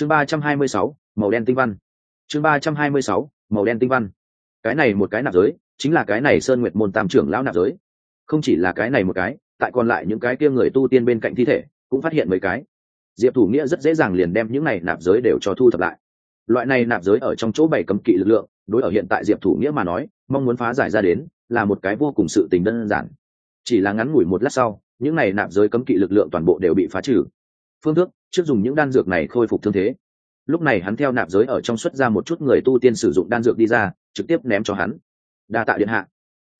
chương ba trăm hai mươi sáu, màu đen tinh văn. Chương ba trăm hai mươi sáu, màu đen tinh văn. Cái này một cái nạp giới, chính là cái này sơn nguyệt môn tam trưởng lão nạp giới. Không chỉ là cái này một cái, tại còn lại những cái kia người tu tiên bên cạnh thi thể, cũng phát hiện mấy cái. Diệp thủ nghĩa rất dễ dàng liền đem những này nạp giới đều cho thu thập lại. Loại này nạp giới ở trong chỗ bảy cấm kỵ lực lượng, đối ở hiện tại diệp thủ nghĩa mà nói, mong muốn phá giải ra đến, là một cái vô cùng sự tình đơn giản. Chỉ là ngắn ngủi một lát sau, những này nạp giới cấm kỵ lực lượng toàn bộ đều bị phá trừ. Phương thức trước dùng những đan dược này khôi phục thương thế. Lúc này hắn theo nạp giới ở trong xuất ra một chút người tu tiên sử dụng đan dược đi ra, trực tiếp ném cho hắn. Đa tạ điện hạ.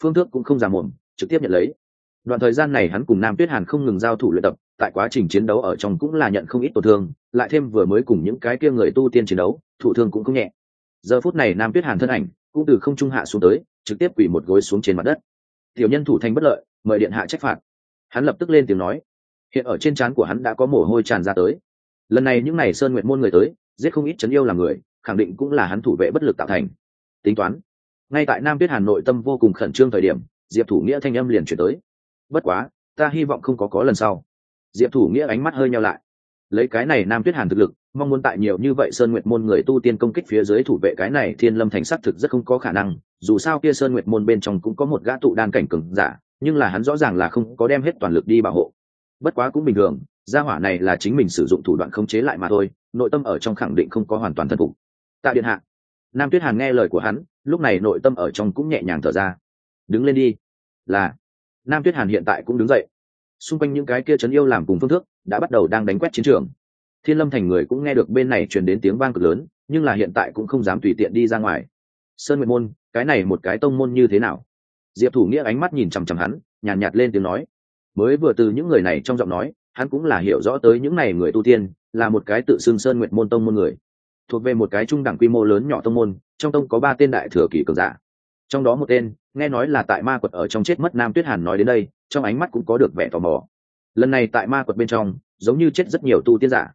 Phương thức cũng không giả mồm, trực tiếp nhận lấy. Đoạn thời gian này hắn cùng nam tuyết hàn không ngừng giao thủ luyện tập, tại quá trình chiến đấu ở trong cũng là nhận không ít tổn thương, lại thêm vừa mới cùng những cái kia người tu tiên chiến đấu thủ thương cũng không nhẹ. Giờ phút này nam tuyết hàn thân ảnh cũng từ không trung hạ xuống tới, trực tiếp quỳ một gối xuống trên mặt đất. Tiểu nhân thủ thành bất lợi, mời điện hạ trách phạt. Hắn lập tức lên tiếng nói hiện ở trên trán của hắn đã có mồ hôi tràn ra tới. Lần này những n à y sơn nguyện môn người tới, giết không ít chấn yêu là người, khẳng định cũng là hắn thủ vệ bất lực tạo thành. Tính toán, ngay tại nam tuyết hà nội tâm vô cùng khẩn trương thời điểm, diệp thủ nghĩa thanh âm liền chuyển tới. Bất quá, ta hy vọng không có có lần sau. Diệp thủ nghĩa ánh mắt hơi nhau lại. Lấy cái này nam tuyết hàn thực lực, mong muốn tại nhiều như vậy sơn nguyệt môn người tu tiên công kích phía dưới thủ vệ cái này thiên lâm thành sắc thực rất không có khả năng, dù sao kia sơn nguyệt môn bên trong cũng có một gã tụ đan cảnh cừng giả, nhưng là hắn rõ ràng là không có đem hết toàn lực đi bảo hộ bất quá cũng bình thường gia hỏa này là chính mình sử dụng thủ đoạn khống chế lại mà thôi nội tâm ở trong khẳng định không có hoàn toàn thần phục. Tạ điện hạ nam tuyết hàn nghe lời của hắn lúc này nội tâm ở trong cũng nhẹ nhàng thở ra. Đứng lên đi. Là nam tuyết hàn hiện tại cũng đứng dậy. Xung quanh những cái kia trấn yêu làm cùng phương thức đã bắt đầu đang đánh quét chiến trường. Thiên lâm thành người cũng nghe được bên này truyền đến tiếng vang cực lớn nhưng là hiện tại cũng không dám tùy tiện đi ra ngoài. Sơn nguyệt môn cái này một cái tông môn như thế nào? Diệp thủ nghĩa ánh mắt nhìn chằm chằm hắn nhàn nhạt, nhạt lên tiếng nói mới vừa từ những người này trong giọng nói, hắn cũng là hiểu rõ tới những này người tu tiên, là một cái tự xưng sơn nguyệt môn tông môn người. Thuộc về một cái trung đẳng quy mô lớn nhỏ tông môn, trong tông có ba tên đại thừa kỳ cường giả. Trong đó một tên, nghe nói là tại ma quật ở trong chết mất nam tuyết hàn nói đến đây, trong ánh mắt cũng có được vẻ tò mò. Lần này tại ma quật bên trong, giống như chết rất nhiều tu tiên giả.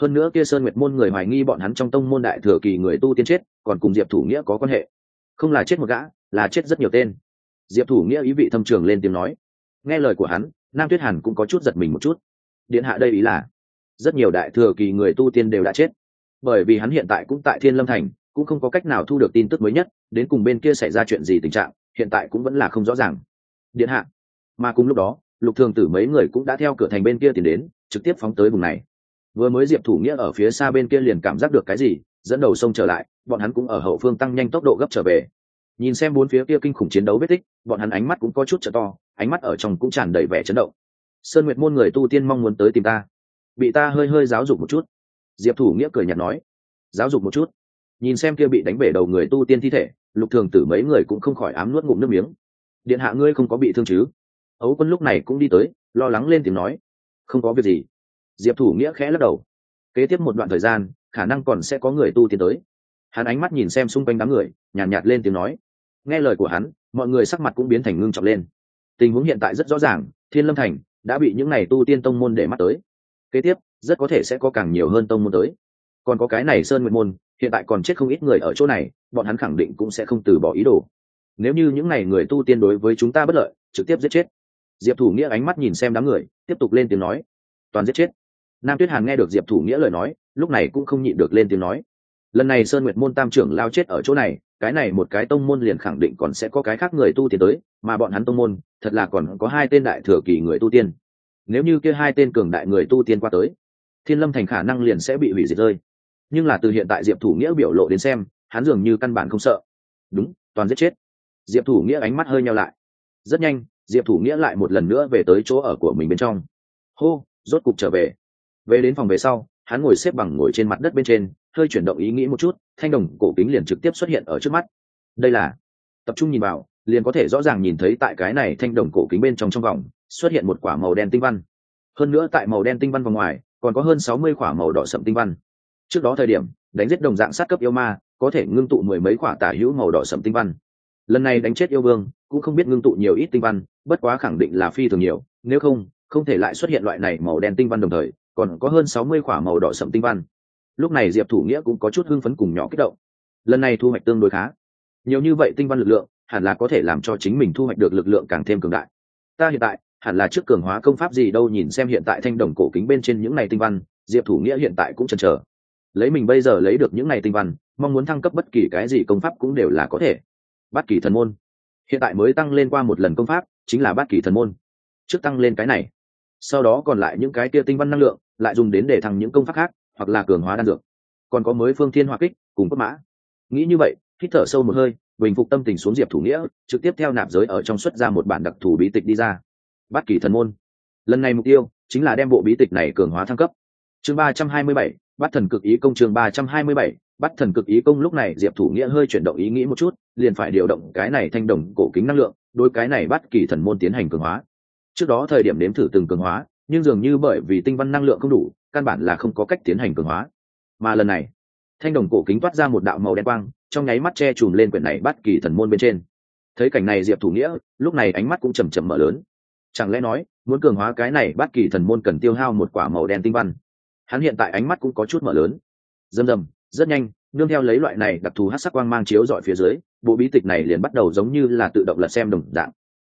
Hơn nữa kia sơn nguyệt môn người hoài nghi bọn hắn trong tông môn đại thừa kỳ người tu tiên chết, còn cùng diệp thủ nghĩa có quan hệ. Không là chết một gã, là chết rất nhiều tên. Diệp thủ nghĩa ý vị thâm trường lên tiếng nói. Nghe lời của hắn nam tuyết hàn cũng có chút giật mình một chút. Điện hạ đây ý là, rất nhiều đại thừa kỳ người tu tiên đều đã chết. Bởi vì hắn hiện tại cũng tại thiên lâm thành, cũng không có cách nào thu được tin tức mới nhất, đến cùng bên kia xảy ra chuyện gì tình trạng, hiện tại cũng vẫn là không rõ ràng. Điện hạ, mà cùng lúc đó, lục thường tử mấy người cũng đã theo cửa thành bên kia tìm đến, trực tiếp phóng tới vùng này. Vừa mới diệp thủ nghĩa ở phía xa bên kia liền cảm giác được cái gì, dẫn đầu sông trở lại, bọn hắn cũng ở hậu phương tăng nhanh tốc độ gấp trở về. Nhìn xem bốn phía kia kinh khủng chiến đấu vết tích, bọn hắn ánh mắt cũng có chút trở to ánh mắt ở trong cũng tràn đầy vẻ chấn động. Sơn nguyệt môn người tu tiên mong muốn tới tìm ta. Bị ta hơi hơi giáo dục một chút. Diệp thủ nghĩa cười nhạt nói giáo dục một chút. Nhìn xem kia bị đánh bể đầu người tu tiên thi thể lục thường tử mấy người cũng không khỏi ám nuốt ngụm nước miếng. Điện hạ ngươi không có bị thương chứ? Ấu quân lúc này cũng đi tới lo lắng lên tiếng nói không có việc gì. Diệp thủ nghĩa khẽ lắc đầu. Kế tiếp một đoạn thời gian khả năng còn sẽ có người tu tiến tới. Hắn ánh mắt nhìn xem xung quanh đám người nhàn nhạt, nhạt lên tiếng nói. Nghe lời của hắn mọi người sắc mặt cũng biến thành ngưng trọng lên tình huống hiện tại rất rõ ràng, thiên lâm thành đã bị những n à y tu tiên tông môn để mắt tới. Kế tiếp, rất có thể sẽ có càng nhiều hơn tông môn tới. Còn có cái này sơn nguyện môn, hiện tại còn chết không ít người ở chỗ này, bọn hắn khẳng định cũng sẽ không từ bỏ ý đồ. Nếu như những n à y người tu tiên đối với chúng ta bất lợi, trực tiếp giết chết. Diệp thủ nghĩa ánh mắt nhìn xem đám người, tiếp tục lên tiếng nói. Toàn giết chết. Nam tuyết hàn nghe được diệp thủ nghĩa lời nói, lúc này cũng không nhịn được lên tiếng nói lần này sơn nguyệt môn tam trưởng lao chết ở chỗ này, cái này một cái tông môn liền khẳng định còn sẽ có cái khác người tu tiên tới, mà bọn hắn tông môn, thật là còn có hai tên đại thừa kỳ người tu tiên. Nếu như kia hai tên cường đại người tu tiên qua tới, thiên lâm thành khả năng liền sẽ bị hủy diệt rơi. Nhưng là từ hiện tại diệp thủ nghĩa biểu lộ đến xem, hắn dường như căn bản không sợ. Đúng, toàn giết chết. Diệp thủ nghĩa ánh mắt hơi nhau lại. Rất nhanh, diệp thủ nghĩa lại một lần nữa về tới chỗ ở của mình bên trong. Hô, rốt cục trở về. Về đến phòng về sau, hắn ngồi xếp bằng ngồi trên mặt đất bên trên hơi chuyển động ý nghĩ một chút, thanh đồng cổ kính liền trực tiếp xuất hiện ở trước mắt. Đây là, tập trung nhìn vào, liền có thể rõ ràng nhìn thấy tại cái này thanh đồng cổ kính bên trong trong vòng, xuất hiện một quả màu đen tinh văn. Hơn nữa tại màu đen tinh văn vòng ngoài, còn có hơn sáu mươi quả màu đỏ sậm tinh văn. Trước đó thời điểm, đánh giết đồng dạng sát cấp yêu ma, có thể ngưng tụ mười mấy quả tả hữu màu đỏ sậm tinh văn. Lần này đánh chết yêu vương, cũng không biết ngưng tụ nhiều ít tinh văn, bất quá khẳng định là phi thường nhiều, nếu không không thể lại xuất hiện loại này màu đen tinh văn đồng thời, còn có hơn sáu mươi quả màu đỏ sậm tinh văn lúc này diệp thủ nghĩa cũng có chút hưng phấn cùng nhỏ kích động lần này thu hoạch tương đối khá nhiều như vậy tinh văn lực lượng hẳn là có thể làm cho chính mình thu hoạch được lực lượng càng thêm cường đại ta hiện tại hẳn là trước cường hóa công pháp gì đâu nhìn xem hiện tại thanh đồng cổ kính bên trên những này tinh văn diệp thủ nghĩa hiện tại cũng chần chờ lấy mình bây giờ lấy được những này tinh văn mong muốn thăng cấp bất kỳ cái gì công pháp cũng đều là có thể bất kỳ thần môn hiện tại mới tăng lên qua một lần công pháp chính là bất kỳ thần môn trước tăng lên cái này sau đó còn lại những cái kia tinh văn năng lượng lại dùng đến để thăng những công pháp khác hoặc là cường hóa đan dược. Còn có mới phương thiên hoa kích cùng cấp mã. Nghĩ như vậy, hít thở sâu một hơi, bình phục tâm tình xuống diệp thủ nghĩa, trực tiếp theo nạp giới ở trong xuất ra một bản đặc thù bí tịch đi ra. Bát kỳ thần môn. Lần này mục tiêu chính là đem bộ bí tịch này cường hóa thăng cấp. Chương ba trăm hai mươi bảy bắt thần cực ý công chương ba trăm hai mươi bảy bắt thần cực ý công lúc này diệp thủ nghĩa hơi chuyển động ý nghĩ một chút, liền phải điều động cái này thanh đồng cổ kính năng lượng đôi cái này bắt kỳ thần môn tiến hành cường hóa. Trước đó thời điểm nếm thử từng cường hóa, nhưng dường như bởi vì tinh văn năng lượng không đủ căn bản là không có cách tiến hành cường hóa. Mà lần này, thanh đồng cổ kính toát ra một đạo màu đen quang, trong nháy mắt che chùm lên quyển này bắt kỳ thần môn bên trên. Thấy cảnh này diệp thủ nghĩa, lúc này ánh mắt cũng chầm chậm mở lớn. Chẳng lẽ nói, muốn cường hóa cái này bắt kỳ thần môn cần tiêu hao một quả màu đen tinh văn? Hắn hiện tại ánh mắt cũng có chút mở lớn. Dầm dầm rất nhanh, nương theo lấy loại này đặc thù hát sắc quang mang chiếu dọi phía dưới, bộ bí tịch này liền bắt đầu giống như là tự động lật xem đồng dạng.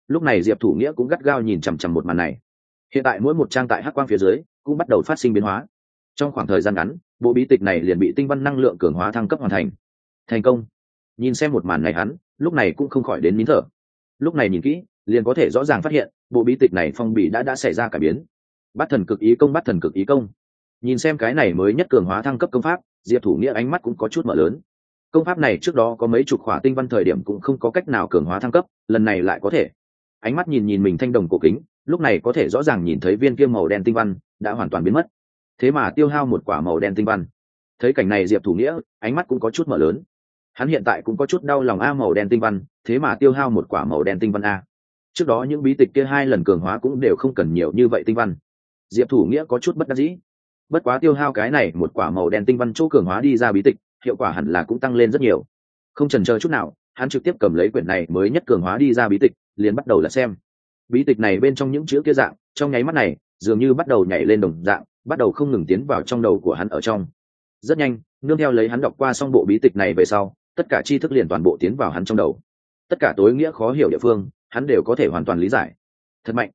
Lúc này diệp thủ nghĩa cũng gắt gao nhìn chằm chằm một màn này. Hiện tại mỗi một trang tại hát quang phía dưới cũng bắt đầu phát sinh biến hóa. Trong khoảng thời gian ngắn, bộ bí tịch này liền bị tinh văn năng lượng cường hóa thăng cấp hoàn thành. Thành công. Nhìn xem một màn này hắn, lúc này cũng không khỏi đến nín thở. Lúc này nhìn kỹ, liền có thể rõ ràng phát hiện, bộ bí tịch này phong bì đã đã xảy ra cải biến. Bắt thần cực ý công bắt thần cực ý công. Nhìn xem cái này mới nhất cường hóa thăng cấp công pháp, diệp thủ nghĩa ánh mắt cũng có chút mở lớn. Công pháp này trước đó có mấy chục khỏa tinh văn thời điểm cũng không có cách nào cường hóa thăng cấp, lần này lại có thể. Ánh mắt nhìn nhìn mình thanh đồng cổ kính lúc này có thể rõ ràng nhìn thấy viên kim màu đen tinh văn đã hoàn toàn biến mất. Thế mà tiêu hao một quả màu đen tinh văn. Thấy cảnh này diệp thủ nghĩa, ánh mắt cũng có chút mở lớn. Hắn hiện tại cũng có chút đau lòng a màu đen tinh văn, thế mà tiêu hao một quả màu đen tinh văn a. Trước đó những bí tịch kia hai lần cường hóa cũng đều không cần nhiều như vậy tinh văn. Diệp thủ nghĩa có chút bất đắc dĩ. Bất quá tiêu hao cái này một quả màu đen tinh văn chỗ cường hóa đi ra bí tịch, hiệu quả hẳn là cũng tăng lên rất nhiều. Không trần chờ chút nào, hắn trực tiếp cầm lấy quyển này mới nhất cường hóa đi ra bí tịch, liền bắt đầu là xem bí tịch này bên trong những chữ kia dạng, trong nháy mắt này, dường như bắt đầu nhảy lên đồng dạng, bắt đầu không ngừng tiến vào trong đầu của hắn ở trong. Rất nhanh, nương theo lấy hắn đọc qua xong bộ bí tịch này về sau, tất cả tri thức liền toàn bộ tiến vào hắn trong đầu. Tất cả tối nghĩa khó hiểu địa phương, hắn đều có thể hoàn toàn lý giải. Thật mạnh.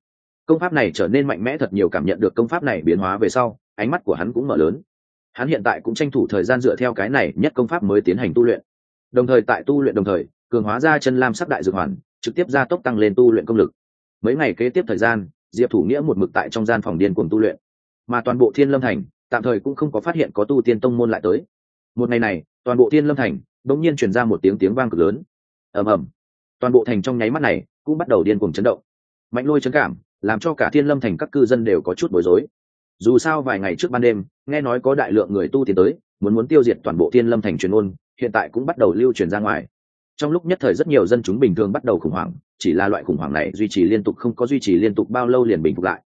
Công pháp này trở nên mạnh mẽ thật nhiều cảm nhận được công pháp này biến hóa về sau, ánh mắt của hắn cũng mở lớn. Hắn hiện tại cũng tranh thủ thời gian dựa theo cái này nhất công pháp mới tiến hành tu luyện. Đồng thời tại tu luyện đồng thời, cường hóa ra chân lam sắc đại dược hoàn, trực tiếp gia tốc tăng lên tu luyện công lực mấy ngày kế tiếp thời gian, diệp thủ nghĩa một mực tại trong gian phòng điên cuồng tu luyện. Mà toàn bộ thiên lâm thành, tạm thời cũng không có phát hiện có tu tiên tông môn lại tới. Một ngày này, toàn bộ thiên lâm thành đ nhiên truyền ra một tiếng tiếng vang cực lớn. Ầm ầm. Toàn bộ thành trong nháy mắt này, cũng bắt đầu điên cuồng chấn động. Mạnh lôi chấn cảm, làm cho cả thiên lâm thành các cư dân đều có chút bối rối. Dù sao vài ngày trước ban đêm, nghe nói có đại lượng người tu tiến tới, muốn muốn tiêu diệt toàn bộ thiên lâm thành truyền ôn, hiện tại cũng bắt đầu lưu truyền ra ngoài. Trong lúc nhất thời rất nhiều dân chúng bình thường bắt đầu khủng hoảng chỉ là loại khủng hoảng này duy trì liên tục không có duy trì liên tục bao lâu liền bình phục lại.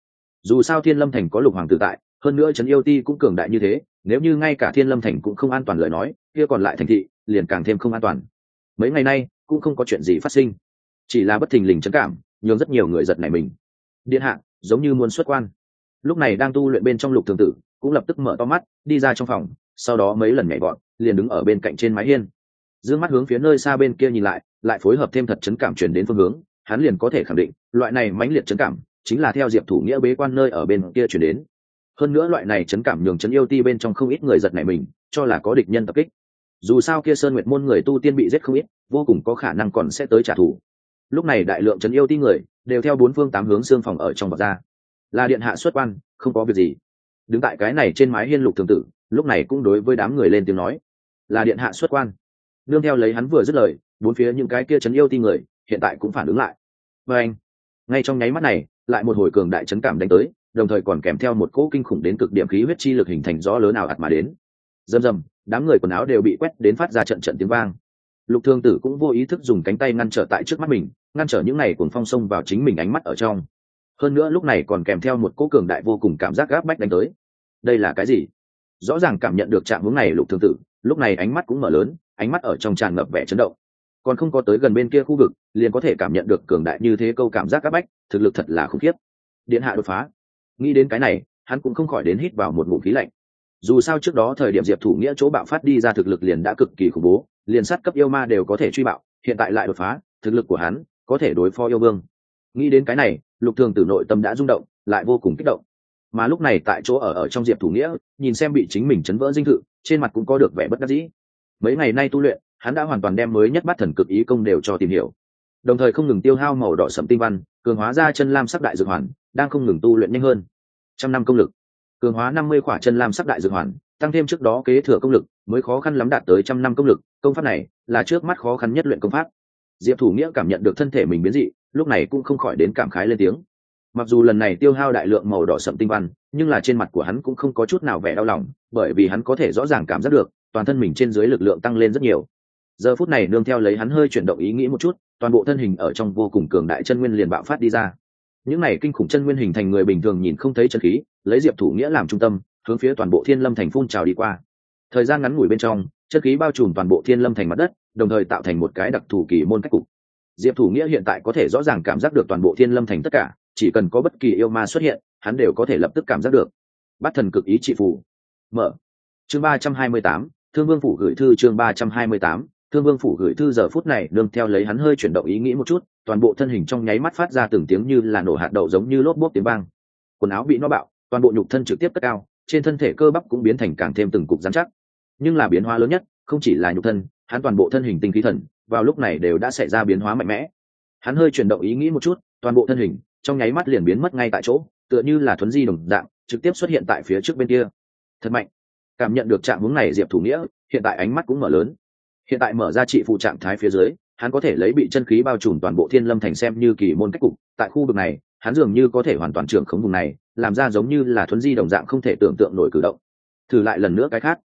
Dù sao thiên lâm thành có lục hoàng tự tại, hơn nữa trấn yêu ti cũng cường đại như thế, nếu như ngay cả thiên lâm thành cũng không an toàn lời nói, kia còn lại thành thị liền càng thêm không an toàn. Mấy ngày nay cũng không có chuyện gì phát sinh. Chỉ là bất thình lình trấn cảm, nhường rất nhiều người giật nảy mình. Điện hạ, giống như muốn xuất quan. Lúc này đang tu luyện bên trong lục thường tử, cũng lập tức mở to mắt, đi ra trong phòng, sau đó mấy lần nhảy gọn liền đứng ở bên cạnh trên mái hiên. D mắt hướng phía nơi xa bên kia nhìn lại lại phối hợp thêm thật chấn cảm truyền đến phương hướng hắn liền có thể khẳng định, loại này mãnh liệt chấn cảm chính là theo diệp thủ nghĩa bế quan nơi ở bên kia chuyển đến. Hơn nữa loại này chấn cảm nhường chấn yêu ti bên trong không ít người giật này mình, cho là có địch nhân tập kích. Dù sao kia sơn nguyệt môn người tu tiên bị giết không ít, vô cùng có khả năng còn sẽ tới trả thù. Lúc này đại lượng chấn yêu ti người đều theo bốn phương tám hướng xương phòng ở trong bọc ra. Là điện hạ xuất quan, không có việc gì. Đứng tại cái này trên mái hiên lục thường tử, lúc này cũng đối với đám người lên tiếng nói, là điện hạ xuất quan. Nương theo lấy hắn vừa dứt lời, bốn phía những cái kia chấn yêu ti người hiện tại cũng phản ứng lại. Và anh, ngay trong nháy mắt này, lại một hồi cường đại chấn cảm đánh tới, đồng thời còn kèm theo một cỗ kinh khủng đến cực điểm khí huyết chi lực hình thành gió lớn nào ạt mà đến. Rầm rầm, đám người quần áo đều bị quét đến phát ra trận trận tiếng vang. Lục thương tử cũng vô ý thức dùng cánh tay ngăn trở tại trước mắt mình, ngăn trở những này cuồng phong xông vào chính mình ánh mắt ở trong. Hơn nữa lúc này còn kèm theo một cỗ cường đại vô cùng cảm giác gáp bách đánh tới. Đây là cái gì? Rõ ràng cảm nhận được trạng hướng này, lục thương tử, lúc này ánh mắt cũng mở lớn, ánh mắt ở trong tràn ngập vẻ chấn động còn không có tới gần bên kia khu vực, liền có thể cảm nhận được cường đại như thế câu cảm giác áp bách, thực lực thật là khủng khiếp. Điện hạ đột phá. Nghĩ đến cái này, hắn cũng không khỏi đến hít vào một ngụm khí lạnh. Dù sao trước đó thời điểm diệp thủ nghĩa chỗ bạo phát đi ra thực lực liền đã cực kỳ khủng bố, liền sát cấp yêu ma đều có thể truy bạo, hiện tại lại đột phá, thực lực của hắn có thể đối phó yêu vương. Nghĩ đến cái này, lục thường tử nội tâm đã rung động, lại vô cùng kích động. Mà lúc này tại chỗ ở ở trong diệp thủ nghĩa, nhìn xem bị chính mình chấn vỡ dinh thự, trên mặt cũng có được vẻ bất đắc dĩ. Mấy ngày nay tu luyện hắn đã hoàn toàn đem mới nhất bắt thần cực ý công đều cho tìm hiểu. Đồng thời không ngừng tiêu hao màu đỏ sậm tinh văn, cường hóa ra chân lam sắc đại dược hoàn, đang không ngừng tu luyện nhanh hơn. Trăm năm công lực. Cường hóa năm mươi khỏa chân lam sắc đại dược hoàn, tăng thêm trước đó kế thừa công lực, mới khó khăn lắm đạt tới trăm năm công lực. Công pháp này là trước mắt khó khăn nhất luyện công pháp. Diệp thủ nghĩa cảm nhận được thân thể mình biến dị, lúc này cũng không khỏi đến cảm khái lên tiếng. Mặc dù lần này tiêu hao đại lượng màu đỏ sậm tinh văn, nhưng là trên mặt của hắn cũng không có chút nào vẻ đau lòng, bởi vì hắn có thể rõ ràng cảm giác được, toàn thân mình trên dưới lực lượng tăng lên rất nhiều giờ phút này nương theo lấy hắn hơi chuyển động ý nghĩ một chút, toàn bộ thân hình ở trong vô cùng cường đại chân nguyên liền bạo phát đi ra. Những này kinh khủng chân nguyên hình thành người bình thường nhìn không thấy chân khí, lấy diệp thủ nghĩa làm trung tâm, hướng phía toàn bộ thiên lâm thành phun trào đi qua. Thời gian ngắn ngủi bên trong, chân khí bao trùm toàn bộ thiên lâm thành mặt đất, đồng thời tạo thành một cái đặc thù kỳ môn cách cục. Diệp thủ nghĩa hiện tại có thể rõ ràng cảm giác được toàn bộ thiên lâm thành tất cả, chỉ cần có bất kỳ yêu ma xuất hiện, hắn đều có thể lập tức cảm giác được. Bắt thần cực ý trị phù. Mở. Chương ba trăm hai mươi tám, thương vương phủ gửi thư chương ba trăm hai mươi tám thương vương phủ gửi thư giờ phút này đương theo lấy hắn hơi chuyển động ý nghĩ một chút, toàn bộ thân hình trong nháy mắt phát ra từng tiếng như là nổ hạt đậu giống như lốp bốp tiếng vang. Quần áo bị nó bạo, toàn bộ nhục thân trực tiếp cất cao, trên thân thể cơ bắp cũng biến thành càng thêm từng cục dán chắc. Nhưng là biến hóa lớn nhất, không chỉ là nhục thân, hắn toàn bộ thân hình tinh khí thần, vào lúc này đều đã xảy ra biến hóa mạnh mẽ. Hắn hơi chuyển động ý nghĩ một chút, toàn bộ thân hình, trong nháy mắt liền biến mất ngay tại chỗ, tựa như là thuấn di đồng dạng, trực tiếp xuất hiện tại phía trước bên kia. Thật mạnh. Cảm nhận được trạng hướng này diệp thủ nghĩa, hiện tại ánh mắt cũng mở lớn hiện tại mở ra trị phụ trạng thái phía dưới, hắn có thể lấy bị chân khí bao trùm toàn bộ thiên lâm thành xem như kỳ môn cách cục. Tại khu vực này, hắn dường như có thể hoàn toàn trưởng khống vùng này, làm ra giống như là thuấn di đồng dạng không thể tưởng tượng nổi cử động. Thử lại lần nữa cái khác.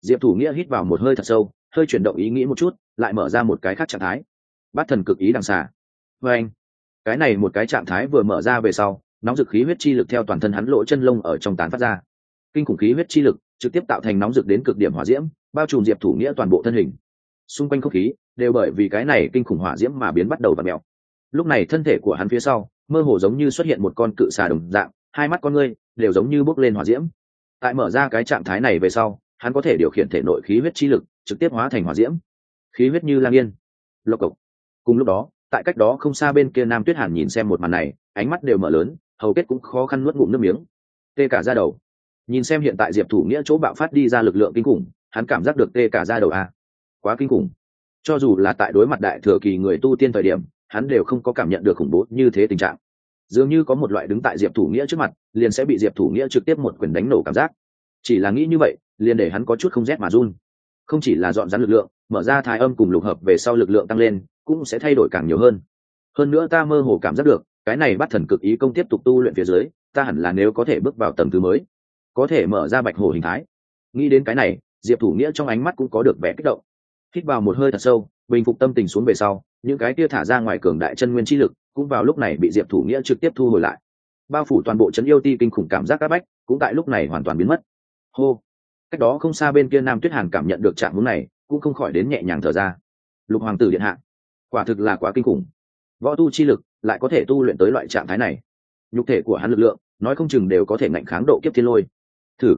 Diệp thủ nghĩa hít vào một hơi thật sâu, hơi chuyển động ý nghĩ một chút, lại mở ra một cái khác trạng thái. Bát thần cực ý đằng xà. Vê anh, cái này một cái trạng thái vừa mở ra về sau, nóng dực khí huyết chi lực theo toàn thân hắn lỗ chân lông ở trong tán phát ra. Kinh khủng khí huyết chi lực trực tiếp tạo thành nóng dực đến cực điểm hỏa diễm, bao trùm diệp thủ nghĩa toàn bộ thân hình xung quanh không khí đều bởi vì cái này kinh khủng hỏa diễm mà biến bắt đầu và mèo lúc này thân thể của hắn phía sau, mơ hồ giống như xuất hiện một con cự xà đồng dạng, hai mắt con ngươi đều giống như bốc lên hỏa diễm. Tại mở ra cái trạng thái này về sau, hắn có thể điều khiển thể nội khí huyết chi lực, trực tiếp hóa thành hỏa diễm. Khí huyết như lang yên. Lộc cộc. Cùng lúc đó, tại cách đó không xa bên kia nam tuyết hàn nhìn xem một màn này, ánh mắt đều mở lớn, hầu kết cũng khó khăn nuốt ngụm nước miếng. Tê cả ra đầu. Nhìn xem hiện tại diệp thủ nghĩa chỗ bạo phát đi ra lực lượng kinh khủng, hắn cảm giác được tê cả ra đầu a quá kinh khủng. Cho dù là tại đối mặt đại thừa kỳ người tu tiên thời điểm, hắn đều không có cảm nhận được khủng bố như thế tình trạng. Dường như có một loại đứng tại diệp thủ nghĩa trước mặt, liền sẽ bị diệp thủ nghĩa trực tiếp một quyền đánh nổ cảm giác. Chỉ là nghĩ như vậy, liền để hắn có chút không rét mà run. Không chỉ là dọn dán lực lượng, mở ra thái âm cùng lục hợp về sau lực lượng tăng lên, cũng sẽ thay đổi càng nhiều hơn. Hơn nữa ta mơ hồ cảm giác được, cái này bắt thần cực ý công tiếp tục tu luyện phía dưới, ta hẳn là nếu có thể bước vào tầm thứ mới, có thể mở ra bạch hồ hình thái. Nghĩ đến cái này, diệp thủ nghĩa trong ánh mắt cũng có được vẻ kích động hít vào một hơi thật sâu, bình phục tâm tình xuống về sau, những cái kia thả ra ngoài cường đại chân nguyên chi lực cũng vào lúc này bị diệp thủ nghĩa trực tiếp thu hồi lại. Bao phủ toàn bộ trấn yêu ti kinh khủng cảm giác áp bách, cũng tại lúc này hoàn toàn biến mất. Hô! Cách đó không xa bên kia nam tuyết hàn cảm nhận được trạng hướng này, cũng không khỏi đến nhẹ nhàng thở ra. Lục hoàng tử điện hạ, quả thực là quá kinh khủng. Võ tu chi lực lại có thể tu luyện tới loại trạng thái này. Nhục thể của hắn lực lượng, nói không chừng đều có thể ngạnh kháng độ kiếp thiên lôi. Thử!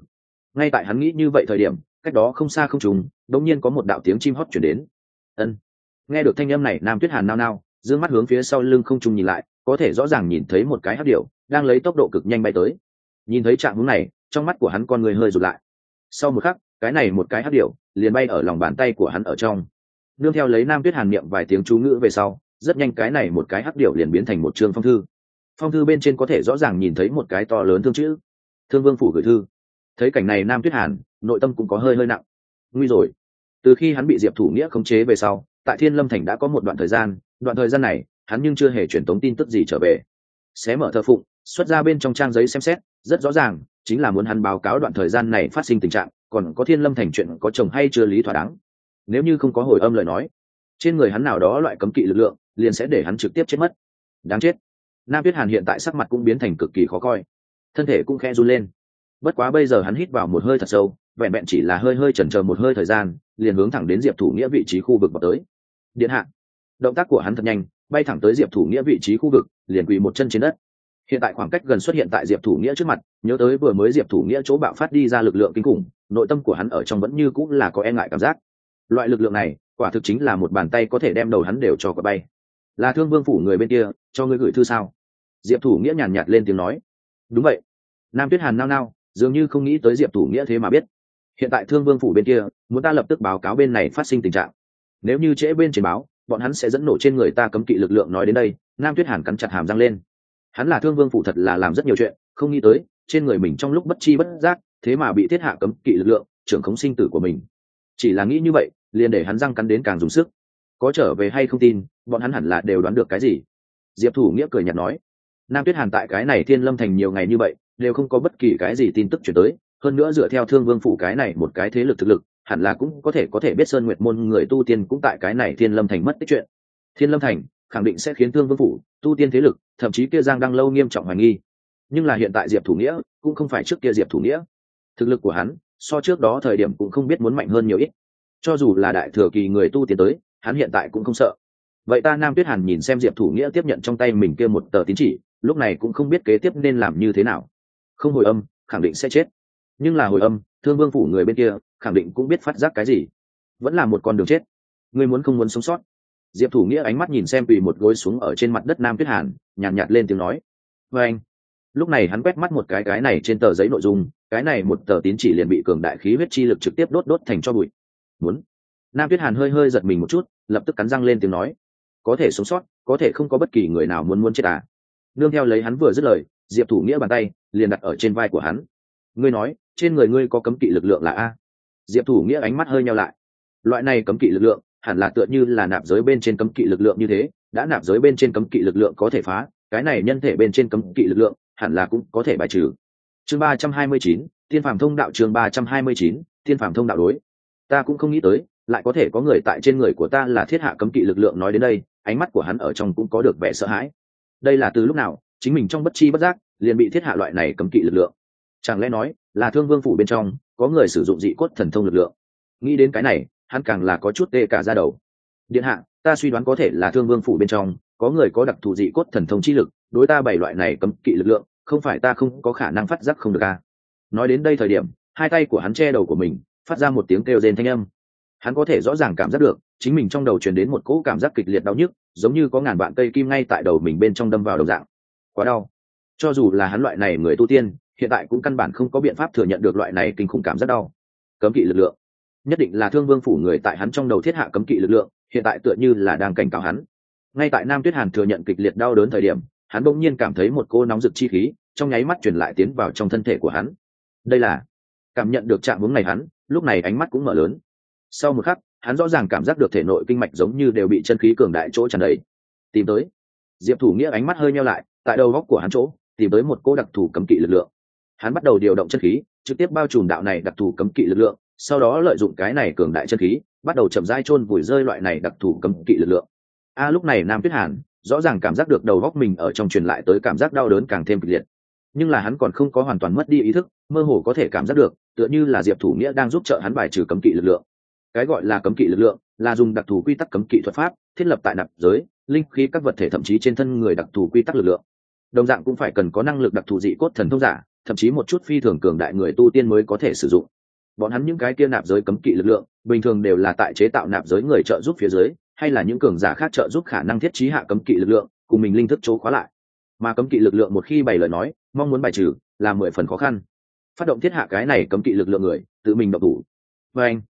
Ngay tại hắn nghĩ như vậy thời điểm cách đó không xa không trùng đống nhiên có một đạo tiếng chim hót chuyển đến. Ân. Nghe được thanh âm này, nam tuyết hàn nao nao, dương mắt hướng phía sau lưng không trùng nhìn lại, có thể rõ ràng nhìn thấy một cái hát điệu đang lấy tốc độ cực nhanh bay tới. Nhìn thấy trạng hướng này, trong mắt của hắn con người hơi rụt lại. Sau một khắc, cái này một cái hát điệu liền bay ở lòng bàn tay của hắn ở trong. Nương theo lấy nam tuyết hàn niệm vài tiếng chú ngữ về sau, rất nhanh cái này một cái hát điệu liền biến thành một chương phong thư. Phong thư bên trên có thể rõ ràng nhìn thấy một cái to lớn thương chữ. Thương vương phủ gửi thư thấy cảnh này nam tuyết hàn, nội tâm cũng có hơi hơi nặng. Nguy rồi. Từ khi hắn bị diệp thủ nghĩa khống chế về sau, tại thiên lâm thành đã có một đoạn thời gian, đoạn thời gian này, hắn nhưng chưa hề truyền tống tin tức gì trở về. Xé mở thờ phụng, xuất ra bên trong trang giấy xem xét, rất rõ ràng, chính là muốn hắn báo cáo đoạn thời gian này phát sinh tình trạng, còn có thiên lâm thành chuyện có chồng hay chưa lý thỏa đáng. Nếu như không có hồi âm lời nói, trên người hắn nào đó loại cấm kỵ lực lượng, liền sẽ để hắn trực tiếp chết mất. Đáng chết. Nam tuyết hàn hiện tại sắc mặt cũng biến thành cực kỳ khó coi. Thân thể cũng khe run lên bất quá bây giờ hắn hít vào một hơi thật sâu, vẹn vẹn chỉ là hơi hơi chần chờ một hơi thời gian, liền hướng thẳng đến diệp thủ nghĩa vị trí khu vực vào tới. Điện hạ. Động tác của hắn thật nhanh, bay thẳng tới diệp thủ nghĩa vị trí khu vực, liền quỳ một chân trên đất. Hiện tại khoảng cách gần xuất hiện tại diệp thủ nghĩa trước mặt, nhớ tới vừa mới diệp thủ nghĩa chỗ bạo phát đi ra lực lượng kinh khủng, nội tâm của hắn ở trong vẫn như cũng là có e ngại cảm giác. Loại lực lượng này, quả thực chính là một bàn tay có thể đem đầu hắn đều cho quả bay. Là thương vương phủ người bên kia, cho ngươi gửi thư sao? Diệp thủ nghĩa nhàn nhạt lên tiếng nói. Đúng vậy. Nam tuyết hàn nao nao dường như không nghĩ tới diệp thủ nghĩa thế mà biết. Hiện tại thương vương phủ bên kia, muốn ta lập tức báo cáo bên này phát sinh tình trạng. Nếu như trễ bên trình báo, bọn hắn sẽ dẫn nổ trên người ta cấm kỵ lực lượng nói đến đây, nam tuyết hàn cắn chặt hàm răng lên. Hắn là thương vương phủ thật là làm rất nhiều chuyện, không nghĩ tới, trên người mình trong lúc bất chi bất giác, thế mà bị thiết hạ cấm kỵ lực lượng, trưởng khống sinh tử của mình. Chỉ là nghĩ như vậy, liền để hắn răng cắn đến càng dùng sức. Có trở về hay không tin, bọn hắn hẳn là đều đoán được cái gì. Diệp thủ nghĩa cười nhạt nói. Nam tuyết hàn tại cái này thiên lâm thành nhiều ngày như vậy đều không có bất kỳ cái gì tin tức chuyển tới, hơn nữa dựa theo thương vương phủ cái này một cái thế lực thực lực, hẳn là cũng có thể có thể biết sơn nguyệt môn người tu tiên cũng tại cái này thiên lâm thành mất tích chuyện. Thiên lâm thành khẳng định sẽ khiến thương vương phủ tu tiên thế lực, thậm chí kia giang đang lâu nghiêm trọng hoài nghi. Nhưng là hiện tại diệp thủ nghĩa cũng không phải trước kia diệp thủ nghĩa. Thực lực của hắn, so trước đó thời điểm cũng không biết muốn mạnh hơn nhiều ít. Cho dù là đại thừa kỳ người tu tiên tới, hắn hiện tại cũng không sợ. Vậy ta nam tuyết hàn nhìn xem diệp thủ nghĩa tiếp nhận trong tay mình kia một tờ tín chỉ, lúc này cũng không biết kế tiếp nên làm như thế nào không hồi âm khẳng định sẽ chết. Nhưng là hồi âm thương vương phủ người bên kia khẳng định cũng biết phát giác cái gì. Vẫn là một con đường chết. Ngươi muốn không muốn sống sót? Diệp thủ nghĩa ánh mắt nhìn xem tùy một gối xuống ở trên mặt đất nam tuyết hàn nhàn nhạt, nhạt lên tiếng nói. Vê anh. Lúc này hắn quét mắt một cái cái này trên tờ giấy nội dung cái này một tờ tín chỉ liền bị cường đại khí huyết chi lực trực tiếp đốt đốt thành cho bụi. Muốn? Nam tuyết hàn hơi hơi giật mình một chút lập tức cắn răng lên tiếng nói. Có thể sống sót có thể không có bất kỳ người nào muốn muốn chết à? Nương theo lấy hắn vừa dứt lời diệp thủ nghĩa bàn tay liền đặt ở trên vai của hắn. Ngươi nói, trên người ngươi có cấm kỵ lực lượng là a. Diệp thủ nghĩa ánh mắt hơi nhau lại. Loại này cấm kỵ lực lượng, hẳn là tựa như là nạp giới bên trên cấm kỵ lực lượng như thế, đã nạp giới bên trên cấm kỵ lực lượng có thể phá, cái này nhân thể bên trên cấm kỵ lực lượng, hẳn là cũng có thể bài trừ. Chương ba trăm hai mươi chín, thiên phạm thông đạo chương ba trăm hai mươi chín, thiên phạm thông đạo đối. Ta cũng không nghĩ tới, lại có thể có người tại trên người của ta là thiết hạ cấm kỵ lực lượng nói đến đây, ánh mắt của hắn ở trong cũng có được vẻ sợ hãi. Đây là từ lúc nào chính mình trong bất chi bất giác liền bị thiết hạ loại này cấm kỵ lực lượng. Chẳng lẽ nói là thương vương phủ bên trong có người sử dụng dị cốt thần thông lực lượng? Nghĩ đến cái này, hắn càng là có chút tê cả ra đầu. Điện hạ, ta suy đoán có thể là thương vương phủ bên trong có người có đặc thù dị cốt thần thông chi lực, đối ta bảy loại này cấm kỵ lực lượng, không phải ta không có khả năng phát giác không được a nói đến đây thời điểm, hai tay của hắn che đầu của mình, phát ra một tiếng kêu rên thanh âm. Hắn có thể rõ ràng cảm giác được, chính mình trong đầu truyền đến một cỗ cảm giác kịch liệt đau nhức, giống như có ngàn vạn cây kim ngay tại đầu mình bên trong đâm vào đầu dạng quá đau. Cho dù là hắn loại này người tu tiên, hiện tại cũng căn bản không có biện pháp thừa nhận được loại này kinh khủng cảm rất đau. Cấm kỵ lực lượng. Nhất định là thương vương phủ người tại hắn trong đầu thiết hạ cấm kỵ lực lượng, hiện tại tựa như là đang cảnh cáo hắn. Ngay tại nam tuyết hàn thừa nhận kịch liệt đau đớn thời điểm, hắn bỗng nhiên cảm thấy một cô nóng rực chi khí, trong nháy mắt truyền lại tiến vào trong thân thể của hắn. Đây là cảm nhận được trạng hướng này hắn, lúc này ánh mắt cũng mở lớn. Sau một khắc, hắn rõ ràng cảm giác được thể nội kinh mạch giống như đều bị chân khí cường đại chỗ tràn đầy. Tìm tới. Diệp thủ nghĩa ánh mắt hơi nhau lại tại đầu góc của hắn chỗ, tìm tới một cô đặc thù cấm kỵ lực lượng. Hắn bắt đầu điều động chân khí, trực tiếp bao trùm đạo này đặc thù cấm kỵ lực lượng, sau đó lợi dụng cái này cường đại chân khí, bắt đầu chậm rãi chôn vùi rơi loại này đặc thù cấm kỵ lực lượng. A, lúc này nam tuyết hàn, rõ ràng cảm giác được đầu góc mình ở trong truyền lại tới cảm giác đau đớn càng thêm kịch liệt. Nhưng là hắn còn không có hoàn toàn mất đi ý thức, mơ hồ có thể cảm giác được, tựa như là diệp thủ nghĩa đang giúp trợ hắn bài trừ cấm kỵ lực lượng. Cái gọi là cấm kỵ lực lượng, là dùng đặc thù quy tắc cấm kỵ thuật pháp, thiết lập tại nạp giới, linh khí các vật thể thậm chí trên thân người đặc thù quy tắc lực lượng đồng dạng cũng phải cần có năng lực đặc thù dị cốt thần thông giả, thậm chí một chút phi thường cường đại người tu tiên mới có thể sử dụng. Bọn hắn những cái kia nạp giới cấm kỵ lực lượng, bình thường đều là tại chế tạo nạp giới người trợ giúp phía dưới, hay là những cường giả khác trợ giúp khả năng thiết trí hạ cấm kỵ lực lượng, cùng mình linh thức chỗ khóa lại. Mà cấm kỵ lực lượng một khi bày lời nói, mong muốn bài trừ, là mười phần khó khăn. Phát động thiết hạ cái này cấm kỵ lực lượng người, tự mình độc thủ. Và anh,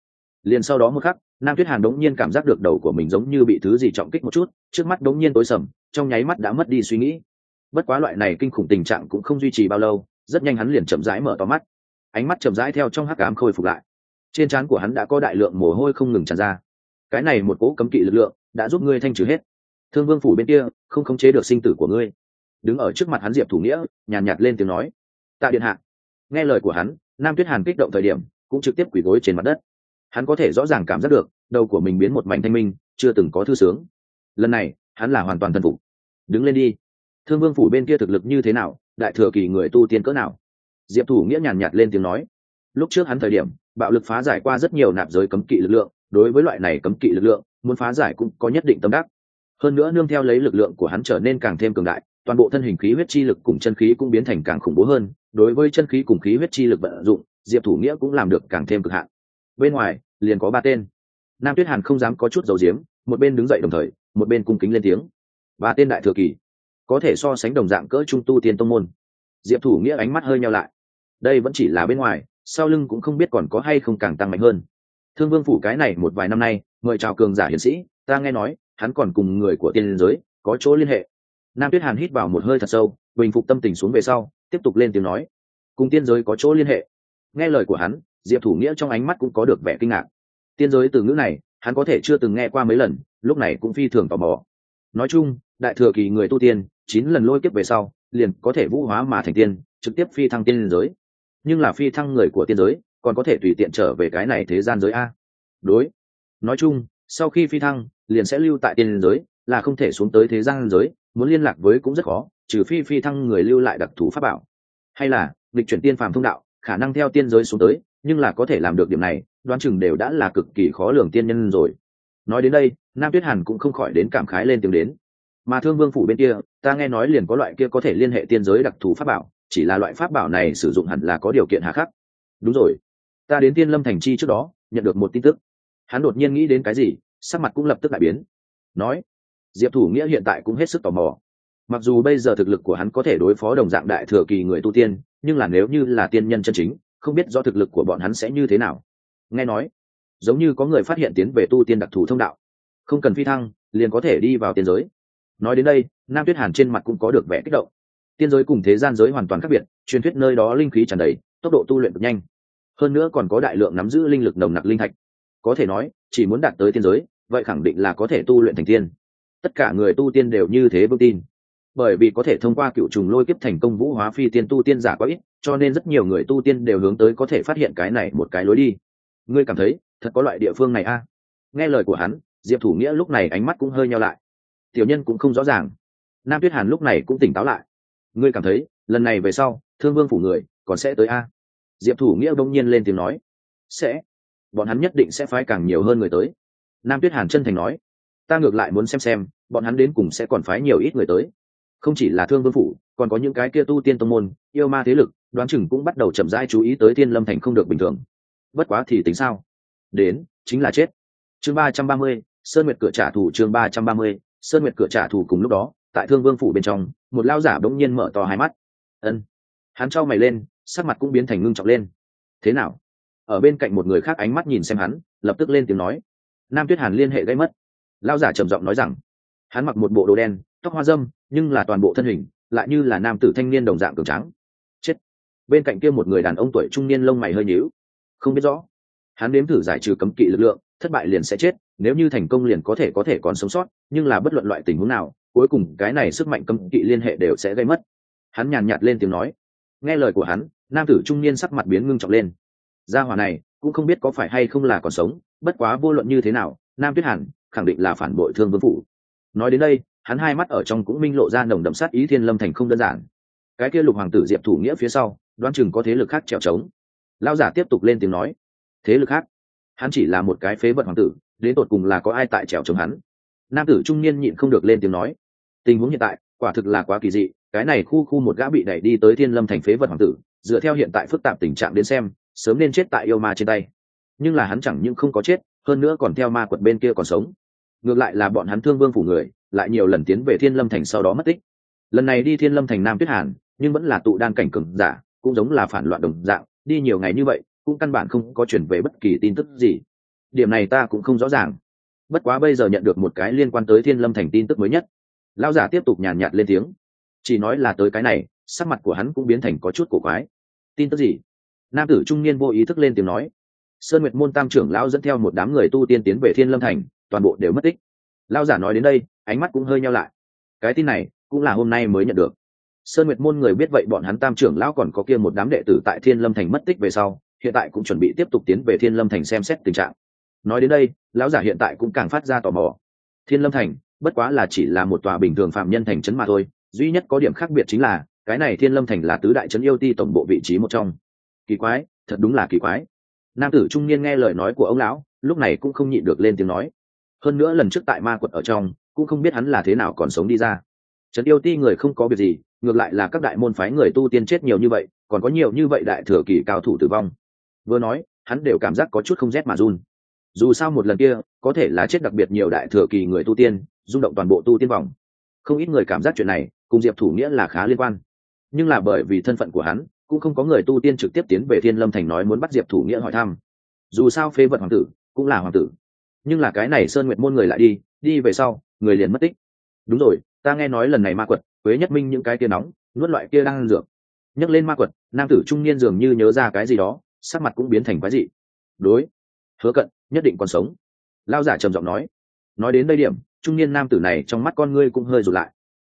liền sau đó một khắc, nam tuyết hàn đống nhiên cảm giác được đầu của mình giống như bị thứ gì trọng kích một chút, trước mắt đống nhiên tối sầm, trong nháy mắt đã mất đi suy nghĩ bất quá loại này kinh khủng tình trạng cũng không duy trì bao lâu rất nhanh hắn liền chậm rãi mở to mắt. Ánh mắt chậm rãi theo trong hắc ám khôi phục lại. Trên trán của hắn đã có đại lượng mồ hôi không ngừng tràn ra. Cái này một cỗ cấm kỵ lực lượng đã giúp ngươi thanh trừ hết. Thương vương phủ bên kia không khống chế được sinh tử của ngươi. Đứng ở trước mặt hắn diệp thủ nghĩa nhàn nhạt, nhạt lên tiếng nói. Tạ điện hạ. Nghe lời của hắn nam tuyết hàn kích động thời điểm cũng trực tiếp quỳ gối trên mặt đất. Hắn có thể rõ ràng cảm giác được đầu của mình biến một mảnh thanh minh chưa từng có thư sướng. Lần này hắn là hoàn toàn thần phục. Đứng lên đi thương vương phủ bên kia thực lực như thế nào, đại thừa kỳ người tu tiên cỡ nào? Diệp thủ nghĩa nhàn nhạt lên tiếng nói. Lúc trước hắn thời điểm, bạo lực phá giải qua rất nhiều nạp giới cấm kỵ lực lượng, đối với loại này cấm kỵ lực lượng, muốn phá giải cũng có nhất định tâm đắc. Hơn nữa nương theo lấy lực lượng của hắn trở nên càng thêm cường đại, toàn bộ thân hình khí huyết chi lực cùng chân khí cũng biến thành càng khủng bố hơn, đối với chân khí cùng khí huyết chi lực vận dụng, diệp thủ nghĩa cũng làm được càng thêm cực hạn. Bên ngoài, liền có ba tên. Nam tuyết hàn không dám có chút dầu diếm một bên đứng dậy đồng thời, một bên cung kính lên tiếng. Ba tên đại thừa kỳ có thể so sánh đồng dạng cỡ trung tu tiên tông môn. Diệp thủ nghĩa ánh mắt hơi nhau lại. Đây vẫn chỉ là bên ngoài, sau lưng cũng không biết còn có hay không càng tăng mạnh hơn. Thương vương phủ cái này một vài năm nay, mời chào cường giả hiển sĩ, ta nghe nói, hắn còn cùng người của tiên giới, có chỗ liên hệ. Nam tuyết hàn hít vào một hơi thật sâu, bình phục tâm tình xuống về sau, tiếp tục lên tiếng nói. Cùng tiên giới có chỗ liên hệ. Nghe lời của hắn, diệp thủ nghĩa trong ánh mắt cũng có được vẻ kinh ngạc. Tiên giới từ ngữ này, hắn có thể chưa từng nghe qua mấy lần, lúc này cũng phi thường tò mò. Nói chung, đại thừa kỳ người tu tiên chín lần lôi kiếp về sau, liền có thể vũ hóa mà thành tiên, trực tiếp phi thăng tiên giới. Nhưng là phi thăng người của tiên giới, còn có thể tùy tiện trở về cái này thế gian giới a. Đối. Nói chung, sau khi phi thăng, liền sẽ lưu tại tiên giới, là không thể xuống tới thế gian giới, muốn liên lạc với cũng rất khó, trừ phi phi thăng người lưu lại đặc thù pháp bảo. Hay là lịch chuyển tiên phàm thông đạo, khả năng theo tiên giới xuống tới, nhưng là có thể làm được điểm này, đoán chừng đều đã là cực kỳ khó lường tiên nhân rồi. Nói đến đây, nam tuyết hàn cũng không khỏi đến cảm khái lên tiếng đến mà thương vương phủ bên kia, ta nghe nói liền có loại kia có thể liên hệ tiên giới đặc thù pháp bảo, chỉ là loại pháp bảo này sử dụng hẳn là có điều kiện hạ khắc. Đúng rồi. Ta đến tiên lâm thành chi trước đó, nhận được một tin tức. Hắn đột nhiên nghĩ đến cái gì, sắc mặt cũng lập tức lại biến. Nói, diệp thủ nghĩa hiện tại cũng hết sức tò mò. Mặc dù bây giờ thực lực của hắn có thể đối phó đồng dạng đại thừa kỳ người tu tiên, nhưng là nếu như là tiên nhân chân chính, không biết do thực lực của bọn hắn sẽ như thế nào. Nghe nói, giống như có người phát hiện tiến về tu tiên đặc thù thông đạo. Không cần phi thăng, liền có thể đi vào tiên giới nói đến đây, nam tuyết hàn trên mặt cũng có được vẻ kích động. Tiên giới cùng thế gian giới hoàn toàn khác biệt, truyền thuyết nơi đó linh khí tràn đầy, tốc độ tu luyện cực nhanh. Hơn nữa còn có đại lượng nắm giữ linh lực nồng nặc linh thạch. Có thể nói, chỉ muốn đạt tới tiên giới, vậy khẳng định là có thể tu luyện thành tiên. Tất cả người tu tiên đều như thế vững tin. Bởi vì có thể thông qua cựu trùng lôi kiếp thành công vũ hóa phi tiên tu tiên giả quá ít, cho nên rất nhiều người tu tiên đều hướng tới có thể phát hiện cái này một cái lối đi. Ngươi cảm thấy, thật có loại địa phương này a? Nghe lời của hắn, diệp thủ nghĩa lúc này ánh mắt cũng hơi nhau lại tiểu nhân cũng không rõ ràng. Nam tuyết hàn lúc này cũng tỉnh táo lại. Ngươi cảm thấy, lần này về sau, thương vương phủ người, còn sẽ tới a? Diệp thủ nghĩa đông nhiên lên tiếng nói. Sẽ. Bọn hắn nhất định sẽ phái càng nhiều hơn người tới. Nam tuyết hàn chân thành nói. Ta ngược lại muốn xem xem, bọn hắn đến cùng sẽ còn phái nhiều ít người tới. Không chỉ là thương vương phủ, còn có những cái kia tu tiên tông môn, yêu ma thế lực, đoán chừng cũng bắt đầu chậm rãi chú ý tới thiên lâm thành không được bình thường. Bất quá thì tính sao? Đến, chính là chết. Chương ba trăm ba mươi, sơn nguyệt cửa trả thù chương ba trăm ba mươi sơn nguyệt cửa trả thù cùng lúc đó, tại thương vương phủ bên trong, một lao giả bỗng nhiên mở to hai mắt. Ân. Hắn trao mày lên, sắc mặt cũng biến thành ngưng trọng lên. Thế nào? Ở bên cạnh một người khác ánh mắt nhìn xem hắn, lập tức lên tiếng nói. Nam tuyết hàn liên hệ gây mất. Lao giả trầm giọng nói rằng, hắn mặc một bộ đồ đen, tóc hoa dâm, nhưng là toàn bộ thân hình, lại như là nam tử thanh niên đồng dạng cường trắng chết. Bên cạnh kia một người đàn ông tuổi trung niên lông mày hơi nhíu. Không biết rõ. Hắn nếm thử giải trừ cấm kỵ lực lượng thất bại liền sẽ chết, nếu như thành công liền có thể có thể còn sống sót, nhưng là bất luận loại tình huống nào, cuối cùng cái này sức mạnh cấm kỵ liên hệ đều sẽ gây mất. Hắn nhàn nhạt lên tiếng nói. Nghe lời của hắn, nam tử trung niên sắc mặt biến ngưng trọng lên. Gia hỏa này, cũng không biết có phải hay không là còn sống, bất quá vô luận như thế nào, nam tuyết hàn khẳng định là phản bội thương vương phủ. Nói đến đây, hắn hai mắt ở trong cũng minh lộ ra nồng đậm sát ý thiên lâm thành không đơn giản. Cái kia lục hoàng tử diệp thủ nghĩa phía sau, đoán chừng có thế lực khác trèo trống. Lao giả tiếp tục lên tiếng nói. Thế lực khác? Hắn chỉ là một cái phế vật hoàng tử, đến tột cùng là có ai tại trèo chống hắn? Nam tử trung niên nhịn không được lên tiếng nói. Tình huống hiện tại, quả thực là quá kỳ dị, cái này khu khu một gã bị đẩy đi tới thiên lâm thành phế vật hoàng tử, dựa theo hiện tại phức tạp tình trạng đến xem, sớm nên chết tại yêu ma trên tay. Nhưng là hắn chẳng những không có chết, hơn nữa còn theo ma quật bên kia còn sống. Ngược lại là bọn hắn thương vương phủ người, lại nhiều lần tiến về thiên lâm thành sau đó mất tích. Lần này đi thiên lâm thành nam tuyết hàn, nhưng vẫn là tụ đan cảnh cường giả, cũng giống là phản loạn đồng dạng, đi nhiều ngày như vậy cũng căn bản không có chuyển về bất kỳ tin tức gì. Điểm này ta cũng không rõ ràng. Bất quá bây giờ nhận được một cái liên quan tới thiên lâm thành tin tức mới nhất. Lao giả tiếp tục nhàn nhạt lên tiếng. Chỉ nói là tới cái này, sắc mặt của hắn cũng biến thành có chút cổ quái. Tin tức gì? Nam tử trung niên vô ý thức lên tiếng nói. Sơn nguyệt môn tam trưởng lão dẫn theo một đám người tu tiên tiến về thiên lâm thành, toàn bộ đều mất tích. Lao giả nói đến đây, ánh mắt cũng hơi nhau lại. Cái tin này cũng là hôm nay mới nhận được. Sơn nguyệt môn người biết vậy bọn hắn tam trưởng lão còn có kia một đám đệ tử tại thiên lâm thành mất tích về sau hiện tại cũng chuẩn bị tiếp tục tiến về thiên lâm thành xem xét tình trạng. Nói đến đây, lão giả hiện tại cũng càng phát ra tò mò. Thiên lâm thành, bất quá là chỉ là một tòa bình thường phạm nhân thành trấn mà thôi, duy nhất có điểm khác biệt chính là, cái này thiên lâm thành là tứ đại trấn yêu ti tổng bộ vị trí một trong. Kỳ quái, thật đúng là kỳ quái. Nam tử trung niên nghe lời nói của ông lão, lúc này cũng không nhịn được lên tiếng nói. Hơn nữa lần trước tại ma quật ở trong, cũng không biết hắn là thế nào còn sống đi ra. Trấn yêu ti người không có việc gì, ngược lại là các đại môn phái người tu tiên chết nhiều như vậy, còn có nhiều như vậy đại thừa kỳ cao thủ tử vong vừa nói, hắn đều cảm giác có chút không rét mà run. Dù sao một lần kia, có thể là chết đặc biệt nhiều đại thừa kỳ người tu tiên, rung động toàn bộ tu tiên vòng. Không ít người cảm giác chuyện này, cùng diệp thủ nghĩa là khá liên quan. Nhưng là bởi vì thân phận của hắn, cũng không có người tu tiên trực tiếp tiến về thiên lâm thành nói muốn bắt diệp thủ nghĩa hỏi thăm. Dù sao phế vật hoàng tử, cũng là hoàng tử. Nhưng là cái này sơn nguyệt môn người lại đi đi về sau, người liền mất tích. Đúng rồi, ta nghe nói lần này ma quật, quế nhất minh những cái kia nóng, nuốt loại kia đang ăn dược. Nhấc lên ma quật, nam tử trung niên dường như nhớ ra cái gì đó sắc mặt cũng biến thành quái dị. Đối, hứa cận, nhất định còn sống. Lao giả trầm giọng nói. Nói đến đây điểm, trung niên nam tử này trong mắt con ngươi cũng hơi rụt lại.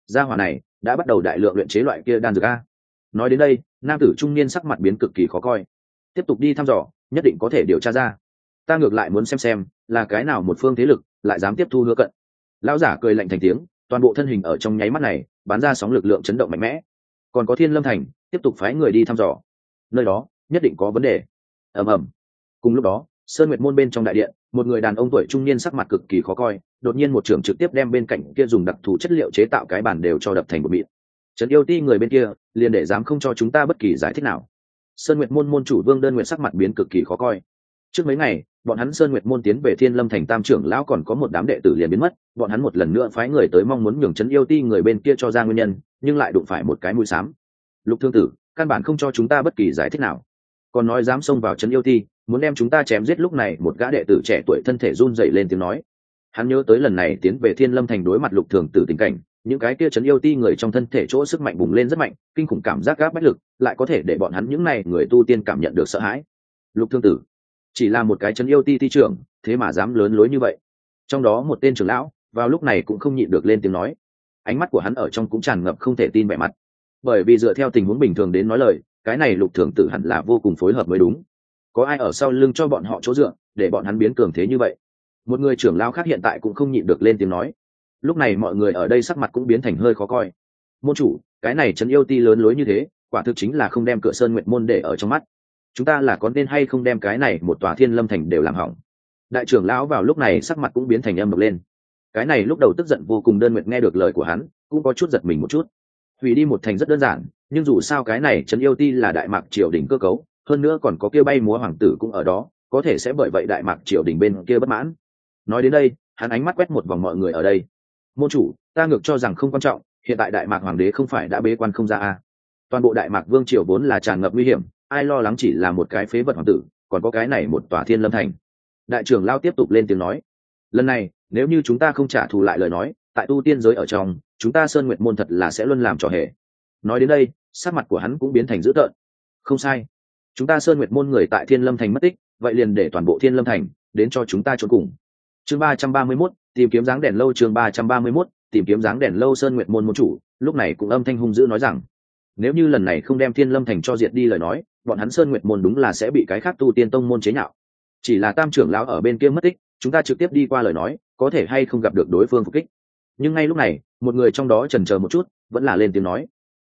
Gia hỏa này đã bắt đầu đại lượng luyện chế loại kia đan dược a. Nói đến đây, nam tử trung niên sắc mặt biến cực kỳ khó coi. Tiếp tục đi thăm dò, nhất định có thể điều tra ra. Ta ngược lại muốn xem xem, là cái nào một phương thế lực lại dám tiếp thu hứa cận. Lão giả cười lạnh thành tiếng, toàn bộ thân hình ở trong nháy mắt này bán ra sóng lực lượng chấn động mạnh mẽ. Còn có thiên lâm thành, tiếp tục phái người đi thăm dò. Nơi đó nhất định có vấn đề. Ầm ầm. Cùng lúc đó, sơn nguyệt môn bên trong đại điện, một người đàn ông tuổi trung niên sắc mặt cực kỳ khó coi, đột nhiên một trưởng trực tiếp đem bên cạnh kia dùng đặc thù chất liệu chế tạo cái bàn đều cho đập thành một mịn. Trấn yêu ti người bên kia, liền để dám không cho chúng ta bất kỳ giải thích nào. Sơn nguyệt môn môn chủ vương đơn nguyện sắc mặt biến cực kỳ khó coi. Trước mấy ngày, bọn hắn sơn nguyệt môn tiến về thiên lâm thành tam trưởng lão còn có một đám đệ tử liền biến mất, bọn hắn một lần nữa phái người tới mong muốn nhường trấn yêu ti người bên kia cho ra nguyên nhân, nhưng lại đụng phải một cái mũi xám lục thương tử, căn bản không cho chúng ta bất kỳ giải thích nào còn nói dám xông vào trấn yêu ti muốn đem chúng ta chém giết lúc này, một gã đệ tử trẻ tuổi thân thể run dậy lên tiếng nói. Hắn nhớ tới lần này tiến về thiên lâm thành đối mặt lục thường tử tình cảnh, những cái kia chấn yêu ti người trong thân thể chỗ sức mạnh bùng lên rất mạnh, kinh khủng cảm giác gáp bách lực, lại có thể để bọn hắn những này người tu tiên cảm nhận được sợ hãi. Lục thương tử, chỉ là một cái chấn yêu ti ti trưởng, thế mà dám lớn lối như vậy. Trong đó một tên trưởng lão, vào lúc này cũng không nhịn được lên tiếng nói. Ánh mắt của hắn ở trong cũng tràn ngập không thể tin vẻ mặt. Bởi vì dựa theo tình huống bình thường đến nói lời cái này lục thường tử hẳn là vô cùng phối hợp mới đúng. Có ai ở sau lưng cho bọn họ chỗ dựa, để bọn hắn biến cường thế như vậy? Một người trưởng lao khác hiện tại cũng không nhịn được lên tiếng nói. Lúc này mọi người ở đây sắc mặt cũng biến thành hơi khó coi. Môn chủ, cái này trấn yêu ti lớn lối như thế, quả thực chính là không đem cửa sơn nguyện môn để ở trong mắt. Chúng ta là có nên hay không đem cái này một tòa thiên lâm thành đều làm hỏng? Đại trưởng lão vào lúc này sắc mặt cũng biến thành âm độc lên. Cái này lúc đầu tức giận vô cùng đơn nguyện nghe được lời của hắn, cũng có chút giật mình một chút. Hủy đi một thành rất đơn giản nhưng dù sao cái này trấn yêu ti là đại mạc triều đình cơ cấu, hơn nữa còn có kia bay múa hoàng tử cũng ở đó, có thể sẽ bởi vậy đại mạc triều đình bên kia bất mãn. Nói đến đây, hắn ánh mắt quét một vòng mọi người ở đây. Môn chủ, ta ngược cho rằng không quan trọng, hiện tại đại mạc hoàng đế không phải đã bế quan không ra à? Toàn bộ đại mạc vương triều vốn là tràn ngập nguy hiểm, ai lo lắng chỉ là một cái phế vật hoàng tử, còn có cái này một tòa thiên lâm thành. Đại trưởng lao tiếp tục lên tiếng nói. Lần này, nếu như chúng ta không trả thù lại lời nói, tại tu tiên giới ở trong, chúng ta sơn nguyện môn thật là sẽ luôn làm trò hề nói đến đây, sắc mặt của hắn cũng biến thành dữ tợn. Không sai. Chúng ta sơn nguyệt môn người tại thiên lâm thành mất tích, vậy liền để toàn bộ thiên lâm thành đến cho chúng ta trốn cùng. Chương ba trăm ba mươi mốt, tìm kiếm dáng đèn lâu chương ba trăm ba mươi mốt, tìm kiếm dáng đèn lâu sơn nguyệt môn môn chủ, lúc này cũng âm thanh hung dữ nói rằng, nếu như lần này không đem thiên lâm thành cho diệt đi lời nói, bọn hắn sơn nguyệt môn đúng là sẽ bị cái khác tu tiên tông môn chế nhạo. Chỉ là tam trưởng lão ở bên kia mất tích, chúng ta trực tiếp đi qua lời nói, có thể hay không gặp được đối phương phục kích. Nhưng ngay lúc này, một người trong đó trần chờ một chút, vẫn là lên tiếng nói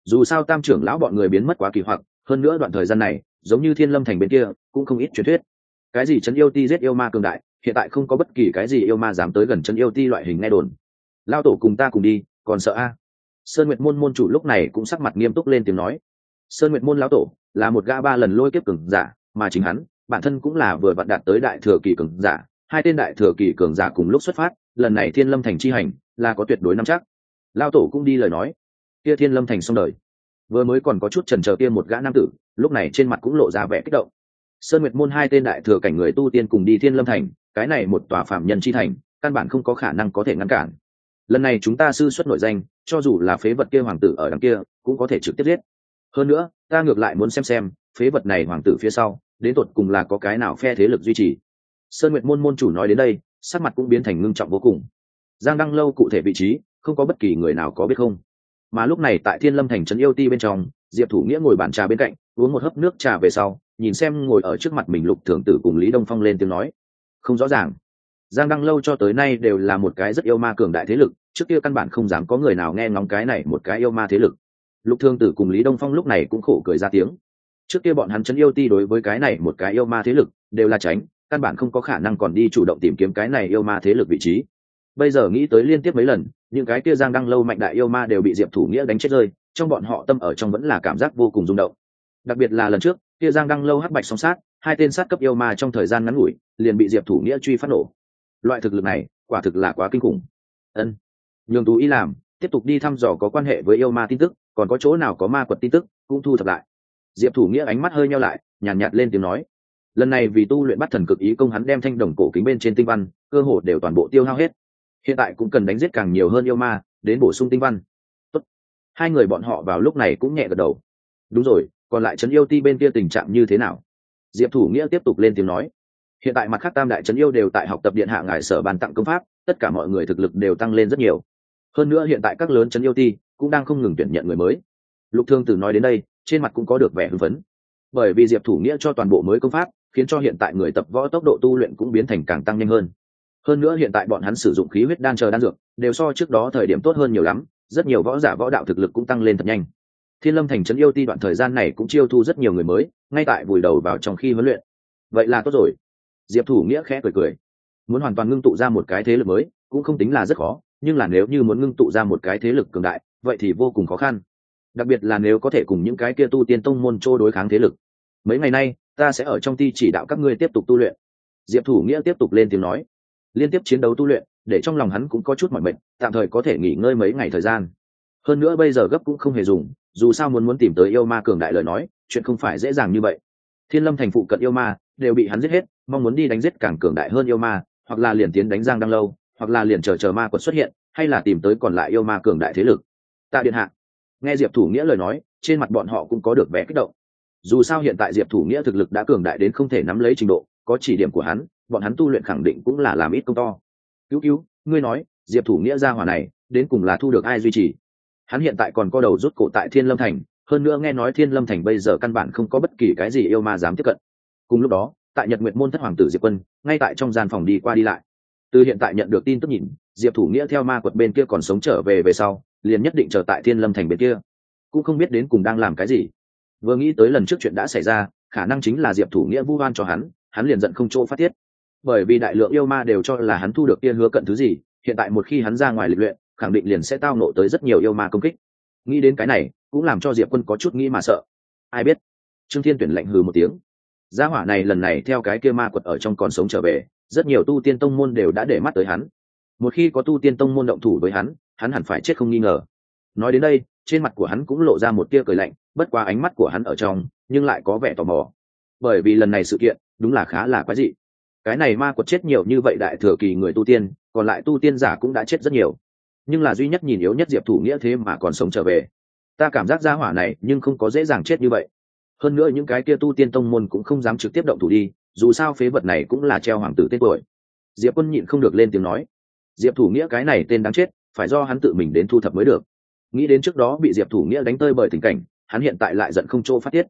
dù sao tam trưởng lão bọn người biến mất quá kỳ hoặc, hơn nữa đoạn thời gian này, giống như thiên lâm thành bên kia, cũng không ít truyền thuyết. Cái gì chân yêu ti giết yêu ma cường đại, hiện tại không có bất kỳ cái gì yêu ma dám tới gần chân yêu ti loại hình nghe đồn. Lao tổ cùng ta cùng đi, còn sợ a? Sơn nguyệt môn môn chủ lúc này cũng sắc mặt nghiêm túc lên tiếng nói. Sơn nguyệt môn lão tổ là một ga ba lần lôi kiếp cường giả, mà chính hắn, bản thân cũng là vừa vặn đạt tới đại thừa kỳ cường giả, hai tên đại thừa kỳ cường giả cùng lúc xuất phát, lần này thiên lâm thành chi hành là có tuyệt đối nắm chắc. Lao tổ cũng đi lời nói kia thiên lâm thành xong đời. Vừa mới còn có chút trần trờ kia một gã nam tử, lúc này trên mặt cũng lộ ra vẻ kích động. Sơn nguyệt môn hai tên đại thừa cảnh người tu tiên cùng đi thiên lâm thành, cái này một tòa phạm nhân chi thành, căn bản không có khả năng có thể ngăn cản. Lần này chúng ta sư xuất nội danh, cho dù là phế vật kia hoàng tử ở đằng kia, cũng có thể trực tiếp giết. Hơn nữa, ta ngược lại muốn xem xem, phế vật này hoàng tử phía sau, đến tột cùng là có cái nào phe thế lực duy trì. Sơn nguyệt môn môn chủ nói đến đây, sắc mặt cũng biến thành ngưng trọng vô cùng. Giang đăng lâu cụ thể vị trí, không có bất kỳ người nào có biết không mà lúc này tại thiên lâm thành trấn yêu ti bên trong, diệp thủ nghĩa ngồi bàn trà bên cạnh, uống một hớp nước trà về sau, nhìn xem ngồi ở trước mặt mình lục thường tử cùng lý đông phong lên tiếng nói, không rõ ràng. Giang đăng lâu cho tới nay đều là một cái rất yêu ma cường đại thế lực, trước kia căn bản không dám có người nào nghe ngóng cái này một cái yêu ma thế lực. Lục thường tử cùng lý đông phong lúc này cũng khổ cười ra tiếng. Trước kia bọn hắn chấn yêu ti đối với cái này một cái yêu ma thế lực, đều là tránh, căn bản không có khả năng còn đi chủ động tìm kiếm cái này yêu ma thế lực vị trí. Bây giờ nghĩ tới liên tiếp mấy lần những cái kia giang đăng lâu mạnh đại yêu ma đều bị diệp thủ nghĩa đánh chết rơi trong bọn họ tâm ở trong vẫn là cảm giác vô cùng rung động. Đặc biệt là lần trước kia giang đăng lâu hắc bạch song sát hai tên sát cấp yêu ma trong thời gian ngắn ngủi liền bị diệp thủ nghĩa truy phát nổ. Loại thực lực này quả thực là quá kinh khủng. Ân nhường tú y làm tiếp tục đi thăm dò có quan hệ với yêu ma tin tức còn có chỗ nào có ma quật tin tức cũng thu thập lại. Diệp thủ nghĩa ánh mắt hơi nhau lại nhàn nhạt, nhạt lên tiếng nói. Lần này vì tu luyện bắt thần cực ý công hắn đem thanh đồng cổ kính bên trên tinh văn cơ hồ đều toàn bộ tiêu hao hết hiện tại cũng cần đánh giết càng nhiều hơn yêu ma, đến bổ sung tinh văn. Tốt. hai người bọn họ vào lúc này cũng nhẹ gật đầu. Đúng rồi, còn lại trấn yêu ti bên kia tình trạng như thế nào? Diệp thủ nghĩa tiếp tục lên tiếng nói. Hiện tại mặt khác tam đại trấn yêu đều tại học tập điện hạ ngài sở ban tặng công pháp, tất cả mọi người thực lực đều tăng lên rất nhiều. Hơn nữa hiện tại các lớn trấn yêu ti cũng đang không ngừng tuyển nhận người mới. Lục thương từ nói đến đây, trên mặt cũng có được vẻ hưng phấn. Bởi vì diệp thủ nghĩa cho toàn bộ mới công pháp, khiến cho hiện tại người tập võ tốc độ tu luyện cũng biến thành càng tăng nhanh hơn hơn nữa hiện tại bọn hắn sử dụng khí huyết đan chờ đan dược, đều so trước đó thời điểm tốt hơn nhiều lắm, rất nhiều võ giả võ đạo thực lực cũng tăng lên thật nhanh. Thiên lâm thành trấn yêu ti đoạn thời gian này cũng chiêu thu rất nhiều người mới, ngay tại vùi đầu vào trong khi huấn luyện. Vậy là tốt rồi. Diệp thủ nghĩa khẽ cười cười. Muốn hoàn toàn ngưng tụ ra một cái thế lực mới, cũng không tính là rất khó, nhưng là nếu như muốn ngưng tụ ra một cái thế lực cường đại, vậy thì vô cùng khó khăn. Đặc biệt là nếu có thể cùng những cái kia tu tiên tông môn trô đối kháng thế lực. Mấy ngày nay, ta sẽ ở trong ti chỉ đạo các ngươi tiếp tục tu luyện. Diệp thủ nghĩa tiếp tục lên tiếng nói liên tiếp chiến đấu tu luyện, để trong lòng hắn cũng có chút mỏi mệt, tạm thời có thể nghỉ ngơi mấy ngày thời gian. Hơn nữa bây giờ gấp cũng không hề dùng, dù sao muốn muốn tìm tới yêu ma cường đại lời nói, chuyện không phải dễ dàng như vậy. Thiên lâm thành phụ cận yêu ma đều bị hắn giết hết, mong muốn đi đánh giết càng cường đại hơn yêu ma, hoặc là liền tiến đánh giang đăng lâu, hoặc là liền chờ chờ ma quật xuất hiện, hay là tìm tới còn lại yêu ma cường đại thế lực. Tạ điện hạ, nghe diệp thủ nghĩa lời nói, trên mặt bọn họ cũng có được vẻ kích động. Dù sao hiện tại diệp thủ nghĩa thực lực đã cường đại đến không thể nắm lấy trình độ, có chỉ điểm của hắn bọn hắn tu luyện khẳng định cũng là làm ít công to. Cứu cứu, ngươi nói, diệp thủ nghĩa gia hỏa này, đến cùng là thu được ai duy trì? Hắn hiện tại còn co đầu rút cổ tại thiên lâm thành, hơn nữa nghe nói thiên lâm thành bây giờ căn bản không có bất kỳ cái gì yêu ma dám tiếp cận. Cùng lúc đó, tại nhật nguyện môn thất hoàng tử diệp quân, ngay tại trong gian phòng đi qua đi lại. Từ hiện tại nhận được tin tức nhìn, diệp thủ nghĩa theo ma quật bên kia còn sống trở về về sau, liền nhất định chờ tại thiên lâm thành bên kia. Cũng không biết đến cùng đang làm cái gì. Vừa nghĩ tới lần trước chuyện đã xảy ra, khả năng chính là diệp thủ nghĩa vu oan cho hắn hắn liền giận không chỗ phát tiết bởi vì đại lượng yêu ma đều cho là hắn thu được kia hứa cận thứ gì, hiện tại một khi hắn ra ngoài lịch luyện, khẳng định liền sẽ tao nộ tới rất nhiều yêu ma công kích. Nghĩ đến cái này, cũng làm cho diệp quân có chút nghĩ mà sợ. Ai biết? Trương thiên tuyển lạnh hừ một tiếng. Gia hỏa này lần này theo cái kia ma quật ở trong còn sống trở về, rất nhiều tu tiên tông môn đều đã để mắt tới hắn. Một khi có tu tiên tông môn động thủ với hắn hắn hẳn phải chết không nghi ngờ. Nói đến đây, trên mặt của hắn cũng lộ ra một tia cười lạnh, bất qua ánh mắt của hắn ở trong, nhưng lại có vẻ tò mò. Bởi vì lần này sự kiện, đúng là khá là quái dị cái này ma quật chết nhiều như vậy đại thừa kỳ người tu tiên, còn lại tu tiên giả cũng đã chết rất nhiều. Nhưng là duy nhất nhìn yếu nhất diệp thủ nghĩa thế mà còn sống trở về. Ta cảm giác gia hỏa này nhưng không có dễ dàng chết như vậy. Hơn nữa những cái kia tu tiên tông môn cũng không dám trực tiếp động thủ đi, dù sao phế vật này cũng là treo hoàng tử tên tuổi. Diệp quân nhịn không được lên tiếng nói. Diệp thủ nghĩa cái này tên đáng chết, phải do hắn tự mình đến thu thập mới được. Nghĩ đến trước đó bị diệp thủ nghĩa đánh tơi bởi tình cảnh, hắn hiện tại lại giận không chỗ phát tiết.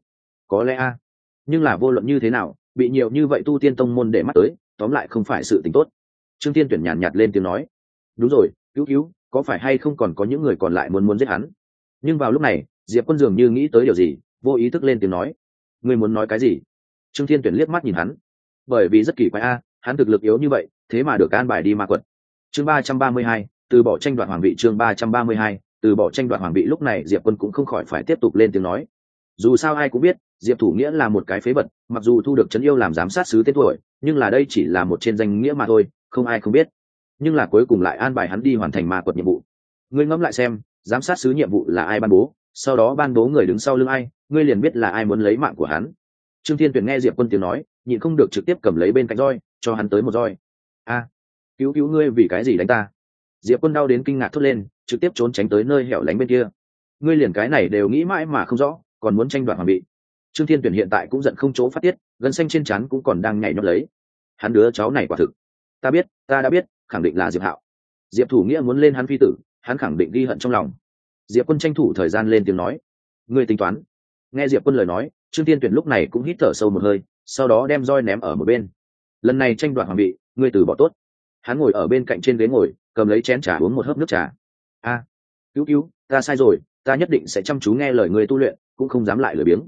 Có lẽ a, nhưng là vô luận như thế nào bị nhiều như vậy tu tiên tông môn để mắt tới tóm lại không phải sự t ì n h tốt. Trương tiên tuyển nhàn nhạt, nhạt lên tiếng nói đúng rồi cứu cứu có phải hay không còn có những người còn lại muốn muốn giết hắn? Nhưng vào lúc này diệp quân dường như nghĩ tới điều gì vô ý thức lên tiếng nói ngươi muốn nói cái gì? Trương thiên tuyển liếc mắt nhìn hắn bởi vì rất kỳ quái a hắn thực lực yếu như vậy thế mà được an bài đi ma quật. Chương ba trăm ba mươi hai từ bỏ tranh đoạt hoàng vị chương ba trăm ba mươi hai từ bỏ tranh đoạt hoàng vị lúc này diệp quân cũng không khỏi phải tiếp tục lên tiếng nói dù sao ai cũng biết diệp thủ nghĩa là một cái phế vật, mặc dù thu được trấn yêu làm giám sát sứ tên tuổi, nhưng là đây chỉ là một trên danh nghĩa mà thôi, không ai không biết. Nhưng là cuối cùng lại an bài hắn đi hoàn thành ma quật nhiệm vụ. Ngươi ngẫm lại xem, giám sát sứ nhiệm vụ là ai ban bố, sau đó ban bố người đứng sau lưng ai, ngươi liền biết là ai muốn lấy mạng của hắn. Trương thiên tuyển nghe diệp quân tiếng nói, nhịn không được trực tiếp cầm lấy bên cạnh roi, cho hắn tới một roi. A, cứu cứu ngươi vì cái gì đánh ta? Diệp quân đau đến kinh ngạc thốt lên, trực tiếp trốn tránh tới nơi hẻo lánh bên kia. Ngươi liền cái này đều nghĩ mãi mà không rõ, còn muốn tranh đoạt hoàng vị trương thiên tuyển hiện tại cũng giận không chỗ phát tiết, gân xanh trên chắn cũng còn đang nhảy nhót lấy. Hắn đứa cháu này quả thực. Ta biết, ta đã biết, khẳng định là diệp hạo. Diệp thủ nghĩa muốn lên hắn phi tử, hắn khẳng định ghi hận trong lòng. Diệp quân tranh thủ thời gian lên tiếng nói. Người tính toán. Nghe diệp quân lời nói, trương thiên tuyển lúc này cũng hít thở sâu một hơi, sau đó đem roi ném ở một bên. Lần này tranh đoạt hoàng vị, ngươi từ bỏ tốt. Hắn ngồi ở bên cạnh trên ghế ngồi, cầm lấy chén trà uống một hớp nước trà. A, cứu cứu, ta sai rồi, ta nhất định sẽ chăm chú nghe lời người tu luyện, cũng không dám lại lười biếng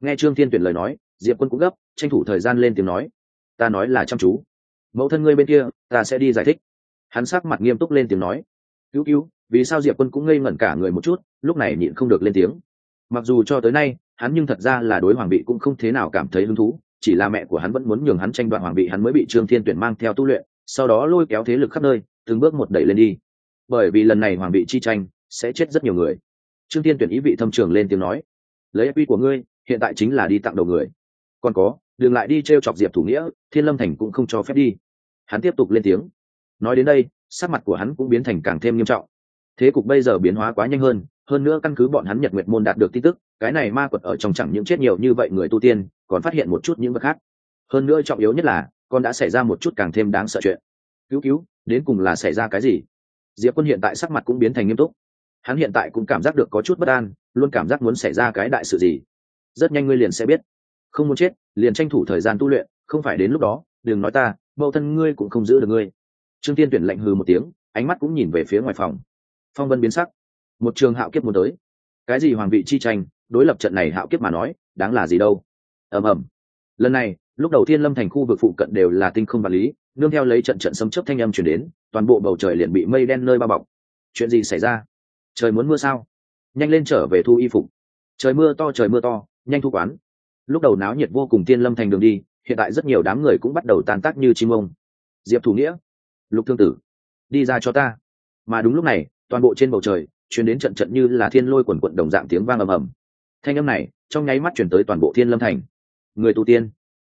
nghe trương thiên tuyển lời nói, diệp quân cũng gấp, tranh thủ thời gian lên tiếng nói, ta nói là chăm chú. Mẫu thân ngươi bên kia, ta sẽ đi giải thích. Hắn sắc mặt nghiêm túc lên tiếng nói, cứu cứu, vì sao diệp quân cũng ngây ngẩn cả người một chút, lúc này nhịn không được lên tiếng. Mặc dù cho tới nay, hắn nhưng thật ra là đối hoàng bị cũng không thế nào cảm thấy hứng thú, chỉ là mẹ của hắn vẫn muốn nhường hắn tranh đoạt hoàng bị, hắn mới bị trương thiên tuyển mang theo tu luyện, sau đó lôi kéo thế lực khắp nơi, từng bước một đẩy lên đi. Bởi vì lần này hoàng bị chi tranh, sẽ chết rất nhiều người. Trương tiên tuyển ý vị thâm trường lên tiếng nói lấy quy của ngươi, hiện tại chính là đi tặng đầu người. Còn có, đừng lại đi t r e o chọc diệp thủ nghĩa, thiên lâm thành cũng không cho phép đi. Hắn tiếp tục lên tiếng. Nói đến đây, sắc mặt của hắn cũng biến thành càng thêm nghiêm trọng. Thế cục bây giờ biến hóa quá nhanh hơn hơn nữa căn cứ bọn hắn nhật nguyệt môn đạt được tin tức, cái này ma quật ở trong chẳng những chết nhiều như vậy người tu tiên, còn phát hiện một chút những vật khác. Hơn nữa trọng yếu nhất là con đã xảy ra một chút càng thêm đáng sợ chuyện. Cứu cứu, đến cùng là xảy ra cái gì? Diệp quân hiện tại sắc mặt cũng biến thành nghiêm túc hắn hiện tại cũng cảm giác được có chút bất an, luôn cảm giác muốn xảy ra cái đại sự gì. Rất nhanh ngươi liền sẽ biết. Không muốn chết, liền tranh thủ thời gian tu luyện, không phải đến lúc đó, đừng nói ta, mẫu thân ngươi cũng không giữ được ngươi. Trương tiên tuyển lạnh hừ một tiếng, ánh mắt cũng nhìn về phía ngoài phòng. Phong vân biến sắc. Một trường hạo kiếp muốn tới. Cái gì hoàng vị chi tranh, đối lập trận này hạo kiếp mà nói, đáng là gì đâu? Ầm ầm. Lần này, lúc đầu tiên lâm thành khu vực phụ cận đều là tinh không vật lý, nương theo lấy trận trận xâm chấp thanh âm chuyển đến, toàn bộ bầu trời liền bị mây đen nơi bao bọc. Chuyện gì xảy ra? Trời muốn mưa sao? Nhanh lên trở về thu y phục. Trời mưa to, trời mưa to, nhanh thu quán. Lúc đầu náo nhiệt vô cùng tiên lâm thành đường đi, hiện tại rất nhiều đám người cũng bắt đầu tàn tác như chim ông. Diệp thủ nghĩa, lục thương tử, đi ra cho ta. Mà đúng lúc này, toàn bộ trên bầu trời chuyển đến trận trận như là thiên lôi quần quận đồng dạng tiếng vang ầm ầm. Thanh âm này, trong nháy mắt chuyển tới toàn bộ thiên lâm thành. Người tu tiên,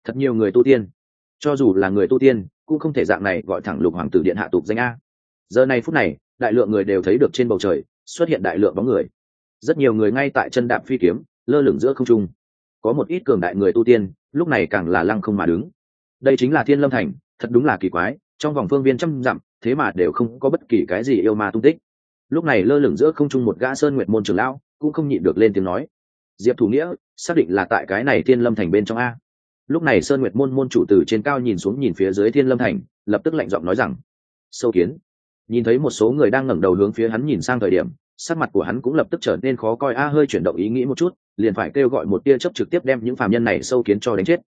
thật nhiều người tu tiên. Cho dù là người tu tiên, cũng không thể dạng này gọi thẳng lục hoàng tử điện hạ tục danh a. Giờ này phút này, đại lượng người đều thấy được trên bầu trời xuất hiện đại lượng bóng người. Rất nhiều người ngay tại chân đạp phi kiếm, lơ lửng giữa không trung. Có một ít cường đại người tu tiên, lúc này càng là lăng không mà đứng. Đây chính là thiên lâm thành, thật đúng là kỳ quái, trong vòng phương viên trăm dặm, thế mà đều không có bất kỳ cái gì yêu ma tung tích. Lúc này lơ lửng giữa không trung một gã sơn nguyệt môn trường lão, cũng không nhịn được lên tiếng nói. Diệp thủ nghĩa, xác định là tại cái này thiên lâm thành bên trong a. Lúc này sơn nguyệt môn môn chủ từ trên cao nhìn xuống nhìn phía dưới thiên lâm thành, lập tức lạnh giọng nói rằng, sâu kiến nhìn thấy một số người đang ngẩng đầu hướng phía hắn nhìn sang thời điểm, sắc mặt của hắn cũng lập tức trở nên khó coi, a, hơi chuyển động ý nghĩ một chút, liền phải kêu gọi một tia chấp trực tiếp đem những phạm nhân này sâu kiến cho đánh chết.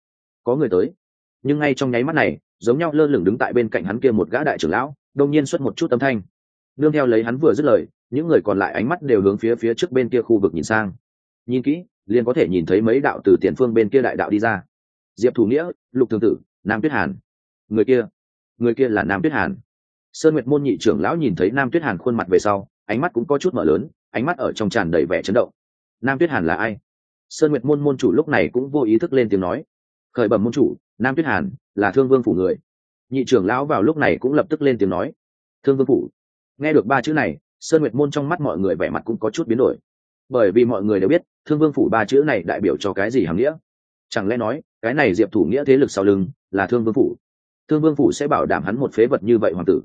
Có người tới. Nhưng ngay trong nháy mắt này, giống nhau lơ lửng đứng tại bên cạnh hắn kia một gã đại trưởng lão, đông nhiên xuất một chút âm thanh. Nương theo lấy hắn vừa dứt lời, những người còn lại ánh mắt đều hướng phía phía trước bên kia khu vực nhìn sang. Nhìn kỹ, liền có thể nhìn thấy mấy đạo từ tiền phương bên kia đại đạo đi ra. Diệp thủ nghĩa, lục thường tử, nam tuyết hàn. Người kia. Người kia là nam tuyết hàn sơn nguyệt môn nhị trưởng lão nhìn thấy nam tuyết hàn khuôn mặt về sau, ánh mắt cũng có chút mở lớn, ánh mắt ở trong tràn đầy vẻ chấn động. Nam tuyết hàn là ai? Sơn nguyệt môn môn chủ lúc này cũng vô ý thức lên tiếng nói. Khởi bẩm môn chủ, nam tuyết hàn là thương vương phủ người. Nhị trưởng lão vào lúc này cũng lập tức lên tiếng nói. Thương vương phủ. Nghe được ba chữ này, sơn nguyệt môn trong mắt mọi người vẻ mặt cũng có chút biến đổi. Bởi vì mọi người đều biết, thương vương phủ ba chữ này đại biểu cho cái gì hàm nghĩa? Chẳng lẽ nói, cái này diệp thủ nghĩa thế lực sau lưng là thương vương phủ? Thương vương phủ sẽ bảo đảm hắn một phế vật như vậy hoàng tử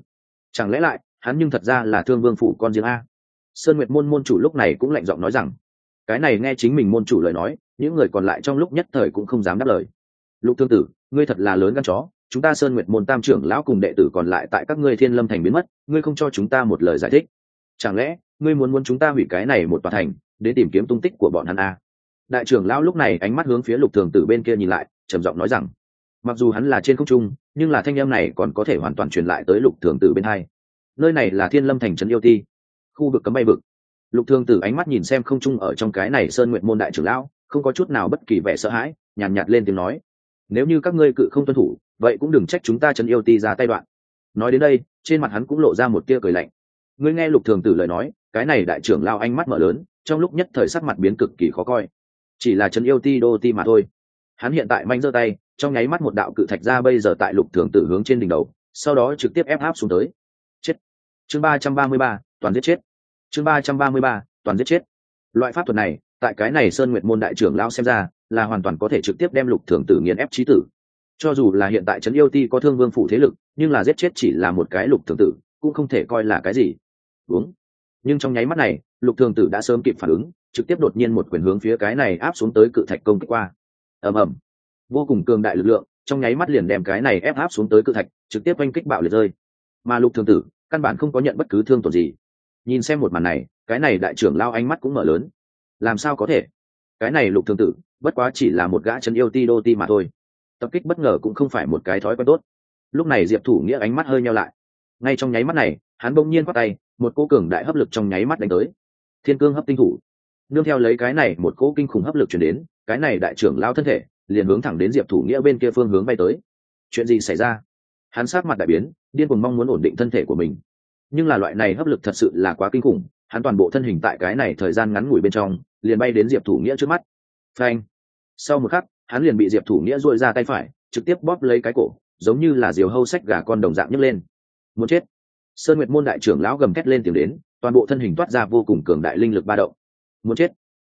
chẳng lẽ lại, hắn nhưng thật ra là thương vương phủ con riêng a? Sơn nguyệt môn môn chủ lúc này cũng lạnh giọng nói rằng, cái này nghe chính mình môn chủ lời nói, những người còn lại trong lúc nhất thời cũng không dám đáp lời. Lục thương tử, ngươi thật là lớn gan chó, chúng ta sơn nguyệt môn tam trưởng lão cùng đệ tử còn lại tại các ngươi thiên lâm thành biến mất, ngươi không cho chúng ta một lời giải thích. Chẳng lẽ, ngươi muốn muốn chúng ta hủy cái này một tòa thành để tìm kiếm tung tích của bọn hắn a? Đại trưởng lão lúc này ánh mắt hướng phía lục thường tử bên kia nhìn lại, trầm giọng nói rằng mặc dù hắn là trên không trung nhưng là thanh âm này còn có thể hoàn toàn truyền lại tới lục thường tử bên hai. Nơi này là thiên lâm thành trấn yêu ti khu vực cấm bay vực. Lục thường tử ánh mắt nhìn xem không trung ở trong cái này sơn nguyện môn đại trưởng lão không có chút nào bất kỳ vẻ sợ hãi nhàn nhạt, nhạt lên tiếng nói. Nếu như các ngươi cự không tuân thủ vậy cũng đừng trách chúng ta trấn yêu ti ra tay đoạn. Nói đến đây trên mặt hắn cũng lộ ra một tia cười lạnh. Ngươi nghe lục thường tử lời nói cái này đại trưởng lao ánh mắt mở lớn trong lúc nhất thời sắc mặt biến cực kỳ khó coi. Chỉ là trấn yêu ti đô ti mà thôi. Hắn hiện tại manh giơ tay trong nháy mắt một đạo cự thạch ra bây giờ tại lục thường tử hướng trên đỉnh đầu, sau đó trực tiếp ép áp xuống tới. Chết. Chương ba trăm ba mươi ba, toàn giết chết. Chương ba trăm ba mươi ba, toàn giết chết. Loại pháp thuật này, tại cái này sơn nguyệt môn đại trưởng lão xem ra, là hoàn toàn có thể trực tiếp đem lục thường tử nghiền ép trí tử. Cho dù là hiện tại trấn yêu ti có thương vương phủ thế lực, nhưng là giết chết chỉ là một cái lục thường tử, cũng không thể coi là cái gì. Đúng. Nhưng trong nháy mắt này, lục thường tử đã sớm kịp phản ứng, trực tiếp đột nhiên một quyền hướng phía cái này áp xuống tới cự thạch công kích qua. Ầm ầm vô cùng cường đại lực lượng, trong nháy mắt liền đem cái này ép áp xuống tới cự thạch, trực tiếp oanh kích bạo liệt rơi. Mà lục thường tử, căn bản không có nhận bất cứ thương tổn gì. Nhìn xem một màn này, cái này đại trưởng lao ánh mắt cũng mở lớn. Làm sao có thể? Cái này lục thường tử, bất quá chỉ là một gã chân yêu ti đô ti mà thôi. Tập kích bất ngờ cũng không phải một cái thói quen tốt. Lúc này diệp thủ nghĩa ánh mắt hơi nhau lại. Ngay trong nháy mắt này, hắn bỗng nhiên khoác tay, một cô cường đại hấp lực trong nháy mắt đánh tới. Thiên cương hấp tinh thủ. Nương theo lấy cái này một cỗ kinh khủng hấp lực chuyển đến, cái này đại trưởng lao thân thể liền hướng thẳng đến diệp thủ nghĩa bên kia phương hướng bay tới. Chuyện gì xảy ra? Hắn sát mặt đại biến, điên cuồng mong muốn ổn định thân thể của mình. Nhưng là loại này hấp lực thật sự là quá kinh khủng, hắn toàn bộ thân hình tại cái này thời gian ngắn ngủi bên trong, liền bay đến diệp thủ nghĩa trước mắt. Phanh! Sau một khắc, hắn liền bị diệp thủ nghĩa dội ra tay phải, trực tiếp bóp lấy cái cổ, giống như là diều hâu sách gà con đồng dạng nhấc lên. Muốn chết! Sơn nguyệt môn đại trưởng lão gầm thét lên tiếng đến, toàn bộ thân hình toát ra vô cùng cường đại linh lực ba động. Muốn chết!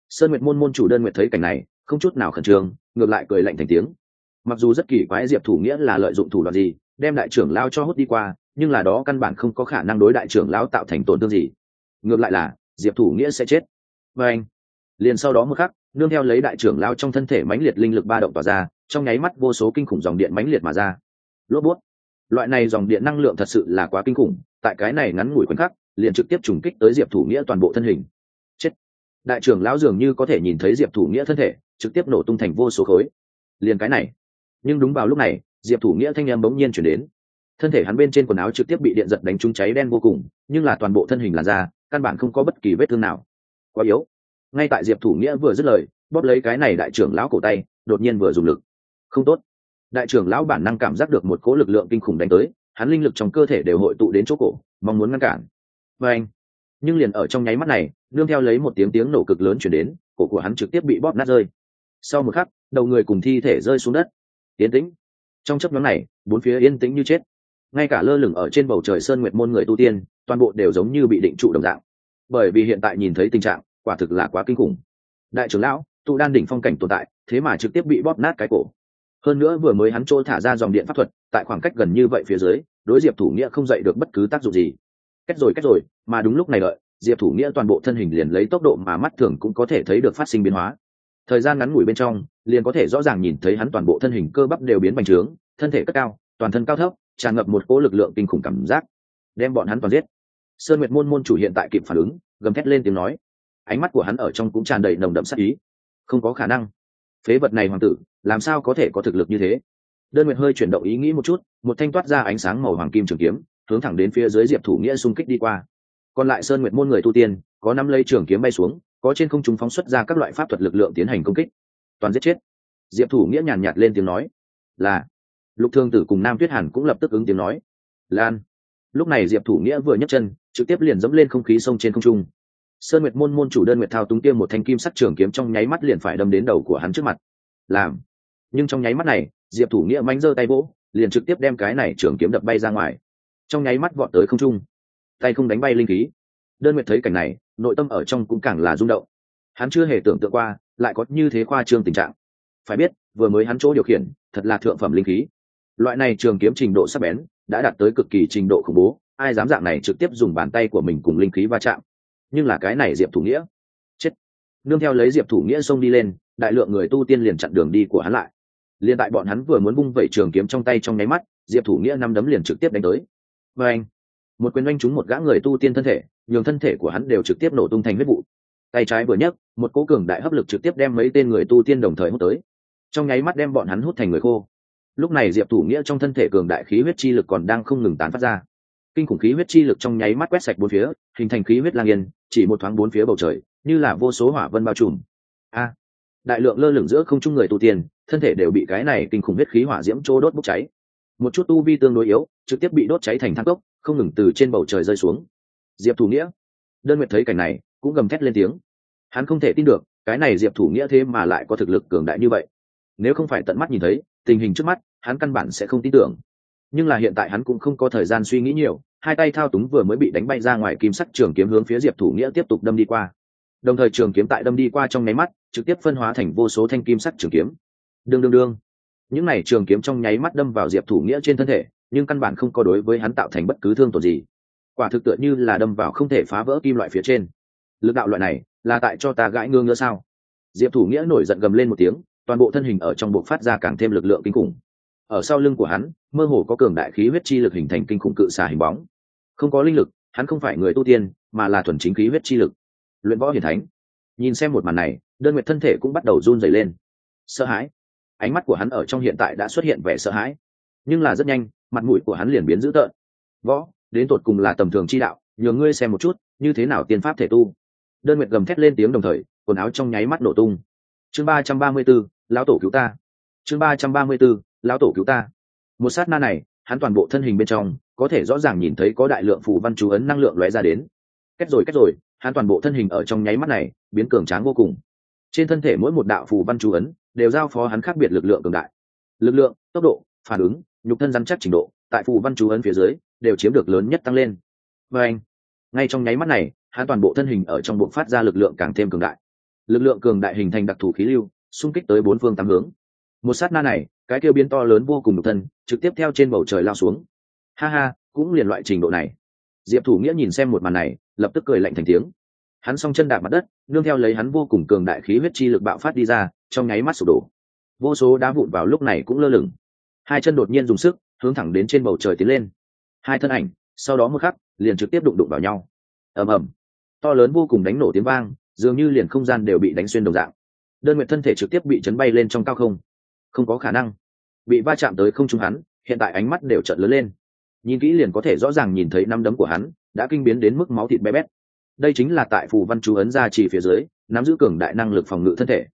Sơn nguyệt môn môn chủ đơn nguyệt thấy cảnh này, không chút nào khẩn trương ngược lại cười lạnh thành tiếng. Mặc dù rất kỳ quái diệp thủ nghĩa là lợi dụng thủ đoạn gì, đem đại trưởng lao cho hút đi qua, nhưng là đó căn bản không có khả năng đối đại trưởng lão tạo thành tổn thương gì. Ngược lại là, diệp thủ nghĩa sẽ chết. Và anh, liền sau đó một khắc, nương theo lấy đại trưởng lao trong thân thể mãnh liệt linh lực ba động tỏa ra, trong nháy mắt vô số kinh khủng dòng điện mãnh liệt mà ra. Lốp bút. Loại này dòng điện năng lượng thật sự là quá kinh khủng, tại cái này ngắn ngủi khoảnh khắc, liền trực tiếp trùng kích tới diệp thủ nghĩa toàn bộ thân hình. Chết. Đại trưởng lão dường như có thể nhìn thấy diệp thủ nghĩa thân thể trực tiếp nổ tung thành vô số khối. Liền cái này. Nhưng đúng vào lúc này, diệp thủ nghĩa thanh em bỗng nhiên chuyển đến. Thân thể hắn bên trên quần áo trực tiếp bị điện giật đánh trúng cháy đen vô cùng, nhưng là toàn bộ thân hình làn da, căn bản không có bất kỳ vết thương nào. Quá yếu. Ngay tại diệp thủ nghĩa vừa dứt lời, bóp lấy cái này đại trưởng lão cổ tay, đột nhiên vừa dùng lực. Không tốt. Đại trưởng lão bản năng cảm giác được một cỗ lực lượng kinh khủng đánh tới, hắn linh lực trong cơ thể đều hội tụ đến chỗ cổ, mong muốn ngăn cản. Và anh nhưng liền ở trong nháy mắt này đương theo lấy một tiếng tiếng nổ cực lớn chuyển đến, cổ của hắn trực tiếp bị bóp nát rơi sau một khắc, đầu người cùng thi thể rơi xuống đất. Yên tĩnh. Trong chấp nhóm này, bốn phía yên tĩnh như chết. Ngay cả lơ lửng ở trên bầu trời sơn nguyệt môn người tu tiên, toàn bộ đều giống như bị định trụ đồng dạng. Bởi vì hiện tại nhìn thấy tình trạng, quả thực là quá kinh khủng. Đại trưởng lão, tụ đan đỉnh phong cảnh tồn tại, thế mà trực tiếp bị bóp nát cái cổ. Hơn nữa vừa mới hắn trôi thả ra dòng điện pháp thuật, tại khoảng cách gần như vậy phía dưới, đối diệp thủ nghĩa không dậy được bất cứ tác dụng gì. Cách rồi cách rồi, mà đúng lúc này đợi, diệp thủ nghĩa toàn bộ thân hình liền lấy tốc độ mà mắt thường cũng có thể thấy được phát sinh biến hóa thời gian ngắn ngủi bên trong, liền có thể rõ ràng nhìn thấy hắn toàn bộ thân hình cơ bắp đều biến bành trướng, thân thể cất cao, toàn thân cao thấp, tràn ngập một cỗ lực lượng kinh khủng cảm giác, đem bọn hắn toàn giết. Sơn nguyệt môn môn chủ hiện tại kịp phản ứng, gầm thét lên tiếng nói. Ánh mắt của hắn ở trong cũng tràn đầy nồng đậm sắc ý. Không có khả năng. Phế vật này hoàng tử, làm sao có thể có thực lực như thế? Đơn nguyệt hơi chuyển động ý nghĩ một chút, một thanh toát ra ánh sáng màu hoàng kim trường kiếm, hướng thẳng đến phía dưới diệp thủ nghĩa xung kích đi qua. Còn lại sơn nguyệt môn người tu tiên, có năm lấy trường kiếm bay xuống có trên không trung phóng xuất ra các loại pháp thuật lực lượng tiến hành công kích. Toàn giết chết. Diệp thủ nghĩa nhàn nhạt lên tiếng nói, là. Lục thương tử cùng nam tuyết hàn cũng lập tức ứng tiếng nói, lan. Lúc này diệp thủ nghĩa vừa nhấc chân, trực tiếp liền dẫm lên không khí sông trên không trung. Sơn nguyệt môn môn chủ đơn nguyệt thao túng tiêm một thanh kim sắc trường kiếm trong nháy mắt liền phải đâm đến đầu của hắn trước mặt. Làm. Nhưng trong nháy mắt này, diệp thủ nghĩa mánh giơ tay vỗ, liền trực tiếp đem cái này trường kiếm đập bay ra ngoài. Trong nháy mắt vọt tới không trung. Tay không đánh bay linh khí đơn nguyệt thấy cảnh này, nội tâm ở trong cũng càng là rung động. Hắn chưa hề tưởng tượng qua, lại có như thế khoa trương tình trạng. Phải biết, vừa mới hắn chỗ điều khiển, thật là thượng phẩm linh khí. Loại này trường kiếm trình độ sắc bén, đã đạt tới cực kỳ trình độ khủng bố, ai dám dạng này trực tiếp dùng bàn tay của mình cùng linh khí va chạm. Nhưng là cái này diệp thủ nghĩa. Chết. Nương theo lấy diệp thủ nghĩa xông đi lên, đại lượng người tu tiên liền chặn đường đi của hắn lại. Liền tại bọn hắn vừa muốn bung vẩy trường kiếm trong tay trong nháy mắt, diệp thủ nghĩa năm đấm liền trực tiếp đánh tới. Và anh một quyền oanh trúng một gã người tu tiên thân thể, nhường thân thể của hắn đều trực tiếp nổ tung thành huyết vụ. Tay trái vừa nhấc, một cố cường đại hấp lực trực tiếp đem mấy tên người tu tiên đồng thời hút tới. Trong nháy mắt đem bọn hắn hút thành người khô. Lúc này diệp thủ nghĩa trong thân thể cường đại khí huyết chi lực còn đang không ngừng tán phát ra. Kinh khủng khí huyết chi lực trong nháy mắt quét sạch bốn phía, hình thành khí huyết lang yên, chỉ một thoáng bốn phía bầu trời, như là vô số hỏa vân bao trùm. A! Đại lượng lơ lửng giữa không trung người tu tiên, thân thể đều bị cái này kinh khủng huyết khí hỏa diễm trô đốt bốc cháy. Một chút tu vi tương đối yếu trực tiếp bị đốt cháy thành thang cốc, không ngừng từ trên bầu trời rơi xuống. Diệp thủ nghĩa. Đơn nguyệt thấy cảnh này, cũng gầm thét lên tiếng. Hắn không thể tin được, cái này diệp thủ nghĩa thế mà lại có thực lực cường đại như vậy. Nếu không phải tận mắt nhìn thấy, tình hình trước mắt, hắn căn bản sẽ không tin tưởng. Nhưng là hiện tại hắn cũng không có thời gian suy nghĩ nhiều, hai tay thao túng vừa mới bị đánh bay ra ngoài kim sắc trường kiếm hướng phía diệp thủ nghĩa tiếp tục đâm đi qua. Đồng thời trường kiếm tại đâm đi qua trong nháy mắt, trực tiếp phân hóa thành vô số thanh kim sắc trường kiếm. Đương đương đương. Những này trường kiếm trong nháy mắt đâm vào diệp thủ nghĩa trên thân thể nhưng căn bản không có đối với hắn tạo thành bất cứ thương tổn gì. Quả thực tựa như là đâm vào không thể phá vỡ kim loại phía trên. Lực đạo loại này, là tại cho ta gãi ngương nữa sao? Diệp thủ nghĩa nổi giận gầm lên một tiếng, toàn bộ thân hình ở trong buộc phát ra càng thêm lực lượng kinh khủng. Ở sau lưng của hắn, mơ hồ có cường đại khí huyết chi lực hình thành kinh khủng cự xà hình bóng. Không có linh lực, hắn không phải người tu tiên, mà là thuần chính khí huyết chi lực. Luyện võ hiển thánh. Nhìn xem một màn này, đơn nguyện thân thể cũng bắt đầu run dày lên. Sợ hãi. Ánh mắt của hắn ở trong hiện tại đã xuất hiện vẻ sợ hãi. Nhưng là rất nhanh mặt mũi của hắn liền biến dữ tợn. Võ, đến tột cùng là tầm thường chi đạo, nhường ngươi xem một chút, như thế nào tiên pháp thể tu. Đơn nguyệt gầm thét lên tiếng đồng thời, quần áo trong nháy mắt nổ tung. Chương ba trăm ba mươi b ố lão tổ cứu ta. Chương ba trăm ba mươi b ố lão tổ cứu ta. Một sát na này, hắn toàn bộ thân hình bên trong, có thể rõ ràng nhìn thấy có đại lượng phù văn chú ấn năng lượng lóe ra đến. Cách rồi cách rồi, hắn toàn bộ thân hình ở trong nháy mắt này, biến cường tráng vô cùng. Trên thân thể mỗi một đạo phù văn chú ấn, đều giao phó hắn khác biệt lực lượng cường đại. Lực lượng, tốc độ, phản ứng nhục thân rắn chắc trình độ, tại phù văn chú ấn phía dưới, đều chiếm được lớn nhất tăng lên. Và anh, ngay trong nháy mắt này, hắn toàn bộ thân hình ở trong bộ phát ra lực lượng càng thêm cường đại. Lực lượng cường đại hình thành đặc thù khí lưu, xung kích tới bốn phương tám hướng. Một sát na này, cái kêu biến to lớn vô cùng nhục thân, trực tiếp theo trên bầu trời lao xuống. Ha ha, cũng liền loại trình độ này. Diệp thủ nghĩa nhìn xem một màn này, lập tức cười lạnh thành tiếng. Hắn s o n g chân đạp mặt đất, nương theo lấy hắn vô cùng cường đại khí huyết chi lực bạo phát đi ra, trong nháy mắt sụp đổ. Vô số đá vụn vào lúc này cũng lơ lửng hai chân đột nhiên dùng sức, hướng thẳng đến trên bầu trời tiến lên. Hai thân ảnh, sau đó một khắc, liền trực tiếp đụng đụng vào nhau. Ầm ầm. To lớn vô cùng đánh nổ tiếng vang, dường như liền không gian đều bị đánh xuyên đồng dạng. Đơn nguyện thân thể trực tiếp bị chấn bay lên trong cao không. Không có khả năng. Bị va chạm tới không trung hắn, hiện tại ánh mắt đều trợn lớn lên. Nhìn kỹ liền có thể rõ ràng nhìn thấy năm đấm của hắn, đã kinh biến đến mức máu thịt bé bét. Đây chính là tại phù văn chú ấn ra chỉ phía dưới, nắm giữ cường đại năng lực phòng ngự thân thể.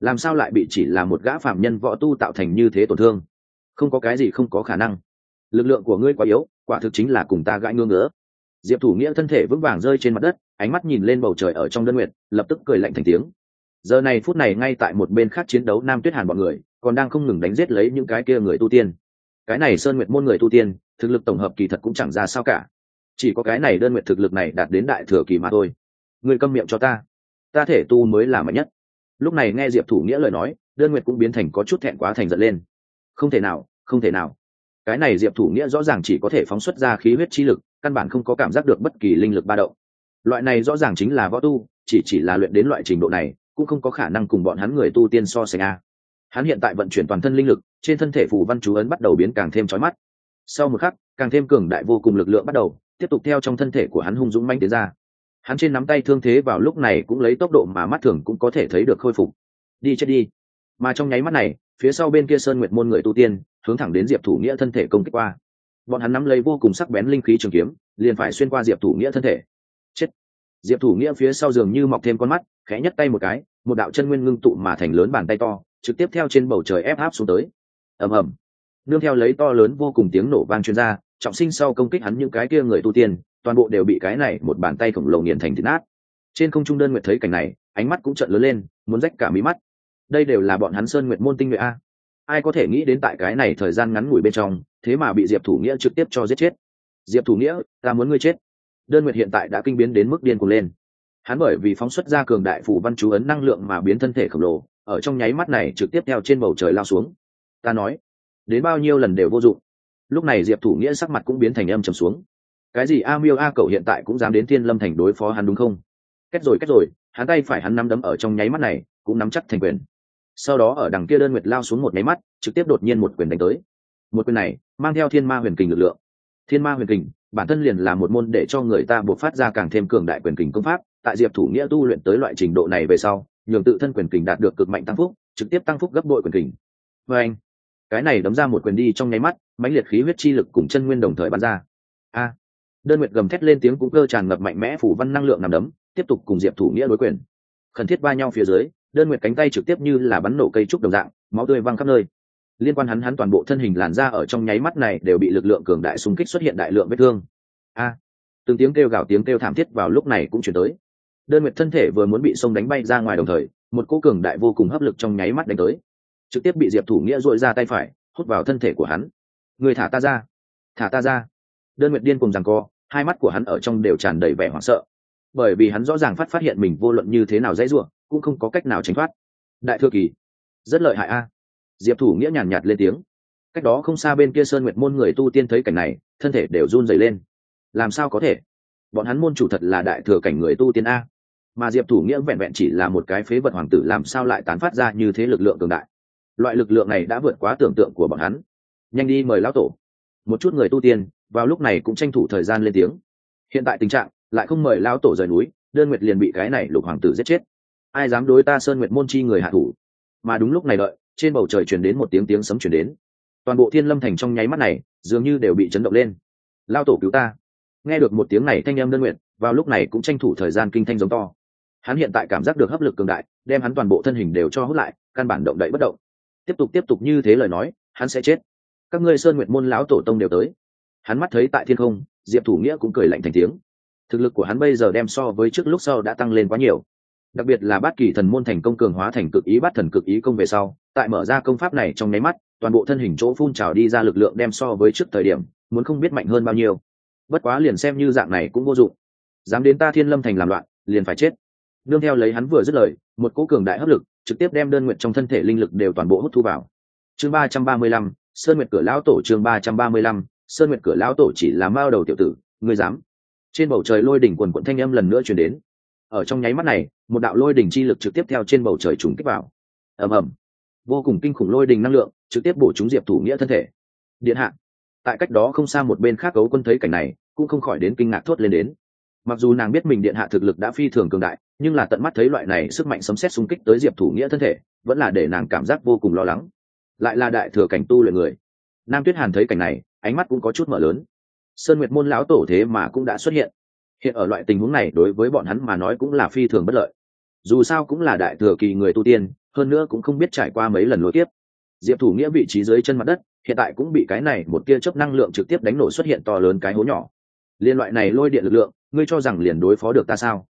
Làm sao lại bị chỉ là một gã phạm nhân võ tu tạo thành như thế tổn thương? Không có cái gì không có khả năng. Lực lượng của ngươi quá yếu, quả thực chính là cùng ta gãi ngưỡng ngứa. diệp thủ nghĩa thân thể vững vàng rơi trên mặt đất, ánh mắt nhìn lên bầu trời ở trong đơn nguyện lập tức cười lạnh thành tiếng. Giờ này phút này ngay tại một bên khác chiến đấu nam tuyết hàn bọn người, còn đang không ngừng đánh giết lấy những cái kia người tu tiên. Cái này sơn nguyệt môn người tu tiên, thực lực tổng hợp kỳ thật cũng chẳng ra sao cả. Chỉ có cái này đơn nguyện thực lực này đạt đến đại thừa kỳ mà thôi. Người câm miệng cho ta. Ta thể tu mới là mạnh nhất. Lúc này nghe diệp thủ nghĩa lời nói, đơn nguyện cũng biến thành có chút thẹn quá thành giận lên không thể nào, không thể nào. Cái này diệp thủ nghĩa rõ ràng chỉ có thể phóng xuất ra khí huyết chi lực, căn bản không có cảm giác được bất kỳ linh lực ba động. Loại này rõ ràng chính là võ tu, chỉ chỉ là luyện đến loại trình độ này, cũng không có khả năng cùng bọn hắn người tu tiên so sánh a. Hắn hiện tại vận chuyển toàn thân linh lực, trên thân thể phù văn chú ấn bắt đầu biến càng thêm trói mắt. Sau một khắc, càng thêm cường đại vô cùng lực lượng bắt đầu, tiếp tục theo trong thân thể của hắn hung dũng manh tiến ra. Hắn trên nắm tay thương thế vào lúc này cũng lấy tốc độ mà mắt thường cũng có thể thấy được khôi phục. Đi chết đi. Mà trong nháy mắt này phía sau bên kia sơn nguyệt môn người tu tiên, hướng thẳng đến diệp thủ nghĩa thân thể công kích qua. Bọn hắn nắm lấy vô cùng sắc bén linh khí trường kiếm, liền phải xuyên qua diệp thủ nghĩa thân thể. Chết! Diệp thủ nghĩa phía sau giường như mọc thêm con mắt, khẽ nhấc tay một cái, một đạo chân nguyên ngưng tụ mà thành lớn bàn tay to, trực tiếp theo trên bầu trời ép áp xuống tới. Ầm ầm. Nương theo lấy to lớn vô cùng tiếng nổ vang chuyên r a trọng sinh sau công kích hắn những cái kia người tu tiên, toàn bộ đều bị cái này một bàn tay khổng lồ nghiền thành thịt nát. Trên không trung đơn nguyệt thấy cảnh này, ánh mắt cũng trợn lớn lên, muốn rách cả mí mắt đây đều là bọn hắn sơn nguyệt môn tinh nguyện a. Ai có thể nghĩ đến tại cái này thời gian ngắn ngủi bên trong, thế mà bị diệp thủ nghĩa trực tiếp cho giết chết. Diệp thủ nghĩa, ta muốn ngươi chết. Đơn nguyệt hiện tại đã kinh biến đến mức điên cuồng lên. Hắn bởi vì phóng xuất ra cường đại phủ văn chú ấn năng lượng mà biến thân thể khổng lồ, ở trong nháy mắt này trực tiếp theo trên bầu trời lao xuống. Ta nói, đến bao nhiêu lần đều vô dụng. Lúc này diệp thủ nghĩa sắc mặt cũng biến thành âm trầm xuống. Cái gì a miêu a cậu hiện tại cũng dám đến thiên lâm thành đối phó hắn đúng không? Kết rồi kết rồi, hắn tay phải hắn nắm đấm ở trong nháy mắt này, cũng nắm chắc thành quyền sau đó ở đằng kia đơn nguyệt lao xuống một máy mắt, trực tiếp đột nhiên một quyền đánh tới. Một quyền này mang theo thiên ma huyền kình lực lượng. Thiên ma huyền kình, bản thân liền là một môn để cho người ta buộc phát ra càng thêm cường đại quyền kình công pháp, tại diệp thủ nghĩa tu luyện tới loại trình độ này về sau, nhường tự thân quyền kình đạt được cực mạnh tăng phúc, trực tiếp tăng phúc gấp bội quyền kình. Và anh, cái này đấm ra một quyền đi trong nháy mắt, mãnh liệt khí huyết chi lực cùng chân nguyên đồng thời bắn ra. A à, đơn nguyệt gầm thét lên tiếng cũng cơ tràn ngập mạnh mẽ phủ văn năng lượng nằm đấm, tiếp tục cùng diệp thủ nghĩa đối quyền. Khẩn thiết ba nhau phía dưới đơn nguyệt cánh tay trực tiếp như là bắn nổ cây trúc đồng dạng, máu tươi văng khắp nơi. Liên quan hắn hắn toàn bộ thân hình làn ra ở trong nháy mắt này đều bị lực lượng cường đại xung kích xuất hiện đại lượng vết thương. A! Từng tiếng kêu gào, tiếng kêu thảm thiết vào lúc này cũng chuyển tới. Đơn nguyệt thân thể vừa muốn bị sông đánh bay ra ngoài đồng thời, một cô cường đại vô cùng hấp lực trong nháy mắt đánh tới. Trực tiếp bị diệp thủ nghĩa dội ra tay phải, hút vào thân thể của hắn. Người thả ta ra! Thả ta ra! Đơn nguyệt điên cùng rằng co, hai mắt của hắn ở trong đều tràn đầy vẻ hoảng sợ. Bởi vì hắn rõ ràng phát phát hiện mình vô luận như thế nào dễ dụa cũng không có cách nào tránh thoát. Đại thừa kỳ rất lợi hại a. Diệp thủ nghĩa nhàn nhạt, lên tiếng. Cách đó không xa bên kia sơn nguyệt môn người tu tiên thấy cảnh này thân thể đều run dày lên. Làm sao có thể? Bọn hắn môn chủ thật là đại thừa cảnh người tu tiên a. Mà diệp thủ nghĩa vẹn vẹn chỉ là một cái phế vật hoàng tử làm sao lại tán phát ra như thế lực lượng cường đại. Loại lực lượng này đã vượt quá tưởng tượng của bọn hắn. Nhanh đi mời lão tổ. Một chút người tu tiên vào lúc này cũng tranh thủ thời gian lên tiếng. Hiện tại tình trạng lại không mời lão tổ rời núi đơn nguyệt liền bị cái này lục hoàng tử giết chết ai dám đối ta sơn nguyệt môn chi người hạ thủ? Mà đúng lúc này đợi, trên bầu trời truyền đến một tiếng tiếng sấm truyền đến. Toàn bộ thiên lâm thành trong nháy mắt này, dường như đều bị chấn động lên. Lao tổ cứu ta. Nghe được một tiếng này thanh âm đơn nguyện, vào lúc này cũng tranh thủ thời gian kinh thanh giống to. Hắn hiện tại cảm giác được hấp lực cường đại, đem hắn toàn bộ thân hình đều cho hút lại, căn bản động đậy bất động. Tiếp tục tiếp tục như thế lời nói, hắn sẽ chết. Các ngươi sơn nguyệt môn lão tổ tông đều tới. Hắn mắt thấy tại thiên không, diệp thủ nghĩa cũng cười lạnh thành tiếng. Thực lực của hắn bây giờ đem so với trước lúc sau đã tăng lên quá nhiều đặc biệt là bát kỳ thần môn thành công cường hóa thành cực ý bát thần cực ý công về sau, tại mở ra công pháp này trong nháy mắt, toàn bộ thân hình chỗ phun trào đi ra lực lượng đem so với trước thời điểm, muốn không biết mạnh hơn bao nhiêu. Bất quá liền xem như dạng này cũng vô dụng. Dám đến ta thiên lâm thành làm loạn, liền phải chết. Nương theo lấy hắn vừa dứt lời, một cỗ cường đại hấp lực, trực tiếp đem đơn nguyện trong thân thể linh lực đều toàn bộ hút thu vào. Chương ba trăm ba mươi lăm, sơn nguyệt cửa lão tổ chương ba trăm ba mươi lăm, sơn nguyệt cửa lão tổ chỉ là mao đầu tiểu tử, ngươi dám. Trên bầu trời lôi đỉnh quần quận thanh âm lần nữa chuyển đến ở trong nháy mắt này, một đạo lôi đỉnh chi lực trực tiếp theo trên bầu trời trùng kích vào. Ầm ầm. Vô cùng kinh khủng lôi đỉnh năng lượng trực tiếp bổ trúng diệp thủ nghĩa thân thể. Điện hạ. Tại cách đó không xa một bên khác cấu quân thấy cảnh này, cũng không khỏi đến kinh ngạc thốt lên đến. Mặc dù nàng biết mình điện hạ thực lực đã phi thường cường đại, nhưng là tận mắt thấy loại này sức mạnh sấm xét xung kích tới diệp thủ nghĩa thân thể, vẫn là để nàng cảm giác vô cùng lo lắng. Lại là đại thừa cảnh tu luyện người. Nam tuyết hàn thấy cảnh này, ánh mắt cũng có chút mở lớn. Sơn nguyệt môn lão tổ thế mà cũng đã xuất hiện hiện ở loại tình huống này, đối với bọn hắn mà nói cũng là phi thường bất lợi. Dù sao cũng là đại thừa kỳ người tu tiên, hơn nữa cũng không biết trải qua mấy lần lối tiếp diệp thủ nghĩa vị trí dưới chân mặt đất, hiện tại cũng bị cái này một tia chớp năng lượng trực tiếp đánh nổ xuất hiện to lớn cái hố nhỏ. Liên loại này lôi điện lực lượng, ngươi cho rằng liền đối phó được ta sao?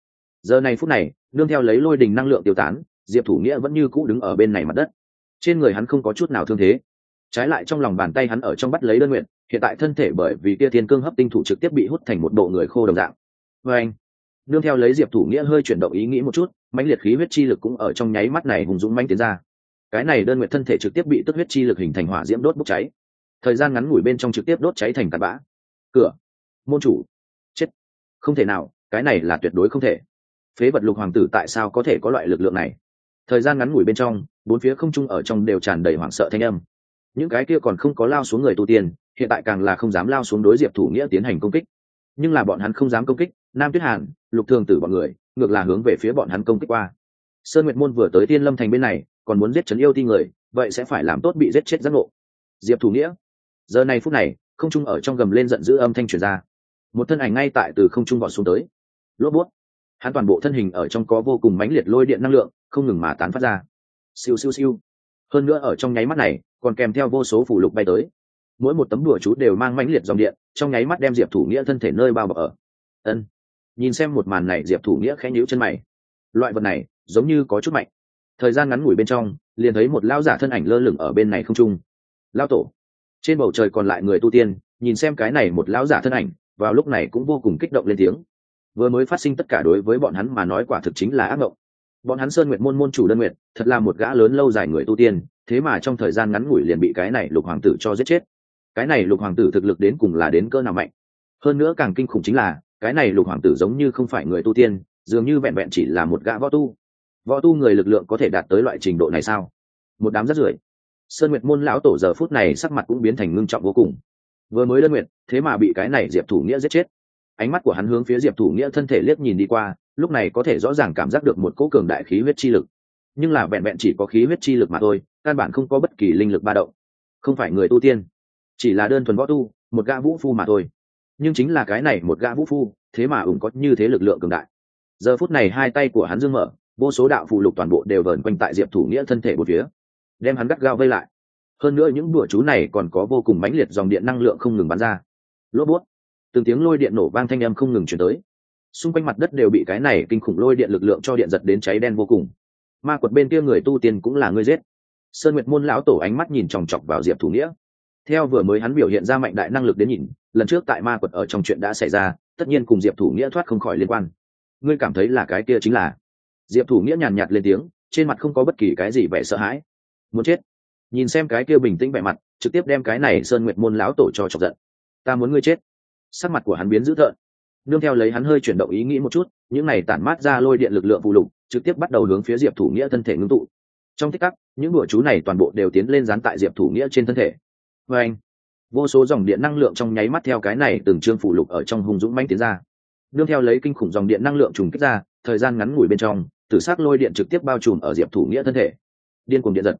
Giờ này phút này, nương theo lấy lôi đình năng lượng tiêu tán, diệp thủ nghĩa vẫn như cũ đứng ở bên này mặt đất. Trên người hắn không có chút nào thương thế. Trái lại trong lòng bàn tay hắn ở trong bắt lấy đơn nguyện, hiện tại thân thể bởi vì tia thiên cương hấp tinh thủ trực tiếp bị hút thành một bộ người khô đồng dạng vê anh nương theo lấy diệp thủ nghĩa hơi chuyển động ý nghĩ một chút, mãnh liệt khí huyết chi lực cũng ở trong nháy mắt này hùng dũng manh tiến ra. Cái này đơn nguyện thân thể trực tiếp bị tức huyết chi lực hình thành hỏa diễm đốt bốc cháy. Thời gian ngắn ngủi bên trong trực tiếp đốt cháy thành tạt bã. Cửa. Môn chủ. Chết. Không thể nào, cái này là tuyệt đối không thể. Phế vật lục hoàng tử tại sao có thể có loại lực lượng này? Thời gian ngắn ngủi bên trong, bốn phía không trung ở trong đều tràn đầy hoảng sợ thanh âm. Những cái kia còn không có lao xuống người tu tiên, hiện tại càng là không dám lao xuống đối diệp thủ nghĩa tiến hành công kích. Nhưng là bọn hắn không dám công kích nam tuyết hàn, lục thường tử bọn người, ngược là hướng về phía bọn hắn công kích qua. Sơn nguyệt môn vừa tới tiên lâm thành bên này, còn muốn giết trấn yêu ti người, vậy sẽ phải làm tốt bị giết chết giác ngộ. Diệp thủ nghĩa, giờ này phút này, không trung ở trong gầm lên giận dữ âm thanh truyền ra. Một thân ảnh ngay tại từ không trung vọt xuống tới. Lốp bút. Hắn toàn bộ thân hình ở trong có vô cùng mãnh liệt lôi điện năng lượng, không ngừng mà tán phát ra. Siêu siêu siêu. Hơn nữa ở trong nháy mắt này, còn kèm theo vô số phủ lục bay tới. Mỗi một tấm đùa chú đều mang mãnh liệt dòng điện, trong nháy mắt đem diệp thủ nghĩa thân thể nơi bao bọc ở. Ân nhìn xem một màn này, diệp thủ nghĩa khẽ nhíu chân mày. Loại vật này, giống như có chút mạnh. Thời gian ngắn ngủi bên trong, liền thấy một lao giả thân ảnh lơ lửng ở bên này không trung. Lao tổ. Trên bầu trời còn lại người tu tiên, nhìn xem cái này một lão giả thân ảnh, vào lúc này cũng vô cùng kích động lên tiếng. Vừa mới phát sinh tất cả đối với bọn hắn mà nói quả thực chính là ác mộng. Bọn hắn sơn nguyệt môn môn chủ đơn nguyệt, thật là một gã lớn lâu dài người tu tiên, thế mà trong thời gian ngắn ngủi liền bị cái này lục hoàng tử cho giết chết. Cái này lục hoàng tử thực lực đến cùng là đến cơ nào mạnh? Hơn nữa càng kinh khủng chính là cái này lục hoàng tử giống như không phải người tu tiên, dường như vẹn vẹn chỉ là một gã võ tu. Võ tu người lực lượng có thể đạt tới loại trình độ này sao? Một đám rất rưởi. Sơn nguyệt môn lão tổ giờ phút này sắc mặt cũng biến thành ngưng trọng vô cùng. Vừa mới đơn nguyện thế mà bị cái này diệp thủ nghĩa giết chết. Ánh mắt của hắn hướng phía diệp thủ nghĩa thân thể liếc nhìn đi qua, lúc này có thể rõ ràng cảm giác được một cỗ cường đại khí huyết chi lực. Nhưng là vẹn vẹn chỉ có khí huyết chi lực mà thôi, căn bản không có bất kỳ linh lực ba động. Không phải người tu tiên, chỉ là đơn thuần võ tu, một gã vũ phu mà thôi nhưng chính là cái này một gã vũ phu, thế mà ủng có như thế lực lượng cường đại. Giờ phút này hai tay của hắn dương mở, vô số đạo phù lục toàn bộ đều vờn quanh tại diệp thủ nghĩa thân thể một phía, đem hắn gắt gao vây lại. Hơn nữa những đùa chú này còn có vô cùng mãnh liệt dòng điện năng lượng không ngừng bắn ra. Lốp bút. Từng tiếng lôi điện nổ vang thanh âm không ngừng chuyển tới. Xung quanh mặt đất đều bị cái này kinh khủng lôi điện lực lượng cho điện giật đến cháy đen vô cùng. Ma quật bên kia người tu tiên cũng là người giết. Sơn nguyệt môn lão tổ ánh mắt nhìn chòng chọc vào diệp thủ nghĩa. Theo vừa mới hắn biểu hiện ra mạnh đại năng lực đến nhìn lần trước tại ma quật ở trong chuyện đã xảy ra, tất nhiên cùng diệp thủ nghĩa thoát không khỏi liên quan. Ngươi cảm thấy là cái kia chính là? Diệp thủ nghĩa nhàn nhạt lên tiếng, trên mặt không có bất kỳ cái gì vẻ sợ hãi. Muốn chết? Nhìn xem cái kia bình tĩnh vẻ mặt, trực tiếp đem cái này sơn nguyệt môn lão tổ cho chọc giận. Ta muốn ngươi chết. Sắc mặt của hắn biến dữ thợn nương theo lấy hắn hơi chuyển động ý nghĩ một chút, những này tản mát ra lôi điện lực lượng phụ lục, trực tiếp bắt đầu hướng phía diệp thủ nghĩa thân thể ngưng tụ. Trong tích tắc, những đùa chú này toàn bộ đều tiến lên dán tại diệp thủ nghĩa trên thân thể. Vê anh vô số dòng điện năng lượng trong nháy mắt theo cái này từng chương phụ lục ở trong hung dũng manh tiến ra. Nương theo lấy kinh khủng dòng điện năng lượng trùng kích ra, thời gian ngắn ngủi bên trong, tử s ác lôi điện trực tiếp bao trùm ở diệp thủ nghĩa thân thể. Điên cuồng điện giật.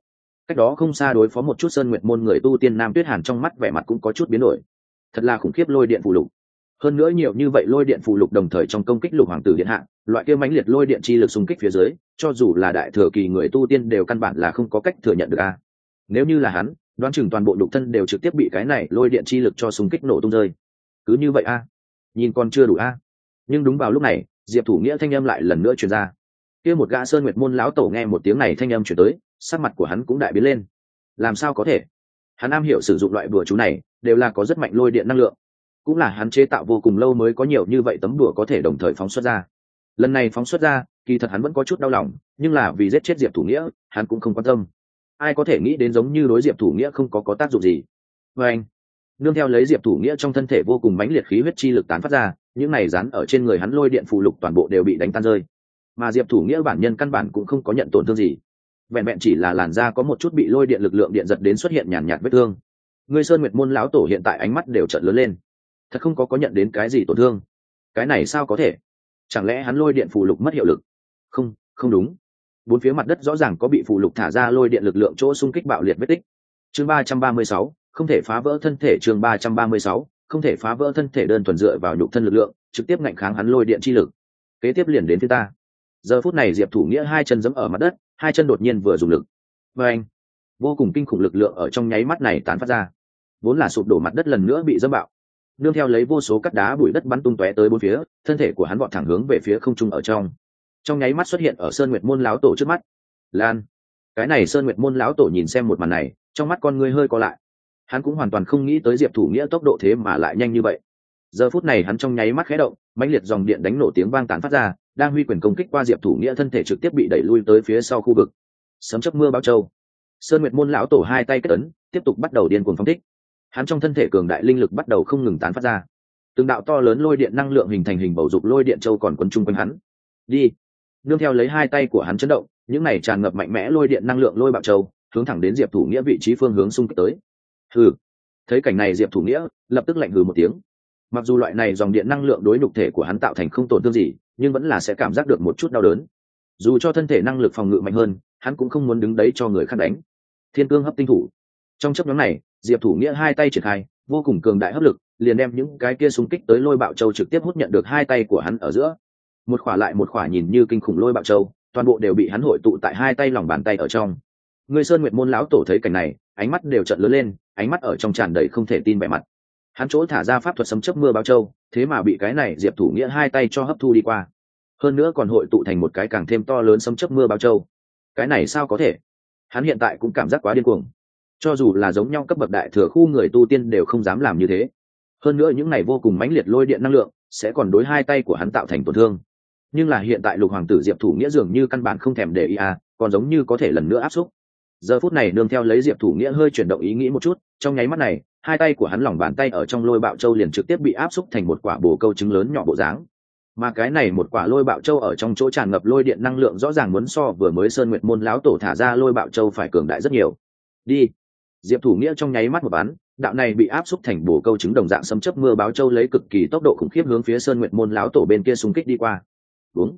Cách đó không xa đối phó một chút sơn nguyệt môn người tu tiên nam tuyết hàn trong mắt vẻ mặt cũng có chút biến đổi. Thật là khủng khiếp lôi điện phụ lục. Hơn nữa nhiều như vậy lôi điện phụ lục đồng thời trong công kích lục hoàng tử điện hạ, loại kia mãnh liệt lôi điện chi lực xung kích phía dưới, cho dù là đại thừa kỳ người tu tiên đều căn bản là không có cách thừa nhận được a. Nếu như là hắn đoán chừng toàn bộ lục thân đều trực tiếp bị cái này lôi điện chi lực cho súng kích nổ tung rơi. Cứ như vậy a. Nhìn còn chưa đủ a. Nhưng đúng vào lúc này, diệp thủ nghĩa thanh âm lại lần nữa truyền ra. Kia một gã sơn nguyệt môn lão tổ nghe một tiếng này thanh âm chuyển tới, sắc mặt của hắn cũng đại biến lên. Làm sao có thể? Hắn am hiểu sử dụng loại bùa chú này, đều là có rất mạnh lôi điện năng lượng. Cũng là hắn chế tạo vô cùng lâu mới có nhiều như vậy tấm bùa có thể đồng thời phóng xuất ra. Lần này phóng xuất ra, kỳ thật hắn vẫn có chút đau lòng, nhưng là vì giết chết diệp thủ nghĩa, hắn cũng không quan tâm ai có thể nghĩ đến giống như đối diệp thủ nghĩa không có có tác dụng gì. Vê anh, nương theo lấy diệp thủ nghĩa trong thân thể vô cùng mãnh liệt khí huyết chi lực tán phát ra, những này rắn ở trên người hắn lôi điện phù lục toàn bộ đều bị đánh tan rơi. Mà diệp thủ nghĩa bản nhân căn bản cũng không có nhận tổn thương gì. Vẹn vẹn chỉ là làn da có một chút bị lôi điện lực lượng điện giật đến xuất hiện nhàn nhạt vết thương. Người sơn nguyệt môn lão tổ hiện tại ánh mắt đều trợn lớn lên. Thật không có có nhận đến cái gì tổn thương. Cái này sao có thể? Chẳng lẽ hắn lôi điện phù lục mất hiệu lực? Không không đúng bốn phía mặt đất rõ ràng có bị phù lục thả ra lôi điện lực lượng chỗ xung kích bạo liệt vết tích. Chương ba trăm ba mươi sáu, không thể phá vỡ thân thể chương ba trăm ba mươi sáu, không thể phá vỡ thân thể đơn thuần dựa vào nhục thân lực lượng, trực tiếp ngạnh kháng hắn lôi điện chi lực. Kế tiếp liền đến phía ta. Giờ phút này diệp thủ nghĩa hai chân giẫm ở mặt đất, hai chân đột nhiên vừa dùng lực. Và anh, vô cùng kinh khủng lực lượng ở trong nháy mắt này tán phát ra. Vốn là sụp đổ mặt đất lần nữa bị dẫm bạo. Nương theo lấy vô số cắt đá bụi đất bắn tung tóe tới bốn phía, thân thể của hắn vọt thẳng hướng về phía không trung ở trong trong nháy mắt xuất hiện ở sơn nguyệt môn lão tổ trước mắt. Lan, cái này sơn nguyệt môn lão tổ nhìn xem một màn này, trong mắt con ngươi hơi co lại. Hắn cũng hoàn toàn không nghĩ tới diệp thủ nghĩa tốc độ thế mà lại nhanh như vậy. Giờ phút này hắn trong nháy mắt khé động, mãnh liệt dòng điện đánh nổ tiếng vang tán phát ra, đang huy quyền công kích qua diệp thủ nghĩa thân thể trực tiếp bị đẩy lui tới phía sau khu vực. Sấm chấp mưa bao châu. Sơn nguyệt môn lão tổ hai tay kết ấn, tiếp tục bắt đầu điên cuồng phong thích. Hắn trong thân thể cường đại linh lực bắt đầu không ngừng tán phát ra. Từng đạo to lớn lôi điện năng lượng hình thành hình bầu dục lôi điện châu còn quấn chung quanh hắn. Đi nương theo lấy hai tay của hắn chấn động, những này tràn ngập mạnh mẽ lôi điện năng lượng lôi bạo châu, hướng thẳng đến diệp thủ nghĩa vị trí phương hướng xung kích tới. Hừ. Thấy cảnh này diệp thủ nghĩa lập tức lạnh hừ một tiếng. Mặc dù loại này dòng điện năng lượng đối nhục thể của hắn tạo thành không tổn thương gì, nhưng vẫn là sẽ cảm giác được một chút đau đớn. Dù cho thân thể năng lực phòng ngự mạnh hơn, hắn cũng không muốn đứng đấy cho người khác đánh. Thiên cương hấp tinh thủ. Trong chấp nhóm này, diệp thủ nghĩa hai tay triển khai, vô cùng cường đại hấp lực, liền đem những cái kia xung kích tới lôi bạo châu trực tiếp hút nhận được hai tay của hắn ở giữa một khỏa lại một khỏa nhìn như kinh khủng lôi bạo châu, toàn bộ đều bị hắn hội tụ tại hai tay lòng bàn tay ở trong. Người sơn nguyệt môn lão tổ thấy cảnh này, ánh mắt đều trận lớn lên, ánh mắt ở trong tràn đầy không thể tin vẻ mặt. Hắn chỗ thả ra pháp thuật sấm chấp mưa bao châu, thế mà bị cái này diệp thủ nghĩa hai tay cho hấp thu đi qua. Hơn nữa còn hội tụ thành một cái càng thêm to lớn sấm chấp mưa bao châu. Cái này sao có thể? Hắn hiện tại cũng cảm giác quá điên cuồng. Cho dù là giống nhau cấp bậc đại thừa khu người tu tiên đều không dám làm như thế. Hơn nữa những này vô cùng mãnh liệt lôi điện năng lượng, sẽ còn đối hai tay của hắn tạo thành tổn thương nhưng là hiện tại lục hoàng tử diệp thủ nghĩa dường như căn bản không thèm để ý à còn giống như có thể lần nữa áp xúc. Giờ phút này nương theo lấy diệp thủ nghĩa hơi chuyển động ý nghĩ một chút, trong nháy mắt này, hai tay của hắn lòng bàn tay ở trong lôi bạo châu liền trực tiếp bị áp xúc thành một quả bồ câu trứng lớn nhỏ bộ dáng. Mà cái này một quả lôi bạo châu ở trong chỗ tràn ngập lôi điện năng lượng rõ ràng muốn so vừa mới sơn nguyệt môn láo tổ thả ra lôi bạo châu phải cường đại rất nhiều. Đi. Diệp thủ nghĩa trong nháy mắt một bắn, đạo này bị áp xúc thành bồ câu trứng đồng dạng xâm chấp mưa báo châu lấy cực kỳ tốc độ khủng khiếp hướng phía sơn nguyệt môn láo tổ bên kia xung kích đi qua uống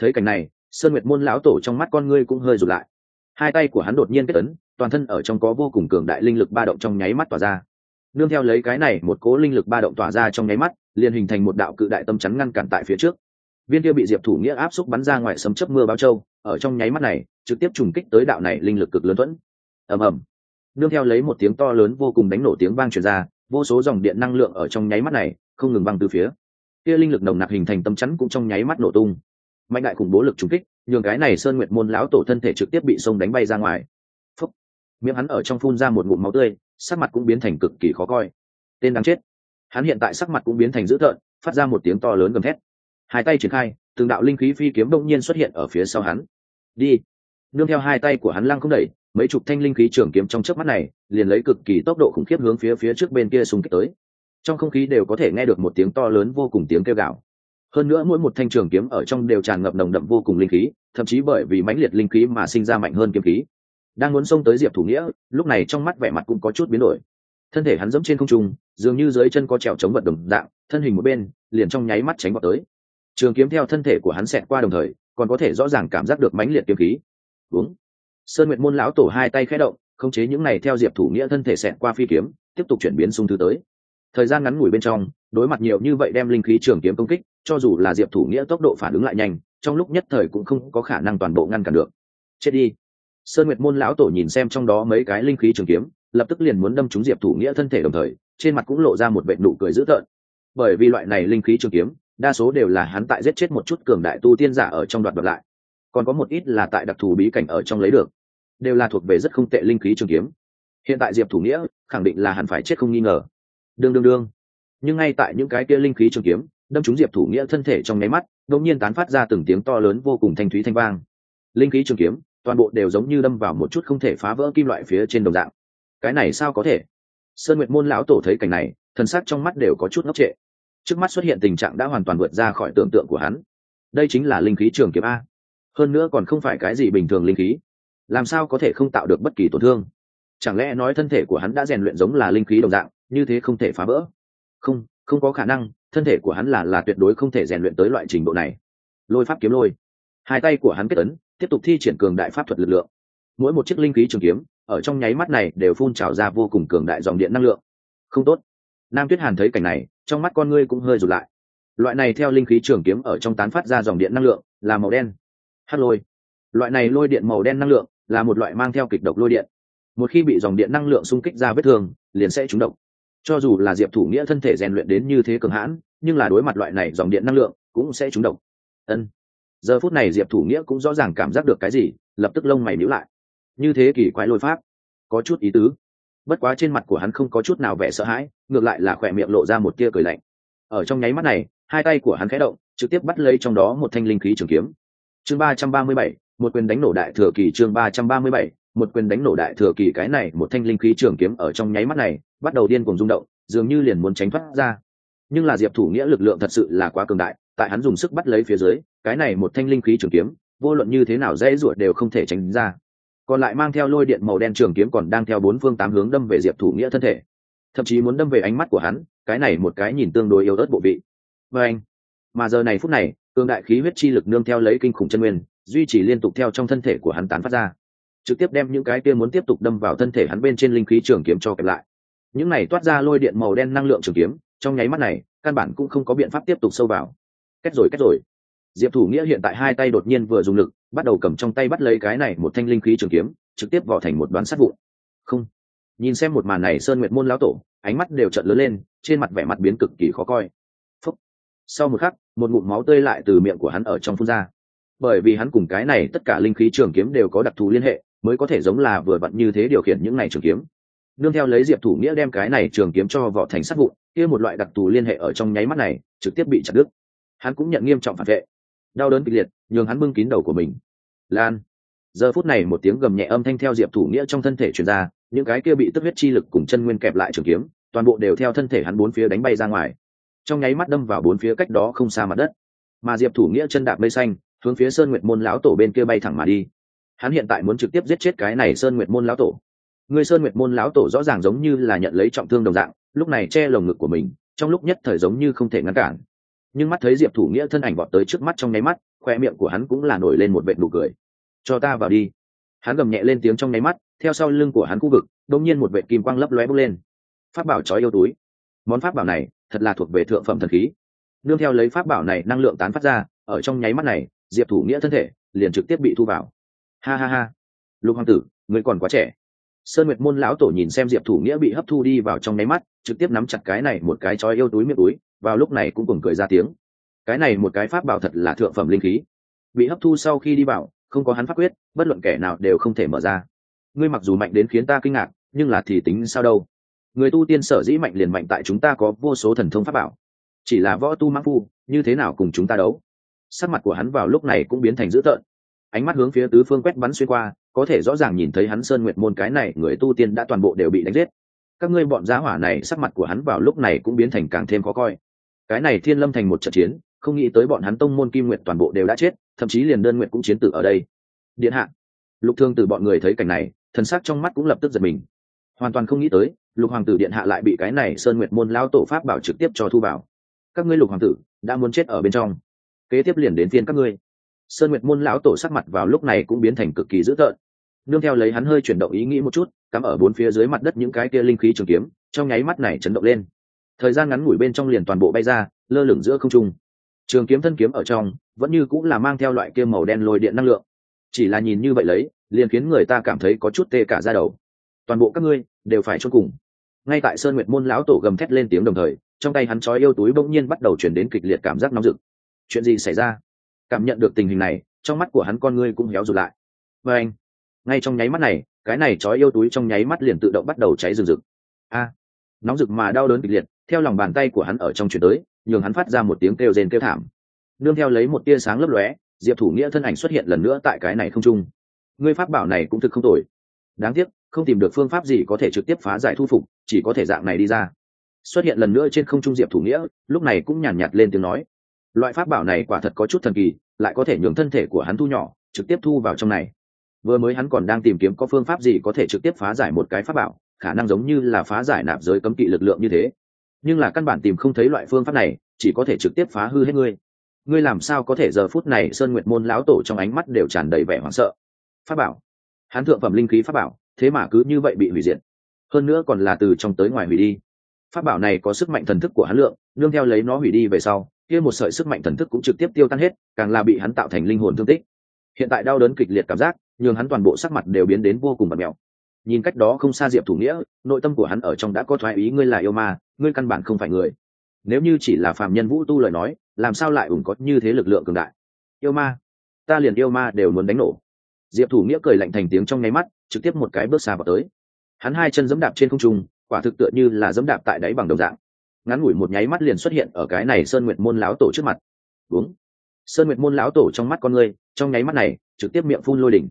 thấy cảnh này sơn nguyệt môn lão tổ trong mắt con ngươi cũng hơi rụt lại. Hai tay của hắn đột nhiên kết ấn, toàn thân ở trong có vô cùng cường đại linh lực ba động trong nháy mắt tỏa ra. Nương theo lấy cái này một cố linh lực ba động tỏa ra trong nháy mắt liền hình thành một đạo cự đại tâm chắn ngăn cản tại phía trước. Viên kia bị diệp thủ nghĩa áp xúc bắn ra ngoài sấm chấp mưa bao châu ở trong nháy mắt này trực tiếp trùng kích tới đạo này linh lực cực lớn thuẫn. Ầm ầm. Nương theo lấy một tiếng to lớn vô cùng đánh nổ tiếng vang truyền ra vô số dòng điện năng lượng ở trong nháy mắt này không ngừng băng từ phía kia linh lực nồng nặc hình thành tâm chắn cũng trong nháy mắt nổ tung. Mạnh đại khủng bố lực trúng kích, nhường cái này sơn nguyệt môn lão tổ thân thể trực tiếp bị sông đánh bay ra ngoài. Phúc. Miệng hắn ở trong phun ra một ngụm máu tươi, sắc mặt cũng biến thành cực kỳ khó coi. Tên đáng chết. Hắn hiện tại sắc mặt cũng biến thành dữ tợn, phát ra một tiếng to lớn gầm thét. Hai tay triển khai, từng đạo linh khí phi kiếm đông nhiên xuất hiện ở phía sau hắn. Đi. Nương theo hai tay của hắn lăng không đẩy, mấy chục thanh linh khí trường kiếm trong chớp mắt này, liền lấy cực kỳ tốc độ khủng khiếp hướng phía phía trước bên kia xung kích tới trong không khí đều có thể nghe được một tiếng to lớn vô cùng tiếng kêu gạo hơn nữa mỗi một thanh trường kiếm ở trong đều tràn ngập nồng đậm vô cùng linh khí, thậm chí bởi vì mãnh liệt linh khí mà sinh ra mạnh hơn kiếm khí. Đang muốn xông tới diệp thủ nghĩa, lúc này trong mắt vẻ mặt cũng có chút biến đổi. Thân thể hắn dẫm trên không trung, dường như dưới chân có trèo chống vật đồng dạng, thân hình một bên, liền trong nháy mắt tránh vào tới. Trường kiếm theo thân thể của hắn xẹt qua đồng thời, còn có thể rõ ràng cảm giác được mãnh liệt kiếm khí. Đúng sơn nguyệt môn lão tổ hai tay khẽ động, khống chế những này theo diệp thủ nghĩa thân thể xẹt qua phi kiếm, tiếp tục chuyển biến xung thứ tới thời gian ngắn ngủi bên trong, đối mặt nhiều như vậy đem linh khí trường kiếm công kích, cho dù là diệp thủ nghĩa tốc độ phản ứng lại nhanh, trong lúc nhất thời cũng không có khả năng toàn bộ ngăn cản được. Chết đi. Sơn nguyệt môn lão tổ nhìn xem trong đó mấy cái linh khí trường kiếm, lập tức liền muốn đâm trúng diệp thủ nghĩa thân thể đồng thời, trên mặt cũng lộ ra một vệ nụ cười dữ tợn. Bởi vì loại này linh khí trường kiếm, đa số đều là hắn tại giết chết một chút cường đại tu tiên giả ở trong đoạt đoạt lại. Còn có một ít là tại đặc thù bí cảnh ở trong lấy được, đều là thuộc về rất không tệ linh khí trường kiếm. Hiện tại diệp thủ nghĩa khẳng định là hẳn phải chết không nghi ngờ đương đương đương. Nhưng ngay tại những cái kia linh khí trường kiếm, đâm trúng diệp thủ nghĩa thân thể trong nháy mắt, đột nhiên tán phát ra từng tiếng to lớn vô cùng thanh thúy thanh vang. Linh khí trường kiếm, toàn bộ đều giống như đâm vào một chút không thể phá vỡ kim loại phía trên đồng dạng. Cái này sao có thể? Sơn nguyệt môn lão tổ thấy cảnh này, thần sắc trong mắt đều có chút ngốc trệ. Trước mắt xuất hiện tình trạng đã hoàn toàn vượt ra khỏi tưởng tượng của hắn. Đây chính là linh khí trường kiếm a. Hơn nữa còn không phải cái gì bình thường linh khí. Làm sao có thể không tạo được bất kỳ tổn thương? Chẳng lẽ nói thân thể của hắn đã rèn luyện giống là linh khí đồng dạng? Như thế không thể phá vỡ. Không không có khả năng, thân thể của hắn là là tuyệt đối không thể rèn luyện tới loại trình độ này. Lôi pháp kiếm lôi. Hai tay của hắn kết ấn, tiếp tục thi triển cường đại pháp thuật lực lượng. Mỗi một chiếc linh khí trường kiếm, ở trong nháy mắt này đều phun trào ra vô cùng cường đại dòng điện năng lượng. Không tốt. Nam tuyết hàn thấy cảnh này, trong mắt con ngươi cũng hơi rụt lại. Loại này theo linh khí trường kiếm ở trong tán phát ra dòng điện năng lượng, là màu đen. Hát lôi. Loại này lôi điện màu đen năng lượng, là một loại mang theo kịch độc lôi điện. Một khi bị dòng điện năng lượng xung kích ra vết thương, liền sẽ trúng độc cho dù là diệp thủ nghĩa thân thể rèn luyện đến như thế cường hãn, nhưng là đối mặt loại này dòng điện năng lượng cũng sẽ trúng độc. Ân. Giờ phút này diệp thủ nghĩa cũng rõ ràng cảm giác được cái gì, lập tức lông mày nhíu lại. Như thế kỳ quái lôi pháp. Có chút ý tứ. Bất quá trên mặt của hắn không có chút nào vẻ sợ hãi, ngược lại là khỏe miệng lộ ra một tia cười lạnh. Ở trong nháy mắt này, hai tay của hắn khẽ động, trực tiếp bắt lấy trong đó một thanh linh khí trường kiếm. Chương ba trăm ba mươi bảy, một quyền đánh nổ đại thừa kỳ chương ba trăm ba mươi bảy một quyền đánh nổ đại thừa kỳ cái này, một thanh linh khí trường kiếm ở trong nháy mắt này, bắt đầu điên cuồng rung động, dường như liền muốn tránh thoát ra. Nhưng là diệp thủ nghĩa lực lượng thật sự là quá cường đại, tại hắn dùng sức bắt lấy phía dưới, cái này một thanh linh khí trường kiếm, vô luận như thế nào dễ ruột đều không thể tránh ra. Còn lại mang theo lôi điện màu đen trường kiếm còn đang theo bốn phương tám hướng đâm về diệp thủ nghĩa thân thể. Thậm chí muốn đâm về ánh mắt của hắn, cái này một cái nhìn tương đối yếu ớt bộ vị. Và anh, mà giờ này phút này, cường đại khí huyết chi lực nương theo lấy kinh khủng chân nguyên, duy trì liên tục theo trong thân thể của hắn tán phát ra trực tiếp đem những cái kia muốn tiếp tục đâm vào thân thể hắn bên trên linh khí trường kiếm cho kẹp lại. Những này toát ra lôi điện màu đen năng lượng trường kiếm, trong nháy mắt này, căn bản cũng không có biện pháp tiếp tục sâu vào. Kết rồi kết rồi. Diệp thủ nghĩa hiện tại hai tay đột nhiên vừa dùng lực, bắt đầu cầm trong tay bắt lấy cái này một thanh linh khí trường kiếm, trực tiếp vỏ thành một đoán sát vụn. Không. Nhìn xem một màn này sơn nguyệt môn lão tổ, ánh mắt đều trợn lớn lên, trên mặt vẻ mặt biến cực kỳ khó coi. Phúc. sau một khắc, một ngụm máu tươi lại từ miệng của hắn ở trong phun ra. Bởi vì hắn cùng cái này tất cả linh khí trường kiếm đều có đặc thù liên hệ mới có thể giống là vừa vặn như thế điều khiển những này trường kiếm. Nương theo lấy diệp thủ nghĩa đem cái này trường kiếm cho vỏ thành sát vụn, kia một loại đặc thù liên hệ ở trong nháy mắt này, trực tiếp bị chặt đứt. Hắn cũng nhận nghiêm trọng phản vệ. Đau đớn kịch liệt, nhường hắn bưng kín đầu của mình. Lan. Giờ phút này một tiếng gầm nhẹ âm thanh theo diệp thủ nghĩa trong thân thể truyền ra, những cái kia bị tức huyết chi lực cùng chân nguyên kẹp lại trường kiếm, toàn bộ đều theo thân thể hắn bốn phía đánh bay ra ngoài. Trong nháy mắt đâm vào bốn phía cách đó không xa mặt đất. Mà diệp thủ nghĩa chân đạp mây xanh, hướng phía sơn nguyệt môn lão tổ bên kia bay thẳng mà đi hắn hiện tại muốn trực tiếp giết chết cái này sơn nguyệt môn lão tổ. Người sơn nguyệt môn lão tổ rõ ràng giống như là nhận lấy trọng thương đồng dạng, lúc này che lồng ngực của mình, trong lúc nhất thời giống như không thể ngăn cản. Nhưng mắt thấy diệp thủ nghĩa thân ảnh vọt tới trước mắt trong nháy mắt, khoe miệng của hắn cũng là nổi lên một vệ nụ cười. Cho ta vào đi. Hắn gầm nhẹ lên tiếng trong nháy mắt, theo sau lưng của hắn khu vực đông nhiên một vệ kim quang lấp lóe bốc lên. Pháp bảo trói yêu túi. Món pháp bảo này, thật là thuộc về thượng phẩm thần khí. Nương theo lấy pháp bảo này năng lượng tán phát ra, ở trong nháy mắt này, diệp thủ nghĩa thân thể liền trực tiếp bị thu vào ha ha ha. Lục hoàng tử người còn quá trẻ. Sơn nguyệt môn lão tổ nhìn xem diệp thủ nghĩa bị hấp thu đi vào trong nháy mắt, trực tiếp nắm chặt cái này một cái chói yêu túi miệng túi, vào lúc này cũng cùng cười ra tiếng. Cái này một cái pháp bảo thật là thượng phẩm linh khí. Bị hấp thu sau khi đi vào, không có hắn pháp quyết, bất luận kẻ nào đều không thể mở ra. Ngươi mặc dù mạnh đến khiến ta kinh ngạc, nhưng là thì tính sao đâu. Người tu tiên sở dĩ mạnh liền mạnh tại chúng ta có vô số thần thông pháp bảo. Chỉ là võ tu mãng phu, như thế nào cùng chúng ta đấu? Sắc mặt của hắn vào lúc này cũng biến thành dữ tợn ánh mắt hướng phía tứ phương quét bắn xuyên qua, có thể rõ ràng nhìn thấy hắn sơn nguyệt môn cái này người tu tiên đã toàn bộ đều bị đánh giết. Các ngươi bọn giá hỏa này, sắc mặt của hắn vào lúc này cũng biến thành càng thêm khó coi. Cái này thiên lâm thành một trận chiến, không nghĩ tới bọn hắn tông môn kim nguyện toàn bộ đều đã chết, thậm chí liền đơn nguyện cũng chiến tử ở đây. Điện hạ. Lục thương từ bọn người thấy cảnh này, thần sắc trong mắt cũng lập tức giật mình. Hoàn toàn không nghĩ tới, lục hoàng tử điện hạ lại bị cái này sơn nguyệt môn lao tổ pháp bảo trực tiếp cho thu bảo các ngươi lục hoàng tử, đã muốn chết ở bên trong. Kế tiếp liền đến phiên các ngươi sơn nguyệt môn lão tổ sắc mặt vào lúc này cũng biến thành cực kỳ dữ tợn. Nương theo lấy hắn hơi chuyển động ý nghĩ một chút, cắm ở bốn phía dưới mặt đất những cái kia linh khí trường kiếm, trong nháy mắt này chấn động lên. Thời gian ngắn ngủi bên trong liền toàn bộ bay ra, lơ lửng giữa không trung. Trường kiếm thân kiếm ở trong, vẫn như cũng là mang theo loại kia màu đen lôi điện năng lượng. Chỉ là nhìn như vậy lấy, liền khiến người ta cảm thấy có chút tê cả ra đầu. Toàn bộ các ngươi đều phải chôn cùng. Ngay tại sơn nguyệt môn lão tổ gầm thét lên tiếng đồng thời, trong tay hắn trói yêu túi bỗng nhiên bắt đầu chuyển đến kịch liệt cảm giác nóng rực. Chuyện gì xảy ra? Cảm nhận được tình hình này, trong mắt của hắn con ngươi cũng héo rụt lại. Và anh, ngay trong nháy mắt này, cái này trói yêu túi trong nháy mắt liền tự động bắt đầu cháy rừng rực. A, nóng rực mà đau đớn kịch liệt, theo lòng bàn tay của hắn ở trong chuyển tới, nhường hắn phát ra một tiếng kêu rên kêu thảm. Nương theo lấy một tia sáng lấp lóe, diệp thủ nghĩa thân ảnh xuất hiện lần nữa tại cái này không trung. Ngươi pháp bảo này cũng thực không tồi. Đáng tiếc, không tìm được phương pháp gì có thể trực tiếp phá giải thu phục, chỉ có thể dạng này đi ra. Xuất hiện lần nữa trên không trung diệp thủ nghĩa, lúc này cũng nhàn nhạt lên tiếng nói loại pháp bảo này quả thật có chút thần kỳ, lại có thể nhường thân thể của hắn thu nhỏ, trực tiếp thu vào trong này. Vừa mới hắn còn đang tìm kiếm có phương pháp gì có thể trực tiếp phá giải một cái pháp bảo, khả năng giống như là phá giải nạp giới cấm kỵ lực lượng như thế. Nhưng là căn bản tìm không thấy loại phương pháp này, chỉ có thể trực tiếp phá hư hết ngươi. Ngươi làm sao có thể giờ phút này sơn nguyệt môn lão tổ trong ánh mắt đều tràn đầy vẻ hoảng sợ. Pháp bảo. Hắn thượng phẩm linh khí pháp bảo, thế mà cứ như vậy bị hủy diệt. Hơn nữa còn là từ trong tới ngoài hủy đi. Pháp bảo này có sức mạnh thần thức của hắn lượng, nương theo lấy nó hủy đi về sau kia một sợi sức mạnh thần thức cũng trực tiếp tiêu tan hết, càng là bị hắn tạo thành linh hồn thương tích. Hiện tại đau đớn kịch liệt cảm giác, nhường hắn toàn bộ sắc mặt đều biến đến vô cùng bật mèo. Nhìn cách đó không xa diệp thủ nghĩa, nội tâm của hắn ở trong đã có thoái ý, ngươi là yêu ma, ngươi căn bản không phải người. Nếu như chỉ là phàm nhân vũ tu lời nói, làm sao lại ủng có như thế lực lượng cường đại? Yêu ma, ta liền yêu ma đều muốn đánh nổ. Diệp thủ nghĩa cười lạnh thành tiếng trong nháy mắt, trực tiếp một cái bước xa vào tới. Hắn hai chân giẫm đạp trên không trung, quả thực tựa như là giẫm đạp tại đáy bằng đồng dạng ngắn ngủi một nháy mắt liền xuất hiện ở cái này sơn nguyệt môn láo tổ trước mặt. Đúng. Sơn nguyệt môn lão tổ trong mắt con người trong nháy mắt này, trực tiếp miệng phun lôi đỉnh.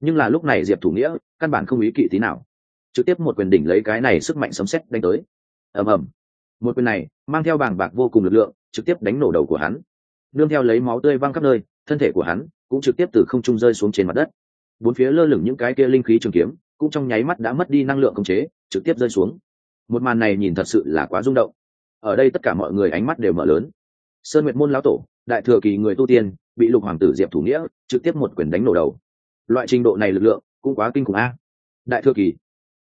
Nhưng là lúc này diệp thủ nghĩa, căn bản không ý kỵ tí nào. Trực tiếp một quyền đỉnh lấy cái này sức mạnh sấm sét đánh tới. Ầm ầm. Một quyền này, mang theo bàng bạc vô cùng lực lượng, trực tiếp đánh nổ đầu của hắn. Nương theo lấy máu tươi văng khắp nơi, thân thể của hắn cũng trực tiếp từ không trung rơi xuống trên mặt đất. Bốn phía lơ lửng những cái kia linh khí trường kiếm, cũng trong nháy mắt đã mất đi năng lượng khống chế, trực tiếp rơi xuống. Một màn này nhìn thật sự là quá rung động ở đây tất cả mọi người ánh mắt đều mở lớn. Sơn nguyệt môn lão tổ, đại thừa kỳ người tu tiên, bị lục hoàng tử diệp thủ nghĩa trực tiếp một quyền đánh nổ đầu. Loại trình độ này lực lượng cũng quá kinh khủng a. Đại thừa kỳ,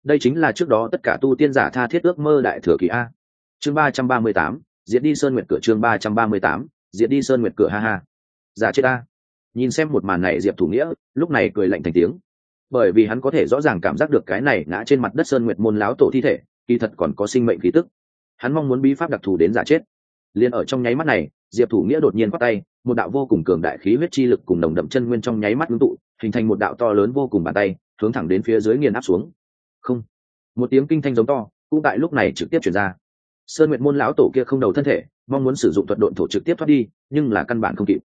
đây chính là trước đó tất cả tu tiên giả tha thiết ước mơ đại thừa kỳ a. Chương ba trăm ba mươi tám, diễn đi sơn nguyệt cửa chương ba trăm ba mươi tám, diễn đi sơn nguyệt cửa ha ha. Giả chết a nhìn xem một màn này diệp thủ nghĩa, lúc này cười lạnh thành tiếng. Bởi vì hắn có thể rõ ràng cảm giác được cái này ngã trên mặt đất sơn nguyệt môn láo tổ thi thể, kỳ thật còn có sinh mệnh khí tức hắn mong muốn bí pháp đặc thù đến giả chết. Liền ở trong nháy mắt này, diệp thủ nghĩa đột nhiên khoác tay, một đạo vô cùng cường đại khí huyết chi lực cùng nồng đậm chân nguyên trong nháy mắt ngưng tụ, hình thành một đạo to lớn vô cùng bàn tay, hướng thẳng đến phía dưới nghiền áp xuống. Không. Một tiếng kinh thanh giống to, cũng tại lúc này trực tiếp chuyển ra. Sơn nguyệt môn lão tổ kia không đầu thân thể, mong muốn sử dụng thuật độn thổ trực tiếp thoát đi, nhưng là căn bản không kịp.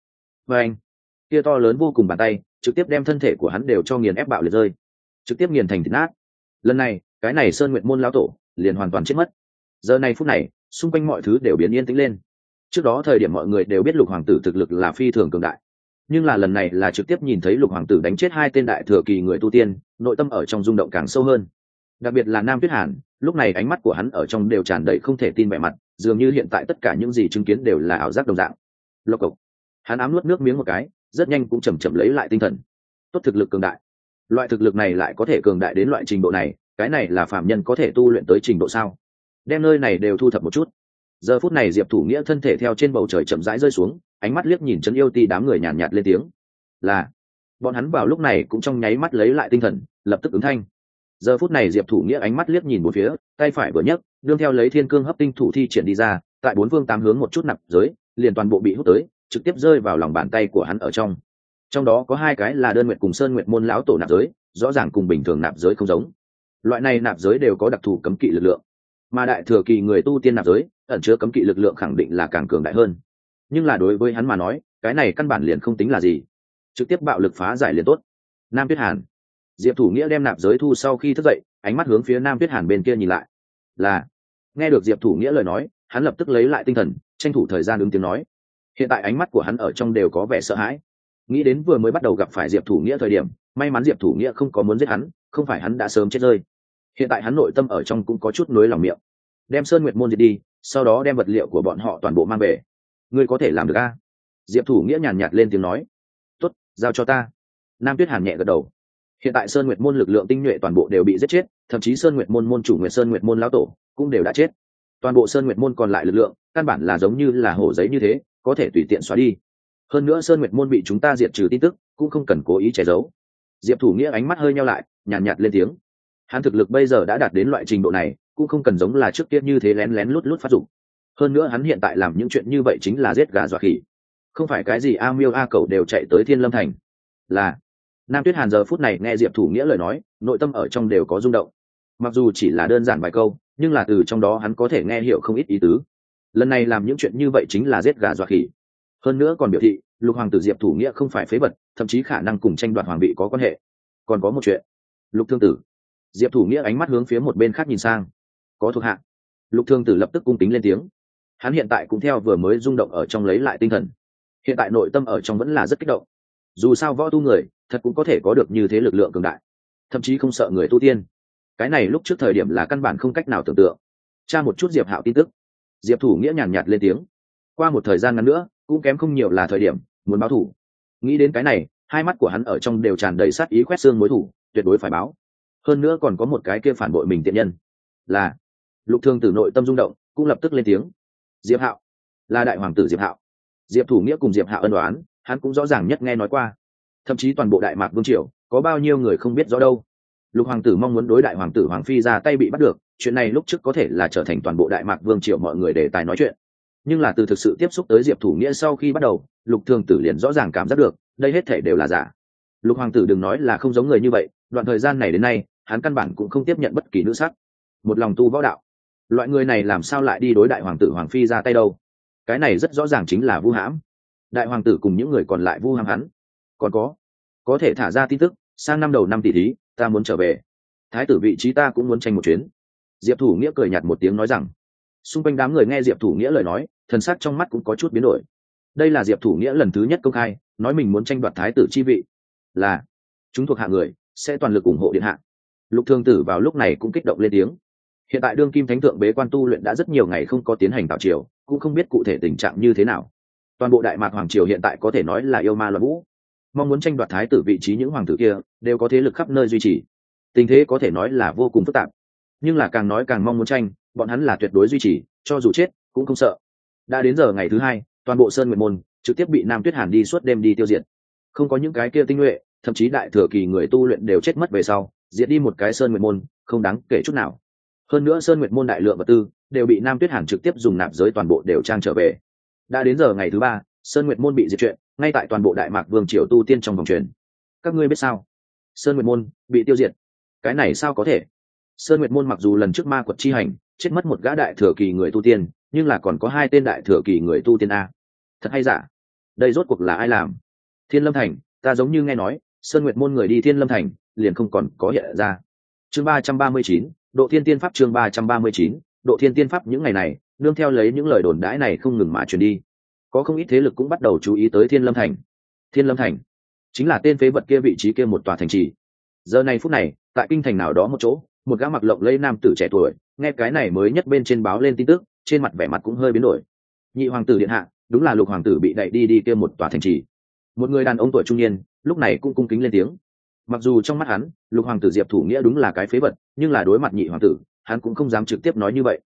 Và anh, kia to lớn vô cùng bàn tay, trực tiếp đem thân thể của hắn đều cho nghiền ép bạo liệt rơi. Trực tiếp nghiền thành thịt nát. Lần này, cái này sơn nguyệt môn lão tổ, liền hoàn toàn chết mất giờ này phút này, xung quanh mọi thứ đều biến yên tĩnh lên. Trước đó thời điểm mọi người đều biết lục hoàng tử thực lực là phi thường cường đại. Nhưng là lần này là trực tiếp nhìn thấy lục hoàng tử đánh chết hai tên đại thừa kỳ người tu tiên, nội tâm ở trong rung động càng sâu hơn. Đặc biệt là nam tuyết hàn, lúc này ánh mắt của hắn ở trong đều tràn đầy không thể tin vẻ mặt, dường như hiện tại tất cả những gì chứng kiến đều là ảo giác đồng dạng. Lộc cộc. Hắn ám nuốt nước miếng một cái, rất nhanh cũng chầm chậm lấy lại tinh thần. Tốt thực lực cường đại. Loại thực lực này lại có thể cường đại đến loại trình độ này, cái này là phạm nhân có thể tu luyện tới trình độ sao? Đem nơi này đều thu thập một chút. Giờ phút này diệp thủ nghĩa thân thể theo trên bầu trời chậm rãi rơi xuống ánh mắt liếc nhìn chân yêu ti đám người nhàn nhạt, nhạt lên tiếng. Là. Bọn hắn vào lúc này cũng trong nháy mắt lấy lại tinh thần lập tức ứng thanh. Giờ phút này diệp thủ nghĩa ánh mắt liếc nhìn một phía tay phải vừa nhấc đương theo lấy thiên cương hấp tinh thủ thi triển đi ra tại bốn phương tám hướng một chút nạp giới liền toàn bộ bị hút tới trực tiếp rơi vào lòng bàn tay của hắn ở trong. Trong đó có hai cái là đơn nguyện cùng sơn nguyện môn lão tổ nạp giới rõ ràng cùng bình thường nạp giới không giống. Loại này nạp giới đều có đặc thù cấm kỵ lực lượng mà đại thừa kỳ người tu tiên nạp giới, ẩn chứa cấm kỵ lực lượng khẳng định là càng cường đại hơn. Nhưng là đối với hắn mà nói, cái này căn bản liền không tính là gì. Trực tiếp bạo lực phá giải liền tốt. Nam tuyết hàn. Diệp thủ nghĩa đem nạp giới thu sau khi thức dậy, ánh mắt hướng phía nam tuyết hàn bên kia nhìn lại. Là, nghe được diệp thủ nghĩa lời nói, hắn lập tức lấy lại tinh thần, tranh thủ thời gian ứng tiếng nói. Hiện tại ánh mắt của hắn ở trong đều có vẻ sợ hãi. Nghĩ đến vừa mới bắt đầu gặp phải diệp thủ nghĩa thời điểm, may mắn diệp thủ nghĩa không có muốn giết hắn, không phải hắn đã sớm chết rơi. Hiện tại hắn nội tâm ở trong cũng có chút nối lòng miệng đem sơn nguyệt môn diệt đi sau đó đem vật liệu của bọn họ toàn bộ mang về. Ngươi có thể làm được a? Diệp thủ nghĩa nhàn nhạt lên tiếng nói. Tốt, giao cho ta. Nam tuyết hàn nhẹ gật đầu. Hiện tại sơn nguyệt môn lực lượng tinh nhuệ toàn bộ đều bị giết chết thậm chí sơn nguyệt môn môn chủ nguyệt sơn nguyệt môn lão tổ cũng đều đã chết. Toàn bộ sơn nguyệt môn còn lại lực lượng căn bản là giống như là hổ giấy như thế có thể tùy tiện xóa đi. Hơn nữa sơn nguyệt môn bị chúng ta diệt trừ tin tức cũng không cần cố ý che giấu. Diệp thủ nghĩa ánh mắt hơi nhau lại nhàn nhạt, nhạt lên tiếng. Hắn thực lực bây giờ đã đạt đến loại trình độ này cũng không cần giống là trước kia như thế lén lén lút lút phát dụng hơn nữa hắn hiện tại làm những chuyện như vậy chính là giết gà dọa khỉ. Không phải cái gì a miêu a cầu đều chạy tới thiên lâm thành. Là, nam tuyết hàn giờ phút này nghe diệp thủ nghĩa lời nói, nội tâm ở trong đều có rung động. Mặc dù chỉ là đơn giản vài câu, nhưng là từ trong đó hắn có thể nghe hiểu không ít ý tứ. Lần này làm những chuyện như vậy chính là giết gà dọa khỉ. Hơn nữa còn biểu thị, lục hoàng tử diệp thủ nghĩa không phải phế vật, thậm chí khả năng cùng tranh đoạt hoàng vị có quan hệ. Còn có một chuyện. Lục thương tử. Diệp thủ nghĩa ánh mắt hướng phía một bên khác nhìn sang có thuộc hạ. Lục thương tử lập tức cung kính lên tiếng. Hắn hiện tại cũng theo vừa mới rung động ở trong lấy lại tinh thần. Hiện tại nội tâm ở trong vẫn là rất kích động. Dù sao võ tu người, thật cũng có thể có được như thế lực lượng cường đại. Thậm chí không sợ người tu tiên. Cái này lúc trước thời điểm là căn bản không cách nào tưởng tượng. Tra một chút diệp hạo tin tức. Diệp thủ nghĩa nhàn nhạt lên tiếng. Qua một thời gian ngắn nữa, cũng kém không nhiều là thời điểm, muốn báo thủ. Nghĩ đến cái này, hai mắt của hắn ở trong đều tràn đầy sát ý quét xương mối thủ, tuyệt đối phải báo. Hơn nữa còn có một cái kia phản bội mình tiện nhân. Là lục thương Tử nội tâm rung động, cũng lập tức lên tiếng. Diệp hạo, là đại hoàng tử diệp hạo. Diệp thủ nghĩa cùng diệp hạo ân đoán, hắn cũng rõ ràng nhất nghe nói qua. Thậm chí toàn bộ đại mạc vương triều, có bao nhiêu người không biết rõ đâu. Lục hoàng tử mong muốn đối đại hoàng tử hoàng phi ra tay bị bắt được, chuyện này lúc trước có thể là trở thành toàn bộ đại mạc vương triều mọi người để tài nói chuyện. Nhưng là từ thực sự tiếp xúc tới diệp thủ nghĩa sau khi bắt đầu, lục thường tử liền rõ ràng cảm giác được, đây hết thể đều là giả. Lục hoàng tử đừng nói là không giống người như vậy, đoạn thời gian này đến nay, hắn căn bản cũng không tiếp nhận bất kỳ nữ sắc. Một lòng tu võ đạo loại người này làm sao lại đi đối đại hoàng tử hoàng phi ra tay đâu? Cái này rất rõ ràng chính là vu hãm. Đại hoàng tử cùng những người còn lại vu hãm hắn. Còn có có thể thả ra tin tức, sang năm đầu năm tỷ thí, ta muốn trở về. Thái tử vị trí ta cũng muốn tranh một chuyến. Diệp thủ nghĩa cười nhạt một tiếng nói rằng, xung quanh đám người nghe diệp thủ nghĩa lời nói, thần sắc trong mắt cũng có chút biến đổi. Đây là diệp thủ nghĩa lần thứ nhất công khai, nói mình muốn tranh đoạt thái tử chi vị. Là, chúng thuộc hạ người, sẽ toàn lực ủng hộ điện hạ. Lục thương tử vào lúc này cũng kích động lên tiếng hiện tại đương kim thánh thượng bế quan tu luyện đã rất nhiều ngày không có tiến hành tạo triều, cũng không biết cụ thể tình trạng như thế nào. Toàn bộ đại mạc hoàng triều hiện tại có thể nói là yêu ma loạn vũ. Mong muốn tranh đoạt thái tử vị trí những hoàng tử kia, đều có thế lực khắp nơi duy trì. Tình thế có thể nói là vô cùng phức tạp. Nhưng là càng nói càng mong muốn tranh, bọn hắn là tuyệt đối duy trì, cho dù chết, cũng không sợ. Đã đến giờ ngày thứ hai, toàn bộ sơn nguyện môn trực tiếp bị nam tuyết hàn đi suốt đêm đi tiêu diệt. Không có những cái kia tinh nhuệ, thậm chí đại thừa kỳ người tu luyện đều chết mất về sau, diệt đi một cái sơn nguyện môn, không đáng kể chút nào hơn nữa sơn nguyệt môn đại lượng vật tư đều bị nam tuyết hàn trực tiếp dùng nạp giới toàn bộ đều trang trở về. Đã đến giờ ngày thứ ba, sơn nguyệt môn bị diệt chuyện ngay tại toàn bộ đại mạc vương triều tu tiên trong vòng truyền. Các ngươi biết sao? Sơn nguyệt môn bị tiêu diệt. Cái này sao có thể? Sơn nguyệt môn mặc dù lần trước ma quật chi hành, chết mất một gã đại thừa kỳ người tu tiên, nhưng là còn có hai tên đại thừa kỳ người tu tiên a. Thật hay giả? Đây rốt cuộc là ai làm? Thiên lâm thành, ta giống như nghe nói, sơn nguyệt môn người đi thiên lâm thành, liền không còn có hiện ra. Chương ba trăm ba mươi chín độ thiên tiên pháp chương ba trăm ba mươi chín, độ thiên tiên pháp những ngày này, nương theo lấy những lời đồn đãi này không ngừng mà truyền đi. Có không ít thế lực cũng bắt đầu chú ý tới thiên lâm thành. Thiên lâm thành chính là tên phế vật kia vị trí kia một tòa thành trì. Giờ này phút này, tại kinh thành nào đó một chỗ, một gã mặc lộng lây nam tử trẻ tuổi, nghe cái này mới nhất bên trên báo lên tin tức, trên mặt vẻ mặt cũng hơi biến đổi. Nhị hoàng tử điện hạ, đúng là lục hoàng tử bị đẩy đi đi kia một tòa thành trì. Một người đàn ông tuổi trung niên, lúc này cũng cung kính lên tiếng mặc dù trong mắt hắn, lục hoàng tử diệp thủ nghĩa đúng là cái phế vật, nhưng là đối mặt nhị hoàng tử, hắn cũng không dám trực tiếp nói như vậy.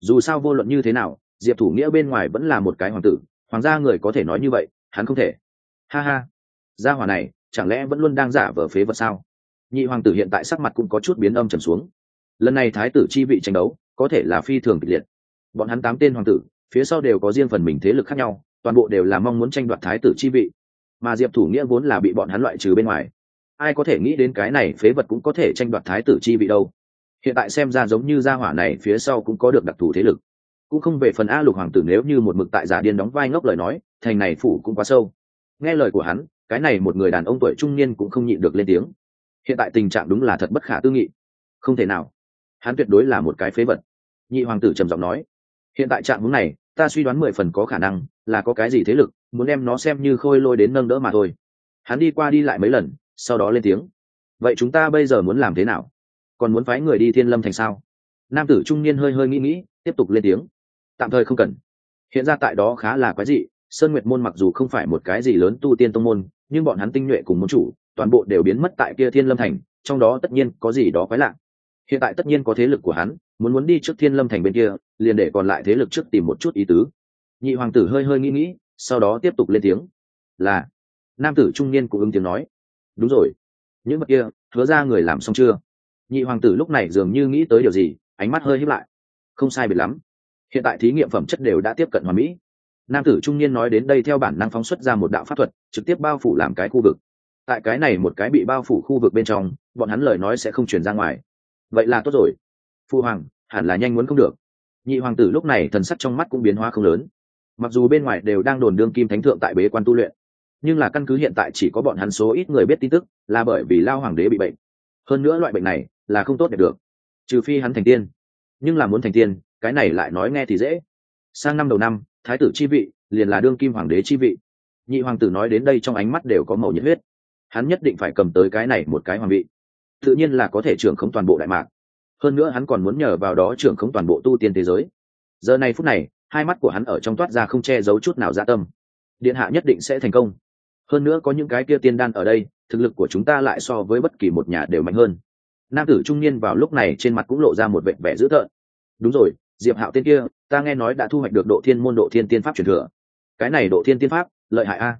Dù sao vô luận như thế nào, diệp thủ nghĩa bên ngoài vẫn là một cái hoàng tử, hoàng gia người có thể nói như vậy, hắn không thể. Ha ha, gia hỏa này, chẳng lẽ vẫn luôn đang giả vờ phế vật sao? Nhị hoàng tử hiện tại sắc mặt cũng có chút biến âm trầm xuống. Lần này thái tử chi vị tranh đấu, có thể là phi thường kịch liệt. Bọn hắn tám tên hoàng tử, phía sau đều có riêng phần mình thế lực khác nhau, toàn bộ đều là mong muốn tranh đoạt thái tử chi vị. Mà diệp thủ nghĩa vốn là bị bọn hắn loại trừ bên ngoài ai có thể nghĩ đến cái này phế vật cũng có thể tranh đoạt thái tử chi vị đâu. Hiện tại xem ra giống như gia hỏa này phía sau cũng có được đặc thù thế lực. Cũng không về phần a lục hoàng tử nếu như một mực tại giả điên đóng vai ngốc lời nói, thành này phủ cũng quá sâu. Nghe lời của hắn, cái này một người đàn ông tuổi trung niên cũng không nhịn được lên tiếng. Hiện tại tình trạng đúng là thật bất khả tư nghị. Không thể nào. Hắn tuyệt đối là một cái phế vật. Nhị hoàng tử trầm giọng nói, hiện tại trạng hướng này, ta suy đoán mười phần có khả năng là có cái gì thế lực, muốn đem nó xem như khôi lôi đến nâng đỡ mà thôi. Hắn đi qua đi lại mấy lần sau đó lên tiếng. Vậy chúng ta bây giờ muốn làm thế nào? Còn muốn phái người đi thiên lâm thành sao? Nam tử trung niên hơi hơi nghĩ nghĩ, tiếp tục lên tiếng. Tạm thời không cần. Hiện ra tại đó khá là quái dị, sơn nguyệt môn mặc dù không phải một cái gì lớn tu tiên tông môn, nhưng bọn hắn tinh nhuệ cùng môn chủ, toàn bộ đều biến mất tại kia thiên lâm thành, trong đó tất nhiên có gì đó quái lạ. Hiện tại tất nhiên có thế lực của hắn, muốn muốn đi trước thiên lâm thành bên kia, liền để còn lại thế lực trước tìm một chút ý tứ. Nhị hoàng tử hơi hơi nghĩ nghĩ, sau đó tiếp tục lên tiếng. Là. Nam tử trung niên cũng ứng tiếng nói đúng rồi. Những vật kia, hứa ra người làm xong chưa? Nhị hoàng tử lúc này dường như nghĩ tới điều gì, ánh mắt hơi hiếp lại. Không sai biệt lắm. Hiện tại thí nghiệm phẩm chất đều đã tiếp cận hoàn mỹ. Nam tử trung niên nói đến đây theo bản năng phóng xuất ra một đạo pháp thuật, trực tiếp bao phủ làm cái khu vực. Tại cái này một cái bị bao phủ khu vực bên trong, bọn hắn lời nói sẽ không chuyển ra ngoài. Vậy là tốt rồi. Phu hoàng, hẳn là nhanh muốn không được. Nhị hoàng tử lúc này thần sắc trong mắt cũng biến hóa không lớn. Mặc dù bên ngoài đều đang đồn đương kim thánh thượng tại bế quan tu luyện nhưng là căn cứ hiện tại chỉ có bọn hắn số ít người biết tin tức, là bởi vì lao hoàng đế bị bệnh. Hơn nữa loại bệnh này là không tốt đẹp được, trừ phi hắn thành tiên. Nhưng là muốn thành tiên, cái này lại nói nghe thì dễ. Sang năm đầu năm, thái tử chi vị liền là đương kim hoàng đế chi vị. Nhị hoàng tử nói đến đây trong ánh mắt đều có màu nhiệt huyết. Hắn nhất định phải cầm tới cái này một cái hoàng vị. Tự nhiên là có thể trưởng khống toàn bộ đại mạc. Hơn nữa hắn còn muốn nhờ vào đó trưởng khống toàn bộ tu tiên thế giới. Giờ này phút này, hai mắt của hắn ở trong toát ra không che giấu chút nào dạ tâm. Điện hạ nhất định sẽ thành công hơn nữa có những cái kia tiên đan ở đây, thực lực của chúng ta lại so với bất kỳ một nhà đều mạnh hơn. Nam tử trung niên vào lúc này trên mặt cũng lộ ra một vẻ vẻ dữ tợn. Đúng rồi, diệp hạo tên kia, ta nghe nói đã thu hoạch được độ thiên môn, độ thiên tiên pháp truyền thừa. Cái này độ thiên tiên pháp, lợi hại a.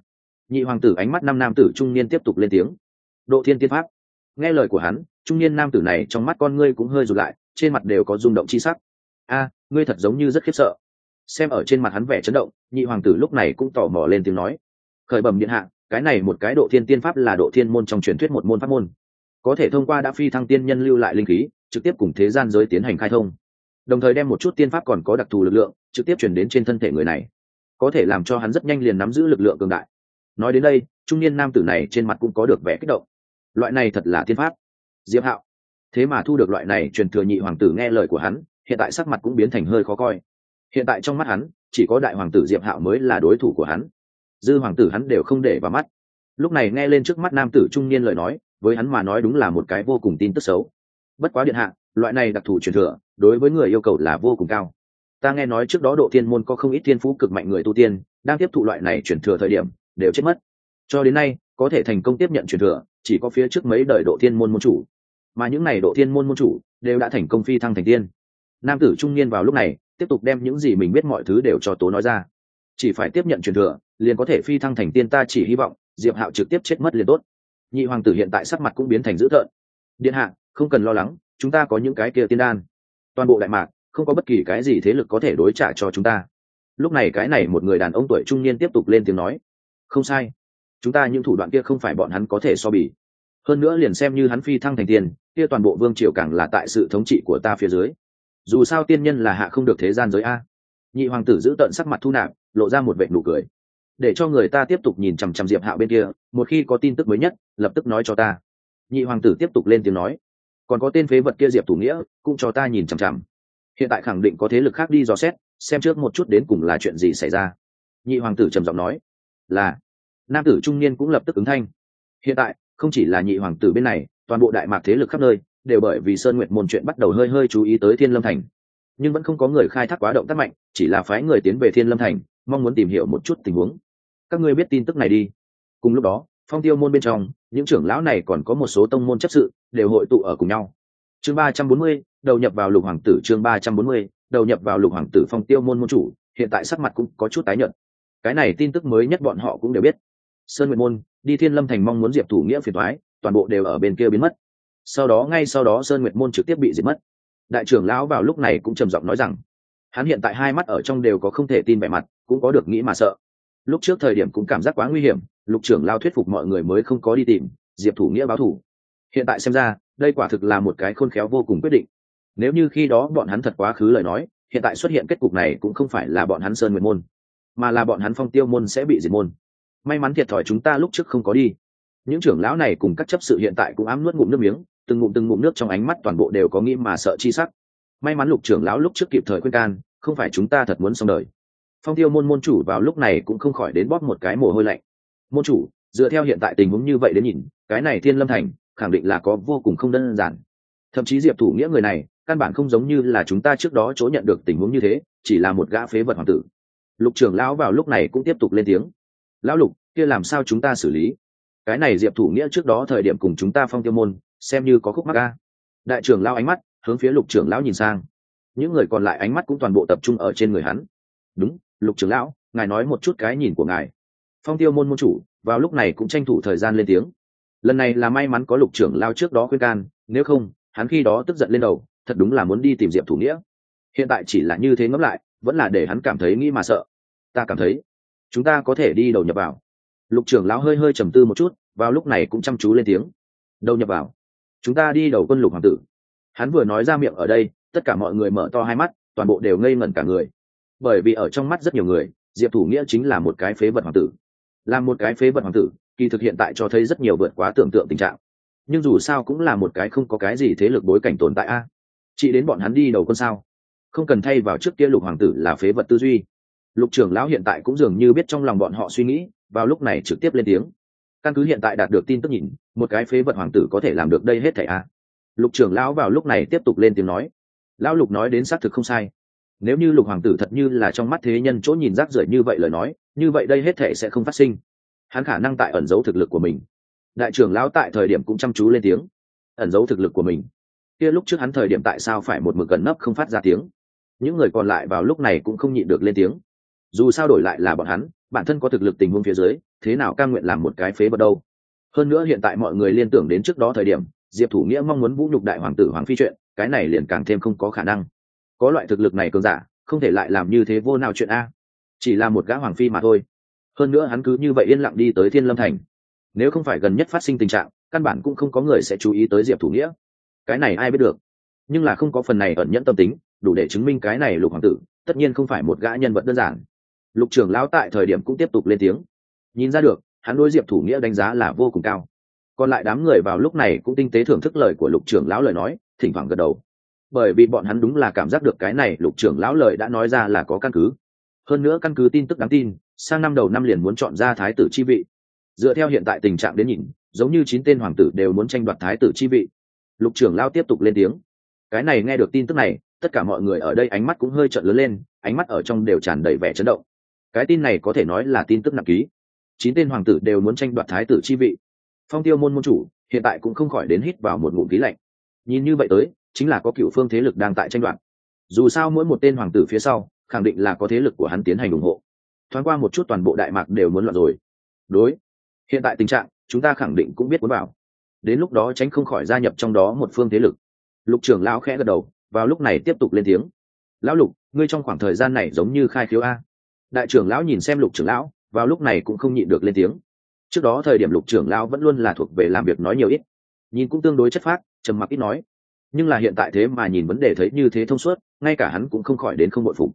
Nhị hoàng tử ánh mắt năm nam tử trung niên tiếp tục lên tiếng. Độ thiên tiên pháp. Nghe lời của hắn, trung niên nam tử này trong mắt con ngươi cũng hơi rụt lại, trên mặt đều có rung động chi sắc. A, ngươi thật giống như rất khiếp sợ. Xem ở trên mặt hắn vẻ chấn động, nhị hoàng tử lúc này cũng tò mò lên tiếng nói. Khởi bẩm điện hạ cái này một cái độ thiên tiên pháp là độ thiên môn trong truyền thuyết một môn pháp môn. Có thể thông qua đã phi thăng tiên nhân lưu lại linh khí, trực tiếp cùng thế gian giới tiến hành khai thông. Đồng thời đem một chút tiên pháp còn có đặc thù lực lượng, trực tiếp chuyển đến trên thân thể người này. Có thể làm cho hắn rất nhanh liền nắm giữ lực lượng cường đại. Nói đến đây, trung niên nam tử này trên mặt cũng có được vẻ kích động. Loại này thật là tiên pháp. Diệp hạo. Thế mà thu được loại này truyền thừa nhị hoàng tử nghe lời của hắn, hiện tại sắc mặt cũng biến thành hơi khó coi. Hiện tại trong mắt hắn, chỉ có đại hoàng tử diệp hạo mới là đối thủ của hắn dư hoàng tử hắn đều không để vào mắt. Lúc này nghe lên trước mắt nam tử trung niên lời nói, với hắn mà nói đúng là một cái vô cùng tin tức xấu. Bất quá điện hạ, loại này đặc thù truyền thừa, đối với người yêu cầu là vô cùng cao. Ta nghe nói trước đó độ thiên môn có không ít thiên phú cực mạnh người tu tiên, đang tiếp thụ loại này truyền thừa thời điểm, đều chết mất. Cho đến nay, có thể thành công tiếp nhận truyền thừa, chỉ có phía trước mấy đời độ thiên môn môn chủ. Mà những n à y độ thiên môn môn chủ, đều đã thành công phi thăng thành tiên. Nam tử trung niên vào lúc này, tiếp tục đem những gì mình biết mọi thứ đều cho tố nói ra chỉ phải tiếp nhận truyền thừa, liền có thể phi thăng thành tiên ta chỉ hy vọng, diệp hạo trực tiếp chết mất liền tốt. Nhị hoàng tử hiện tại sắc mặt cũng biến thành dữ tợn. Điện hạ, không cần lo lắng, chúng ta có những cái kia tiên đan. Toàn bộ đại mạc, không có bất kỳ cái gì thế lực có thể đối trả cho chúng ta. Lúc này cái này một người đàn ông tuổi trung niên tiếp tục lên tiếng nói. Không sai. Chúng ta những thủ đoạn kia không phải bọn hắn có thể so bì. Hơn nữa liền xem như hắn phi thăng thành tiền kia toàn bộ vương triều càng là tại sự thống trị của ta phía dưới. Dù sao tiên nhân là hạ không được thế gian giới a nhị hoàng tử giữ tận sắc mặt thu nạp, lộ ra một vệ nụ cười. Để cho người ta tiếp tục nhìn chằm chằm diệp hạo bên kia, một khi có tin tức mới nhất, lập tức nói cho ta. Nhị hoàng tử tiếp tục lên tiếng nói. Còn có tên phế vật kia diệp thủ nghĩa, cũng cho ta nhìn chằm chằm. Hiện tại khẳng định có thế lực khác đi dò xét, xem trước một chút đến cùng là chuyện gì xảy ra. Nhị hoàng tử trầm giọng nói. Là, nam tử trung niên cũng lập tức ứng thanh. Hiện tại, không chỉ là nhị hoàng tử bên này, toàn bộ đại mạc thế lực khắp nơi, đều bởi vì sơn nguyệt môn chuyện bắt đầu hơi hơi chú ý tới thiên lâm thành nhưng vẫn không có người khai thác quá động tác mạnh, chỉ là phái người tiến về thiên lâm thành, mong muốn tìm hiểu một chút tình huống. Các ngươi biết tin tức này đi. Cùng lúc đó, phong tiêu môn bên trong, những trưởng lão này còn có một số tông môn chấp sự, đều hội tụ ở cùng nhau. Chương ba trăm bốn mươi, đầu nhập vào lục hoàng tử chương ba trăm bốn mươi, đầu nhập vào lục hoàng tử phong tiêu môn môn chủ, hiện tại sắc mặt cũng có chút tái nhợt. Cái này tin tức mới nhất bọn họ cũng đều biết. Sơn nguyệt môn, đi thiên lâm thành mong muốn diệp thủ nghĩa phiền thoái toàn bộ đều ở bên kia biến mất. Sau đó, ngay sau đó sơn nguyệt môn trực tiếp bị diệt mất đại trưởng lão vào lúc này cũng trầm giọng nói rằng, hắn hiện tại hai mắt ở trong đều có không thể tin vẻ mặt, cũng có được nghĩ mà sợ. Lúc trước thời điểm cũng cảm giác quá nguy hiểm, lục trưởng lao thuyết phục mọi người mới không có đi tìm, diệp thủ nghĩa báo thủ. Hiện tại xem ra, đây quả thực là một cái khôn khéo vô cùng quyết định. Nếu như khi đó bọn hắn thật quá khứ lời nói, hiện tại xuất hiện kết cục này cũng không phải là bọn hắn sơn nguyệt môn, mà là bọn hắn phong tiêu môn sẽ bị diệt môn. May mắn thiệt thòi chúng ta lúc trước không có đi. Những trưởng lão này cùng các chấp sự hiện tại cũng ám nuốt ngụm nước miếng từng ngụm từng ngụm nước trong ánh mắt toàn bộ đều có nghĩ mà sợ chi sắc. May mắn lục trưởng lão lúc trước kịp thời khuyên can, không phải chúng ta thật muốn xong đời. Phong tiêu môn môn chủ vào lúc này cũng không khỏi đến bóp một cái mồ hôi lạnh. Môn chủ, dựa theo hiện tại tình huống như vậy đến nhìn, cái này thiên lâm thành, khẳng định là có vô cùng không đơn giản. Thậm chí diệp thủ nghĩa người này, căn bản không giống như là chúng ta trước đó chỗ nhận được tình huống như thế, chỉ là một gã phế vật hoàng tử. Lục trưởng lão vào lúc này cũng tiếp tục lên tiếng. Lão lục, kia làm sao chúng ta xử lý? Cái này diệp thủ nghĩa trước đó thời điểm cùng chúng ta phong tiêu môn xem như có khúc mắc ca đại trưởng lao ánh mắt hướng phía lục trưởng lão nhìn sang. Những người còn lại ánh mắt cũng toàn bộ tập trung ở trên người hắn. Đúng, lục trưởng lão, ngài nói một chút cái nhìn của ngài. Phong tiêu môn môn chủ, vào lúc này cũng tranh thủ thời gian lên tiếng. Lần này là may mắn có lục trưởng lao trước đó khuyên can, nếu không, hắn khi đó tức giận lên đầu, thật đúng là muốn đi tìm diệp thủ nghĩa. Hiện tại chỉ là như thế ngẫm lại, vẫn là để hắn cảm thấy nghĩ mà sợ. Ta cảm thấy, chúng ta có thể đi đầu nhập vào. Lục trưởng lão hơi hơi trầm tư một chút, vào lúc này cũng chăm chú lên tiếng. Đầu nhập vào chúng ta đi đầu quân lục hoàng tử. Hắn vừa nói ra miệng ở đây, tất cả mọi người mở to hai mắt, toàn bộ đều ngây ngẩn cả người. Bởi vì ở trong mắt rất nhiều người, diệp thủ nghĩa chính là một cái phế vật hoàng tử. Là một cái phế vật hoàng tử, kỳ thực hiện tại cho thấy rất nhiều vượt quá tưởng tượng tình trạng. Nhưng dù sao cũng là một cái không có cái gì thế lực bối cảnh tồn tại a. Chỉ đến bọn hắn đi đầu quân sao? Không cần thay vào trước kia lục hoàng tử là phế vật tư duy. Lục trưởng lão hiện tại cũng dường như biết trong lòng bọn họ suy nghĩ, vào lúc này trực tiếp lên tiếng căn cứ hiện tại đạt được tin tức nhìn, một cái phế vật hoàng tử có thể làm được đây hết thảy à? Lục trưởng lão vào lúc này tiếp tục lên tiếng nói. Lão lục nói đến xác thực không sai. Nếu như lục hoàng tử thật như là trong mắt thế nhân chỗ nhìn rác rưởi như vậy lời nói, như vậy đây hết thảy sẽ không phát sinh. Hắn khả năng tại ẩn giấu thực lực của mình. Đại trưởng lão tại thời điểm cũng chăm chú lên tiếng. Ẩn giấu thực lực của mình. Kia lúc trước hắn thời điểm tại sao phải một mực gần nấp không phát ra tiếng? Những người còn lại vào lúc này cũng không nhịn được lên tiếng. Dù sao đổi lại là bọn hắn, bản thân có thực lực tình huống phía dưới thế nào cam nguyện làm một cái phế bật đâu? Hơn nữa hiện tại mọi người liên tưởng đến trước đó thời điểm, diệp thủ nghĩa mong muốn vũ nhục đại hoàng tử hoàng phi chuyện, cái này liền càng thêm không có khả năng. Có loại thực lực này cường giả, không thể lại làm như thế vô nào chuyện a. Chỉ là một gã hoàng phi mà thôi. Hơn nữa hắn cứ như vậy yên lặng đi tới thiên lâm thành. Nếu không phải gần nhất phát sinh tình trạng, căn bản cũng không có người sẽ chú ý tới diệp thủ nghĩa. Cái này ai biết được? Nhưng là không có phần này ẩn nhẫn tâm tính, đủ để chứng minh cái này lục hoàng tử, tất nhiên không phải một gã nhân vật đơn giản. Lục trưởng lão tại thời điểm cũng tiếp tục lên tiếng nhìn ra được, hắn đối diệp thủ nghĩa đánh giá là vô cùng cao. Còn lại đám người vào lúc này cũng tinh tế thưởng thức lời của lục trưởng lão lời nói, thỉnh thoảng gật đầu. Bởi vì bọn hắn đúng là cảm giác được cái này lục trưởng lão lời đã nói ra là có căn cứ. Hơn nữa căn cứ tin tức đáng tin, sang năm đầu năm liền muốn chọn ra thái tử chi vị. Dựa theo hiện tại tình trạng đến nhìn, giống như chín tên hoàng tử đều muốn tranh đoạt thái tử chi vị. Lục trưởng lao tiếp tục lên tiếng. Cái này nghe được tin tức này, tất cả mọi người ở đây ánh mắt cũng hơi trợn lớn lên, ánh mắt ở trong đều tràn đầy vẻ chấn động. Cái tin này có thể nói là tin tức nặng ký chín tên hoàng tử đều muốn tranh đoạt thái tử chi vị. Phong tiêu môn môn chủ, hiện tại cũng không khỏi đến hít vào một ngụm khí lạnh. Nhìn như vậy tới, chính là có cựu phương thế lực đang tại tranh đoạt. Dù sao mỗi một tên hoàng tử phía sau, khẳng định là có thế lực của hắn tiến hành ủng hộ. Thoáng qua một chút toàn bộ đại mạc đều muốn loạn rồi. Đối, hiện tại tình trạng, chúng ta khẳng định cũng biết muốn bảo. Đến lúc đó tránh không khỏi gia nhập trong đó một phương thế lực. Lục trưởng lão khẽ gật đầu, vào lúc này tiếp tục lên tiếng. Lão lục, ngươi trong khoảng thời gian này giống như khai khiếu a. Đại trưởng lão nhìn xem lục trưởng lão vào lúc này cũng không nhịn được lên tiếng. Trước đó thời điểm lục trưởng lão vẫn luôn là thuộc về làm việc nói nhiều ít, nhìn cũng tương đối chất phác, trầm mặc ít nói. Nhưng là hiện tại thế mà nhìn vấn đề thấy như thế thông suốt, ngay cả hắn cũng không khỏi đến không bội phục.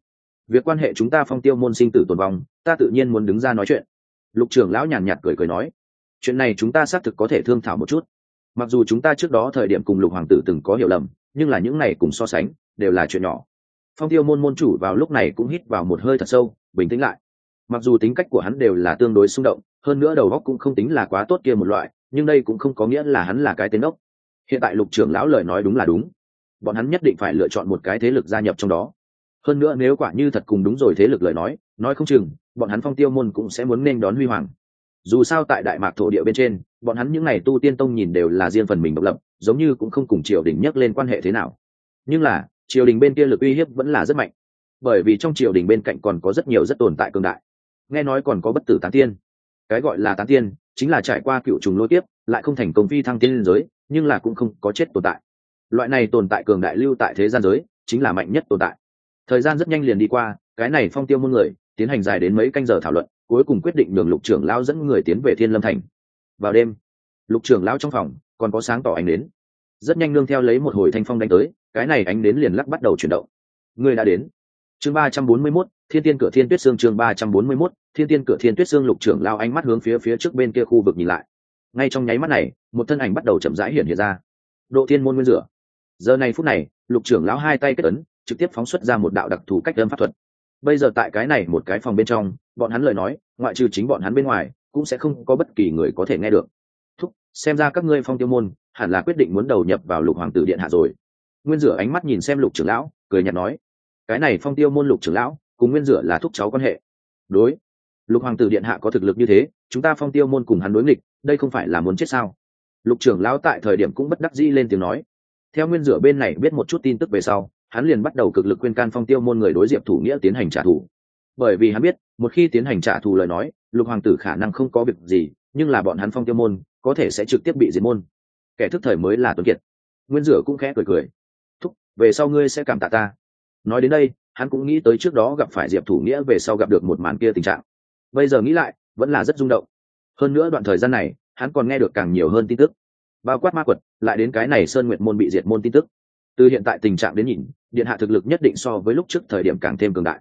Việc quan hệ chúng ta phong tiêu môn sinh tử tồn vong, ta tự nhiên muốn đứng ra nói chuyện. Lục trưởng lão nhàn nhạt cười cười nói, chuyện này chúng ta xác thực có thể thương thảo một chút. Mặc dù chúng ta trước đó thời điểm cùng lục hoàng tử từng có hiểu lầm, nhưng là những này cùng so sánh, đều là chuyện nhỏ. Phong tiêu môn môn chủ vào lúc này cũng hít vào một hơi thật sâu, bình tĩnh lại mặc dù tính cách của hắn đều là tương đối xung động, hơn nữa đầu góc cũng không tính là quá tốt kia một loại, nhưng đây cũng không có nghĩa là hắn là cái tên ốc hiện tại lục trưởng lão lời nói đúng là đúng. Bọn hắn nhất định phải lựa chọn một cái thế lực gia nhập trong đó. Hơn nữa nếu quả như thật cùng đúng rồi thế lực lời nói nói không chừng, bọn hắn phong tiêu môn cũng sẽ muốn nên đón huy hoàng. Dù sao tại đại mạc thổ địa bên trên, bọn hắn những ngày tu tiên tông nhìn đều là riêng phần mình độc lập, giống như cũng không cùng triều đình nhắc lên quan hệ thế nào. Nhưng là, triều đình bên kia lực uy hiếp vẫn là rất mạnh. Bởi vì trong triều đình bên cạnh còn có rất nhiều rất tồn tại cường đại nghe nói còn có bất tử tán tiên. Cái gọi là tán tiên chính là trải qua cựu trùng lôi tiếp lại không thành công phi thăng tiên liên giới, nhưng là cũng không có chết tồn tại. Loại này tồn tại cường đại lưu tại thế gian giới chính là mạnh nhất tồn tại. Thời gian rất nhanh liền đi qua, cái này phong tiêu môn người tiến hành dài đến mấy canh giờ thảo luận, cuối cùng quyết định đường lục trưởng lao dẫn người tiến về thiên lâm thành. Vào đêm, lục trưởng lao trong phòng còn có sáng tỏ ánh đến. Rất nhanh nương theo lấy một hồi thanh phong đánh tới, cái này ánh đến liền lắc bắt đầu chuyển động. Người đã đến. Chương ba trăm bốn mươi mốt thiên tiên cửa thiên tuyết xương chương ba trăm bốn mươi mốt, thiên tiên cửa thiên tuyết xương lục trưởng lao ánh mắt hướng phía phía trước bên kia khu vực nhìn lại. Ngay trong nháy mắt này, một thân ảnh bắt đầu chậm rãi hiện hiện ra. Độ thiên môn nguyên rửa giờ này phút này, lục trưởng lão hai tay kết ấn, trực tiếp phóng xuất ra một đạo đặc thù cách âm pháp thuật. Bây giờ tại cái này một cái phòng bên trong, bọn hắn lời nói, ngoại trừ chính bọn hắn bên ngoài, cũng sẽ không có bất kỳ người có thể nghe được. Thúc, xem ra các ngươi phong tiêu môn, hẳn là quyết định muốn đầu nhập vào lục hoàng tử điện hạ rồi. Nguyên rửa ánh mắt nhìn xem lục trưởng lão, cười nhạt nói, cái này phong tiêu môn lục trưởng lão cùng nguyên rửa là thúc cháu quan hệ. Đối. Lục hoàng tử điện hạ có thực lực như thế, chúng ta phong tiêu môn cùng hắn đối nghịch, đây không phải là muốn chết sao? Lục trưởng lão tại thời điểm cũng bất đắc dĩ lên tiếng nói. Theo nguyên rửa bên này biết một chút tin tức về sau, hắn liền bắt đầu cực lực khuyên can phong tiêu môn người đối diệp thủ nghĩa tiến hành trả thù. Bởi vì hắn biết, một khi tiến hành trả thù lời nói, lục hoàng tử khả năng không có việc gì, nhưng là bọn hắn phong tiêu môn, có thể sẽ trực tiếp bị diệt môn. Kẻ thức thời mới là tuấn kiệt. Nguyên rửa cũng khẽ cười cười. Thúc, về sau ngươi sẽ cảm tạ ta. Nói đến đây hắn cũng nghĩ tới trước đó gặp phải diệp thủ nghĩa về sau gặp được một màn kia tình trạng. Bây giờ nghĩ lại, vẫn là rất rung động. Hơn nữa đoạn thời gian này, hắn còn nghe được càng nhiều hơn tin tức. Bao quát ma quật, lại đến cái này sơn nguyện môn bị diệt môn tin tức. Từ hiện tại tình trạng đến nhìn, điện hạ thực lực nhất định so với lúc trước thời điểm càng thêm cường đại.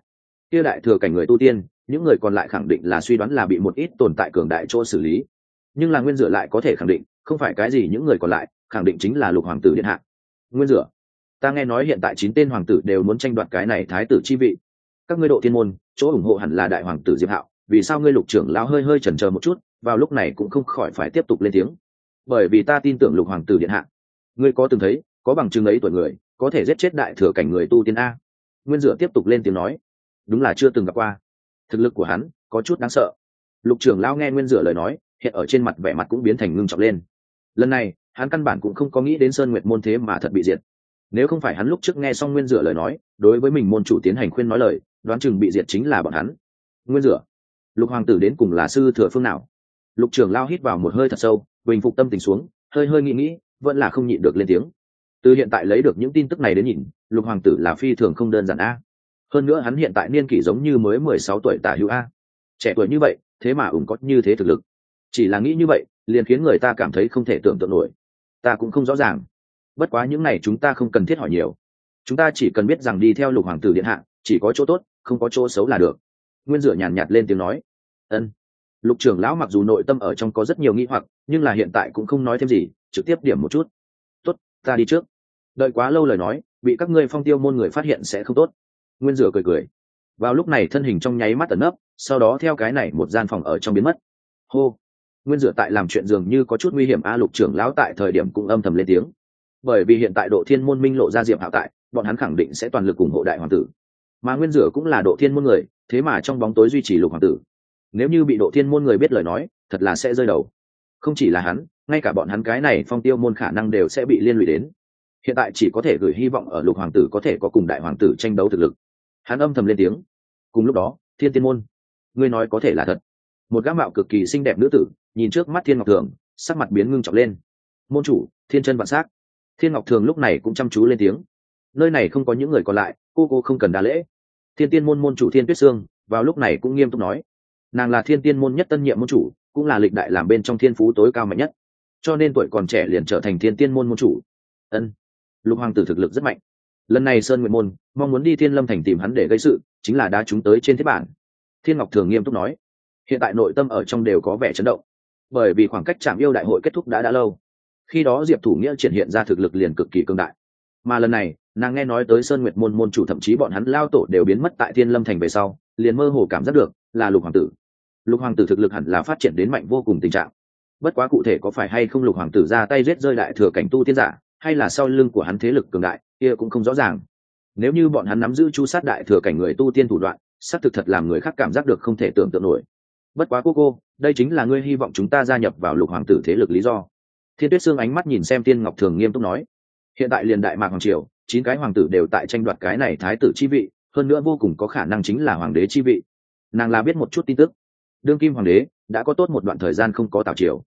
Kia đại thừa cảnh người tu tiên, những người còn lại khẳng định là suy đoán là bị một ít tồn tại cường đại chỗ xử lý. Nhưng là nguyên rửa lại có thể khẳng định, không phải cái gì những người còn lại, khẳng định chính là lục hoàng tử điện hạ. Nguyên rửa ta nghe nói hiện tại chín tên hoàng tử đều muốn tranh đoạt cái này thái tử chi vị. Các ngươi độ thiên môn, chỗ ủng hộ hẳn là đại hoàng tử diệp hạo, vì sao ngươi lục trưởng lão hơi hơi chần chờ một chút, vào lúc này cũng không khỏi phải tiếp tục lên tiếng. Bởi vì ta tin tưởng lục hoàng tử điện hạ. Ngươi có từng thấy, có bằng chứng ấy tuổi người, có thể giết chết đại thừa cảnh người tu tiên a. Nguyên dựa tiếp tục lên tiếng nói. Đúng là chưa từng gặp qua. Thực lực của hắn, có chút đáng sợ. Lục trưởng lão nghe nguyên dựa lời nói, hiện ở trên mặt vẻ mặt cũng biến thành ngưng trọng lên. Lần này, hắn căn bản cũng không có nghĩ đến sơn nguyệt môn thế mà thật bị diệt nếu không phải hắn lúc trước nghe xong nguyên rửa lời nói, đối với mình môn chủ tiến hành khuyên nói lời, đoán chừng bị diệt chính là bọn hắn. Nguyên rửa lục hoàng tử đến cùng là sư thừa phương nào? Lục trưởng lao hít vào một hơi thật sâu, bình phục tâm tình xuống, hơi hơi nghĩ nghĩ, vẫn là không nhịn được lên tiếng. Từ hiện tại lấy được những tin tức này đến nhìn, lục hoàng tử là phi thường không đơn giản a. Hơn nữa hắn hiện tại niên kỷ giống như mới mười sáu tuổi tả hữu a. Trẻ tuổi như vậy, thế mà ủng có như thế thực lực. Chỉ là nghĩ như vậy, liền khiến người ta cảm thấy không thể tưởng tượng nổi. Ta cũng không rõ ràng bất quá những này chúng ta không cần thiết hỏi nhiều. Chúng ta chỉ cần biết rằng đi theo lục hoàng tử điện hạ, chỉ có chỗ tốt, không có chỗ xấu là được. Nguyên dựa nhàn nhạt lên tiếng nói. Ân. Lục trưởng lão mặc dù nội tâm ở trong có rất nhiều nghĩ hoặc, nhưng là hiện tại cũng không nói thêm gì, trực tiếp điểm một chút. Tốt, ta đi trước. Đợi quá lâu lời nói, bị các ngươi phong tiêu môn người phát hiện sẽ không tốt. Nguyên dựa cười cười. Vào lúc này thân hình trong nháy mắt ẩn nấp, sau đó theo cái này một gian phòng ở trong biến mất. Hô. Nguyên dựa tại làm chuyện dường như có chút nguy hiểm, a, lục trưởng lão tại thời điểm cũng âm thầm lên tiếng bởi vì hiện tại độ thiên môn minh lộ ra diệp hạo tại, bọn hắn khẳng định sẽ toàn lực ủng hộ đại hoàng tử. Mà nguyên rửa cũng là độ thiên môn người, thế mà trong bóng tối duy trì lục hoàng tử. Nếu như bị độ thiên môn người biết lời nói, thật là sẽ rơi đầu. Không chỉ là hắn, ngay cả bọn hắn cái này phong tiêu môn khả năng đều sẽ bị liên lụy đến. Hiện tại chỉ có thể gửi hy vọng ở lục hoàng tử có thể có cùng đại hoàng tử tranh đấu thực lực. Hắn âm thầm lên tiếng. Cùng lúc đó, thiên tiên môn. Ngươi nói có thể là thật. Một gã mạo cực kỳ xinh đẹp nữ tử, nhìn trước mắt thiên ngọc thường, sắc mặt biến ngưng trọng lên. Môn chủ, thiên chân vạn s á c thiên ngọc thường lúc này cũng chăm chú lên tiếng. Nơi này không có những người còn lại, cô cô không cần đa lễ. Thiên tiên môn môn chủ thiên tuyết sương vào lúc này cũng nghiêm túc nói. Nàng là thiên tiên môn nhất tân nhiệm môn chủ, cũng là lịch đại làm bên trong thiên phú tối cao mạnh nhất. Cho nên tuổi còn trẻ liền trở thành thiên tiên môn môn chủ. Ân. Lục hoàng tử thực lực rất mạnh. Lần này sơn nguyện môn, mong muốn đi thiên lâm thành tìm hắn để gây sự, chính là đã chúng tới trên thiết bản. Thiên ngọc thường nghiêm túc nói. Hiện tại nội tâm ở trong đều có vẻ chấn động. Bởi vì khoảng cách chạm yêu đại hội kết thúc đã đã lâu khi đó diệp thủ nghĩa triển hiện ra thực lực liền cực kỳ cương đại. Mà lần này, nàng nghe nói tới sơn nguyệt môn môn chủ thậm chí bọn hắn lao tổ đều biến mất tại thiên lâm thành về sau, liền mơ hồ cảm giác được là lục hoàng tử. Lục hoàng tử thực lực hẳn là phát triển đến mạnh vô cùng tình trạng. Bất quá cụ thể có phải hay không lục hoàng tử ra tay rết rơi đại thừa cảnh tu tiên giả, hay là sau lưng của hắn thế lực cường đại, kia cũng không rõ ràng. Nếu như bọn hắn nắm giữ chu sát đại thừa cảnh người tu tiên thủ đoạn, xác thực thật làm người khác cảm giác được không thể tưởng tượng nổi. Bất quá cô cô, đây chính là ngươi hy vọng chúng ta gia nhập vào lục hoàng tử thế lực lý do thiên tuyết xương ánh mắt nhìn xem tiên ngọc thường nghiêm túc nói, hiện tại liền đại mạc hoàng triều, chín cái hoàng tử đều tại tranh đoạt cái này thái tử chi vị, hơn nữa vô cùng có khả năng chính là hoàng đế chi vị. Nàng là biết một chút tin tức. Đương kim hoàng đế, đã có tốt một đoạn thời gian không có tào triều.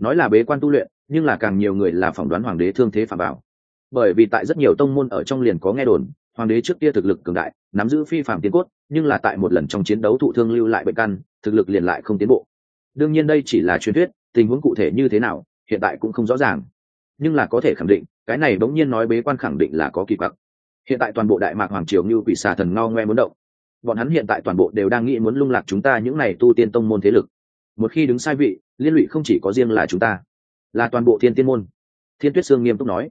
Nói là bế quan tu luyện, nhưng là càng nhiều người là phỏng đoán hoàng đế thương thế phạm bảo. Bởi vì tại rất nhiều tông môn ở trong liền có nghe đồn, hoàng đế trước kia thực lực cường đại, nắm giữ phi phạm tiến cốt, nhưng là tại một lần trong chiến đấu thụ thương lưu lại bệnh căn, thực lực liền lại không tiến bộ. Đương nhiên đây chỉ là truyền thuyết, tình huống cụ thể như thế nào hiện tại cũng không rõ ràng. Nhưng là có thể khẳng định, cái này bỗng nhiên nói bế quan khẳng định là có kỳ quặc. Hiện tại toàn bộ đại mạc hoàng triều như quỷ xà thần ngao ngoe muốn động. Bọn hắn hiện tại toàn bộ đều đang nghĩ muốn lung lạc chúng ta những này tu tiên tông môn thế lực. Một khi đứng sai vị, liên lụy không chỉ có riêng là chúng ta, là toàn bộ thiên tiên môn. Thiên tuyết sương nghiêm túc nói.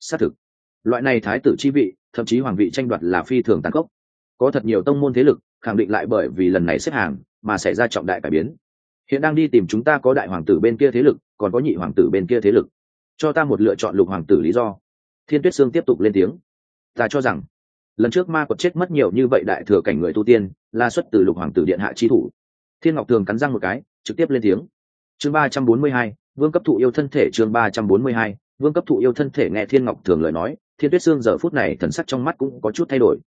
Xác thực, loại này thái tử chi vị, thậm chí hoàng vị tranh đoạt là phi thường tàn khốc. Có thật nhiều tông môn thế lực, khẳng định lại bởi vì lần này xếp hàng, mà xảy ra trọng đại cải biến hiện đang đi tìm chúng ta có đại hoàng tử bên kia thế lực, còn có nhị hoàng tử bên kia thế lực. Cho ta một lựa chọn lục hoàng tử lý do. Thiên tuyết sương tiếp tục lên tiếng. Ta cho rằng, lần trước ma quật chết mất nhiều như vậy đại thừa cảnh người tu tiên là xuất từ lục hoàng tử điện hạ chi thủ. Thiên ngọc thường cắn răng một cái, trực tiếp lên tiếng. Chương ba trăm bốn mươi hai, vương cấp thụ yêu thân thể chương ba trăm bốn mươi hai, vương cấp thụ yêu thân thể nghe thiên ngọc thường lời nói, thiên tuyết sương giờ phút này thần sắc trong mắt cũng có chút thay đổi.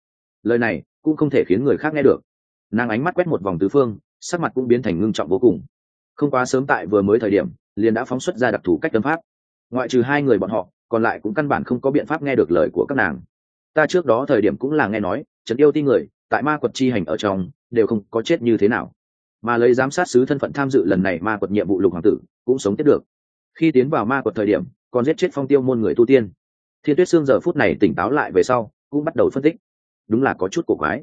Lời này cũng không thể khiến người khác nghe được. Nàng ánh mắt quét một vòng tứ phương sắc mặt cũng biến thành ngưng trọng vô cùng. Không quá sớm tại vừa mới thời điểm, liền đã phóng xuất ra đặc thù cách tâm pháp. Ngoại trừ hai người bọn họ, còn lại cũng căn bản không có biện pháp nghe được lời của các nàng. Ta trước đó thời điểm cũng là nghe nói, trấn yêu ti người, tại ma quật chi hành ở trong, đều không có chết như thế nào. Mà lấy giám sát sứ thân phận tham dự lần này ma quật nhiệm vụ lục hoàng tử, cũng sống tiếp được. Khi tiến vào ma quật thời điểm, còn giết chết phong tiêu môn người tu tiên. Thiên tuyết xương giờ phút này tỉnh táo lại về sau, cũng bắt đầu phân tích. Đúng là có chút cổ quái.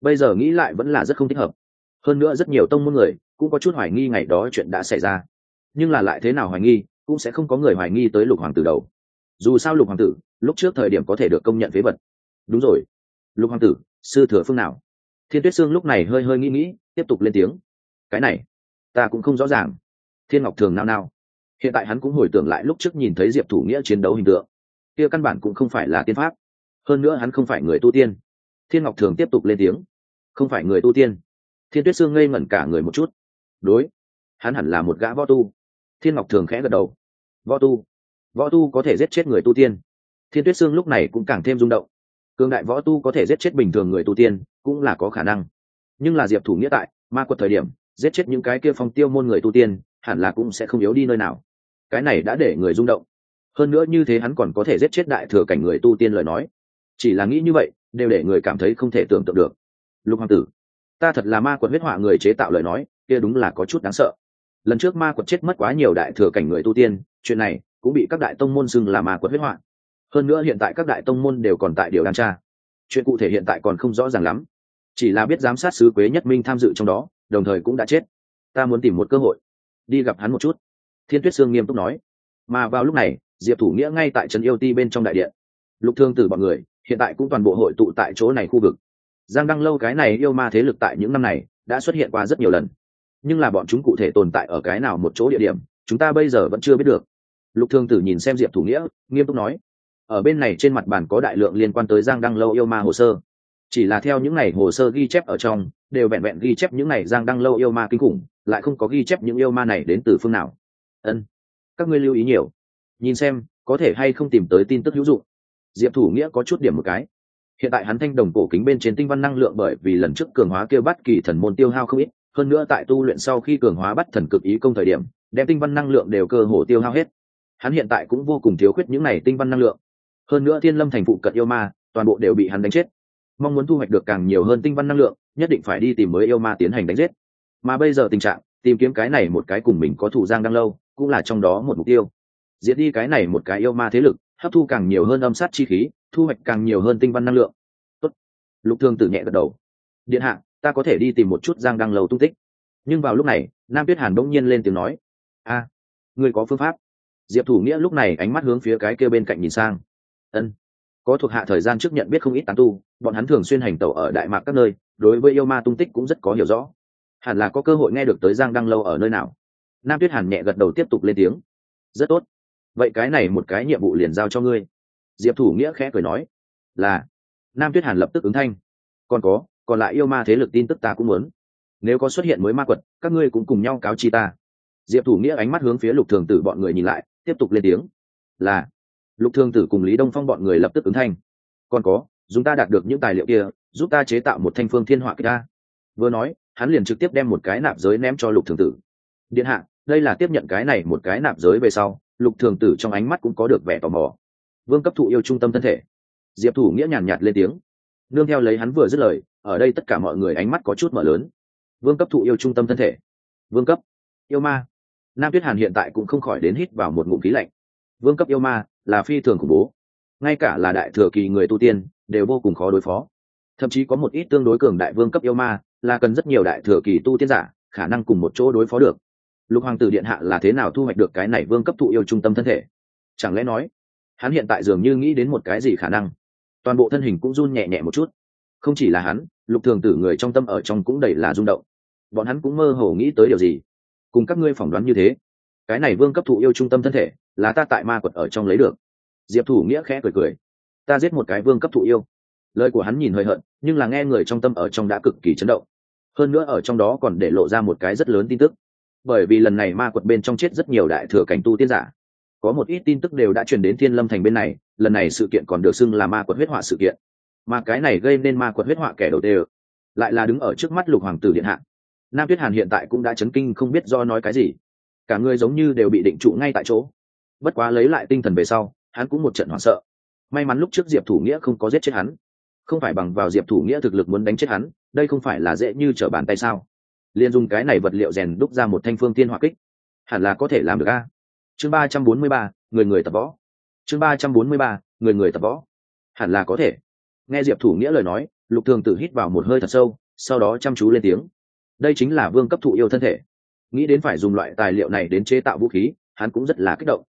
Bây giờ nghĩ lại vẫn là rất không thích hợp hơn nữa rất nhiều tông môn người cũng có chút hoài nghi ngày đó chuyện đã xảy ra. Nhưng là lại thế nào hoài nghi, cũng sẽ không có người hoài nghi tới lục hoàng tử đầu dù sao lục hoàng tử, lúc trước thời điểm có thể được công nhận phế vật. Đúng rồi. Lục hoàng tử, sư thừa phương nào? Thiên tuyết sương lúc này hơi hơi nghĩ nghĩ, tiếp tục lên tiếng. Cái này, ta cũng không rõ ràng. Thiên ngọc thường nao nao. Hiện tại hắn cũng hồi tưởng lại lúc trước nhìn thấy diệp thủ nghĩa chiến đấu hình tượng. Kia căn bản cũng không phải là tiên pháp. Hơn nữa hắn không phải người tu tiên. Thiên ngọc thường tiếp tục lên tiếng. Không phải người tu tiên thiên tuyết sương ngây ngẩn cả người một chút. Đối, hắn hẳn là một gã võ tu. Thiên ngọc thường khẽ gật đầu. Võ tu võ tu có thể giết chết người tu tiên. Thiên tuyết sương lúc này cũng càng thêm rung động. Cường đại võ tu có thể giết chết bình thường người tu tiên cũng là có khả năng. Nhưng là diệp thủ nghĩa tại, ma quật thời điểm, giết chết những cái kia phong tiêu môn người tu tiên hẳn là cũng sẽ không yếu đi nơi nào. Cái này đã để người rung động. Hơn nữa như thế hắn còn có thể giết chết đại thừa cảnh người tu tiên lời nói. Chỉ là nghĩ như vậy, đều để người cảm thấy không thể tưởng tượng được. Lục hoàng tử ta thật là ma quật huyết họa người chế tạo lời nói, kia đúng là có chút đáng sợ. Lần trước ma quật chết mất quá nhiều đại thừa cảnh người tu tiên, chuyện này cũng bị các đại tông môn xưng là ma quật huyết họa. Hơn nữa hiện tại các đại tông môn đều còn tại điều đan tra. Chuyện cụ thể hiện tại còn không rõ ràng lắm. Chỉ là biết giám sát sứ quế nhất minh tham dự trong đó, đồng thời cũng đã chết. Ta muốn tìm một cơ hội đi gặp hắn một chút. Thiên tuyết sương nghiêm túc nói. Mà vào lúc này, diệp thủ nghĩa ngay tại trấn yêu ti bên trong đại điện. Lục thương từ bọn người hiện tại cũng toàn bộ hội tụ tại chỗ này khu vực giang đăng lâu cái này yêu ma thế lực tại những năm này đã xuất hiện qua rất nhiều lần. Nhưng là bọn chúng cụ thể tồn tại ở cái nào một chỗ địa điểm, chúng ta bây giờ vẫn chưa biết được. Lục thương tử nhìn xem diệp thủ nghĩa, nghiêm túc nói, ở bên này trên mặt bàn có đại lượng liên quan tới giang đăng lâu yêu ma hồ sơ. Chỉ là theo những n à y hồ sơ ghi chép ở trong, đều vẹn vẹn ghi chép những n à y giang đăng lâu yêu ma kinh khủng, lại không có ghi chép những yêu ma này đến từ phương nào. Ân, các ngươi lưu ý nhiều. Nhìn xem, có thể hay không tìm tới tin tức hữu dụng. Diệp thủ nghĩa có chút điểm một cái hiện tại hắn thanh đồng cổ kính bên trên tinh văn năng lượng bởi vì lần trước cường hóa kêu bắt kỳ thần môn tiêu hao không ít, hơn nữa tại tu luyện sau khi cường hóa bắt thần cực ý công thời điểm, đem tinh văn năng lượng đều cơ hồ tiêu hao hết. Hắn hiện tại cũng vô cùng thiếu khuyết những này tinh văn năng lượng. Hơn nữa thiên lâm thành phụ cận yêu ma, toàn bộ đều bị hắn đánh chết. Mong muốn thu hoạch được càng nhiều hơn tinh văn năng lượng, nhất định phải đi tìm mới yêu ma tiến hành đánh giết. Mà bây giờ tình trạng, tìm kiếm cái này một cái cùng mình có thủ giang đang lâu, cũng là trong đó một mục tiêu. Diệt đi cái này một cái yêu ma thế lực, hấp thu càng nhiều hơn âm sát chi khí thu hoạch càng nhiều hơn tinh văn năng lượng. Tốt. lục thương tử nhẹ gật đầu. Điện hạ ta có thể đi tìm một chút giang đăng lâu tung tích. Nhưng vào lúc này nam tuyết hàn đông nhiên lên tiếng nói. A à, người có phương pháp. Diệp thủ nghĩa lúc này ánh mắt hướng phía cái kia bên cạnh nhìn sang. Ân. Có thuộc hạ thời gian trước nhận biết không ít tán tu bọn hắn thường xuyên hành tẩu ở đại mạc các nơi đối với yêu ma tung tích cũng rất có hiểu rõ. Hẳn là có cơ hội nghe được tới giang đăng lâu ở nơi nào. Nam tuyết hàn nhẹ gật đầu tiếp tục lên tiếng. Rất tốt. Vậy cái này một cái nhiệm vụ liền giao cho ngươi diệp thủ nghĩa khẽ cười nói, là, nam tuyết hàn lập tức ứng thanh. Còn có, còn lại yêu ma thế lực tin tức ta cũng muốn. Nếu có xuất hiện mới ma quật, các ngươi cũng cùng nhau cáo chi ta. Diệp thủ nghĩa ánh mắt hướng phía lục thường tử bọn người nhìn lại, tiếp tục lên tiếng, là, lục thường tử cùng lý đông phong bọn người lập tức ứng thanh. Còn có chúng ta đạt được những tài liệu kia, giúp ta chế tạo một thanh phương thiên họa kích ta. Vừa nói, hắn liền trực tiếp đem một cái nạp giới ném cho lục thường tử. Điện hạ, đây là tiếp nhận cái này một cái nạp giới về sau. Lục thường tử trong ánh mắt cũng có được vẻ tò mò vương cấp thụ yêu trung tâm thân thể. Diệp thủ nghĩa nhàn nhạt lên tiếng. Nương theo lấy hắn vừa dứt lời, ở đây tất cả mọi người ánh mắt có chút mở lớn. Vương cấp thụ yêu trung tâm thân thể. Vương cấp. Yêu ma. Nam tuyết hàn hiện tại cũng không khỏi đến hít vào một ngụm khí lạnh. Vương cấp yêu ma là phi thường khủng bố. Ngay cả là đại thừa kỳ người tu tiên, đều vô cùng khó đối phó. Thậm chí có một ít tương đối cường đại vương cấp yêu ma là cần rất nhiều đại thừa kỳ tu tiên giả, khả năng cùng một chỗ đối phó được. Lục hoàng tử điện hạ là thế nào thu hoạch được cái này vương cấp thụ yêu trung tâm thân thể? Chẳng lẽ nói hắn hiện tại dường như nghĩ đến một cái gì khả năng. Toàn bộ thân hình cũng run nhẹ nhẹ một chút. Không chỉ là hắn, lục thường tử người trong tâm ở trong cũng đầy là rung động. Bọn hắn cũng mơ hồ nghĩ tới điều gì? Cùng các ngươi phỏng đoán như thế, cái này vương cấp thụ yêu trung tâm thân thể là ta tại ma quật ở trong lấy được. Diệp thủ nghĩa khẽ cười cười. Ta giết một cái vương cấp thụ yêu. Lời của hắn nhìn hơi hận, nhưng là nghe người trong tâm ở trong đã cực kỳ chấn động. Hơn nữa ở trong đó còn để lộ ra một cái rất lớn tin tức. Bởi vì lần này ma quật bên trong chết rất nhiều đại thừa cảnh tu tiên giả có một ít tin tức đều đã truyền đến thiên lâm thành bên này, lần này sự kiện còn được xưng là ma quật huyết họa sự kiện. Mà cái này gây nên ma quật huyết họa kẻ đầu tê lại là đứng ở trước mắt lục hoàng tử điện hạ. Nam tuyết hàn hiện tại cũng đã chấn kinh không biết do nói cái gì. Cả người giống như đều bị định trụ ngay tại chỗ. Bất quá lấy lại tinh thần về sau, hắn cũng một trận hoảng sợ. May mắn lúc trước diệp thủ nghĩa không có giết chết hắn. Không phải bằng vào diệp thủ nghĩa thực lực muốn đánh chết hắn, đây không phải là dễ như trở bàn tay sao? Liền dùng cái này vật liệu rèn đúc ra một thanh phương tiên hỏa kích. Hẳn là có thể làm được a chương ba trăm bốn mươi ba, người người tập võ. Chương ba trăm bốn mươi ba, người người tập võ. Hẳn là có thể. Nghe diệp thủ nghĩa lời nói, lục thường tự hít vào một hơi thật sâu, sau đó chăm chú lên tiếng. Đây chính là vương cấp thụ yêu thân thể. Nghĩ đến phải dùng loại tài liệu này đến chế tạo vũ khí, hắn cũng rất là kích động.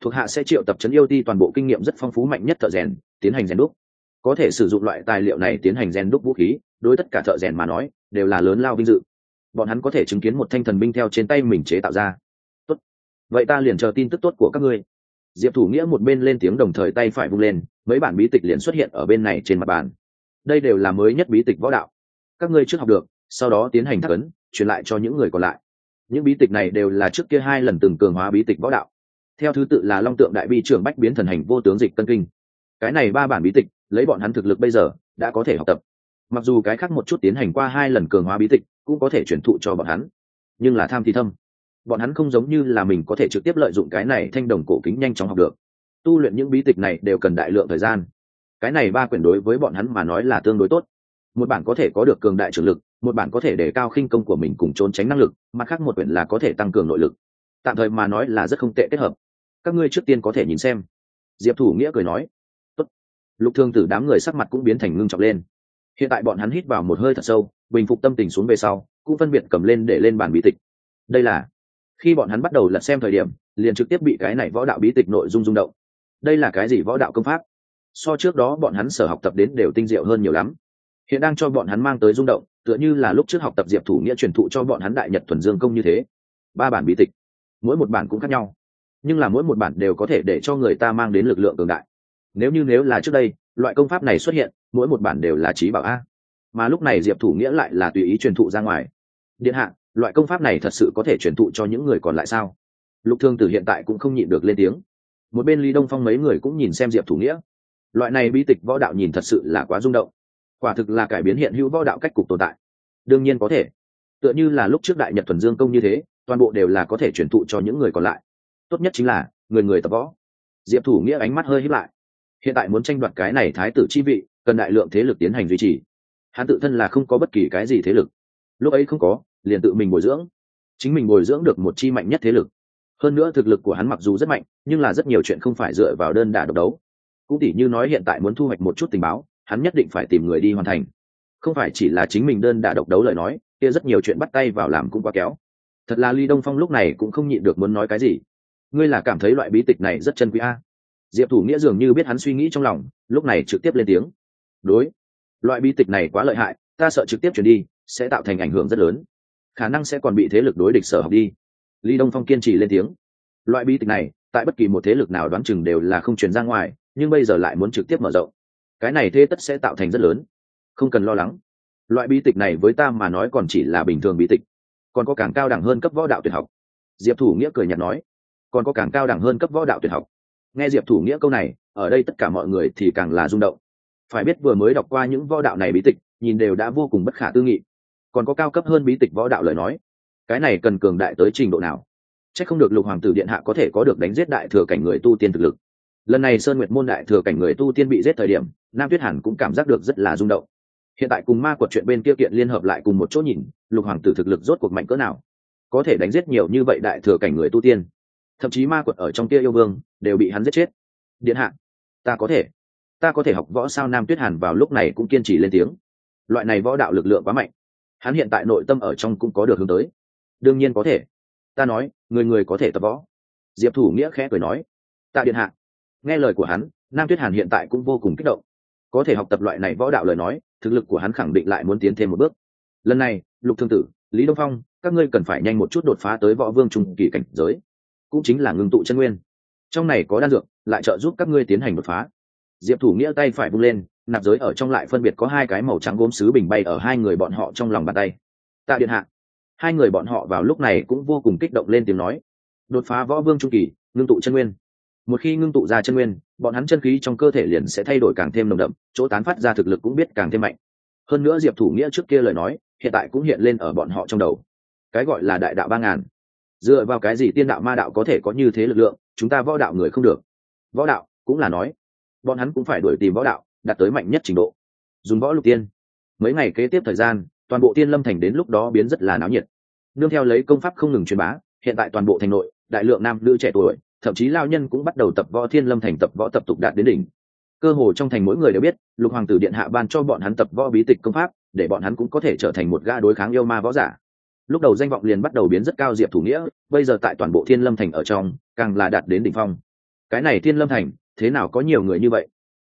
Thuộc hạ sẽ triệu tập trấn yêu ti toàn bộ kinh nghiệm rất phong phú mạnh nhất thợ rèn, tiến hành rèn đúc. Có thể sử dụng loại tài liệu này tiến hành rèn đúc vũ khí, đối tất cả thợ rèn mà nói, đều là lớn lao vinh dự. Bọn hắn có thể chứng kiến một thanh thần binh theo trên tay mình chế tạo ra vậy ta liền chờ tin tức tốt của các ngươi. Diệp thủ nghĩa một bên lên tiếng đồng thời tay phải vung lên, mấy bản bí tịch liền xuất hiện ở bên này trên mặt bàn. Đây đều là mới nhất bí tịch võ đạo. Các ngươi trước học được, sau đó tiến hành thắc ấn, truyền lại cho những người còn lại. Những bí tịch này đều là trước kia hai lần từng cường hóa bí tịch võ đạo. Theo thứ tự là long tượng đại bi trưởng bách biến thần hành vô tướng dịch tân kinh. Cái này ba bản bí tịch, lấy bọn hắn thực lực bây giờ, đã có thể học tập. Mặc dù cái khác một chút tiến hành qua hai lần cường hóa bí tịch, cũng có thể chuyển thụ cho bọn hắn. Nhưng là tham thì thâm bọn hắn không giống như là mình có thể trực tiếp lợi dụng cái này thanh đồng cổ kính nhanh chóng học được. Tu luyện những bí tịch này đều cần đại lượng thời gian. Cái này ba quyển đối với bọn hắn mà nói là tương đối tốt. Một bản có thể có được cường đại trưởng lực, một bản có thể để cao khinh công của mình cùng trốn tránh năng lực, mặt khác một quyển là có thể tăng cường nội lực. Tạm thời mà nói là rất không tệ kết hợp. Các ngươi trước tiên có thể nhìn xem. Diệp thủ nghĩa cười nói. Tốt. lục thương tử đám người sắc mặt cũng biến thành ngưng trọng lên. Hiện tại bọn hắn hít vào một hơi thật sâu, bình phục tâm tình xuống về sau, cũng phân biệt cầm lên để lên bản bí tịch. Đây là khi bọn hắn bắt đầu lật xem thời điểm, liền trực tiếp bị cái này võ đạo bí tịch nội dung rung động. Đây là cái gì võ đạo công pháp? So trước đó bọn hắn sở học tập đến đều tinh diệu hơn nhiều lắm. Hiện đang cho bọn hắn mang tới rung động, tựa như là lúc trước học tập diệp thủ nghĩa truyền thụ cho bọn hắn đại nhật thuần dương công như thế. Ba bản bí tịch, mỗi một bản cũng khác nhau, nhưng là mỗi một bản đều có thể để cho người ta mang đến lực lượng cường đại. Nếu như nếu là trước đây, loại công pháp này xuất hiện, mỗi một bản đều là trí bảo a. Mà lúc này diệp thủ nghĩa lại là tùy ý truyền thụ ra ngoài. Điện hạ loại công pháp này thật sự có thể truyền thụ cho những người còn lại sao? Lục thương tử hiện tại cũng không nhịn được lên tiếng. Một bên lý đông phong mấy người cũng nhìn xem diệp thủ nghĩa. Loại này bi tịch võ đạo nhìn thật sự là quá rung động. Quả thực là cải biến hiện hữu võ đạo cách cục tồn tại. Đương nhiên có thể. Tựa như là lúc trước đại nhật thuần dương công như thế, toàn bộ đều là có thể truyền thụ cho những người còn lại. Tốt nhất chính là, người người tập võ. Diệp thủ nghĩa ánh mắt hơi hít lại. Hiện tại muốn tranh đoạt cái này thái tử chi vị, cần đại lượng thế lực tiến hành duy trì. Hắn tự thân là không có bất kỳ cái gì thế lực. Lúc ấy không có liền tự mình bồi dưỡng. Chính mình bồi dưỡng được một chi mạnh nhất thế lực. Hơn nữa thực lực của hắn mặc dù rất mạnh, nhưng là rất nhiều chuyện không phải dựa vào đơn đả độc đấu. Cũng tỉ như nói hiện tại muốn thu hoạch một chút tình báo, hắn nhất định phải tìm người đi hoàn thành. Không phải chỉ là chính mình đơn đả độc đấu lời nói, kia rất nhiều chuyện bắt tay vào làm cũng quá kéo. Thật là ly đông phong lúc này cũng không nhịn được muốn nói cái gì. Ngươi là cảm thấy loại bí tịch này rất chân quý a? Diệp thủ nghĩa dường như biết hắn suy nghĩ trong lòng, lúc này trực tiếp lên tiếng. Đối, loại bí tịch này quá lợi hại, ta sợ trực tiếp chuyển đi, sẽ tạo thành ảnh hưởng rất lớn khả năng sẽ còn bị thế lực đối địch sở học đi. Lý đông phong kiên trì lên tiếng. Loại bí tịch này, tại bất kỳ một thế lực nào đoán chừng đều là không truyền ra ngoài, nhưng bây giờ lại muốn trực tiếp mở rộng. Cái này thế tất sẽ tạo thành rất lớn. Không cần lo lắng. Loại bí tịch này với ta mà nói còn chỉ là bình thường bí tịch còn có càng cao đẳng hơn cấp võ đạo tuyệt học. Diệp thủ nghĩa cười nhạt nói. Còn có càng cao đẳng hơn cấp võ đạo tuyệt học. Nghe diệp thủ nghĩa câu này, ở đây tất cả mọi người thì càng là rung động. Phải biết vừa mới đọc qua những võ đạo này bí tịch nhìn đều đã vô cùng bất khả tư nghị còn có cao cấp hơn bí tịch võ đạo lời nói. Cái này cần cường đại tới trình độ nào? C h ắ c không được lục hoàng tử điện hạ có thể có được đánh giết đại thừa cảnh người tu tiên thực lực. Lần này sơn nguyệt môn đại thừa cảnh người tu tiên bị giết thời điểm, nam tuyết hàn cũng cảm giác được rất là rung động. Hiện tại cùng ma quật chuyện bên kia kiện liên hợp lại cùng một chỗ nhìn, lục hoàng tử thực lực rốt cuộc mạnh cỡ nào? Có thể đánh giết nhiều như vậy đại thừa cảnh người tu tiên. Thậm chí ma quật ở trong kia yêu vương đều bị hắn giết chết. Điện hạ, ta có thể, ta có thể học võ sao nam tuyết hàn vào lúc này cũng kiên trì lên tiếng. Loại này võ đạo lực lượng quá mạnh hắn hiện tại nội tâm ở trong cũng có được hướng tới. Đương nhiên có thể. Ta nói, người người có thể tập võ. Diệp thủ nghĩa khẽ cười nói, tạ điện hạ. Nghe lời của hắn, nam tuyết hàn hiện tại cũng vô cùng kích động. Có thể học tập loại này võ đạo lời nói, thực lực của hắn khẳng định lại muốn tiến thêm một bước. Lần này, lục thương tử, lý đông phong, các ngươi cần phải nhanh một chút đột phá tới võ vương trung kỳ cảnh giới. Cũng chính là ngưng tụ chân nguyên. Trong này có đan dược, lại trợ giúp các ngươi tiến hành đột phá. Diệp thủ nghĩa tay phải vung lên nạp giới ở trong lại phân biệt có hai cái màu trắng gốm sứ bình bay ở hai người bọn họ trong lòng bàn tay. Tạ điện hạ. Hai người bọn họ vào lúc này cũng vô cùng kích động lên tiếng nói. Đột phá võ vương trung kỳ, ngưng tụ chân nguyên. Một khi ngưng tụ ra chân nguyên, bọn hắn chân khí trong cơ thể liền sẽ thay đổi càng thêm nồng đậm, chỗ tán phát ra thực lực cũng biết càng thêm mạnh. Hơn nữa diệp thủ nghĩa trước kia lời nói, hiện tại cũng hiện lên ở bọn họ trong đầu. Cái gọi là đại đạo ba ngàn. Dựa vào cái gì tiên đạo ma đạo có thể có như thế lực lượng, chúng ta võ đạo người không được? Võ đạo cũng là nói, bọn hắn cũng phải đuổi tìm võ đạo đạt tới mạnh nhất trình độ. Dùng võ lục tiên. Mấy ngày kế tiếp thời gian, toàn bộ tiên lâm thành đến lúc đó biến rất là náo nhiệt. Nương theo lấy công pháp không ngừng truyền bá, hiện tại toàn bộ thành nội, đại lượng nam nữ trẻ tuổi, thậm chí lao nhân cũng bắt đầu tập võ thiên lâm thành tập võ tập tục đạt đến đỉnh. Cơ hồ trong thành mỗi người đều biết, lục hoàng tử điện hạ ban cho bọn hắn tập võ bí tịch công pháp, để bọn hắn cũng có thể trở thành một ga đối kháng yêu ma võ giả. Lúc đầu danh vọng liền bắt đầu biến rất cao diệp thủ nghĩa, bây giờ tại toàn bộ thiên lâm thành ở trong, càng là đạt đến đỉnh phong. Cái này thiên lâm thành, thế nào có nhiều người như vậy?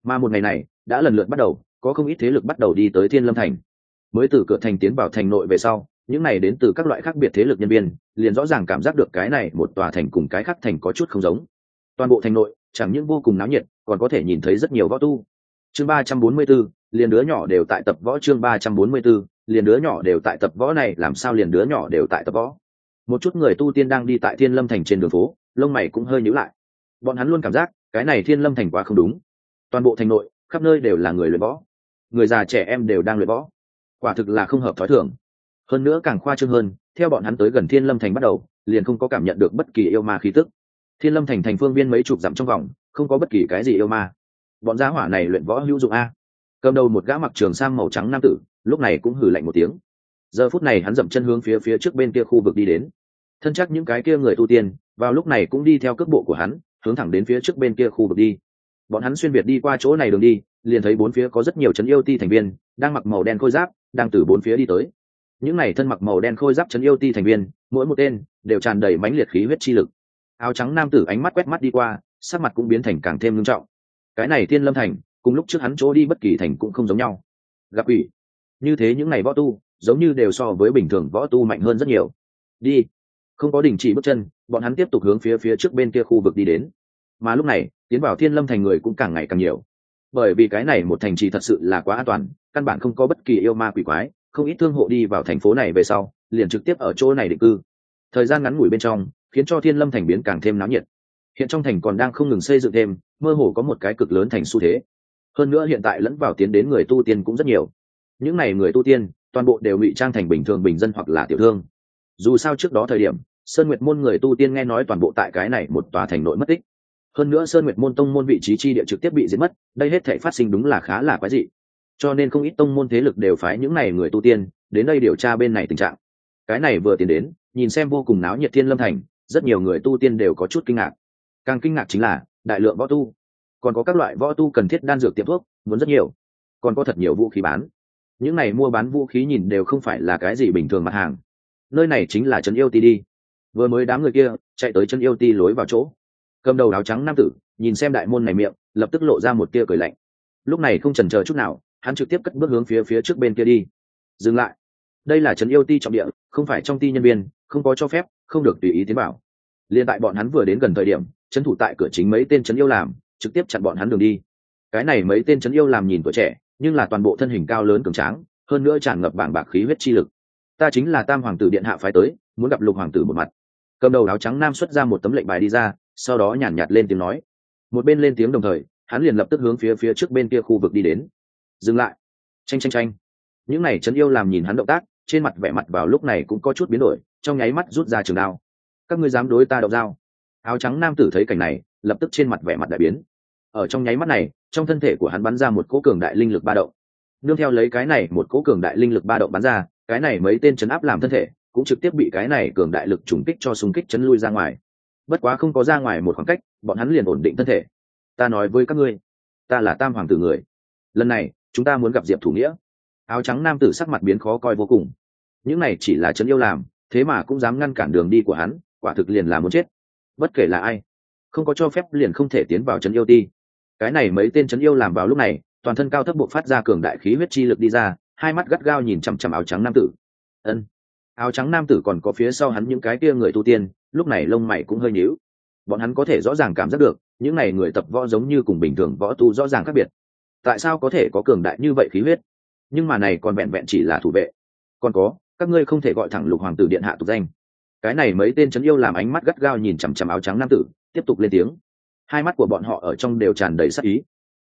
Mà một ngày này đã lần lượt bắt đầu có không ít thế lực bắt đầu đi tới thiên lâm thành. Mới từ cửa thành tiến vào thành nội về sau những này đến từ các loại khác biệt thế lực nhân viên liền rõ ràng cảm giác được cái này một tòa thành cùng cái khác thành có chút không giống. Toàn bộ thành nội chẳng những vô cùng náo nhiệt còn có thể nhìn thấy rất nhiều võ tu. Chương ba trăm bốn mươi 344, liền đứa nhỏ đều tại tập võ chương ba trăm bốn mươi 344, liền đứa nhỏ đều tại tập võ này làm sao liền đứa nhỏ đều tại tập võ? Một chút người tu tiên đang đi tại thiên lâm thành trên đường phố lông mày cũng hơi nhíu lại. Bọn hắn luôn cảm giác cái này thiên lâm thành quá không đúng. Toàn bộ thành nội khắp nơi đều là người luyện võ. Người già trẻ em đều đang luyện võ. Quả thực là không hợp thói thường. Hơn nữa càng khoa trương hơn, theo bọn hắn tới gần thiên lâm thành bắt đầu, liền không có cảm nhận được bất kỳ yêu ma khí tức. Thiên lâm thành thành phương viên mấy chục dặm trong vòng, không có bất kỳ cái gì yêu ma. Bọn giá hỏa này luyện võ hữu dụng a. Cầm đầu một gã mặc trường sang màu trắng nam tử, lúc này cũng hử lạnh một tiếng. Giờ phút này hắn dậm chân hướng phía phía trước bên kia khu vực đi đến. Thân chắc những cái kia người tu tiên, vào lúc này cũng đi theo cước bộ của hắn, hướng thẳng đến phía trước bên kia khu vực đi bọn hắn xuyên việt đi qua chỗ này đường đi, liền thấy bốn phía có rất nhiều trấn yêu ti thành viên, đang mặc màu đen khôi giáp, đang từ bốn phía đi tới. Những này thân mặc màu đen khôi giáp trấn yêu ti thành viên, mỗi một tên đều tràn đầy mãnh liệt khí huyết chi lực. Áo trắng nam tử ánh mắt quét mắt đi qua, sắc mặt cũng biến thành càng thêm nghiêm trọng. Cái này tiên lâm thành, cùng lúc trước hắn chỗ đi bất kỳ thành cũng không giống nhau. Gặp ủy như thế những ngày võ tu, giống như đều so với bình thường võ tu mạnh hơn rất nhiều. Đi. Không có đình chỉ bước chân, bọn hắn tiếp tục hướng phía phía trước bên kia khu vực đi đến mà lúc này, tiến vào thiên lâm thành người cũng càng ngày càng nhiều. Bởi vì cái này một thành trì thật sự là quá an toàn, căn bản không có bất kỳ yêu ma quỷ quái, không ít thương hộ đi vào thành phố này về sau, liền trực tiếp ở chỗ này định cư. Thời gian ngắn ngủi bên trong, khiến cho thiên lâm thành biến càng thêm náo nhiệt. Hiện trong thành còn đang không ngừng xây dựng thêm, mơ hồ có một cái cực lớn thành xu thế. Hơn nữa hiện tại lẫn vào tiến đến người tu tiên cũng rất nhiều. Những n à y người tu tiên, toàn bộ đều ngụy trang thành bình thường bình dân hoặc là tiểu thương. Dù sao trước đó thời điểm, sơn nguyệt môn người tu tiên nghe nói toàn bộ tại cái này một tòa thành nội mất tích hơn nữa sơn nguyệt môn tông môn vị trí chi địa trực tiếp bị giết mất, đây hết thể phát sinh đúng là khá là quái dị. Cho nên không ít tông môn thế lực đều phái những n à y người tu tiên, đến đây điều tra bên này tình trạng. Cái này vừa tiến đến, nhìn xem vô cùng náo nhiệt thiên lâm thành, rất nhiều người tu tiên đều có chút kinh ngạc. Càng kinh ngạc chính là, đại lượng võ tu. Còn có các loại võ tu cần thiết đan dược tiệm thuốc, muốn rất nhiều. Còn có thật nhiều vũ khí bán. Những này mua bán vũ khí nhìn đều không phải là cái gì bình thường mặt hàng. Nơi này chính là trấn yêu ti đi. Vừa mới đám người kia chạy tới chân yêu ti lối vào chỗ cầm đầu áo trắng nam tử, nhìn xem đại môn này miệng, lập tức lộ ra một tia cười lạnh. Lúc này không trần chờ chút nào, hắn trực tiếp cất bước hướng phía phía trước bên kia đi. Dừng lại. Đây là trấn yêu ti trọng địa, không phải trong ti nhân viên, không có cho phép, không được tùy ý tiến bảo liền tại bọn hắn vừa đến gần thời điểm, trấn thủ tại cửa chính mấy tên trấn yêu làm, trực tiếp chặn bọn hắn đường đi. Cái này mấy tên trấn yêu làm nhìn tuổi trẻ, nhưng là toàn bộ thân hình cao lớn cường tráng, hơn nữa tràn ngập bảng bạc khí huyết chi lực. Ta chính là tam hoàng tử điện hạ phái tới, muốn gặp lục hoàng tử một mặt. Cầm đầu áo trắng nam xuất ra một tấm lệnh bài đi ra sau đó nhàn nhạt, lên tiếng nói. Một bên lên tiếng đồng thời hắn liền lập tức hướng phía phía trước bên kia khu vực đi đến. Dừng lại. Tranh tranh tranh những này trấn yêu làm nhìn hắn động tác trên mặt vẻ mặt vào lúc này cũng có chút biến đổi trong nháy mắt rút ra trường đao. Các ngươi dám đối ta động dao? Áo trắng nam tử thấy cảnh này lập tức trên mặt vẻ mặt đại biến. Ở trong nháy mắt này trong thân thể của hắn bắn ra một cỗ cường đại linh lực ba động. Nương theo lấy cái này một cỗ cường đại linh lực ba động bắn ra cái này mấy tên chấn áp làm thân thể cũng trực tiếp bị cái này cường đại lực trùng kích cho xung kích chấn lui ra ngoài bất quá không có ra ngoài một khoảng cách, bọn hắn liền ổn định thân thể. Ta nói với các ngươi, ta là tam hoàng tử người. Lần này, chúng ta muốn gặp diệp thủ nghĩa. Áo trắng nam tử sắc mặt biến khó coi vô cùng. Những này chỉ là chấn yêu làm, thế mà cũng dám ngăn cản đường đi của hắn, quả thực liền là muốn chết. Bất kể là ai, không có cho phép liền không thể tiến vào chấn yêu ti. Cái này mấy tên chấn yêu làm vào lúc này, toàn thân cao thấp bộ phát ra cường đại khí huyết chi lực đi ra, hai mắt gắt gao nhìn chằm chằm áo trắng nam tử. Ân. Áo trắng nam tử còn có phía sau hắn những cái kia người tu tiên lúc này lông mày cũng hơi nhíu. Bọn hắn có thể rõ ràng cảm giác được, những này người tập võ giống như cùng bình thường võ tu rõ ràng khác biệt. Tại sao có thể có cường đại như vậy khí huyết? Nhưng mà này còn vẹn vẹn chỉ là thủ vệ. Còn có, các ngươi không thể gọi thẳng lục hoàng tử điện hạ tục danh. Cái này mấy tên trấn yêu làm ánh mắt gắt gao nhìn chằm chằm áo trắng nam tử, tiếp tục lên tiếng. Hai mắt của bọn họ ở trong đều tràn đầy sắc ý.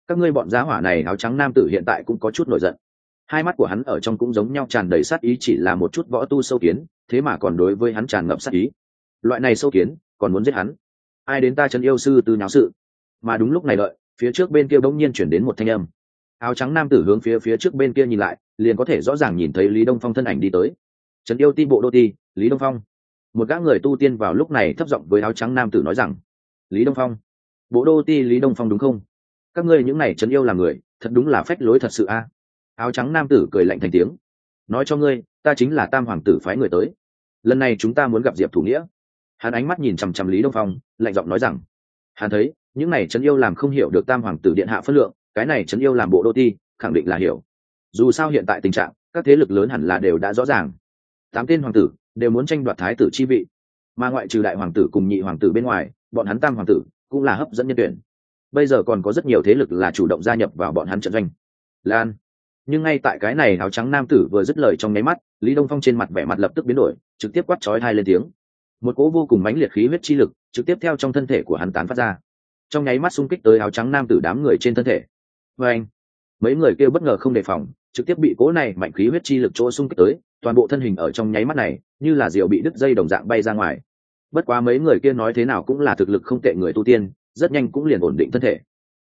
Các ngươi bọn giá hỏa này áo trắng nam tử hiện tại cũng có chút nổi giận. Hai mắt của hắn ở trong cũng giống nhau tràn đầy sát ý chỉ là một chút võ tu sâu kiến, thế mà còn đối với hắn tràn ngập sát ý loại này sâu kiến, còn muốn giết hắn. Ai đến ta chân yêu sư từ nháo sự? Mà đúng lúc này đợi, phía trước bên kia bỗng nhiên chuyển đến một thanh âm. Áo trắng nam tử hướng phía phía trước bên kia nhìn lại, liền có thể rõ ràng nhìn thấy lý đông phong thân ảnh đi tới. Trấn yêu ti bộ đô ti, lý đông phong. Một gã người tu tiên vào lúc này thấp giọng với áo trắng nam tử nói rằng, lý đông phong, bộ đô ti lý đông phong đúng không? Các ngươi những này trấn yêu là người, thật đúng là phách lối thật sự a. Áo trắng nam tử cười lạnh thành tiếng, nói cho ngươi, ta chính là tam hoàng tử phái người tới. Lần này chúng ta muốn gặp diệp thủ nghĩa hắn ánh mắt nhìn chằm chằm lý đông phong, lạnh giọng nói rằng, hắn thấy, những này trấn yêu làm không hiểu được tam hoàng tử điện hạ phất lượng, cái này trấn yêu làm bộ đô ti, khẳng định là hiểu. Dù sao hiện tại tình trạng, các thế lực lớn hẳn là đều đã rõ ràng. Tám tên hoàng tử đều muốn tranh đoạt thái tử chi vị. Mà ngoại trừ đại hoàng tử cùng nhị hoàng tử bên ngoài, bọn hắn tam hoàng tử cũng là hấp dẫn nhân tuyển. Bây giờ còn có rất nhiều thế lực là chủ động gia nhập vào bọn hắn trận doanh. Lan. Nhưng ngay tại cái này áo trắng nam tử vừa dứt lời trong nháy mắt, lý đông phong trên mặt vẻ mặt lập tức biến đổi, trực tiếp quát chói hai lên tiếng một cỗ vô cùng mãnh liệt khí huyết chi lực trực tiếp theo trong thân thể của hắn tán phát ra. Trong nháy mắt xung kích tới áo trắng nam tử đám người trên thân thể. Vê anh, mấy người kêu bất ngờ không đề phòng, trực tiếp bị cỗ này mạnh khí huyết chi lực chỗ xung kích tới, toàn bộ thân hình ở trong nháy mắt này, như là rượu bị đứt dây đồng dạng bay ra ngoài. Bất quá mấy người kia nói thế nào cũng là thực lực không tệ người tu tiên, rất nhanh cũng liền ổn định thân thể.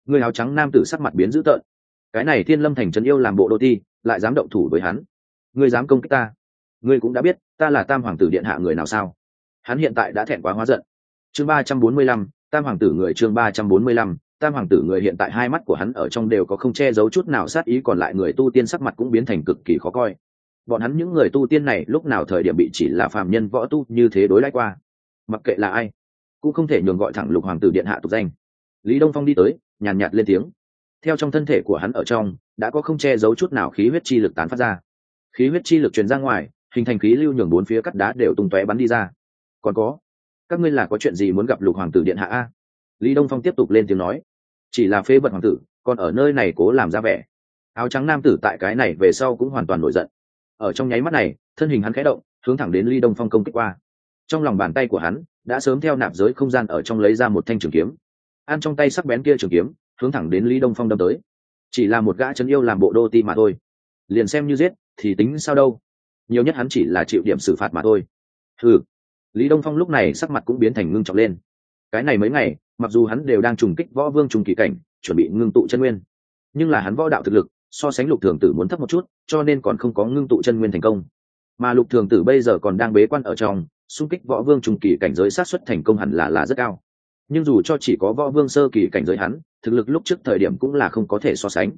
Người áo trắng nam tử sắc mặt biến dữ tợn. Cái này thiên lâm thành trấn yêu làm bộ đô ti, lại dám động thủ với hắn. Ngươi dám công kích ta? Ngươi cũng đã biết, ta là tam hoàng tử điện hạ người nào sao? Hắn hiện tại đã thẹn quá hóa giận. Chương ba trăm bốn mươi lăm tam hoàng tử người chương ba trăm bốn mươi lăm tam hoàng tử người hiện tại hai mắt của hắn ở trong đều có không che giấu chút nào sát ý còn lại người tu tiên sắc mặt cũng biến thành cực kỳ khó coi. Bọn hắn những người tu tiên này lúc nào thời điểm bị chỉ là phàm nhân võ tu như thế đối lại qua? Mặc kệ là ai cũng không thể nhường gọi thẳng lục hoàng tử điện hạ tục danh. Lý đông phong đi tới nhàn nhạt, nhạt lên tiếng. Theo trong thân thể của hắn ở trong đã có không che giấu chút nào khí huyết chi lực tán phát ra. Khí huyết chi lực truyền ra ngoài hình thành khí lưu nhường bốn phía cắt đá đều tung tóe bắn đi ra còn có. Các ngươi là có chuyện gì muốn gặp lục hoàng tử điện hạ a? Lý đông phong tiếp tục lên tiếng nói. Chỉ là phế vật hoàng tử, còn ở nơi này cố làm ra vẻ. Áo trắng nam tử tại cái này về sau cũng hoàn toàn nổi giận. Ở trong nháy mắt này, thân hình hắn khẽ động, hướng thẳng đến ly đông phong công kích qua. Trong lòng bàn tay của hắn, đã sớm theo nạp giới không gian ở trong lấy ra một thanh trường kiếm. Ăn trong tay sắc bén kia trường kiếm, hướng thẳng đến lý đông phong đâm tới. Chỉ là một gã chân yêu làm bộ đô ti mà thôi. Liền xem như giết, thì tính sao đâu? Nhiều nhất hắn chỉ là chịu điểm xử phạt mà thôi. Ừ lý đông phong lúc này sắc mặt cũng biến thành ngưng trọng lên. Cái này mấy ngày, mặc dù hắn đều đang trùng kích võ vương trùng kỳ cảnh, chuẩn bị ngưng tụ chân nguyên. Nhưng là hắn võ đạo thực lực, so sánh lục thường tử muốn thấp một chút, cho nên còn không có ngưng tụ chân nguyên thành công. Mà lục thường tử bây giờ còn đang bế quan ở trong, xung kích võ vương trùng kỳ cảnh giới sát xuất thành công hẳn là là rất cao. Nhưng dù cho chỉ có võ vương sơ kỳ cảnh giới hắn, thực lực lúc trước thời điểm cũng là không có thể so sánh.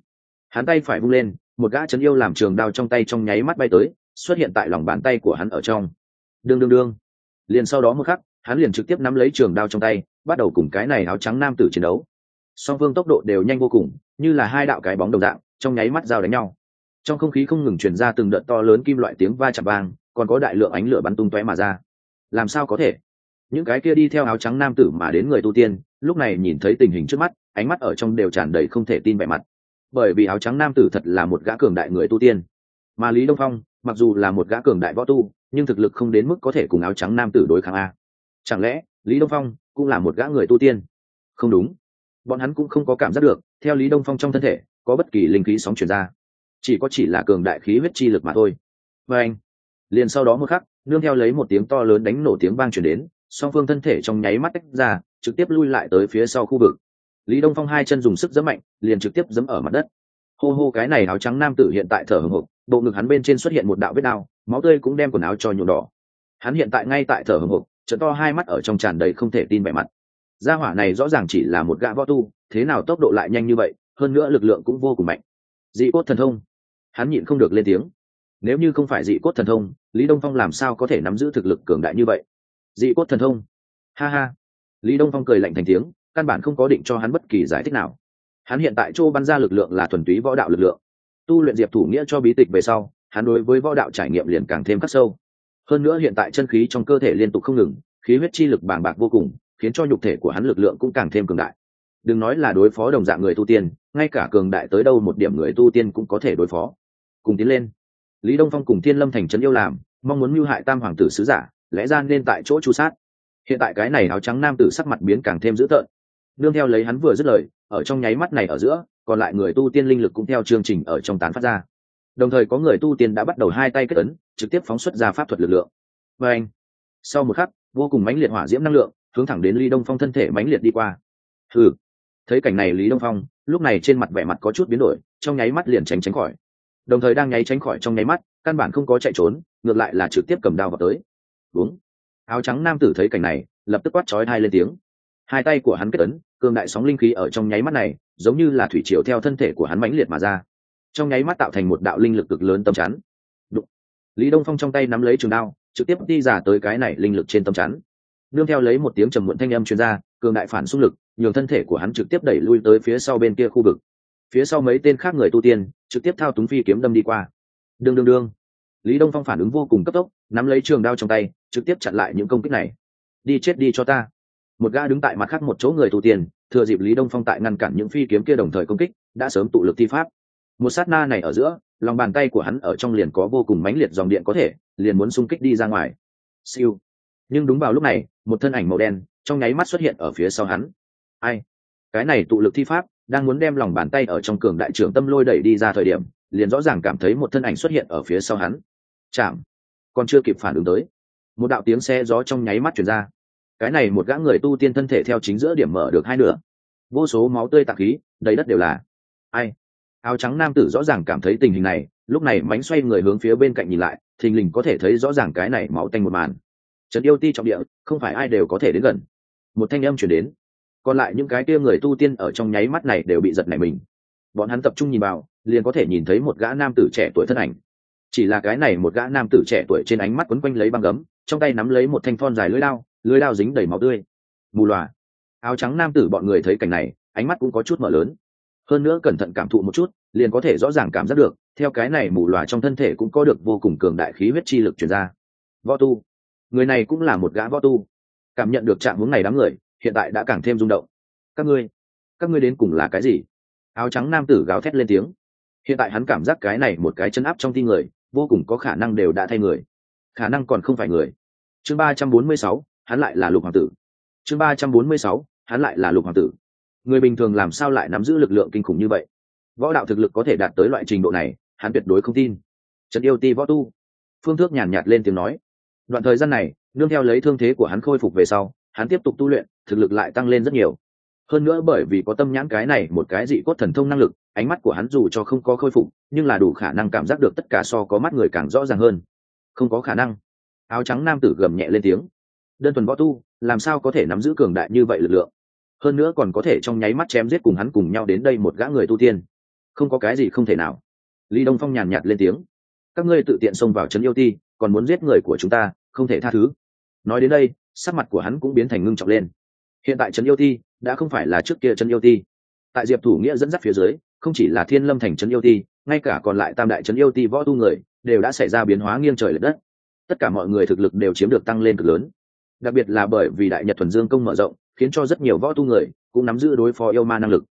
Hắn tay phải vung lên, một gã chấn yêu làm trường đao trong tay trong nháy mắt bay tới, xuất hiện tại lòng bàn tay của hắn ở trong. Đương đương đương liền sau đó một khắc, hắn liền trực tiếp nắm lấy trường đao trong tay, bắt đầu cùng cái này áo trắng nam tử chiến đấu. Song phương tốc độ đều nhanh vô cùng, như là hai đạo cái bóng đồng dạng, trong nháy mắt giao đánh nhau. Trong không khí không ngừng chuyển ra từng đợt to lớn kim loại tiếng va chạm vang, còn có đại lượng ánh lửa bắn tung tóe mà ra. Làm sao có thể? Những cái kia đi theo áo trắng nam tử mà đến người tu tiên, lúc này nhìn thấy tình hình trước mắt, ánh mắt ở trong đều tràn đầy không thể tin vẻ mặt. Bởi vì áo trắng nam tử thật là một gã cường đại người tu tiên. Mà lý đông phong, mặc dù là một gã cường đại võ tu nhưng thực lực không đến mức có thể cùng áo trắng nam tử đối kháng a. Chẳng lẽ, lý đông phong cũng là một gã người tu tiên? Không đúng. Bọn hắn cũng không có cảm giác được, theo lý đông phong trong thân thể, có bất kỳ linh khí sóng chuyển ra. Chỉ có chỉ là cường đại khí huyết chi lực mà thôi. Và anh, liền sau đó một khắc, nương theo lấy một tiếng to lớn đánh nổ tiếng vang chuyển đến, song phương thân thể trong nháy mắt tách ra, trực tiếp lui lại tới phía sau khu vực. Lý đông phong hai chân dùng sức dẫm mạnh, liền trực tiếp dẫm ở mặt đất. Hô hô, cái này áo trắng nam tử hiện tại thở hồng hộc bộ ngực hắn bên trên xuất hiện một đạo vết đao máu tươi cũng đem quần áo cho nhuộm đỏ. Hắn hiện tại ngay tại thở hồng hộc, trận to hai mắt ở trong tràn đầy không thể tin vẻ mặt. Gia hỏa này rõ ràng chỉ là một gã võ tu, thế nào tốc độ lại nhanh như vậy, hơn nữa lực lượng cũng vô cùng mạnh. Dị cốt thần thông. Hắn nhịn không được lên tiếng. Nếu như không phải dị cốt thần thông, lý đông phong làm sao có thể nắm giữ thực lực cường đại như vậy? Dị cốt thần thông. Ha ha. Lý đông phong cười lạnh thành tiếng, căn bản không có định cho hắn bất kỳ giải thích nào. Hắn hiện tại chỗ bắn ra lực lượng là thuần túy võ đạo lực lượng. Tu luyện diệp thủ nghĩa cho bí tịch về sau hắn đối với võ đạo trải nghiệm liền càng thêm khắc sâu. Hơn nữa hiện tại chân khí trong cơ thể liên tục không ngừng, khí huyết chi lực bàng bạc vô cùng, khiến cho nhục thể của hắn lực lượng cũng càng thêm cường đại. Đừng nói là đối phó đồng dạng người tu tiên, ngay cả cường đại tới đâu một điểm người tu tiên cũng có thể đối phó. Cùng tiến lên. Lý đông phong cùng thiên lâm thành trấn yêu làm, mong muốn mưu hại tam hoàng tử sứ giả, lẽ ra nên tại chỗ chu sát. Hiện tại cái này áo trắng nam tử sắc mặt biến càng thêm dữ tợn. Nương theo lấy hắn vừa dứt lời, ở trong nháy mắt này ở giữa, còn lại người tu tiên linh lực cũng theo chương trình ở trong tán phát ra đồng thời có người tu tiên đã bắt đầu hai tay kết ấn, trực tiếp phóng xuất ra pháp thuật lực lượng. Và anh, sau một khắc, vô cùng mãnh liệt hỏa diễm năng lượng, hướng thẳng đến Lý đông phong thân thể mãnh liệt đi qua. Ừ thấy cảnh này lý đông phong, lúc này trên mặt vẻ mặt có chút biến đổi, trong nháy mắt liền tránh tránh khỏi. Đồng thời đang nháy tránh khỏi trong nháy mắt, căn bản không có chạy trốn, ngược lại là trực tiếp cầm đao vào tới. Uống. Áo trắng nam tử thấy cảnh này, lập tức quát chói hai lên tiếng. Hai tay của hắn kết ấn, cường đại sóng linh khí ở trong nháy mắt này, giống như là thủy triều theo thân thể của hắn mãnh liệt mà ra trong nháy mắt tạo thành một đạo linh lực cực lớn tâm chắn. Đụng. lý đông phong trong tay nắm lấy trường đao trực tiếp đi giả tới cái này linh lực trên tâm chắn. Nương theo lấy một tiếng trầm muộn thanh âm chuyên ra, cường đại phản xung lực nhường thân thể của hắn trực tiếp đẩy lui tới phía sau bên kia khu vực. Phía sau mấy tên khác người tu tiên trực tiếp thao túng phi kiếm đâm đi qua. Đương đương đương. Lý đông phong phản ứng vô cùng cấp tốc nắm lấy trường đao trong tay trực tiếp chặn lại những công kích này. Đi chết đi cho ta. Một ga đứng tại mặt khác một chỗ người tu tiên thừa dịp lý đông phong tại ngăn cản những phi kiếm kia đồng thời công kích đã sớm tụ lực thi pháp một sát na này ở giữa, lòng bàn tay của hắn ở trong liền có vô cùng mãnh liệt dòng điện có thể, liền muốn xung kích đi ra ngoài. Siêu. Nhưng đúng vào lúc này, một thân ảnh màu đen, trong nháy mắt xuất hiện ở phía sau hắn. Ai? Cái này tụ lực thi pháp, đang muốn đem lòng bàn tay ở trong cường đại trưởng tâm lôi đẩy đi ra thời điểm, liền rõ ràng cảm thấy một thân ảnh xuất hiện ở phía sau hắn. Chạm. Còn chưa kịp phản ứng tới, một đạo tiếng xe gió trong nháy mắt chuyển ra. Cái này một gã người tu tiên thân thể theo chính giữa điểm mở được hai nửa. Vô số máu tươi tạc khí, đầy đất đều là. Ai? Áo trắng nam tử rõ ràng cảm thấy tình hình này, lúc này mánh xoay người hướng phía bên cạnh nhìn lại, thình lình có thể thấy rõ ràng cái này máu tanh một màn. Trận yêu ti trọng địa, không phải ai đều có thể đến gần. Một thanh âm chuyển đến. Còn lại những cái kia người tu tiên ở trong nháy mắt này đều bị giật nảy mình. Bọn hắn tập trung nhìn vào, liền có thể nhìn thấy một gã nam tử trẻ tuổi thân ảnh. Chỉ là cái này một gã nam tử trẻ tuổi trên ánh mắt quấn quanh lấy băng gấm, trong tay nắm lấy một thanh thon dài lưỡi lao lưỡi lao dính đầy máu tươi. Mù loà. Áo trắng nam tử bọn người thấy cảnh này, ánh mắt cũng có chút mở lớn hơn nữa cẩn thận cảm thụ một chút, liền có thể rõ ràng cảm giác được, theo cái này mù loà trong thân thể cũng có được vô cùng cường đại khí huyết chi lực chuyển ra. Võ tu, người này cũng là một gã võ tu. Cảm nhận được trạng hướng này đám người, hiện tại đã càng thêm rung động. Các ngươi các ngươi đến cùng là cái gì? Áo trắng nam tử gào thét lên tiếng. Hiện tại hắn cảm giác cái này một cái chân áp trong tim người, vô cùng có khả năng đều đã thay người. Khả năng còn không phải người. Chương ba trăm bốn mươi sáu, hắn lại là lục hoàng tử. Chương ba trăm bốn mươi sáu, hắn lại là lục hoàng tử người bình thường làm sao lại nắm giữ lực lượng kinh khủng như vậy? Võ đạo thực lực có thể đạt tới loại trình độ này, hắn tuyệt đối không tin. Trần yêu ti võ tu. Phương thước nhàn nhạt lên tiếng nói. Đoạn thời gian này, nương theo lấy thương thế của hắn khôi phục về sau, hắn tiếp tục tu luyện, thực lực lại tăng lên rất nhiều. Hơn nữa bởi vì có tâm nhãn cái này một cái dị cốt thần thông năng lực, ánh mắt của hắn dù cho không có khôi phục, nhưng là đủ khả năng cảm giác được tất cả so có mắt người càng rõ ràng hơn. Không có khả năng. Áo trắng nam tử gầm nhẹ lên tiếng. Đơn thuần võ tu, làm sao có thể nắm giữ cường đại như vậy lực lượng? Hơn nữa còn có thể trong nháy mắt chém giết cùng hắn cùng nhau đến đây một gã người tu tiên. Không có cái gì không thể nào. Lý đông phong nhàn nhạt lên tiếng. Các ngươi tự tiện xông vào trấn yêu ti, còn muốn giết người của chúng ta, không thể tha thứ. Nói đến đây, sắc mặt của hắn cũng biến thành ngưng trọng lên. Hiện tại trấn yêu ti đã không phải là trước kia trấn yêu ti. Tại diệp thủ nghĩa dẫn dắt phía dưới, không chỉ là thiên lâm thành trấn yêu ti, ngay cả còn lại tam đại trấn yêu ti võ tu người, đều đã xảy ra biến hóa nghiêng trời l ệ đất. Tất cả mọi người thực lực đều chiếm được tăng lên cực lớn đặc biệt là bởi vì đại nhật thuần dương công mở rộng, khiến cho rất nhiều võ tu người cũng nắm giữ đối phó yêu ma năng lực.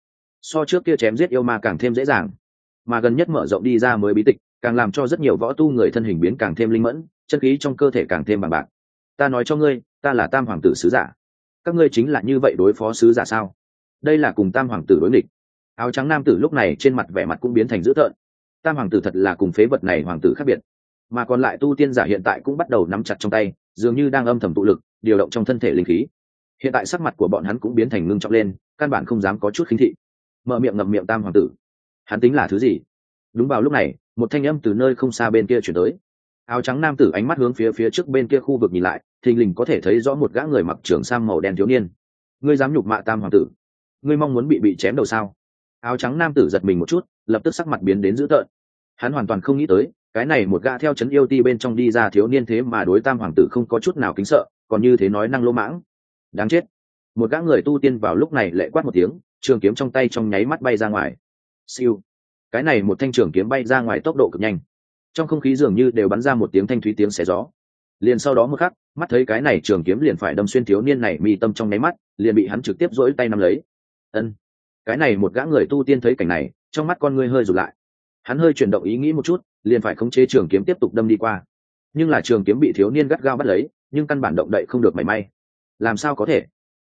So trước kia chém giết yêu ma càng thêm dễ dàng, mà gần nhất mở rộng đi ra mới bí tịch, càng làm cho rất nhiều võ tu người thân hình biến càng thêm linh mẫn, chân khí trong cơ thể càng thêm bằng bạc. Ta nói cho ngươi, ta là tam hoàng tử sứ giả. Các ngươi chính là như vậy đối phó sứ giả sao? Đây là cùng tam hoàng tử đối nghịch. Áo trắng nam tử lúc này trên mặt vẻ mặt cũng biến thành dữ tợn. Tam hoàng tử thật là cùng phế vật này hoàng tử khác biệt. Mà còn lại tu tiên giả hiện tại cũng bắt đầu nắm chặt trong tay dường như đang âm thầm tụ lực, điều động trong thân thể linh khí. Hiện tại sắc mặt của bọn hắn cũng biến thành ngưng trọng lên, căn bản không dám có chút khinh thị. Mở miệng ngậm miệng tam hoàng tử. Hắn tính là thứ gì? Đúng vào lúc này, một thanh âm từ nơi không xa bên kia chuyển tới. Áo trắng nam tử ánh mắt hướng phía phía trước bên kia khu vực nhìn lại, thình lình có thể thấy rõ một gã người mặc trưởng sang màu đen thiếu niên. Ngươi dám nhục mạ tam hoàng tử? Ngươi mong muốn bị bị chém đầu sao? Áo trắng nam tử giật mình một chút, lập tức sắc mặt biến đến dữ tợn. Hắn hoàn toàn không nghĩ tới cái này một gã theo c h ấ n yêu ti bên trong đi ra thiếu niên thế mà đối tam hoàng tử không có chút nào kính sợ, còn như thế nói năng lỗ mãng. Đáng chết. Một gã người tu tiên vào lúc này lệ quát một tiếng, trường kiếm trong tay trong nháy mắt bay ra ngoài. Siêu. Cái này một thanh trường kiếm bay ra ngoài tốc độ cực nhanh. Trong không khí dường như đều bắn ra một tiếng thanh thúy tiếng xé gió. Liền sau đó một khắc, mắt thấy cái này trường kiếm liền phải đâm xuyên thiếu niên này mi tâm trong nháy mắt, liền bị hắn trực tiếp dỗi tay nắm lấy. Ân. Cái này một gã người tu tiên thấy cảnh này, trong mắt con ngươi hơi rụt lại. Hắn hơi chuyển động ý nghĩ một chút liền phải khống chế trường kiếm tiếp tục đâm đi qua. Nhưng là trường kiếm bị thiếu niên gắt gao bắt lấy, nhưng căn bản động đậy không được mảy may. Làm sao có thể?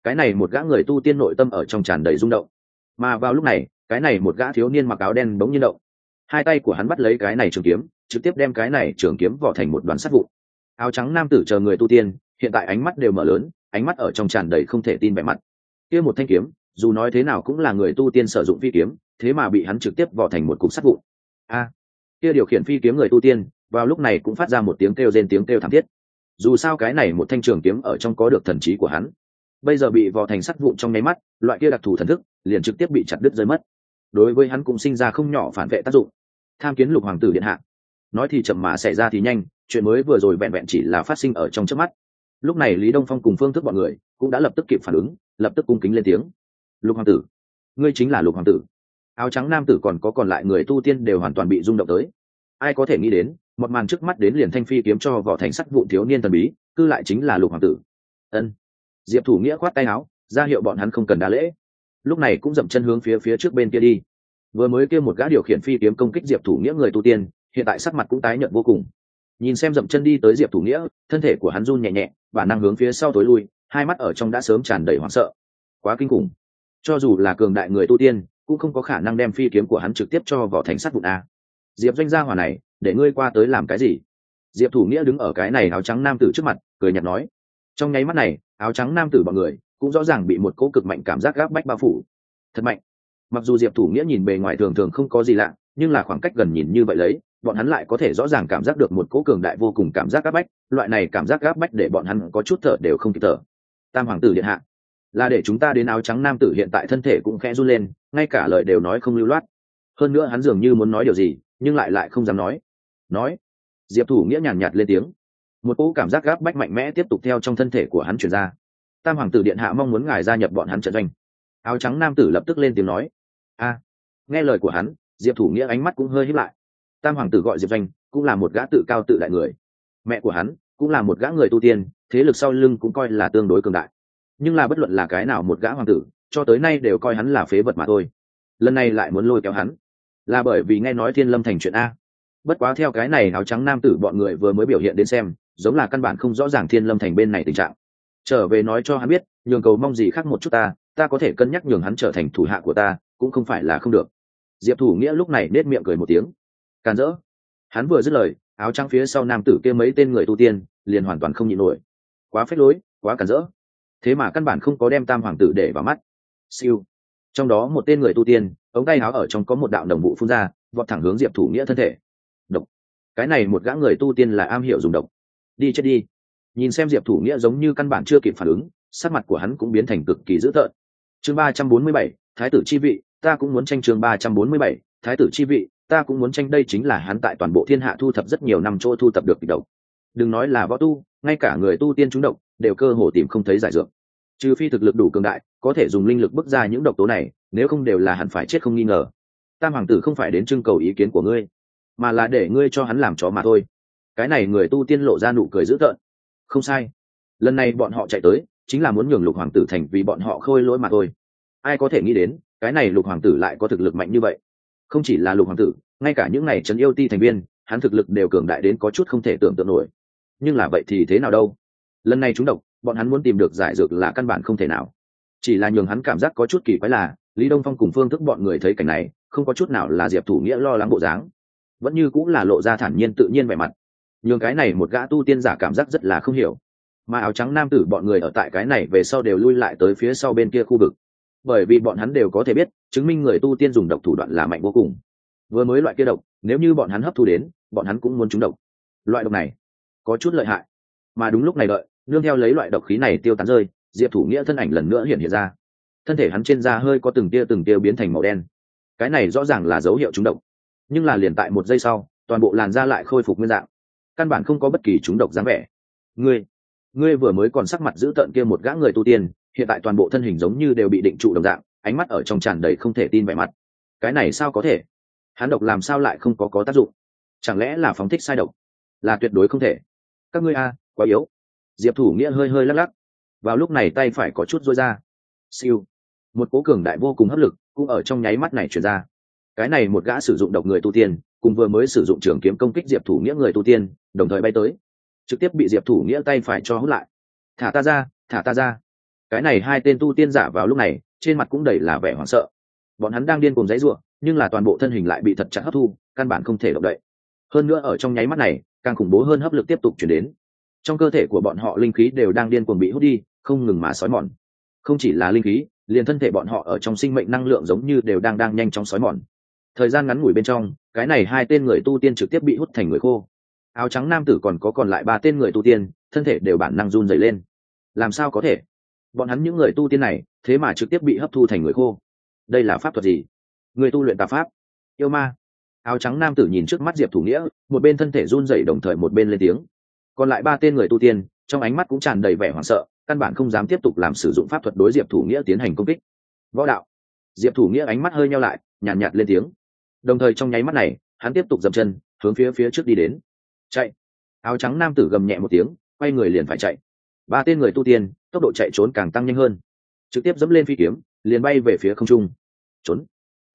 Cái này một gã người tu tiên nội tâm ở trong tràn đầy rung động. Mà vào lúc này, cái này một gã thiếu niên mặc áo đen bỗng nhiên động. Hai tay của hắn bắt lấy cái này trường kiếm, trực tiếp đem cái này trường kiếm vỏ thành một đoàn sắt vụn. Áo trắng nam tử chờ người tu tiên, hiện tại ánh mắt đều mở lớn, ánh mắt ở trong tràn đầy không thể tin vẻ mặt. Kia một thanh kiếm, dù nói thế nào cũng là người tu tiên sử dụng phi kiếm, thế mà bị hắn trực tiếp vỏ thành một cục sắt vụn. A kia điều khiển phi kiếm người tu tiên, vào lúc này cũng phát ra một tiếng kêu rên tiếng kêu thảm thiết. Dù sao cái này một thanh trường kiếm ở trong có được thần trí của hắn. Bây giờ bị vò thành sắt vụn trong nháy mắt, loại kia đặc thù thần thức, liền trực tiếp bị chặt đứt rơi mất. Đối với hắn cũng sinh ra không nhỏ phản vệ tác dụng. Tham kiến lục hoàng tử điện hạ. Nói thì chậm mà xảy ra thì nhanh, chuyện mới vừa rồi vẹn vẹn chỉ là phát sinh ở trong trước mắt. Lúc này lý đông phong cùng phương thức bọn người cũng đã lập tức kịp phản ứng, lập tức cung kính lên tiếng. Lục hoàng tử, ngươi chính là lục hoàng tử áo trắng nam tử còn có còn lại người tu tiên đều hoàn toàn bị rung động tới. Ai có thể nghĩ đến, một màn trước mắt đến liền thanh phi kiếm cho vỏ thành sắt vụn thiếu niên thần bí, cư lại chính là lục hoàng tử. Ân. Diệp thủ nghĩa khoát tay áo, ra hiệu bọn hắn không cần đa lễ. Lúc này cũng dậm chân hướng phía phía trước bên kia đi. Vừa mới kêu một gã điều khiển phi kiếm công kích diệp thủ nghĩa người tu tiên, hiện tại sắc mặt cũng tái nhận vô cùng. Nhìn xem dậm chân đi tới diệp thủ nghĩa, thân thể của hắn run nhẹ nhẹ và năng hướng phía sau tối lui, hai mắt ở trong đã sớm tràn đầy hoảng sợ. Quá kinh khủng. Cho dù là cường đại người tu tiên cũng không có khả năng đem phi kiếm của hắn trực tiếp cho vỏ thành sắt vụn a. Diệp doanh gia hòa này, để ngươi qua tới làm cái gì? Diệp thủ nghĩa đứng ở cái này áo trắng nam tử trước mặt, cười nhạt nói. Trong nháy mắt này, áo trắng nam tử bọn người, cũng rõ ràng bị một cỗ cực mạnh cảm giác gáp bách bao phủ. Thật mạnh. Mặc dù diệp thủ nghĩa nhìn bề ngoài thường thường không có gì lạ, nhưng là khoảng cách gần nhìn như vậy lấy, bọn hắn lại có thể rõ ràng cảm giác được một cỗ cường đại vô cùng cảm giác gáp bách. Loại này cảm giác gáp bách để bọn hắn có chút thở đều không kịp thở. Tam hoàng tử điện hạ là để chúng ta đến áo trắng nam tử hiện tại thân thể cũng khẽ run lên, ngay cả lời đều nói không lưu loát. Hơn nữa hắn dường như muốn nói điều gì, nhưng lại lại không dám nói. Nói. Diệp thủ nghĩa nhàn nhạt lên tiếng. Một cỗ cảm giác gáp bách mạnh mẽ tiếp tục theo trong thân thể của hắn chuyển ra. Tam hoàng tử điện hạ mong muốn ngài gia nhập bọn hắn trận doanh. Áo trắng nam tử lập tức lên tiếng nói. A. Nghe lời của hắn, diệp thủ nghĩa ánh mắt cũng hơi hít lại. Tam hoàng tử gọi diệp doanh, cũng là một gã tự cao tự đại người. Mẹ của hắn, cũng là một gã người tu tiên, thế lực sau lưng cũng coi là tương đối cường đại nhưng là bất luận là cái nào một gã hoàng tử, cho tới nay đều coi hắn là phế vật mà thôi. Lần này lại muốn lôi kéo hắn. Là bởi vì nghe nói thiên lâm thành chuyện a. Bất quá theo cái này áo trắng nam tử bọn người vừa mới biểu hiện đến xem, giống là căn bản không rõ ràng thiên lâm thành bên này tình trạng. Trở về nói cho hắn biết, nhường cầu mong gì khác một chút ta ta có thể cân nhắc nhường hắn trở thành thủ hạ của ta, cũng không phải là không được. Diệp thủ nghĩa lúc này nết miệng cười một tiếng. Càn rỡ. Hắn vừa dứt lời, áo trắng phía sau nam tử kia mấy tên người tu tiên, liền hoàn toàn không nhịn nổi. Quá phết lối, quá càn rỡ thế mà căn bản không có đem tam hoàng tử để vào mắt. Siêu. Trong đó một tên người tu tiên, ống tay áo ở trong có một đạo đồng vụ phun ra, vọt thẳng hướng diệp thủ nghĩa thân thể. Độc. Cái này một gã người tu tiên là am hiểu dùng độc. Đi chết đi. Nhìn xem diệp thủ nghĩa giống như căn bản chưa kịp phản ứng, sắc mặt của hắn cũng biến thành cực kỳ dữ tợn. Chương ba trăm bốn mươi bảy, thái tử chi vị, ta cũng muốn tranh chương ba trăm bốn mươi bảy, thái tử chi vị, ta cũng muốn tranh đây chính là hắn tại toàn bộ thiên hạ thu thập rất nhiều năm chỗ thu thập được kịch độc. Đừng nói là võ tu, ngay cả người tu tiên trúng độc, đều cơ hồ tìm không thấy giải dược trừ phi thực lực đủ cường đại, có thể dùng linh lực bước ra những độc tố này, nếu không đều là hẳn phải chết không nghi ngờ. Tam hoàng tử không phải đến trưng cầu ý kiến của ngươi, mà là để ngươi cho hắn làm chó mà thôi. Cái này người tu tiên lộ ra nụ cười dữ tợn. Không sai. Lần này bọn họ chạy tới, chính là muốn nhường lục hoàng tử thành vì bọn họ khôi lỗi mà thôi. Ai có thể nghĩ đến, cái này lục hoàng tử lại có thực lực mạnh như vậy. Không chỉ là lục hoàng tử, ngay cả những này trấn yêu ti thành viên, hắn thực lực đều cường đại đến có chút không thể tưởng tượng nổi. Nhưng là vậy thì thế nào đâu? Lần này chúng độc bọn hắn muốn tìm được giải dược là căn bản không thể nào. Chỉ là nhường hắn cảm giác có chút kỳ quái là, lý đông phong cùng phương thức bọn người thấy cảnh này, không có chút nào là diệp thủ nghĩa lo lắng bộ dáng. Vẫn như cũng là lộ ra thản nhiên tự nhiên vẻ mặt. Nhường cái này một gã tu tiên giả cảm giác rất là không hiểu. Mà áo trắng nam tử bọn người ở tại cái này về sau đều lui lại tới phía sau bên kia khu vực. Bởi vì bọn hắn đều có thể biết, chứng minh người tu tiên dùng độc thủ đoạn là mạnh vô cùng. Vừa mới loại kia độc, nếu như bọn hắn hấp thu đến, bọn hắn cũng muốn trúng độc. Loại độc này, có chút lợi hại. Mà đúng lúc này đợi nương theo lấy loại độc khí này tiêu tán rơi, diệp thủ nghĩa thân ảnh lần nữa hiện hiện ra. Thân thể hắn trên da hơi có từng tia từng tia biến thành màu đen. Cái này rõ ràng là dấu hiệu trúng độc. Nhưng là liền tại một giây sau, toàn bộ làn da lại khôi phục nguyên dạng. Căn bản không có bất kỳ trúng độc dáng vẻ. Ngươi ngươi vừa mới còn sắc mặt giữ tợn kia một gã người tu tiên, hiện tại toàn bộ thân hình giống như đều bị định trụ đồng dạng, ánh mắt ở trong tràn đầy không thể tin vẻ mặt. Cái này sao có thể? Hắn độc làm sao lại không có có tác dụng? Chẳng lẽ là phóng thích sai độc? Là tuyệt đối không thể. Các ngươi a, quá yếu diệp thủ nghĩa hơi hơi lắc lắc. Vào lúc này tay phải có chút rối ra. Siêu. Một cố cường đại vô cùng hấp lực cũng ở trong nháy mắt này chuyển ra. Cái này một gã sử dụng độc người tu tiên, cùng vừa mới sử dụng trường kiếm công kích diệp thủ nghĩa người tu tiên, đồng thời bay tới. Trực tiếp bị diệp thủ nghĩa tay phải cho hút lại. Thả ta ra, thả ta ra. Cái này hai tên tu tiên giả vào lúc này, trên mặt cũng đầy là vẻ hoảng sợ. Bọn hắn đang điên cùng dãy ruộng nhưng là toàn bộ thân hình lại bị thật chặt hấp thu, căn bản không thể động đậy. Hơn nữa ở trong nháy mắt này, càng khủng bố hơn hấp lực tiếp tục chuyển đến trong cơ thể của bọn họ linh khí đều đang điên cuồng bị hút đi, không ngừng mà xói mòn. Không chỉ là linh khí, liền thân thể bọn họ ở trong sinh mệnh năng lượng giống như đều đang đang nhanh chóng xói mòn. Thời gian ngắn ngủi bên trong, cái này hai tên người tu tiên trực tiếp bị hút thành người khô. Áo trắng nam tử còn có còn lại ba tên người tu tiên, thân thể đều bản năng run dày lên. Làm sao có thể? Bọn hắn những người tu tiên này, thế mà trực tiếp bị hấp thu thành người khô. Đây là pháp thuật gì? Người tu luyện tà pháp. Yêu ma. Áo trắng nam tử nhìn trước mắt diệp thủ nghĩa, một bên thân thể run dậy đồng thời một bên lên tiếng còn lại ba tên người tu tiên trong ánh mắt cũng tràn đầy vẻ hoảng sợ căn bản không dám tiếp tục làm sử dụng pháp thuật đối diệp thủ nghĩa tiến hành công kích. Võ đạo. Diệp thủ nghĩa ánh mắt hơi nhau lại nhàn nhạt, nhạt lên tiếng. Đồng thời trong nháy mắt này hắn tiếp tục dậm chân hướng phía phía trước đi đến. Chạy. Áo trắng nam tử gầm nhẹ một tiếng quay người liền phải chạy. Ba tên người tu tiên tốc độ chạy trốn càng tăng nhanh hơn. Trực tiếp dẫm lên phi kiếm liền bay về phía không trung. Trốn.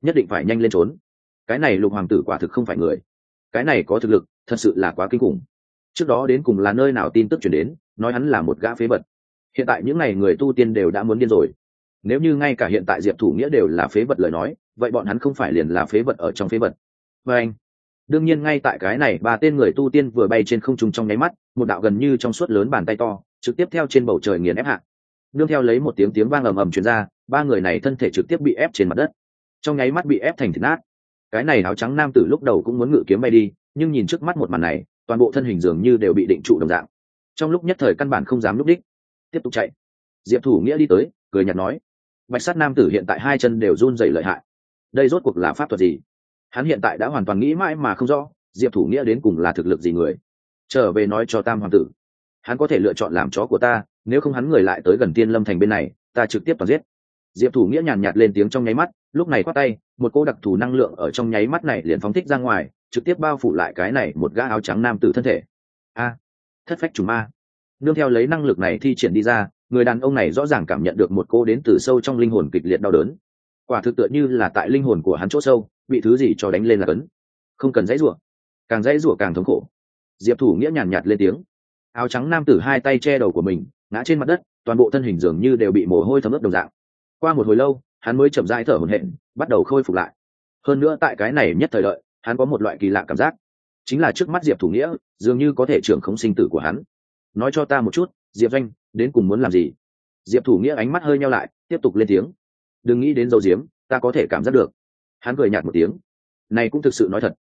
Nhất định phải nhanh lên trốn. Cái này lục hoàng tử quả thực không phải người. Cái này có thực lực thật sự là quá kinh khủng trước đó đến cùng là nơi nào tin tức chuyển đến, nói hắn là một gã phế vật. Hiện tại những n à y người tu tiên đều đã muốn điên rồi. Nếu như ngay cả hiện tại diệp thủ nghĩa đều là phế vật lời nói, vậy bọn hắn không phải liền là phế vật ở trong phế vật. Và anh, đương nhiên ngay tại cái này, ba tên người tu tiên vừa bay trên không trung trong nháy mắt, một đạo gần như trong suốt lớn bàn tay to, trực tiếp theo trên bầu trời nghiền ép hạ. Đương theo lấy một tiếng tiếng vang ầm ầm chuyển ra, ba người này thân thể trực tiếp bị ép trên mặt đất. Trong nháy mắt bị ép thành thịt nát. Cái này áo trắng nam tử lúc đầu cũng muốn ngự kiếm bay đi, nhưng nhìn trước mắt một màn này toàn bộ thân hình dường như đều bị định trụ đồng dạng. Trong lúc nhất thời căn bản không dám lúc đích. Tiếp tục chạy. Diệp thủ nghĩa đi tới, cười nhạt nói, bạch sát nam tử hiện tại hai chân đều run dày lợi hại. Đây rốt cuộc là pháp thuật gì? Hắn hiện tại đã hoàn toàn nghĩ mãi mà không rõ, diệp thủ nghĩa đến cùng là thực lực gì người. Trở về nói cho tam hoàng tử, hắn có thể lựa chọn làm chó của ta, nếu không hắn người lại tới gần tiên lâm thành bên này, ta trực tiếp toàn giết. Diệp thủ nghĩa nhàn nhạt lên tiếng trong nháy mắt, lúc này khoát tay, một cô đặc thù năng lượng ở trong nháy mắt này liền phóng thích ra ngoài trực tiếp bao phủ lại cái này một gã áo trắng nam tử thân thể. A, thất phách chủ ma. Nương theo lấy năng lực này thi triển đi ra, người đàn ông này rõ ràng cảm nhận được một cô đến từ sâu trong linh hồn kịch liệt đau đớn. Quả thực tựa như là tại linh hồn của hắn chỗ sâu, bị thứ gì cho đánh lên là cấn. Không cần dãy rủa, càng dãy rủa càng thống khổ. Diệp thủ nghĩa nhàn nhạt lên tiếng. Áo trắng nam tử hai tay che đầu của mình, ngã trên mặt đất, toàn bộ thân hình dường như đều bị mồ hôi thấm ướt đồng dạng. Qua một hồi lâu, hắn mới chậm rãi thở hổn hển, bắt đầu khôi phục lại. Hơn nữa tại cái này nhất thời đợi hắn có một loại kỳ lạ cảm giác. Chính là trước mắt diệp thủ nghĩa, dường như có thể trưởng không sinh tử của hắn. Nói cho ta một chút, diệp doanh, đến cùng muốn làm gì? Diệp thủ nghĩa ánh mắt hơi nhau lại, tiếp tục lên tiếng. Đừng nghĩ đến dầu diếm ta có thể cảm giác được. Hắn cười nhạt một tiếng. Này cũng thực sự nói thật.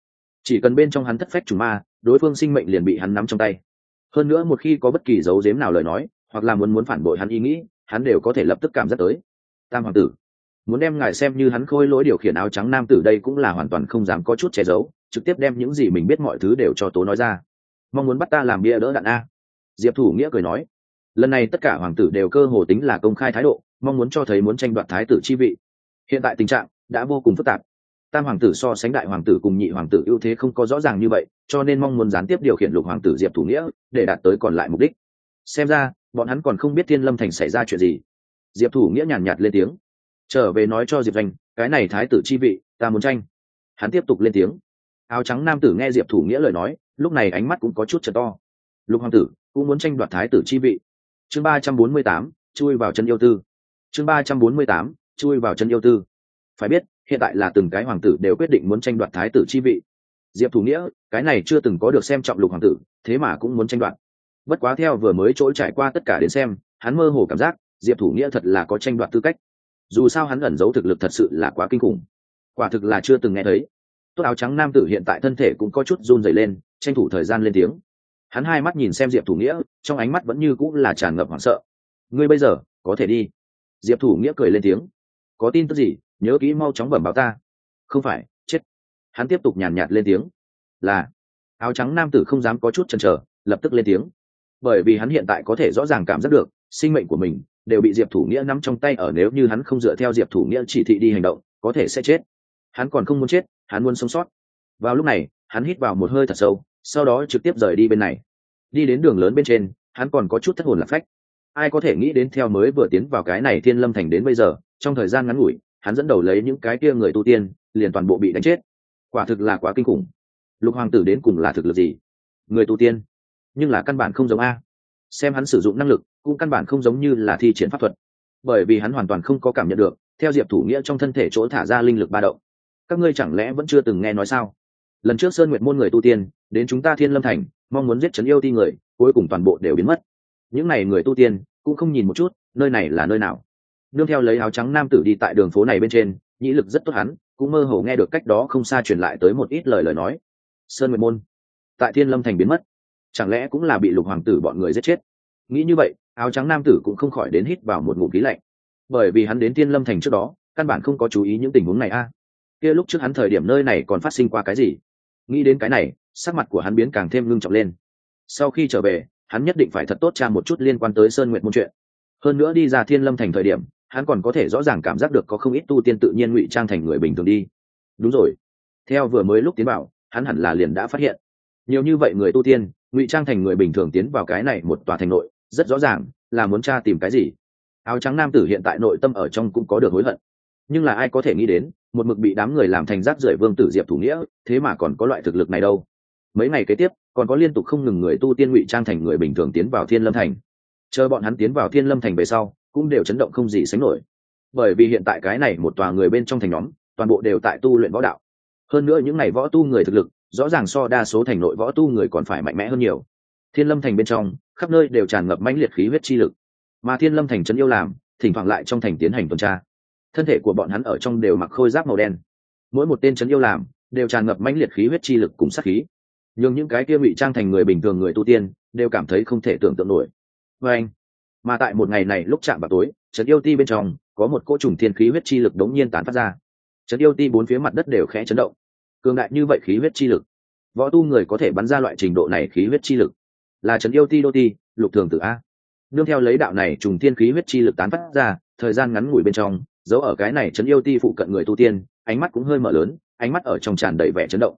Chỉ cần bên trong hắn thất phách chủ ma, đối phương sinh mệnh liền bị hắn nắm trong tay. Hơn nữa một khi có bất kỳ dấu diếm nào lời nói, hoặc là muốn muốn phản bội hắn ý nghĩ, hắn đều có thể lập tức cảm giác tới. Tam hoàng tử muốn đem ngài xem như hắn khôi lỗi điều khiển áo trắng nam tử đây cũng là hoàn toàn không dám có chút che giấu, trực tiếp đem những gì mình biết mọi thứ đều cho tố nói ra. Mong muốn bắt ta làm bia đỡ đạn a. Diệp thủ nghĩa cười nói, lần này tất cả hoàng tử đều cơ hồ tính là công khai thái độ, mong muốn cho thấy muốn tranh đoạt thái tử chi vị. Hiện tại tình trạng đã vô cùng phức tạp. Tam hoàng tử so sánh đại hoàng tử cùng nhị hoàng tử ưu thế không có rõ ràng như vậy, cho nên mong muốn gián tiếp điều khiển lục hoàng tử diệp thủ nghĩa để đạt tới còn lại mục đích. Xem ra, bọn hắn còn không biết thiên lâm thành xảy ra chuyện gì. Diệp thủ nghĩa nhàn nhạt lên tiếng trở về nói cho diệp danh cái này thái tử chi vị, ta muốn tranh. Hắn tiếp tục lên tiếng. Áo trắng nam tử nghe diệp thủ nghĩa lời nói, lúc này ánh mắt cũng có chút chật to. Lục hoàng tử, cũng muốn tranh đoạt thái tử chi vị. Chương ba trăm bốn mươi tám, chui vào chân yêu tư. Chương ba trăm bốn mươi tám, chui vào chân yêu tư. Phải biết, hiện tại là từng cái hoàng tử đều quyết định muốn tranh đoạt thái tử chi vị. Diệp thủ nghĩa, cái này chưa từng có được xem trọng lục hoàng tử, thế mà cũng muốn tranh đoạt. Bất quá theo vừa mới trỗi trải qua tất cả đến xem, hắn mơ hồ cảm giác, diệp thủ nghĩa thật là có tranh đoạt tư cách dù sao hắn ẩn giấu thực lực thật sự là quá kinh khủng. Quả thực là chưa từng nghe thấy. Tốt áo trắng nam tử hiện tại thân thể cũng có chút run dày lên, tranh thủ thời gian lên tiếng. Hắn hai mắt nhìn xem diệp thủ nghĩa, trong ánh mắt vẫn như cũng là tràn ngập hoảng sợ. Ngươi bây giờ, có thể đi. Diệp thủ nghĩa cười lên tiếng. Có tin tức gì? Nhớ kỹ mau chóng bẩm báo ta. Không phải, chết. Hắn tiếp tục nhàn nhạt lên tiếng. Là. Áo trắng nam tử không dám có chút chần chờ, lập tức lên tiếng. Bởi vì hắn hiện tại có thể rõ ràng cảm giác được, sinh mệnh của mình đều bị diệp thủ nghĩa nắm trong tay ở nếu như hắn không dựa theo diệp thủ nghĩa chỉ thị đi hành động, có thể sẽ chết. Hắn còn không muốn chết, hắn muốn sống sót. Vào lúc này, hắn hít vào một hơi thật sâu, sau đó trực tiếp rời đi bên này. Đi đến đường lớn bên trên, hắn còn có chút thất hồn lạc phách. Ai có thể nghĩ đến theo mới vừa tiến vào cái này thiên lâm thành đến bây giờ, trong thời gian ngắn ngủi, hắn dẫn đầu lấy những cái kia người tu tiên, liền toàn bộ bị đánh chết. Quả thực là quá kinh khủng. Lục hoàng tử đến cùng là thực lực gì? Người tu tiên? Nhưng là căn bản không giống a xem hắn sử dụng năng lực, cũng căn bản không giống như là thi triển pháp thuật. Bởi vì hắn hoàn toàn không có cảm nhận được, theo diệp thủ nghĩa trong thân thể chỗ thả ra linh lực ba động. Các ngươi chẳng lẽ vẫn chưa từng nghe nói sao? Lần trước sơn nguyện môn người tu tiên, đến chúng ta thiên lâm thành, mong muốn giết trấn yêu ti người, cuối cùng toàn bộ đều biến mất. Những n à y người tu tiên, cũng không nhìn một chút, nơi này là nơi nào. Nương theo lấy áo trắng nam tử đi tại đường phố này bên trên, nhĩ lực rất tốt hắn, cũng mơ hồ nghe được cách đó không xa truyền lại tới một ít lời lời nói. Sơn nguyện môn, tại thiên lâm thành biến mất chẳng lẽ cũng là bị lục hoàng tử bọn người giết chết? Nghĩ như vậy, áo trắng nam tử cũng không khỏi đến hít vào một ngụm khí lạnh. Bởi vì hắn đến thiên lâm thành trước đó, căn bản không có chú ý những tình huống này a. Kia lúc trước hắn thời điểm nơi này còn phát sinh qua cái gì? Nghĩ đến cái này, sắc mặt của hắn biến càng thêm ngưng trọng lên. Sau khi trở về, hắn nhất định phải thật tốt tra một chút liên quan tới sơn nguyện môn chuyện. Hơn nữa đi ra thiên lâm thành thời điểm, hắn còn có thể rõ ràng cảm giác được có không ít tu tiên tự nhiên ngụy trang thành người bình thường đi. Đúng rồi. Theo vừa mới lúc tiến bảo hắn hẳn là liền đã phát hiện. Nhiều như vậy người tu tiên ngụy trang thành người bình thường tiến vào cái này một tòa thành nội, rất rõ ràng là muốn tra tìm cái gì. Áo trắng nam tử hiện tại nội tâm ở trong cũng có được hối hận. Nhưng là ai có thể nghĩ đến, một mực bị đám người làm thành rác rưởi vương tử diệp thủ nghĩa, thế mà còn có loại thực lực này đâu. Mấy ngày kế tiếp, còn có liên tục không ngừng người tu tiên ngụy trang thành người bình thường tiến vào thiên lâm thành. Chờ bọn hắn tiến vào thiên lâm thành về sau, cũng đều chấn động không gì sánh nổi. Bởi vì hiện tại cái này một tòa người bên trong thành nhóm, toàn bộ đều tại tu luyện võ đạo. Hơn nữa những n à y võ tu người thực lực rõ ràng so đa số thành nội võ tu người còn phải mạnh mẽ hơn nhiều. Thiên lâm thành bên trong, khắp nơi đều tràn ngập mãnh liệt khí huyết chi lực. Mà thiên lâm thành trấn yêu làm, thỉnh thoảng lại trong thành tiến hành tuần tra. Thân thể của bọn hắn ở trong đều mặc khôi giáp màu đen. Mỗi một tên trấn yêu làm, đều tràn ngập mãnh liệt khí huyết chi lực cùng sát khí. Nhưng những cái kia bị trang thành người bình thường người tu tiên, đều cảm thấy không thể tưởng tượng nổi. Vê anh, mà tại một ngày này lúc chạm vào tối, trấn yêu ti bên trong, có một cỗ trùng thiên khí huyết chi lực đống nhiên tán phát ra. Trấn yêu ti bốn phía mặt đất đều khẽ chấn động cường đại như vậy khí huyết chi lực. Võ tu người có thể bắn ra loại trình độ này khí huyết chi lực. Là trấn yêu ti đô ti, lục thường tử a. Nương theo lấy đạo này trùng thiên khí huyết chi lực tán phát ra, thời gian ngắn ngủi bên trong giấu ở cái này trấn yêu ti phụ cận người tu tiên, ánh mắt cũng hơi mở lớn, ánh mắt ở trong tràn đầy vẻ chấn động.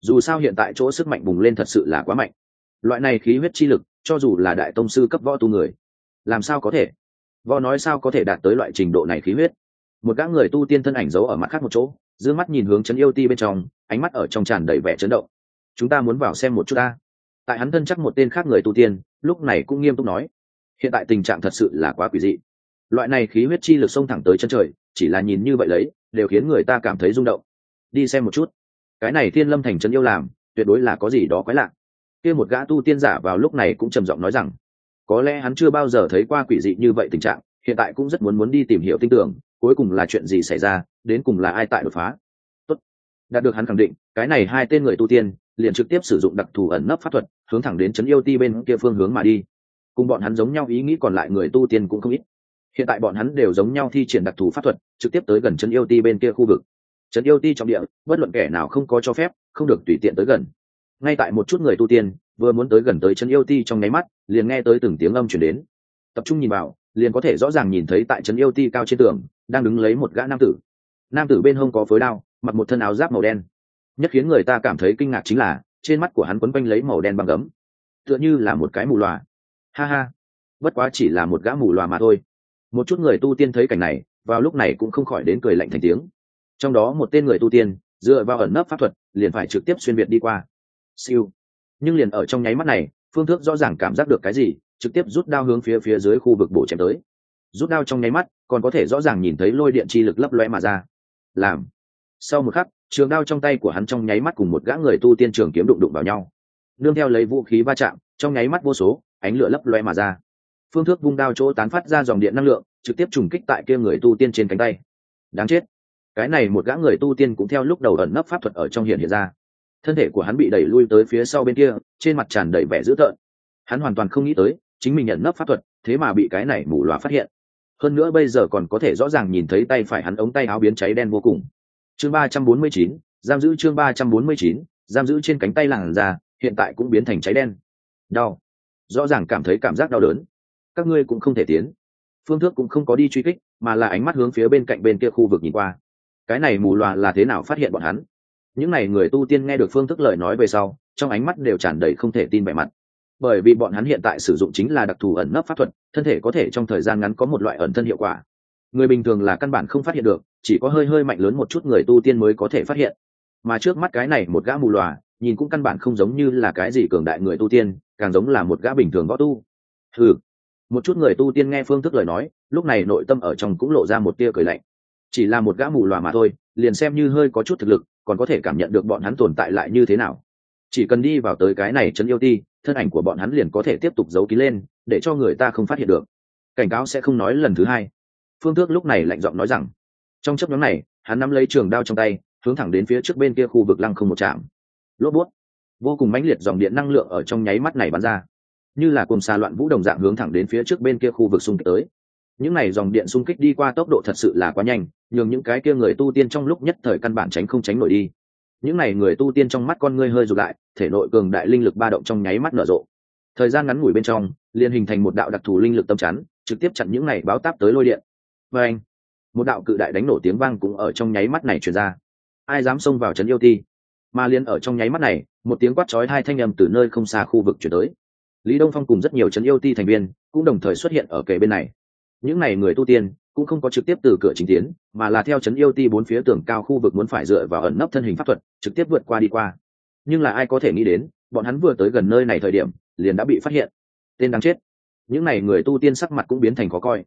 Dù sao hiện tại chỗ sức mạnh bùng lên thật sự là quá mạnh. Loại này khí huyết chi lực, cho dù là đại tông sư cấp võ tu người, làm sao có thể? Võ nói sao có thể đạt tới loại trình độ này khí huyết? Một gã người tu tiên thân ảnh giấu ở mặt khác một chỗ d mắt nhìn hướng trấn yêu ti bên trong, ánh mắt ở trong tràn đầy vẻ chấn động. Chúng ta muốn vào xem một chút ta. Tại hắn thân chắc một tên khác người tu tiên, lúc này cũng nghiêm túc nói. Hiện tại tình trạng thật sự là quá quỷ dị. Loại này khí huyết chi lực xông thẳng tới chân trời, chỉ là nhìn như vậy lấy, đều khiến người ta cảm thấy rung động. Đi xem một chút. Cái này thiên lâm thành trấn yêu làm, tuyệt đối là có gì đó quái lạ. Kia một gã tu tiên giả vào lúc này cũng trầm giọng nói rằng, có lẽ hắn chưa bao giờ thấy qua quỷ dị như vậy tình trạng, hiện tại cũng rất muốn muốn đi tìm hiểu tin tưởng, cuối cùng là chuyện gì xảy ra đến cùng là ai tại đột phá. Tốt. đạt được hắn khẳng định, cái này hai tên người tu tiên, liền trực tiếp sử dụng đặc thù ẩn nấp pháp thuật, hướng thẳng đến trấn yêu ti bên kia phương hướng mà đi. Cùng bọn hắn giống nhau, ý nghĩ còn lại người tu tiên cũng không ít. Hiện tại bọn hắn đều giống nhau thi triển đặc thù pháp thuật, trực tiếp tới gần trấn yêu ti bên kia khu vực. Trấn yêu ti trong địa, bất luận kẻ nào không có cho phép, không được tùy tiện tới gần. Ngay tại một chút người tu tiên, vừa muốn tới gần tới trấn yêu ti trong nháy mắt, liền nghe tới từng tiếng âm chuyển đến. Tập trung nhìn vào, liền có thể rõ ràng nhìn thấy tại trấn yêu ti cao trên tường, đang đứng lấy một gã nam tử nam tử bên hông có phối đao, mặc một thân áo giáp màu đen. Nhất khiến người ta cảm thấy kinh ngạc chính là, trên mắt của hắn quấn quanh lấy màu đen băng gấm. Tựa như là một cái mù loà. Ha ha. Bất quá chỉ là một gã mù loà mà thôi. Một chút người tu tiên thấy cảnh này, vào lúc này cũng không khỏi đến cười lạnh thành tiếng. Trong đó một tên người tu tiên, dựa vào ẩn nấp pháp thuật, liền phải trực tiếp xuyên việt đi qua. Siêu. Nhưng liền ở trong nháy mắt này, phương thức rõ ràng cảm giác được cái gì, trực tiếp rút đao hướng phía phía dưới khu vực bổ chém tới. Rút đao trong nháy mắt, còn có thể rõ ràng nhìn thấy lôi điện chi lực lấp loe mà ra làm. Sau một khắc, trường đao trong tay của hắn trong nháy mắt cùng một gã người tu tiên trường kiếm đụng đụng vào nhau. Nương theo lấy vũ khí va chạm, trong nháy mắt vô số, ánh lửa lấp loe mà ra. Phương thức vung đao chỗ tán phát ra dòng điện năng lượng, trực tiếp trùng kích tại kia người tu tiên trên cánh tay. Đáng chết. Cái này một gã người tu tiên cũng theo lúc đầu ẩn nấp pháp thuật ở trong hiện hiện ra. Thân thể của hắn bị đẩy lui tới phía sau bên kia, trên mặt tràn đầy vẻ dữ tợn. Hắn hoàn toàn không nghĩ tới, chính mình nhận nấp pháp thuật, thế mà bị cái này mù loà phát hiện hơn nữa bây giờ còn có thể rõ ràng nhìn thấy tay phải hắn ống tay áo biến cháy đen vô cùng. Chương ba trăm bốn mươi chín, giam giữ chương ba trăm bốn mươi chín, giam giữ trên cánh tay làn da, hiện tại cũng biến thành cháy đen. Đau. Rõ ràng cảm thấy cảm giác đau đớn. Các ngươi cũng không thể tiến. Phương thức cũng không có đi truy kích, mà là ánh mắt hướng phía bên cạnh bên kia khu vực nhìn qua. Cái này mù loà là thế nào phát hiện bọn hắn? Những n à y người tu tiên nghe được phương thức lời nói về sau, trong ánh mắt đều tràn đầy không thể tin vẻ mặt bởi vì bọn hắn hiện tại sử dụng chính là đặc thù ẩn nấp pháp thuật, thân thể có thể trong thời gian ngắn có một loại ẩn thân hiệu quả. Người bình thường là căn bản không phát hiện được, chỉ có hơi hơi mạnh lớn một chút người tu tiên mới có thể phát hiện. Mà trước mắt cái này một gã mù loà, nhìn cũng căn bản không giống như là cái gì cường đại người tu tiên, càng giống là một gã bình thường võ tu. Ừ một chút người tu tiên nghe phương thức lời nói, lúc này nội tâm ở trong cũng lộ ra một tia cười lạnh. Chỉ là một gã mù loà mà thôi, liền xem như hơi có chút thực lực, còn có thể cảm nhận được bọn hắn tồn tại lại như thế nào chỉ cần đi vào tới cái này trấn yêu ti, thân ảnh của bọn hắn liền có thể tiếp tục giấu kín lên, để cho người ta không phát hiện được. Cảnh cáo sẽ không nói lần thứ hai. Phương thước lúc này lạnh giọng nói rằng, trong chấp nhóm này, hắn nắm lấy trường đao trong tay, hướng thẳng đến phía trước bên kia khu vực lăng không một chạm lốp bút. Vô cùng mãnh liệt dòng điện năng lượng ở trong nháy mắt này bắn ra. Như là cùng xà loạn vũ đồng dạng hướng thẳng đến phía trước bên kia khu vực xung kích tới. Những này dòng điện xung kích đi qua tốc độ thật sự là quá nhanh, nhường những cái kia người tu tiên trong lúc nhất thời căn bản tránh không tránh nổi đi những này người tu tiên trong mắt con ngươi hơi rụt lại, thể nội cường đại linh lực ba động trong nháy mắt nở rộ. Thời gian ngắn ngủi bên trong, liền hình thành một đạo đặc thù linh lực tâm chắn, trực tiếp chặn những này báo táp tới lôi điện. Và anh, một đạo cự đại đánh nổ tiếng vang cũng ở trong nháy mắt này truyền ra. Ai dám xông vào trấn yêu ti mà liền ở trong nháy mắt này, một tiếng quát chói hai thanh â m từ nơi không xa khu vực chuyển tới. Lý đông phong cùng rất nhiều trấn yêu ti thành viên cũng đồng thời xuất hiện ở kề bên này. Những n à y người tu tiên cũng không có trực tiếp từ cửa chính tiến, mà là theo chấn yêu ti bốn phía tường cao khu vực muốn phải dựa vào ẩn nấp thân hình pháp thuật, trực tiếp vượt qua đi qua. Nhưng là ai có thể nghĩ đến, bọn hắn vừa tới gần nơi này thời điểm, liền đã bị phát hiện. Tên đáng chết. Những n à y người tu tiên sắc mặt cũng biến thành khó coi.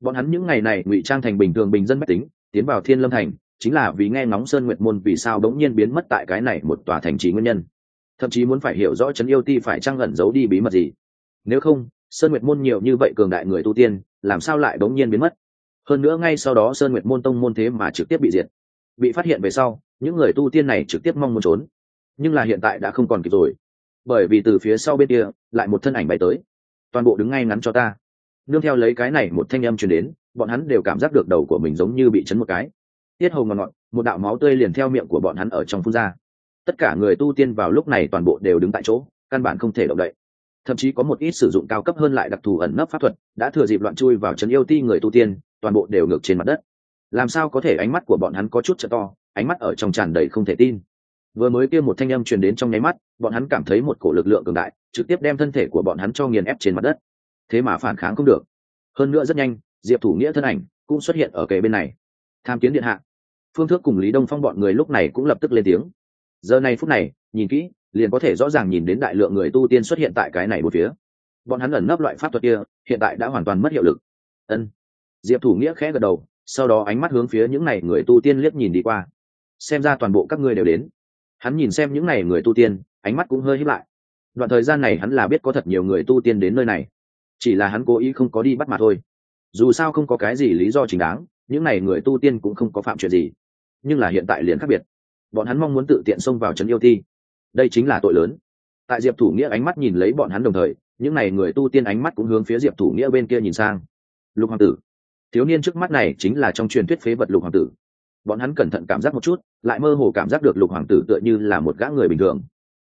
Bọn hắn những ngày này ngụy trang thành bình thường bình dân mách tính, tiến vào thiên lâm thành, chính là vì nghe ngóng sơn nguyệt môn vì sao đ ố n g nhiên biến mất tại cái này một tòa thành trì nguyên nhân. Thậm chí muốn phải hiểu rõ trấn yêu ti phải trăng ẩn giấu đi bí mật gì. Nếu không, sơn nguyệt môn nhiều như vậy cường đại người tu tiên, làm sao lại đ ố n g nhiên biến mất? Hơn nữa ngay sau đó sơn nguyệt môn tông môn thế mà trực tiếp bị diệt. Bị phát hiện về sau, những người tu tiên này trực tiếp mong muốn trốn. Nhưng là hiện tại đã không còn kịp rồi. Bởi vì từ phía sau bên kia, lại một thân ảnh bay tới. Toàn bộ đứng ngay ngắn cho ta. Nương theo lấy cái này một thanh âm truyền đến, bọn hắn đều cảm giác được đầu của mình giống như bị chấn một cái. Tiết hầu ngọn ngọn một đạo máu tươi liền theo miệng của bọn hắn ở trong phun ra. Tất cả người tu tiên vào lúc này toàn bộ đều đứng tại chỗ, căn bản không thể động đậy thậm chí có một ít sử dụng cao cấp hơn lại đặc thù ẩn nấp pháp thuật, đã thừa dịp loạn chui vào trấn yêu ti người tu tiên, toàn bộ đều ngược trên mặt đất. Làm sao có thể ánh mắt của bọn hắn có chút chợ to, ánh mắt ở trong tràn đầy không thể tin. Vừa mới kia một thanh âm truyền đến trong nháy mắt, bọn hắn cảm thấy một cổ lực lượng cường đại, trực tiếp đem thân thể của bọn hắn cho nghiền ép trên mặt đất. Thế mà phản kháng không được. Hơn nữa rất nhanh, diệp thủ nghĩa thân ảnh cũng xuất hiện ở kề bên này. Tham kiến điện hạ. Phương thước cùng lý đông phong bọn người lúc này cũng lập tức lên tiếng. Giờ này phút này, nhìn kỹ liền có thể rõ ràng nhìn đến đại lượng người tu tiên xuất hiện tại cái này một phía. Bọn hắn ẩn nấp loại pháp thuật kia, hiện tại đã hoàn toàn mất hiệu lực. Ân. Diệp thủ nghĩa khẽ gật đầu, sau đó ánh mắt hướng phía những n à y người tu tiên liếc nhìn đi qua. Xem ra toàn bộ các ngươi đều đến. Hắn nhìn xem những n à y người tu tiên, ánh mắt cũng hơi hít lại. Đoạn thời gian này hắn là biết có thật nhiều người tu tiên đến nơi này. Chỉ là hắn cố ý không có đi bắt mà thôi. Dù sao không có cái gì lý do chính đáng, những n à y người tu tiên cũng không có phạm chuyện gì. Nhưng là hiện tại liền khác biệt. Bọn hắn mong muốn tự tiện xông vào trấn yêu thi đây chính là tội lớn. Tại diệp thủ nghĩa ánh mắt nhìn lấy bọn hắn đồng thời, những n à y người tu tiên ánh mắt cũng hướng phía diệp thủ nghĩa bên kia nhìn sang. Lục hoàng tử. Thiếu niên trước mắt này chính là trong truyền thuyết phế vật lục hoàng tử. Bọn hắn cẩn thận cảm giác một chút, lại mơ hồ cảm giác được lục hoàng tử tựa như là một gã người bình thường.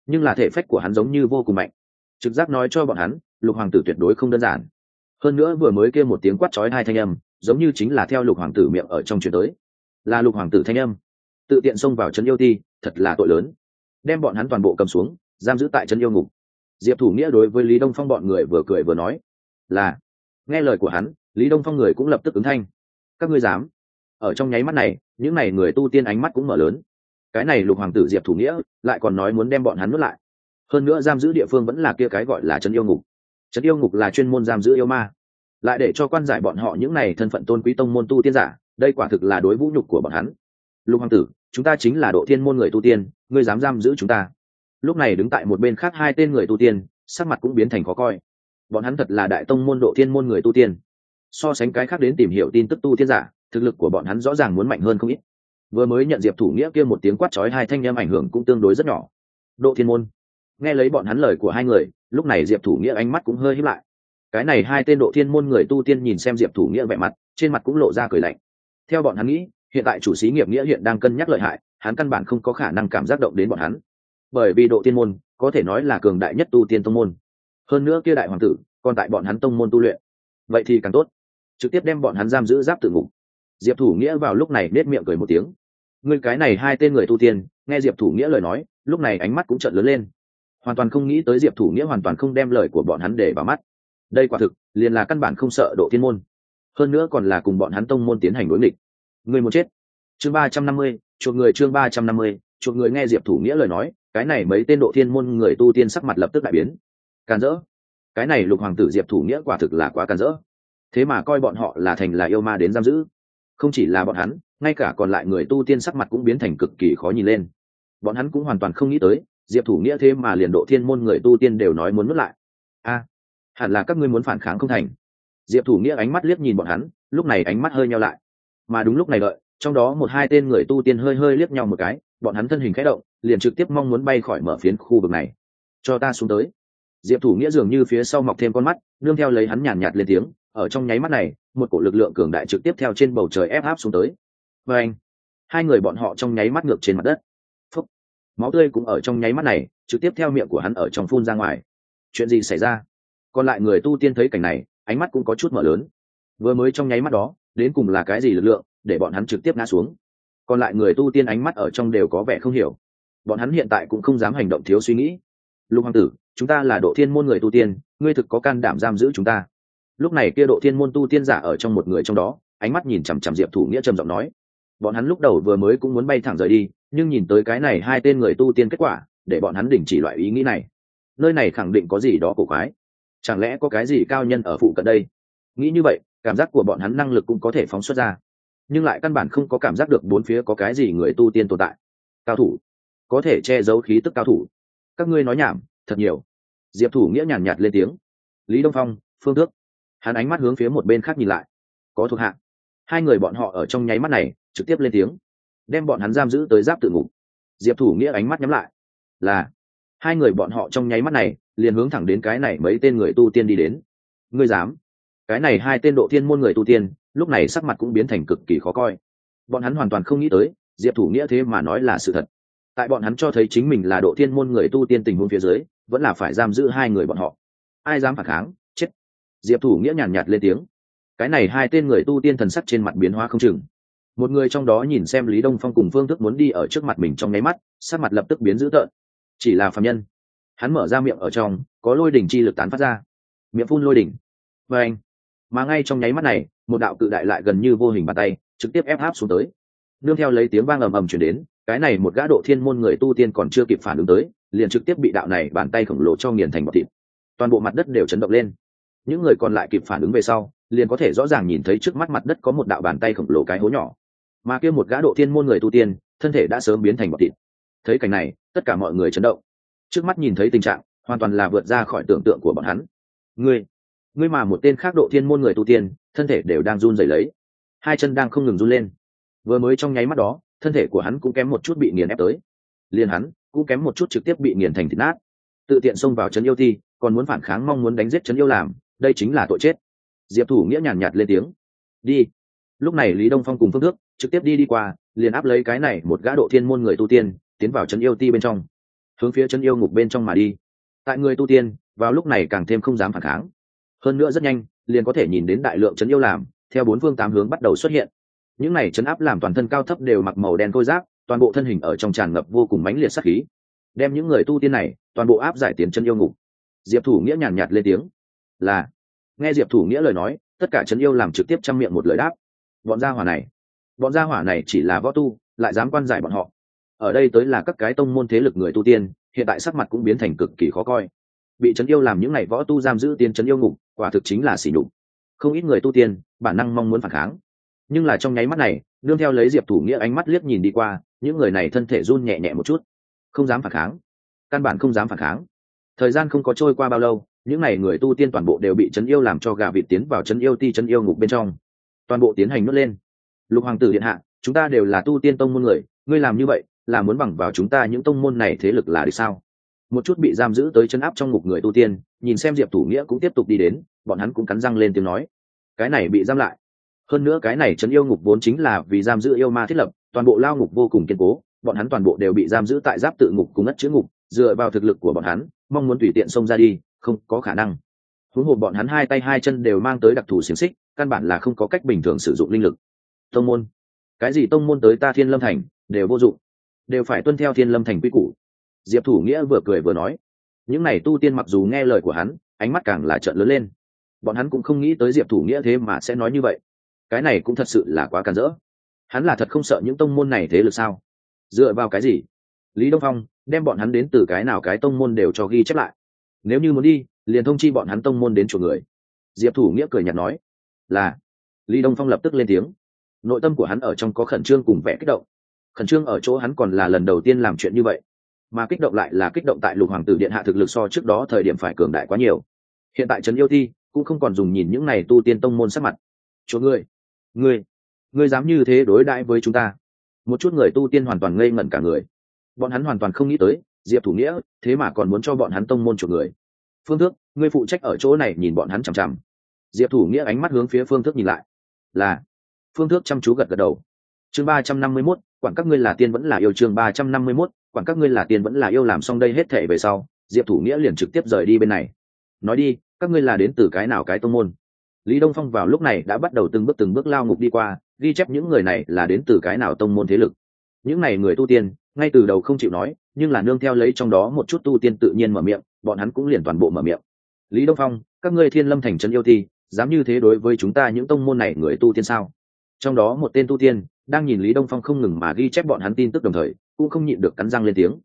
Nhưng là thể phách của hắn giống như vô cùng mạnh. Trực giác nói cho bọn hắn, lục hoàng tử tuyệt đối không đơn giản. Hơn nữa vừa mới kêu một tiếng quát chói hai thanh âm, giống như chính là theo lục hoàng tử miệng ở trong truyền tới. Là lục hoàng tử thanh âm. Tự tiện xông vào trấn yêu ti, thật là tội lớn đem bọn hắn toàn bộ cầm xuống, giam giữ tại trấn yêu ngục. Diệp thủ nghĩa đối với lý đông phong bọn người vừa cười vừa nói, là. Nghe lời của hắn, lý đông phong người cũng lập tức ứng thanh. Các ngươi dám? Ở trong nháy mắt này, những n à y người tu tiên ánh mắt cũng mở lớn. Cái này lục hoàng tử diệp thủ nghĩa lại còn nói muốn đem bọn hắn nuốt lại. Hơn nữa giam giữ địa phương vẫn là kia cái gọi là trấn yêu ngục. Trấn yêu ngục là chuyên môn giam giữ yêu ma. Lại để cho quan giải bọn họ những này thân phận tôn quý tông môn tu tiên giả, đây quả thực là đối vũ nhục của bọn hắn lục hoàng tử, chúng ta chính là độ thiên môn người tu tiên, ngươi dám giam giữ chúng ta. Lúc này đứng tại một bên khác hai tên người tu tiên, sắc mặt cũng biến thành khó coi. Bọn hắn thật là đại tông môn độ thiên môn người tu tiên. So sánh cái khác đến tìm hiểu tin tức tu tiên giả, thực lực của bọn hắn rõ ràng muốn mạnh hơn không ít. Vừa mới nhận diệp thủ nghĩa kia một tiếng quát chói hai thanh em ảnh hưởng cũng tương đối rất nhỏ. Độ thiên môn. Nghe lấy bọn hắn lời của hai người, lúc này diệp thủ nghĩa ánh mắt cũng hơi hiếp lại. Cái này hai tên độ thiên môn người tu tiên nhìn xem diệp thủ nghĩa vẻ mặt, trên mặt cũng lộ ra cười lạnh. Theo bọn hắn nghĩ hiện tại chủ sĩ nghiệp nghĩa hiện đang cân nhắc lợi hại, hắn căn bản không có khả năng cảm giác động đến bọn hắn. Bởi vì độ tiên môn, có thể nói là cường đại nhất tu tiên tông môn. Hơn nữa kia đại hoàng tử, còn tại bọn hắn tông môn tu luyện. Vậy thì càng tốt. Trực tiếp đem bọn hắn giam giữ giáp tự ngục. Diệp thủ nghĩa vào lúc này nết miệng cười một tiếng. Người cái này hai tên người tu tiên, nghe diệp thủ nghĩa lời nói, lúc này ánh mắt cũng trợn lớn lên. Hoàn toàn không nghĩ tới diệp thủ nghĩa hoàn toàn không đem lời của bọn hắn để vào mắt. Đây quả thực, liền là căn bản không sợ độ thiên môn. Hơn nữa còn là cùng bọn hắn tông môn tiến hành đối nghịch người một chết. Chương ba trăm năm mươi, chuộc người chương ba trăm năm mươi, chuộc người nghe diệp thủ nghĩa lời nói, cái này mấy tên độ thiên môn người tu tiên sắc mặt lập tức đại biến. Càn rỡ. Cái này lục hoàng tử diệp thủ nghĩa quả thực là quá càn rỡ. Thế mà coi bọn họ là thành là yêu ma đến giam giữ. Không chỉ là bọn hắn, ngay cả còn lại người tu tiên sắc mặt cũng biến thành cực kỳ khó nhìn lên. Bọn hắn cũng hoàn toàn không nghĩ tới, diệp thủ nghĩa thế mà liền độ thiên môn người tu tiên đều nói muốn nuốt lại. A, hẳn là các ngươi muốn phản kháng không thành. Diệp thủ nghĩa ánh mắt liếc nhìn bọn hắn, lúc này ánh mắt hơi nhau lại mà đúng lúc này đợi, trong đó một hai tên người tu tiên hơi hơi liếc nhau một cái, bọn hắn thân hình khẽ động, liền trực tiếp mong muốn bay khỏi mở phiến khu vực này. Cho ta xuống tới. Diệp thủ nghĩa dường như phía sau mọc thêm con mắt, nương theo lấy hắn nhàn nhạt lên tiếng, ở trong nháy mắt này, một cổ lực lượng cường đại trực tiếp theo trên bầu trời ép áp xuống tới. Và anh, hai người bọn họ trong nháy mắt ngược trên mặt đất. Phúc. máu tươi cũng ở trong nháy mắt này, trực tiếp theo miệng của hắn ở trong phun ra ngoài. Chuyện gì xảy ra? Còn lại người tu tiên thấy cảnh này, ánh mắt cũng có chút mở lớn. Vừa mới trong nháy mắt đó đến cùng là cái gì lực lượng, để bọn hắn trực tiếp ngã xuống. Còn lại người tu tiên ánh mắt ở trong đều có vẻ không hiểu. Bọn hắn hiện tại cũng không dám hành động thiếu suy nghĩ. Lục hoàng tử, chúng ta là độ thiên môn người tu tiên, ngươi thực có can đảm giam giữ chúng ta. Lúc này kia độ thiên môn tu tiên giả ở trong một người trong đó, ánh mắt nhìn chằm chằm diệp thủ nghĩa trầm giọng nói. Bọn hắn lúc đầu vừa mới cũng muốn bay thẳng rời đi, nhưng nhìn tới cái này hai tên người tu tiên kết quả, để bọn hắn đình chỉ loại ý nghĩ này. Nơi này khẳng định có gì đó cổ quái. Chẳng lẽ có cái gì cao nhân ở phụ cận đây? Nghĩ như vậy cảm giác của bọn hắn năng lực cũng có thể phóng xuất ra. Nhưng lại căn bản không có cảm giác được bốn phía có cái gì người tu tiên tồn tại. Cao thủ. Có thể che giấu khí tức cao thủ. Các ngươi nói nhảm, thật nhiều. Diệp thủ nghĩa nhàn nhạt lên tiếng. Lý đông phong, phương tước hắn ánh mắt hướng phía một bên khác nhìn lại. Có thuộc hạ. Hai người bọn họ ở trong nháy mắt này, trực tiếp lên tiếng. Đem bọn hắn giam giữ tới giáp tự ngục. Diệp thủ nghĩa ánh mắt nhắm lại. Là, hai người bọn họ trong nháy mắt này, liền hướng thẳng đến cái này mấy tên người tu tiên đi đến. Ngươi dám? Cái này hai tên độ thiên môn người tu tiên lúc này sắc mặt cũng biến thành cực kỳ khó coi. Bọn hắn hoàn toàn không nghĩ tới diệp thủ nghĩa thế mà nói là sự thật. Tại bọn hắn cho thấy chính mình là độ thiên môn người tu tiên tình huống phía dưới vẫn là phải giam giữ hai người bọn họ. Ai dám phản kháng chết. Diệp thủ nghĩa nhàn nhạt, lên tiếng. Cái này hai tên người tu tiên thần sắc trên mặt biến hóa không chừng. Một người trong đó nhìn xem lý đông phong cùng phương thức muốn đi ở trước mặt mình trong nháy mắt sắc mặt lập tức biến dữ tợn. Chỉ là phạm nhân. Hắn mở ra miệng ở trong có lôi đỉnh chi lực tán phát ra. Miệng phun lôi đỉnh. Và anh mà ngay trong nháy mắt này, một đạo cự đại lại gần như vô hình bàn tay, trực tiếp ép áp xuống tới. Nương theo lấy tiếng vang ầm ầm chuyển đến, cái này một gã độ thiên môn người tu tiên còn chưa kịp phản ứng tới, liền trực tiếp bị đạo này bàn tay khổng lồ cho nghiền thành bọt thịt. Toàn bộ mặt đất đều chấn động lên. Những người còn lại kịp phản ứng về sau, liền có thể rõ ràng nhìn thấy trước mắt mặt đất có một đạo bàn tay khổng lồ cái hố nhỏ. Mà kia một gã độ thiên môn người tu tiên, thân thể đã sớm biến thành bọt thịt. Thấy cảnh này, tất cả mọi người chấn động. Trước mắt nhìn thấy tình trạng, hoàn toàn là vượt ra khỏi tưởng tượng của bọn hắn. Ngươi ngươi mà một tên khác độ thiên môn người tu tiên, thân thể đều đang run rẩy lấy. Hai chân đang không ngừng run lên. Vừa mới trong nháy mắt đó, thân thể của hắn cũng kém một chút bị nghiền ép tới. Liền hắn cũng kém một chút trực tiếp bị nghiền thành thịt nát. Tự tiện xông vào trấn yêu thi, còn muốn phản kháng mong muốn đánh giết trấn yêu làm, đây chính là tội chết. Diệp thủ nghĩa nhàn nhạt lên tiếng. Đi. Lúc này lý đông phong cùng phương thức trực tiếp đi đi qua, liền áp lấy cái này một gã độ thiên môn người tu tiên, tiến vào trấn yêu ti bên trong. Hướng phía trấn yêu ngục bên trong mà đi. Tại người tu tiên, vào lúc này càng thêm không dám phản kháng hơn nữa rất nhanh liền có thể nhìn đến đại lượng chấn yêu làm theo bốn phương tám hướng bắt đầu xuất hiện. Những này chấn áp làm toàn thân cao thấp đều mặc màu đen khôi giáp toàn bộ thân hình ở trong tràn ngập vô cùng mãnh liệt sắc khí. Đem những người tu tiên này toàn bộ áp giải tiến chân yêu ngục. Diệp thủ nghĩa nhàn nhạt, lên tiếng. Là. Nghe diệp thủ nghĩa lời nói tất cả chân yêu làm trực tiếp chăm miệng một lời đáp. Bọn gia hỏa này. Bọn gia hỏa này chỉ là võ tu lại dám quan giải bọn họ. Ở đây tới là các cái tông môn thế lực người tu tiên hiện tại sắc mặt cũng biến thành cực kỳ khó coi bị trấn yêu làm những ngày võ tu giam giữ tiên trấn yêu ngục, quả thực chính là xỉ nhục. Không ít người tu tiên, bản năng mong muốn phản kháng. Nhưng là trong nháy mắt này, nương theo lấy diệp thủ nghĩa ánh mắt liếc nhìn đi qua, những người này thân thể run nhẹ nhẹ một chút. Không dám phản kháng. Căn bản không dám phản kháng. Thời gian không có trôi qua bao lâu, những n à y người tu tiên toàn bộ đều bị trấn yêu làm cho gà vịt tiến vào trấn yêu ti trấn yêu ngục bên trong. Toàn bộ tiến hành nuốt lên. Lục hoàng tử điện hạ, chúng ta đều là tu tiên tông môn người, ngươi làm như vậy, là muốn bằng vào chúng ta những tông môn này thế lực là được sao? Một chút bị giam giữ tới chân áp trong ngục người tu tiên, nhìn xem diệp thủ nghĩa cũng tiếp tục đi đến, bọn hắn cũng cắn răng lên tiếng nói, cái này bị giam lại. Hơn nữa cái này trấn yêu ngục vốn chính là vì giam giữ yêu ma thiết lập, toàn bộ lao ngục vô cùng kiên cố, bọn hắn toàn bộ đều bị giam giữ tại giáp tự ngục cùng ất chữ ngục, dựa vào thực lực của bọn hắn, mong muốn tùy tiện xông ra đi, không có khả năng. Huống hồ bọn hắn hai tay hai chân đều mang tới đặc thù xiềng xích, căn bản là không có cách bình thường sử dụng linh lực. Tông môn. Cái gì tông môn tới ta thiên lâm thành, đều vô dụng. Đều phải tuân theo thiên lâm thành quy củ diệp thủ nghĩa vừa cười vừa nói, những n à y tu tiên mặc dù nghe lời của hắn, ánh mắt càng là trợn lớn lên. Bọn hắn cũng không nghĩ tới diệp thủ nghĩa thế mà sẽ nói như vậy. Cái này cũng thật sự là quá càn rỡ. Hắn là thật không sợ những tông môn này thế lực sao? Dựa vào cái gì? Lý đông phong đem bọn hắn đến từ cái nào cái tông môn đều cho ghi chép lại. Nếu như muốn đi, liền thông chi bọn hắn tông môn đến chuộc người. Diệp thủ nghĩa cười nhạt nói. Là. Lý đông phong lập tức lên tiếng. Nội tâm của hắn ở trong có khẩn trương cùng vẻ kích động. Khẩn trương ở chỗ hắn còn là lần đầu tiên làm chuyện như vậy mà kích động lại là kích động tại lục hoàng tử điện hạ thực lực so trước đó thời điểm phải cường đại quá nhiều. Hiện tại trấn yêu thi cũng không còn dùng nhìn những này tu tiên tông môn sắc mặt. Chỗ ngươi ngươi ngươi dám như thế đối đãi với chúng ta? Một chút người tu tiên hoàn toàn ngây ngẩn cả người. Bọn hắn hoàn toàn không nghĩ tới, diệp thủ nghĩa, thế mà còn muốn cho bọn hắn tông môn chuộc người. Phương thức ngươi phụ trách ở chỗ này nhìn bọn hắn chằm chằm. Diệp thủ nghĩa ánh mắt hướng phía phương thức nhìn lại. Là. Phương thức chăm chú gật gật đầu. Chương ba trăm năm mươi mốt, quản các ngươi là tiên vẫn là yêu chương ba trăm năm mươi mốt quản các ngươi là tiên vẫn là yêu làm xong đây hết thệ về sau, diệp thủ nghĩa liền trực tiếp rời đi bên này. Nói đi, các ngươi là đến từ cái nào cái tông môn? Lý đông phong vào lúc này đã bắt đầu từng bước từng bước lao ngục đi qua, ghi chép những người này là đến từ cái nào tông môn thế lực. Những này người tu tiên, ngay từ đầu không chịu nói, nhưng là nương theo lấy trong đó một chút tu tiên tự nhiên mở miệng, bọn hắn cũng liền toàn bộ mở miệng. Lý đông phong, các ngươi thiên lâm thành trấn yêu thì dám như thế đối với chúng ta những tông môn này người tu tiên sao? Trong đó một tên tu tiên, đang nhìn lý đông phong không ngừng mà ghi chép bọn hắn tin tức đồng thời cũng không nhịn được cắn răng lên tiếng.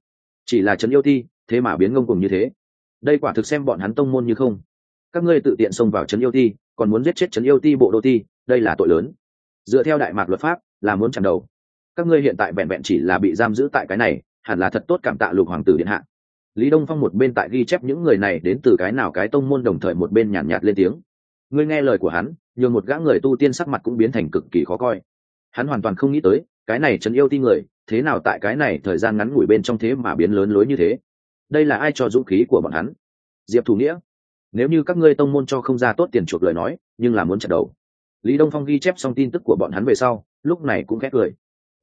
Chỉ là trấn yêu ti thế mà biến ngông cùng như thế. Đây quả thực xem bọn hắn tông môn như không. Các ngươi tự tiện xông vào trấn yêu ti còn muốn giết chết trấn yêu ti bộ đô ti đây là tội lớn. Dựa theo đại mạc luật pháp là muốn chặn đầu. Các ngươi hiện tại vẹn vẹn chỉ là bị giam giữ tại cái này hẳn là thật tốt cảm tạ lục hoàng tử điện hạ. Lý đông phong một bên tại ghi chép những người này đến từ cái nào cái tông môn đồng thời một bên nhàn nhạt, nhạt lên tiếng. Ngươi nghe lời của hắn nhường một gã người tu tiên sắc mặt cũng biến thành cực kỳ khó coi. Hắn hoàn toàn không nghĩ tới cái này trấn yêu ti người thế nào tại cái này thời gian ngắn ngủi bên trong thế mà biến lớn lối như thế? Đây là ai cho dũng khí của bọn hắn? Diệp thủ nghĩa, nếu như các ngươi tông môn cho không ra tốt tiền chuộc lời nói, nhưng là muốn chặt đầu. Lý đông phong ghi chép xong tin tức của bọn hắn về sau, lúc này cũng khét cười.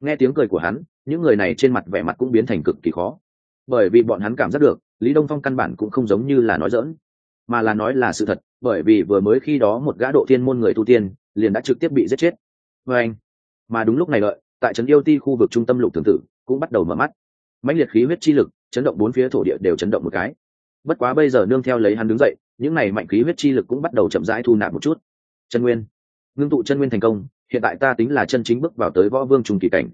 Nghe tiếng cười của hắn, những người này trên mặt vẻ mặt cũng biến thành cực kỳ khó. Bởi vì bọn hắn cảm giác được, lý đông phong căn bản cũng không giống như là nói dỡn mà là nói là sự thật, bởi vì vừa mới khi đó một gã độ thiên môn người tu tiên, liền đã trực tiếp bị giết chết. Vê anh, mà đúng lúc này lợi tại trấn yêu ti khu vực trung tâm lục thường tử, cũng bắt đầu mở mắt. Mãnh liệt khí huyết chi lực, chấn động bốn phía thổ địa đều chấn động một cái. Bất quá bây giờ nương theo lấy hắn đứng dậy, những này mạnh khí huyết chi lực cũng bắt đầu chậm rãi thu nạp một chút. Chân nguyên. Ngưng tụ chân nguyên thành công, hiện tại ta tính là chân chính bước vào tới võ vương trùng kỳ cảnh.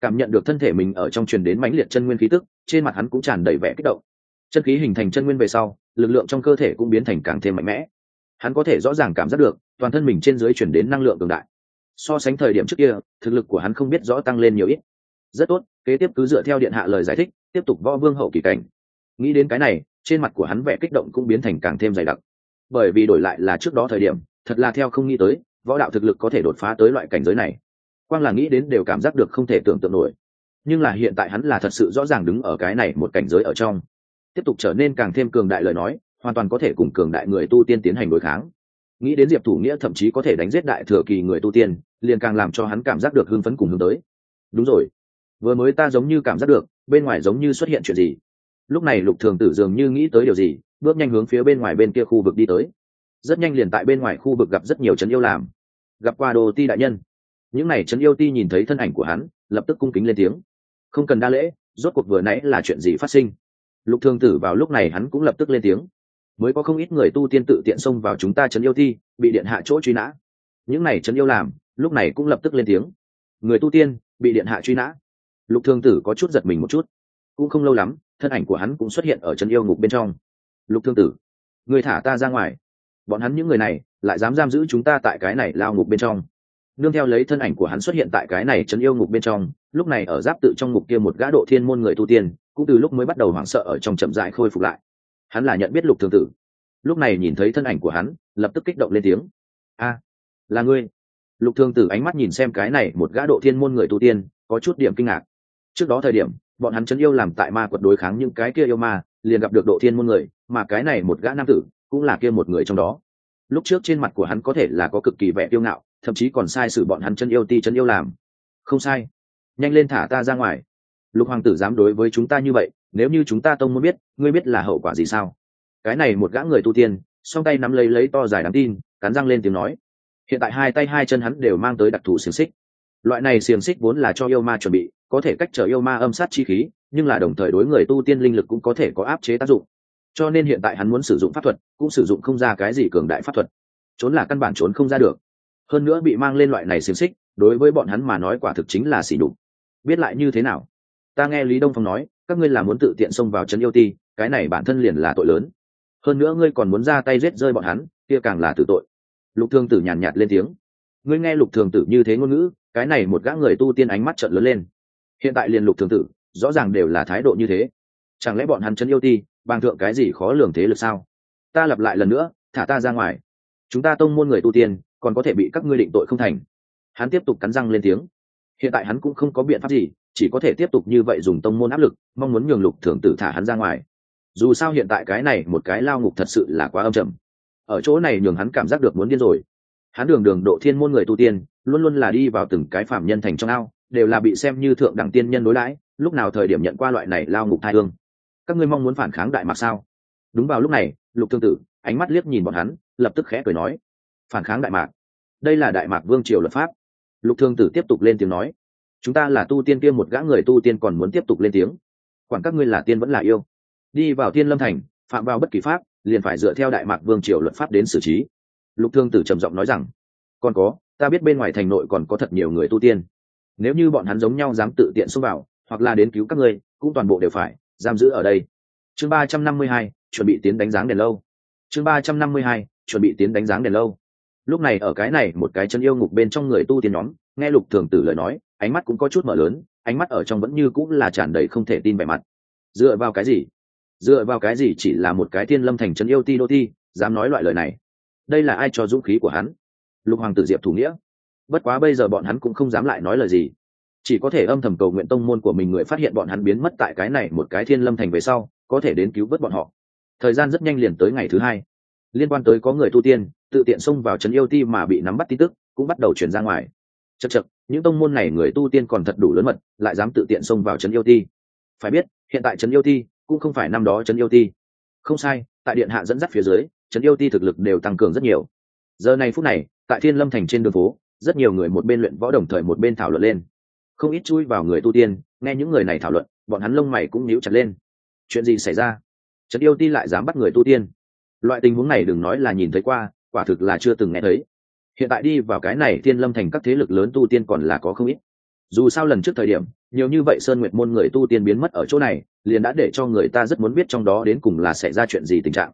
Cảm nhận được thân thể mình ở trong truyền đến mãnh liệt chân nguyên khí tức, trên mặt hắn cũng tràn đầy vẻ kích động. Chân khí hình thành chân nguyên về sau, lực lượng trong cơ thể cũng biến thành càng thêm mạnh mẽ. Hắn có thể rõ ràng cảm giác được, toàn thân mình trên dưới chuyển đến năng lượng cường đại so sánh thời điểm trước kia, thực lực của hắn không biết rõ tăng lên nhiều ít. Rất tốt, kế tiếp cứ dựa theo điện hạ lời giải thích, tiếp tục võ vương hậu kỳ cảnh. Nghĩ đến cái này, trên mặt của hắn vẻ kích động cũng biến thành càng thêm dày đặc. Bởi vì đổi lại là trước đó thời điểm, thật là theo không nghĩ tới, võ đạo thực lực có thể đột phá tới loại cảnh giới này. Quang là nghĩ đến đều cảm giác được không thể tưởng tượng nổi. Nhưng là hiện tại hắn là thật sự rõ ràng đứng ở cái này một cảnh giới ở trong. Tiếp tục trở nên càng thêm cường đại lời nói, hoàn toàn có thể cùng cường đại người tu tiên tiến hành đối kháng nghĩ đến diệp thủ nghĩa thậm chí có thể đánh giết đại thừa kỳ người tu tiên, liền càng làm cho hắn cảm giác được hưng phấn cùng hướng tới. Đúng rồi. Vừa mới ta giống như cảm giác được, bên ngoài giống như xuất hiện chuyện gì. Lúc này lục thường tử dường như nghĩ tới điều gì, bước nhanh hướng phía bên ngoài bên kia khu vực đi tới. Rất nhanh liền tại bên ngoài khu vực gặp rất nhiều trấn yêu làm. Gặp qua đồ ti đại nhân. Những n à y trấn yêu ti nhìn thấy thân ảnh của hắn, lập tức cung kính lên tiếng. Không cần đa lễ, rốt cuộc vừa nãy là chuyện gì phát sinh? Lục thường tử vào lúc này hắn cũng lập tức lên tiếng mới có không ít người tu tiên tự tiện xông vào chúng ta trấn yêu thi, bị điện hạ chỗ truy nã. Những này trấn yêu làm, lúc này cũng lập tức lên tiếng. Người tu tiên, bị điện hạ truy nã. Lục thương tử có chút giật mình một chút. Cũng không lâu lắm, thân ảnh của hắn cũng xuất hiện ở trấn yêu ngục bên trong. Lục thương tử, người thả ta ra ngoài. Bọn hắn những người này, lại dám giam giữ chúng ta tại cái này lao ngục bên trong. Nương theo lấy thân ảnh của hắn xuất hiện tại cái này trấn yêu ngục bên trong, lúc này ở giáp tự trong ngục kia một gã độ thiên môn người tu tiên, cũng từ lúc mới bắt đầu hoảng sợ ở trong chậm dại khôi phục lại hắn là nhận biết lục thương tử. Lúc này nhìn thấy thân ảnh của hắn, lập tức kích động lên tiếng. A, là ngươi. Lục thương tử ánh mắt nhìn xem cái này một gã độ thiên môn người tu tiên, có chút điểm kinh ngạc. Trước đó thời điểm, bọn hắn chấn yêu làm tại ma quật đối kháng những cái kia yêu ma, liền gặp được độ thiên môn người, mà cái này một gã nam tử cũng là kia một người trong đó. Lúc trước trên mặt của hắn có thể là có cực kỳ vẻ yêu ngạo, thậm chí còn sai sự bọn hắn chân yêu ti chân yêu làm. Không sai, nhanh lên thả ta ra ngoài. Lục hoàng tử dám đối với chúng ta như vậy nếu như chúng ta tông muốn biết, ngươi biết là hậu quả gì sao? Cái này một gã người tu tiên, song tay nắm lấy lấy to dài đáng tin, cắn răng lên tiếng nói. Hiện tại hai tay hai chân hắn đều mang tới đặc thù xiềng xích. Loại này xiềng xích vốn là cho yêu ma chuẩn bị, có thể cách trở yêu ma âm sát chi khí, nhưng là đồng thời đối người tu tiên linh lực cũng có thể có áp chế tác dụng. Cho nên hiện tại hắn muốn sử dụng pháp thuật, cũng sử dụng không ra cái gì cường đại pháp thuật. Trốn là căn bản trốn không ra được. Hơn nữa bị mang lên loại này xiềng xích, đối với bọn hắn mà nói quả thực chính là xỉ đục biết lại như thế nào? Ta nghe lý đông phong nói các ngươi là muốn tự tiện xông vào trấn yêu ti cái này bản thân liền là tội lớn. Hơn nữa ngươi còn muốn ra tay giết rơi bọn hắn kia càng là tử tội. Lục thương tử nhàn nhạt, nhạt lên tiếng. Ngươi nghe lục thường tử như thế ngôn ngữ cái này một gã người tu tiên ánh mắt trợn lớn lên. Hiện tại liền lục thường tử rõ ràng đều là thái độ như thế. Chẳng lẽ bọn hắn chân yêu ti bang thượng cái gì khó lường thế lực sao? Ta lặp lại lần nữa thả ta ra ngoài. Chúng ta tông môn người tu tiên còn có thể bị các ngươi định tội không thành. Hắn tiếp tục cắn răng lên tiếng hiện tại hắn cũng không có biện pháp gì, chỉ có thể tiếp tục như vậy dùng tông môn áp lực, mong muốn nhường lục thường tử thả hắn ra ngoài. Dù sao hiện tại cái này một cái lao ngục thật sự là quá âm trầm. Ở chỗ này nhường hắn cảm giác được muốn điên rồi. Hắn đường đường độ thiên môn người tu tiên, luôn luôn là đi vào từng cái phạm nhân thành trong ao, đều là bị xem như thượng đẳng tiên nhân đối đãi, lúc nào thời điểm nhận qua loại này lao ngục thai hương. Các ngươi mong muốn phản kháng đại mạc sao? Đúng vào lúc này, lục thương tử, ánh mắt liếc nhìn bọn hắn, lập tức khẽ cười nói, phản kháng đại mạc? Đây là đại mạc vương triều luật pháp lục thương tử tiếp tục lên tiếng nói, chúng ta là tu tiên kia một gã người tu tiên còn muốn tiếp tục lên tiếng. Quản các ngươi là tiên vẫn là yêu. Đi vào tiên lâm thành, phạm vào bất kỳ pháp, liền phải dựa theo đại mạc vương triều luật pháp đến xử trí. Lục thương tử trầm giọng nói rằng, còn có, ta biết bên ngoài thành nội còn có thật nhiều người tu tiên. Nếu như bọn hắn giống nhau dám tự tiện xông vào, hoặc là đến cứu các ngươi, cũng toàn bộ đều phải giam giữ ở đây. Chương ba trăm năm mươi hai, chuẩn bị tiến đánh dáng đèn lâu. Chương ba trăm năm mươi hai, chuẩn bị tiến đánh dáng đèn lâu lúc này ở cái này một cái chân yêu ngục bên trong người tu tiên nhóm, nghe lục thường tử lời nói, ánh mắt cũng có chút mở lớn, ánh mắt ở trong vẫn như cũng là tràn đầy không thể tin vẻ mặt. Dựa vào cái gì? Dựa vào cái gì chỉ là một cái thiên lâm thành chân yêu ti đô ti, dám nói loại lời này? Đây là ai cho dũng khí của hắn? Lục hoàng tử diệp thủ nghĩa. Bất quá bây giờ bọn hắn cũng không dám lại nói lời gì. Chỉ có thể âm thầm cầu nguyện tông môn của mình người phát hiện bọn hắn biến mất tại cái này một cái thiên lâm thành về sau, có thể đến cứu vớt bọn họ. Thời gian rất nhanh liền tới ngày thứ hai. Liên quan tới có người tu tiên tự tiện xông vào trấn yêu ti mà bị nắm bắt tin tức, cũng bắt đầu chuyển ra ngoài. Chật chật những tông môn này người tu tiên còn thật đủ lớn mật, lại dám tự tiện xông vào trấn yêu ti. Phải biết, hiện tại trấn yêu ti cũng không phải năm đó trấn yêu ti. Không sai, tại điện hạ dẫn dắt phía dưới, trấn yêu ti thực lực đều tăng cường rất nhiều. Giờ này phút này, tại thiên lâm thành trên đường phố, rất nhiều người một bên luyện võ đồng thời một bên thảo luận lên. Không ít chui vào người tu tiên, nghe những người này thảo luận, bọn hắn lông mày cũng nhíu chặt lên. Chuyện gì xảy ra? Trấn yêu ti lại dám bắt người tu tiên. Loại tình huống này đừng nói là nhìn thấy qua quả thực là chưa từng nghe thấy. Hiện tại đi vào cái này thiên lâm thành các thế lực lớn tu tiên còn là có không ít. Dù sao lần trước thời điểm, nhiều như vậy sơn nguyệt môn người tu tiên biến mất ở chỗ này, liền đã để cho người ta rất muốn biết trong đó đến cùng là xảy ra chuyện gì tình trạng.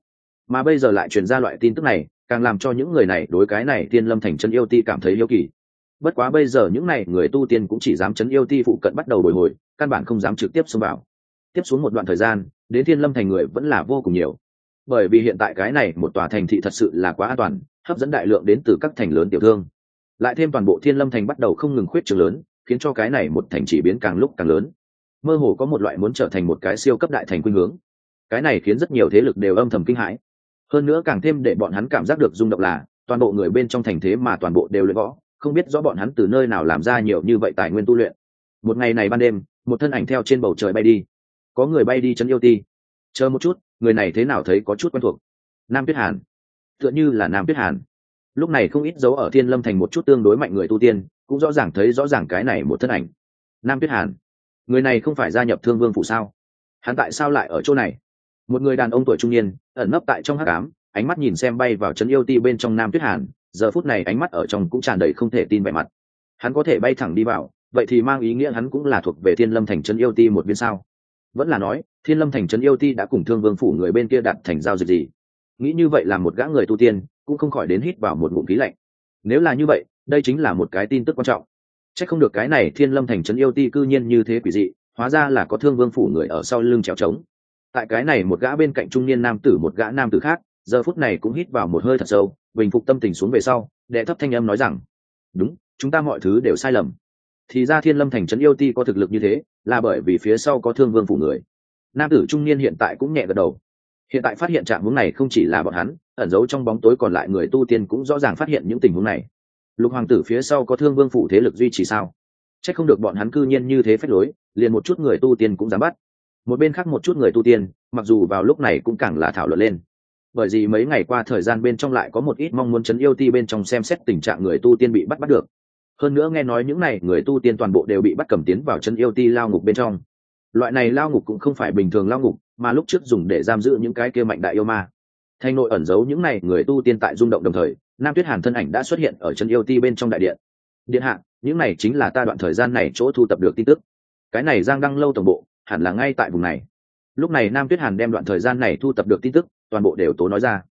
Mà bây giờ lại truyền ra loại tin tức này, càng làm cho những người này đối cái này tiên lâm thành chân yêu ti cảm thấy yêu kỳ. Bất quá bây giờ những này người tu tiên cũng chỉ dám chấn yêu ti phụ cận bắt đầu bồi hồi, căn bản không dám trực tiếp xông vào. Tiếp xuống một đoạn thời gian, đến thiên lâm thành người vẫn là vô cùng nhiều bởi vì hiện tại cái này một tòa thành thị thật sự là quá an toàn, hấp dẫn đại lượng đến từ các thành lớn tiểu thương. Lại thêm toàn bộ thiên lâm thành bắt đầu không ngừng khuyết trường lớn, khiến cho cái này một thành chỉ biến càng lúc càng lớn. Mơ hồ có một loại muốn trở thành một cái siêu cấp đại thành khuynh hướng. Cái này khiến rất nhiều thế lực đều âm thầm kinh hãi. Hơn nữa càng thêm để bọn hắn cảm giác được rung động là, toàn bộ người bên trong thành thế mà toàn bộ đều luyện võ, không biết rõ bọn hắn từ nơi nào làm ra nhiều như vậy tài nguyên tu luyện. Một ngày này ban đêm, một thân ảnh theo trên bầu trời bay đi. Có người bay đi chân yêu ti. Chờ một chút người này thế nào thấy có chút quen thuộc. Nam tuyết hàn. Tựa như là nam tuyết hàn. Lúc này không ít dấu ở thiên lâm thành một chút tương đối mạnh người tu tiên, cũng rõ ràng thấy rõ ràng cái này một thân ảnh. Nam tuyết hàn. Người này không phải gia nhập thương vương phủ sao? Hắn tại sao lại ở chỗ này? Một người đàn ông tuổi trung niên, ẩn nấp tại trong hát cám ánh mắt nhìn xem bay vào trấn yêu ti bên trong nam tuyết hàn, giờ phút này ánh mắt ở trong cũng tràn đầy không thể tin vẻ mặt. Hắn có thể bay thẳng đi vào, vậy thì mang ý nghĩa hắn cũng là thuộc về thiên lâm thành trấn yêu ti một viên sao? Vẫn là nói thiên lâm thành trấn yêu ti đã cùng thương vương phủ người bên kia đặt thành giao dịch gì? Nghĩ như vậy là một gã người tu tiên, cũng không khỏi đến hít vào một ngụm khí lạnh. Nếu là như vậy, đây chính là một cái tin tức quan trọng. C h ắ c không được cái này thiên lâm thành trấn yêu ti cư nhiên như thế quỷ dị, hóa ra là có thương vương phủ người ở sau lưng trèo trống. Tại cái này một gã bên cạnh trung niên nam tử một gã nam tử khác, giờ phút này cũng hít vào một hơi thật sâu, bình phục tâm tình xuống về sau, đệ thấp thanh âm nói rằng, đúng, chúng ta mọi thứ đều sai lầm. Thì ra thiên lâm thành trấn yêu ti có thực lực như thế, là bởi vì phía sau có thương vương phủ người nam tử trung niên hiện tại cũng nhẹ gật đầu. Hiện tại phát hiện trạng hướng này không chỉ là bọn hắn, ẩn giấu trong bóng tối còn lại người tu tiên cũng rõ ràng phát hiện những tình huống này. Lục hoàng tử phía sau có thương vương phủ thế lực duy trì sao? C h ắ c không được bọn hắn cư nhiên như thế phép lối, liền một chút người tu tiên cũng dám bắt. Một bên khác một chút người tu tiên, mặc dù vào lúc này cũng càng là thảo luận lên. Bởi vì mấy ngày qua thời gian bên trong lại có một ít mong muốn chấn yêu ti bên trong xem xét tình trạng người tu tiên bị bắt bắt được. Hơn nữa nghe nói những n à y người tu tiên toàn bộ đều bị bắt cầm tiến vào chân yêu ti lao ngục bên trong loại này lao ngục cũng không phải bình thường lao ngục, mà lúc trước dùng để giam giữ những cái kia mạnh đại yêu ma. Thanh nội ẩn giấu những này, người tu tiên tại rung động đồng thời, nam tuyết hàn thân ảnh đã xuất hiện ở chân yêu ti bên trong đại điện. Điện hạ, những này chính là ta đoạn thời gian này chỗ thu tập được tin tức. Cái này giang đăng lâu tổng bộ, hẳn là ngay tại vùng này. Lúc này nam tuyết hàn đem đoạn thời gian này thu tập được tin tức, toàn bộ đều tố nói ra.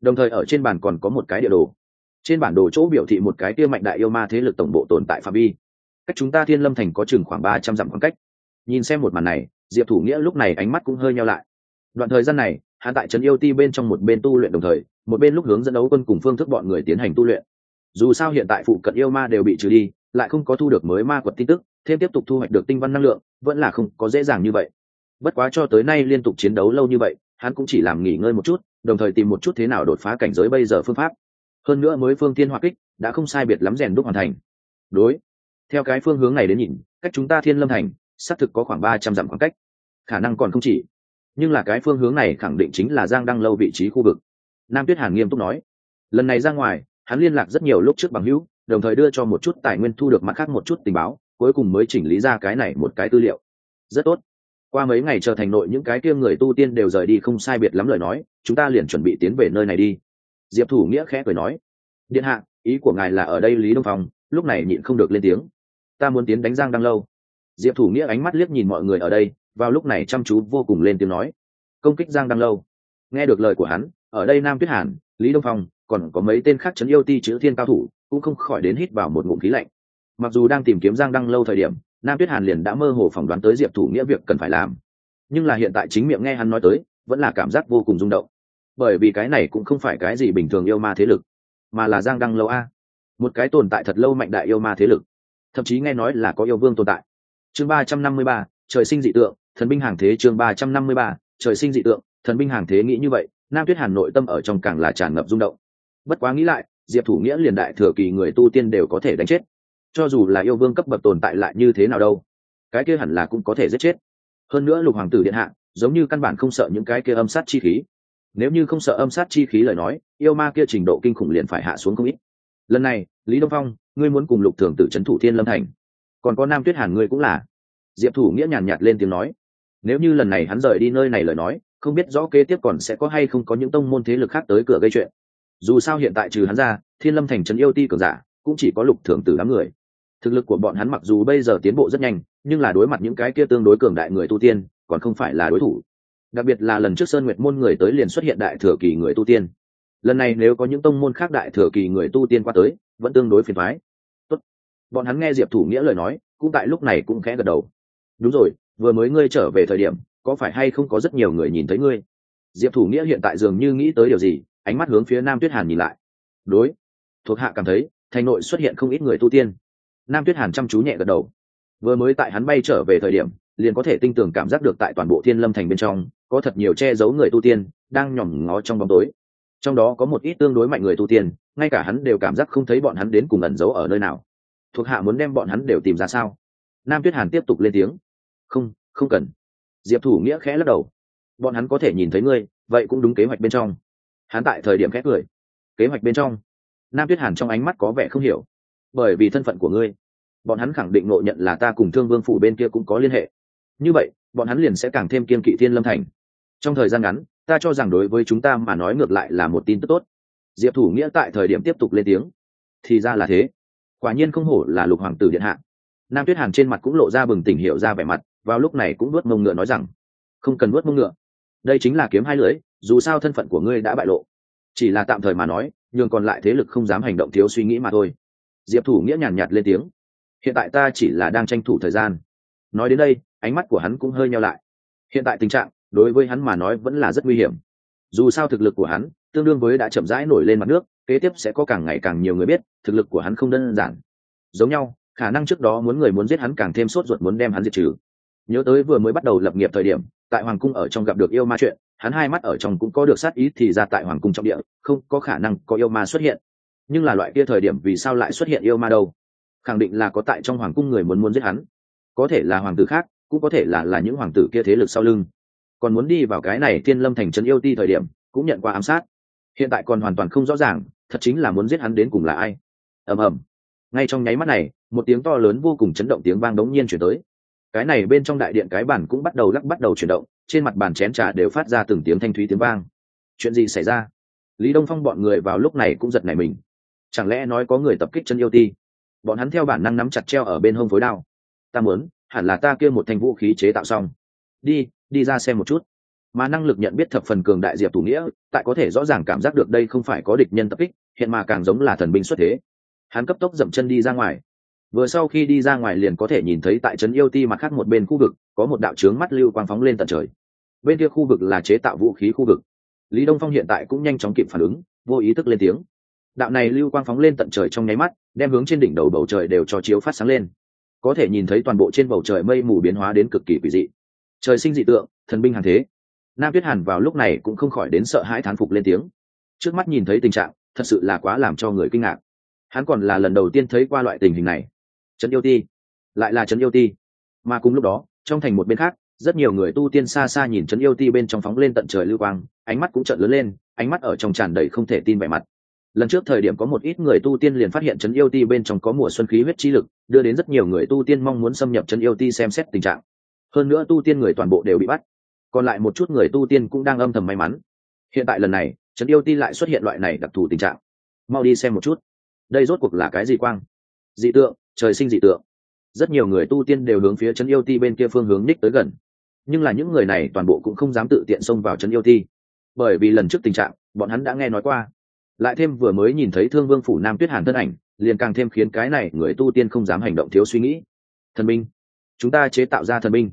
Đồng thời ở trên bàn còn có một cái địa đồ. Trên bản đồ chỗ biểu thị một cái kia mạnh đại yêu ma thế lực tổng bộ tồn tại phạm vi. Cách chúng ta thiên lâm thành có chừng khoảng ba trăm dặm khoảng cách nhìn xem một màn này, diệp thủ nghĩa lúc này ánh mắt cũng hơi nhau lại. Đoạn thời gian này, hắn tại trấn yêu ti bên trong một bên tu luyện đồng thời, một bên lúc hướng dẫn đấu quân cùng phương thức bọn người tiến hành tu luyện. Dù sao hiện tại phụ cận yêu ma đều bị trừ đi, lại không có thu được mới ma quật tin tức, thêm tiếp tục thu hoạch được tinh văn năng lượng, vẫn là không có dễ dàng như vậy. Bất quá cho tới nay liên tục chiến đấu lâu như vậy, hắn cũng chỉ làm nghỉ ngơi một chút, đồng thời tìm một chút thế nào đột phá cảnh giới bây giờ phương pháp. Hơn nữa mới phương tiên hoa kích, đã không sai biệt lắm rèn đúc hoàn thành. Đối, theo cái phương hướng này đến nhìn, cách chúng ta thiên lâm thành xác thực có khoảng ba trăm dặm khoảng cách. Khả năng còn không chỉ. Nhưng là cái phương hướng này khẳng định chính là giang đăng lâu vị trí khu vực. Nam tuyết hàn nghiêm túc nói. Lần này ra ngoài, hắn liên lạc rất nhiều lúc trước bằng hữu, đồng thời đưa cho một chút tài nguyên thu được mặt khác một chút tình báo, cuối cùng mới chỉnh lý ra cái này một cái tư liệu. Rất tốt. Qua mấy ngày trở thành nội những cái kia người tu tiên đều rời đi không sai biệt lắm lời nói, chúng ta liền chuẩn bị tiến về nơi này đi. Diệp thủ nghĩa khẽ cười nói. Điện hạ, ý của ngài là ở đây lý đông phong, lúc này nhịn không được lên tiếng. Ta muốn tiến đánh giang đăng lâu diệp thủ nghĩa ánh mắt liếc nhìn mọi người ở đây, vào lúc này chăm chú vô cùng lên tiếng nói. Công kích giang đăng lâu. Nghe được lời của hắn, ở đây nam tuyết hàn, lý đông phong, còn có mấy tên khác chấn yêu ti chữ thiên cao thủ, cũng không khỏi đến hít vào một ngụm khí lạnh. Mặc dù đang tìm kiếm giang đăng lâu thời điểm, nam tuyết hàn liền đã mơ hồ phỏng đoán tới diệp thủ nghĩa việc cần phải làm. Nhưng là hiện tại chính miệng nghe hắn nói tới, vẫn là cảm giác vô cùng rung động. Bởi vì cái này cũng không phải cái gì bình thường yêu ma thế lực, mà là giang đăng lâu a. Một cái tồn tại thật lâu mạnh đại yêu ma thế lực. Thậm chí nghe nói là có yêu vương tồn tại chương ba trăm năm mươi ba, trời sinh dị tượng, thần binh hàng thế chương ba trăm năm mươi ba, trời sinh dị tượng, thần binh hàng thế nghĩ như vậy, nam tuyết hàn nội tâm ở trong càng là tràn ngập rung động. Bất quá nghĩ lại, diệp thủ nghĩa liền đại thừa kỳ người tu tiên đều có thể đánh chết. Cho dù là yêu vương cấp bậc tồn tại lại như thế nào đâu, cái kia hẳn là cũng có thể giết chết. Hơn nữa lục hoàng tử điện hạ, giống như căn bản không sợ những cái kia âm sát chi khí. Nếu như không sợ âm sát chi khí lời nói, yêu ma kia trình độ kinh khủng liền phải hạ xuống không ít. Lần này, lý đông phong, ngươi muốn cùng lục thường tử c thủ thiên lâm thành còn có nam tuyết hàn ngươi cũng là. Diệp thủ nghĩa nhàn nhạt lên tiếng nói. Nếu như lần này hắn rời đi nơi này lời nói, không biết rõ kế tiếp còn sẽ có hay không có những tông môn thế lực khác tới cửa gây chuyện. Dù sao hiện tại trừ hắn ra, thiên lâm thành trấn yêu ti cường giả, cũng chỉ có lục thường tử đám người. Thực lực của bọn hắn mặc dù bây giờ tiến bộ rất nhanh, nhưng là đối mặt những cái kia tương đối cường đại người tu tiên, còn không phải là đối thủ. Đặc biệt là lần trước sơn nguyệt môn người tới liền xuất hiện đại thừa kỳ người tu tiên. Lần này nếu có những tông môn khác đại thừa kỳ người tu tiên qua tới, vẫn tương đối phiền thoái bọn hắn nghe diệp thủ nghĩa lời nói, cũng tại lúc này cũng khẽ gật đầu. Đúng rồi, vừa mới ngươi trở về thời điểm, có phải hay không có rất nhiều người nhìn thấy ngươi? Diệp thủ nghĩa hiện tại dường như nghĩ tới điều gì, ánh mắt hướng phía nam tuyết hàn nhìn lại. Đối. Thuộc hạ cảm thấy, thành nội xuất hiện không ít người tu tiên. Nam tuyết hàn chăm chú nhẹ gật đầu. Vừa mới tại hắn bay trở về thời điểm, liền có thể tinh tường cảm giác được tại toàn bộ thiên lâm thành bên trong, có thật nhiều che giấu người tu tiên đang nhòm ngó trong bóng tối. Trong đó có một ít tương đối mạnh người tu tiên, ngay cả hắn đều cảm giác không thấy bọn hắn đến cùng ẩn giấu ở nơi nào thuộc hạ muốn đem bọn hắn đều tìm ra sao? Nam tuyết hàn tiếp tục lên tiếng. Không không cần. Diệp thủ nghĩa khẽ lắc đầu. Bọn hắn có thể nhìn thấy ngươi, vậy cũng đúng kế hoạch bên trong. Hắn tại thời điểm khẽ cười. Kế hoạch bên trong. Nam tuyết hàn trong ánh mắt có vẻ không hiểu. Bởi vì thân phận của ngươi, bọn hắn khẳng định ngộ nhận là ta cùng thương vương phủ bên kia cũng có liên hệ. Như vậy, bọn hắn liền sẽ càng thêm kiên kỵ thiên lâm thành. Trong thời gian ngắn, ta cho rằng đối với chúng ta mà nói ngược lại là một tin tức tốt. Diệp thủ nghĩa tại thời điểm tiếp tục lên tiếng. Thì ra là thế quả nhiên không hổ là lục hoàng tử điện hạ. Nam tuyết hàn trên mặt cũng lộ ra bừng tỉnh hiểu ra vẻ mặt, vào lúc này cũng nuốt mông ngựa nói rằng, không cần nuốt mông ngựa. Đây chính là kiếm hai lưỡi, dù sao thân phận của ngươi đã bại lộ. Chỉ là tạm thời mà nói, nhường còn lại thế lực không dám hành động thiếu suy nghĩ mà thôi. Diệp thủ nghĩa nhàn nhạt lên tiếng, hiện tại ta chỉ là đang tranh thủ thời gian. Nói đến đây, ánh mắt của hắn cũng hơi nhau lại. Hiện tại tình trạng, đối với hắn mà nói vẫn là rất nguy hiểm. Dù sao thực lực của hắn, tương đương với đã chậm rãi nổi lên mặt nước kế tiếp sẽ có càng ngày càng nhiều người biết, thực lực của hắn không đơn giản. Giống nhau, khả năng trước đó muốn người muốn giết hắn càng thêm sốt ruột muốn đem hắn diệt trừ. Nhớ tới vừa mới bắt đầu lập nghiệp thời điểm, tại hoàng cung ở trong gặp được yêu ma chuyện, hắn hai mắt ở trong cũng có được sát ý thì ra tại hoàng cung trọng địa, không có khả năng có yêu ma xuất hiện. Nhưng là loại kia thời điểm vì sao lại xuất hiện yêu ma đâu? Khẳng định là có tại trong hoàng cung người muốn muốn giết hắn. Có thể là hoàng tử khác, cũng có thể là là những hoàng tử kia thế lực sau lưng. Còn muốn đi vào cái này thiên lâm thành trấn yêu ti thời điểm, cũng nhận qua ám sát. Hiện tại còn hoàn toàn không rõ ràng thật chính là muốn giết hắn đến cùng là ai. Ầm ầm. Ngay trong nháy mắt này, một tiếng to lớn vô cùng chấn động tiếng vang đống nhiên chuyển tới. Cái này bên trong đại điện cái bàn cũng bắt đầu lắc bắt đầu chuyển động, trên mặt bàn chén trà đều phát ra từng tiếng thanh thúy tiếng vang. Chuyện gì xảy ra? Lý đông phong bọn người vào lúc này cũng giật nảy mình. Chẳng lẽ nói có người tập kích chân yêu ti? Bọn hắn theo bản năng nắm chặt treo ở bên hông phối đao. Ta muốn, hẳn là ta kia một thanh vũ khí chế tạo xong. Đi đi ra xem một chút mà năng lực nhận biết thập phần cường đại diệp thủ nghĩa, tại có thể rõ ràng cảm giác được đây không phải có địch nhân tập kích, hiện mà càng giống là thần binh xuất thế. Hắn cấp tốc dậm chân đi ra ngoài. Vừa sau khi đi ra ngoài liền có thể nhìn thấy tại trấn yêu ti mặt khác một bên khu vực, có một đạo trướng mắt lưu quang phóng lên tận trời. Bên kia khu vực là chế tạo vũ khí khu vực. Lý đông phong hiện tại cũng nhanh chóng kịp phản ứng, vô ý thức lên tiếng. Đạo này lưu quang phóng lên tận trời trong nháy mắt, đem hướng trên đỉnh đầu bầu trời đều cho chiếu phát sáng lên. Có thể nhìn thấy toàn bộ trên bầu trời mây mù biến hóa đến cực kỳ quỷ dị. Trời sinh dị tượng, thần binh hàng thế nam tuyết hàn vào lúc này cũng không khỏi đến sợ hãi thán phục lên tiếng. Trước mắt nhìn thấy tình trạng, thật sự là quá làm cho người kinh ngạc. Hắn còn là lần đầu tiên thấy qua loại tình hình này. Trấn yêu ti. Lại là trấn yêu ti. Mà cùng lúc đó, trong thành một bên khác, rất nhiều người tu tiên xa xa nhìn trấn yêu ti bên trong phóng lên tận trời lưu quang, ánh mắt cũng trợn lớn lên, ánh mắt ở trong tràn đầy không thể tin vẻ mặt. Lần trước thời điểm có một ít người tu tiên liền phát hiện trấn yêu ti bên trong có mùa xuân khí huyết chi lực, đưa đến rất nhiều người tu tiên mong muốn xâm nhập trấn yêu ti xem xét tình trạng. Hơn nữa tu tiên người toàn bộ đều bị bắt còn lại một chút người tu tiên cũng đang âm thầm may mắn. Hiện tại lần này, trấn yêu ti lại xuất hiện loại này đặc thù tình trạng. Mau đi xem một chút. Đây rốt cuộc là cái gì quang? Dị tượng, trời sinh dị tượng. Rất nhiều người tu tiên đều hướng phía trấn yêu ti bên kia phương hướng ních tới gần. Nhưng là những người này toàn bộ cũng không dám tự tiện xông vào trấn yêu ti. Bởi vì lần trước tình trạng, bọn hắn đã nghe nói qua. Lại thêm vừa mới nhìn thấy thương vương phủ nam tuyết hàn thân ảnh, liền càng thêm khiến cái này người tu tiên không dám hành động thiếu suy nghĩ. Thần minh chúng ta chế tạo ra thần minh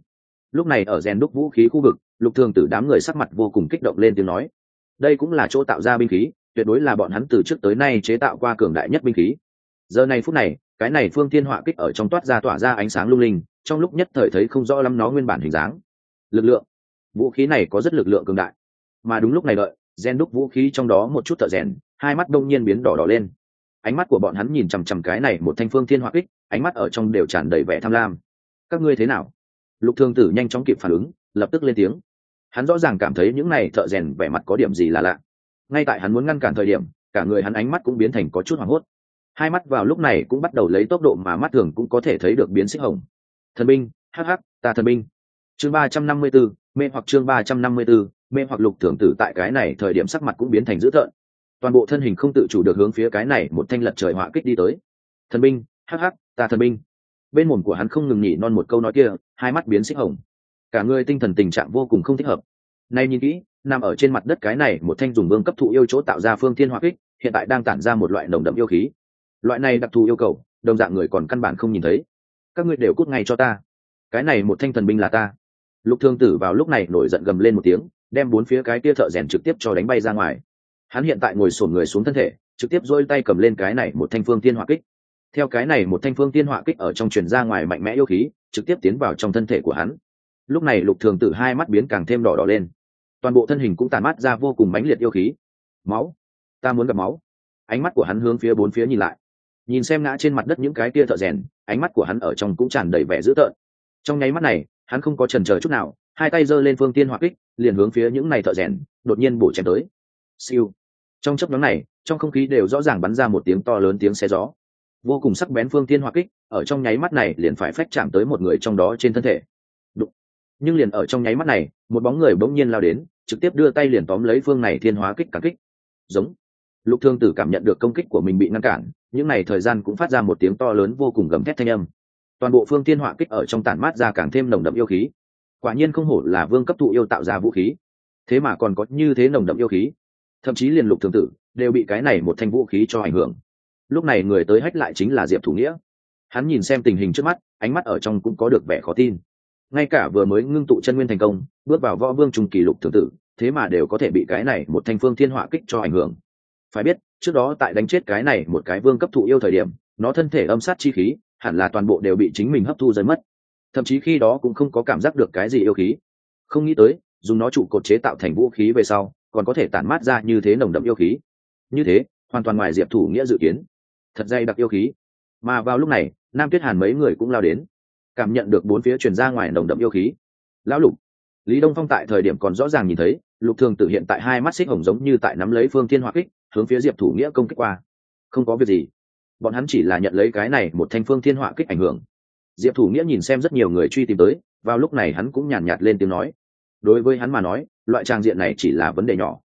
lúc này ở rèn đúc vũ khí khu vực lục thường tử đám người sắc mặt vô cùng kích động lên tiếng nói, đây cũng là chỗ tạo ra binh khí, tuyệt đối là bọn hắn từ trước tới nay chế tạo qua cường đại nhất binh khí. Giờ này phút này, cái này phương thiên họa kích ở trong toát ra tỏa ra ánh sáng lung linh, trong lúc nhất thời thấy không rõ lắm nó nguyên bản hình dáng. Lực lượng, vũ khí này có rất lực lượng cường đại. Mà đúng lúc này đợi, gen đúc vũ khí trong đó một chút thợ rèn, hai mắt đông nhiên biến đỏ đỏ lên. Ánh mắt của bọn hắn nhìn chằm chằm cái này một thanh phương thiên họa kích, ánh mắt ở trong đều tràn đầy vẻ tham lam. Các ngươi thế nào? Lục thương tử nhanh chóng kịp phản ứng, lập tức lên tiếng hắn rõ ràng cảm thấy những này thợ rèn vẻ mặt có điểm gì là lạ. Ngay tại hắn muốn ngăn cản thời điểm, cả người hắn ánh mắt cũng biến thành có chút hoảng hốt. Hai mắt vào lúc này cũng bắt đầu lấy tốc độ mà mắt thường cũng có thể thấy được biến xích hồng. Thần binh hh ta thần binh. Chương ba trăm năm mươi b ố mê hoặc chương ba trăm năm mươi b ố mê hoặc lục tưởng tử tại cái này thời điểm sắc mặt cũng biến thành dữ tợn. Toàn bộ thân hình không tự chủ được hướng phía cái này một thanh lật trời họa kích đi tới. Thần binh hh ta thần binh. Bên mồm của hắn không ngừng nhỉ non một câu nói kia, hai mắt biến xích hồng cả người tinh thần tình trạng vô cùng không thích hợp. Nay nhìn kỹ, nằm ở trên mặt đất cái này một thanh dùng vương cấp thụ yêu chỗ tạo ra phương thiên hỏa kích, hiện tại đang tản ra một loại nồng đậm yêu khí. Loại này đặc thù yêu cầu, đồng dạng người còn căn bản không nhìn thấy. Các ngươi đều cút ngay cho ta. Cái này một thanh thần binh là ta. Lục thương tử vào lúc này nổi giận gầm lên một tiếng, đem bốn phía cái kia thợ rèn trực tiếp cho đánh bay ra ngoài. Hắn hiện tại ngồi sổn người xuống thân thể, trực tiếp dôi tay cầm lên cái này một thanh phương tiên hỏa kích. Theo cái này một thanh phương tiên hỏa kích ở trong truyền ra ngoài mạnh mẽ yêu khí, trực tiếp tiến vào trong thân thể của hắn lúc này lục thường tử hai mắt biến càng thêm đỏ đỏ lên. Toàn bộ thân hình cũng tàn mát ra vô cùng mãnh liệt yêu khí. Máu. Ta muốn gặp máu. Ánh mắt của hắn hướng phía bốn phía nhìn lại. Nhìn xem ngã trên mặt đất những cái kia thợ rèn, ánh mắt của hắn ở trong cũng tràn đầy vẻ dữ tợn. Trong nháy mắt này, hắn không có trần chờ chút nào, hai tay giơ lên phương tiên hỏa kích, liền hướng phía những này thợ rèn, đột nhiên bổ chém tới. Siêu. Trong chấp nhóm này, trong không khí đều rõ ràng bắn ra một tiếng to lớn tiếng xe gió. Vô cùng sắc bén phương tiên hỏa kích, ở trong nháy mắt này liền phải phách chạm tới một người trong đó trên thân thể nhưng liền ở trong nháy mắt này, một bóng người bỗng nhiên lao đến, trực tiếp đưa tay liền tóm lấy phương này thiên hóa kích cả kích. Giống. Lục thương tử cảm nhận được công kích của mình bị ngăn cản, những n à y thời gian cũng phát ra một tiếng to lớn vô cùng gầm thét thanh âm. Toàn bộ phương thiên hỏa kích ở trong tản mát ra càng thêm nồng đậm yêu khí. Quả nhiên không hổ là vương cấp thụ yêu tạo ra vũ khí. Thế mà còn có như thế nồng đậm yêu khí. Thậm chí liền lục thương tử đều bị cái này một thanh vũ khí cho ảnh hưởng. Lúc này người tới hách lại chính là diệp thủ nghĩa. Hắn nhìn xem tình hình trước mắt, ánh mắt ở trong cũng có được vẻ khó tin ngay cả vừa mới ngưng tụ chân nguyên thành công, bước vào võ vương trung kỳ lục thường tử, thế mà đều có thể bị cái này một thanh phương thiên họa kích cho ảnh hưởng. Phải biết, trước đó tại đánh chết cái này một cái vương cấp thụ yêu thời điểm, nó thân thể âm sát chi khí, hẳn là toàn bộ đều bị chính mình hấp thu rơi mất. Thậm chí khi đó cũng không có cảm giác được cái gì yêu khí. Không nghĩ tới, dùng nó trụ cột chế tạo thành vũ khí về sau, còn có thể tản mát ra như thế nồng đậm yêu khí. Như thế, hoàn toàn ngoài diệp thủ nghĩa dự kiến. Thật dây đặc yêu khí. Mà vào lúc này, nam tuyết hàn mấy người cũng lao đến cảm nhận được bốn phía truyền ra ngoài nồng đậm yêu khí. Lão lục lý đông phong tại thời điểm còn rõ ràng nhìn thấy lục thường tự hiện tại hai mắt xích hồng giống như tại nắm lấy phương thiên hoa kích hướng phía diệp thủ nghĩa công kích qua. Không có việc gì. Bọn hắn chỉ là nhận lấy cái này một thanh phương thiên họa kích ảnh hưởng. Diệp thủ nghĩa nhìn xem rất nhiều người truy tìm tới vào lúc này hắn cũng nhàn nhạt, nhạt lên tiếng nói. Đối với hắn mà nói loại trang diện này chỉ là vấn đề nhỏ.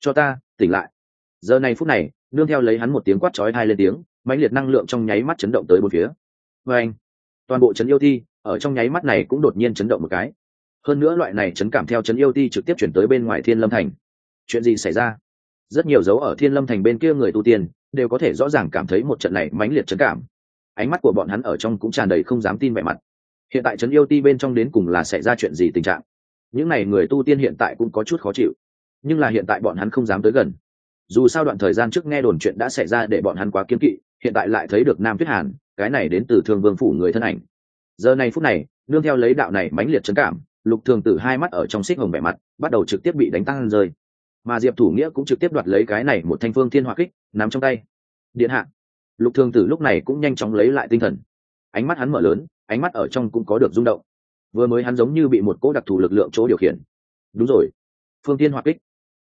Cho ta tỉnh lại. Giờ này phút này nương theo lấy hắn một tiếng quát chói hai lên tiếng mãnh liệt năng lượng trong nháy mắt chấn động tới bốn phía. Vê anh toàn bộ chấn yêu thi, ở trong nháy mắt này cũng đột nhiên chấn động một cái. Hơn nữa loại này chấn cảm theo chấn yêu ti trực tiếp chuyển tới bên ngoài thiên lâm thành. Chuyện gì xảy ra? Rất nhiều dấu ở thiên lâm thành bên kia người tu tiên đều có thể rõ ràng cảm thấy một trận này mãnh liệt chấn cảm. Ánh mắt của bọn hắn ở trong cũng tràn đầy không dám tin vẻ mặt. Hiện tại trấn yêu ti bên trong đến cùng là xảy ra chuyện gì tình trạng? Những n à y người tu tiên hiện tại cũng có chút khó chịu, nhưng là hiện tại bọn hắn không dám tới gần. Dù sao đoạn thời gian trước nghe đồn chuyện đã xảy ra để bọn hắn quá kiếm kỵ, hiện tại lại thấy được nam tuyết hàn cái này đến từ thương vương phủ người thân ảnh. Giờ này phút này, nương theo lấy đạo này mãnh liệt trấn cảm, lục thường tử hai mắt ở trong xích hồng vẻ mặt, bắt đầu trực tiếp bị đánh tăng rơi. Mà diệp thủ nghĩa cũng trực tiếp đoạt lấy cái này một thanh phương thiên hỏa kích nằm trong tay. Điện hạ. Lục thường tử lúc này cũng nhanh chóng lấy lại tinh thần. Ánh mắt hắn mở lớn, ánh mắt ở trong cũng có được rung động. Vừa mới hắn giống như bị một cỗ đặc thù lực lượng chỗ điều khiển. Đúng rồi. Phương thiên hỏa kích.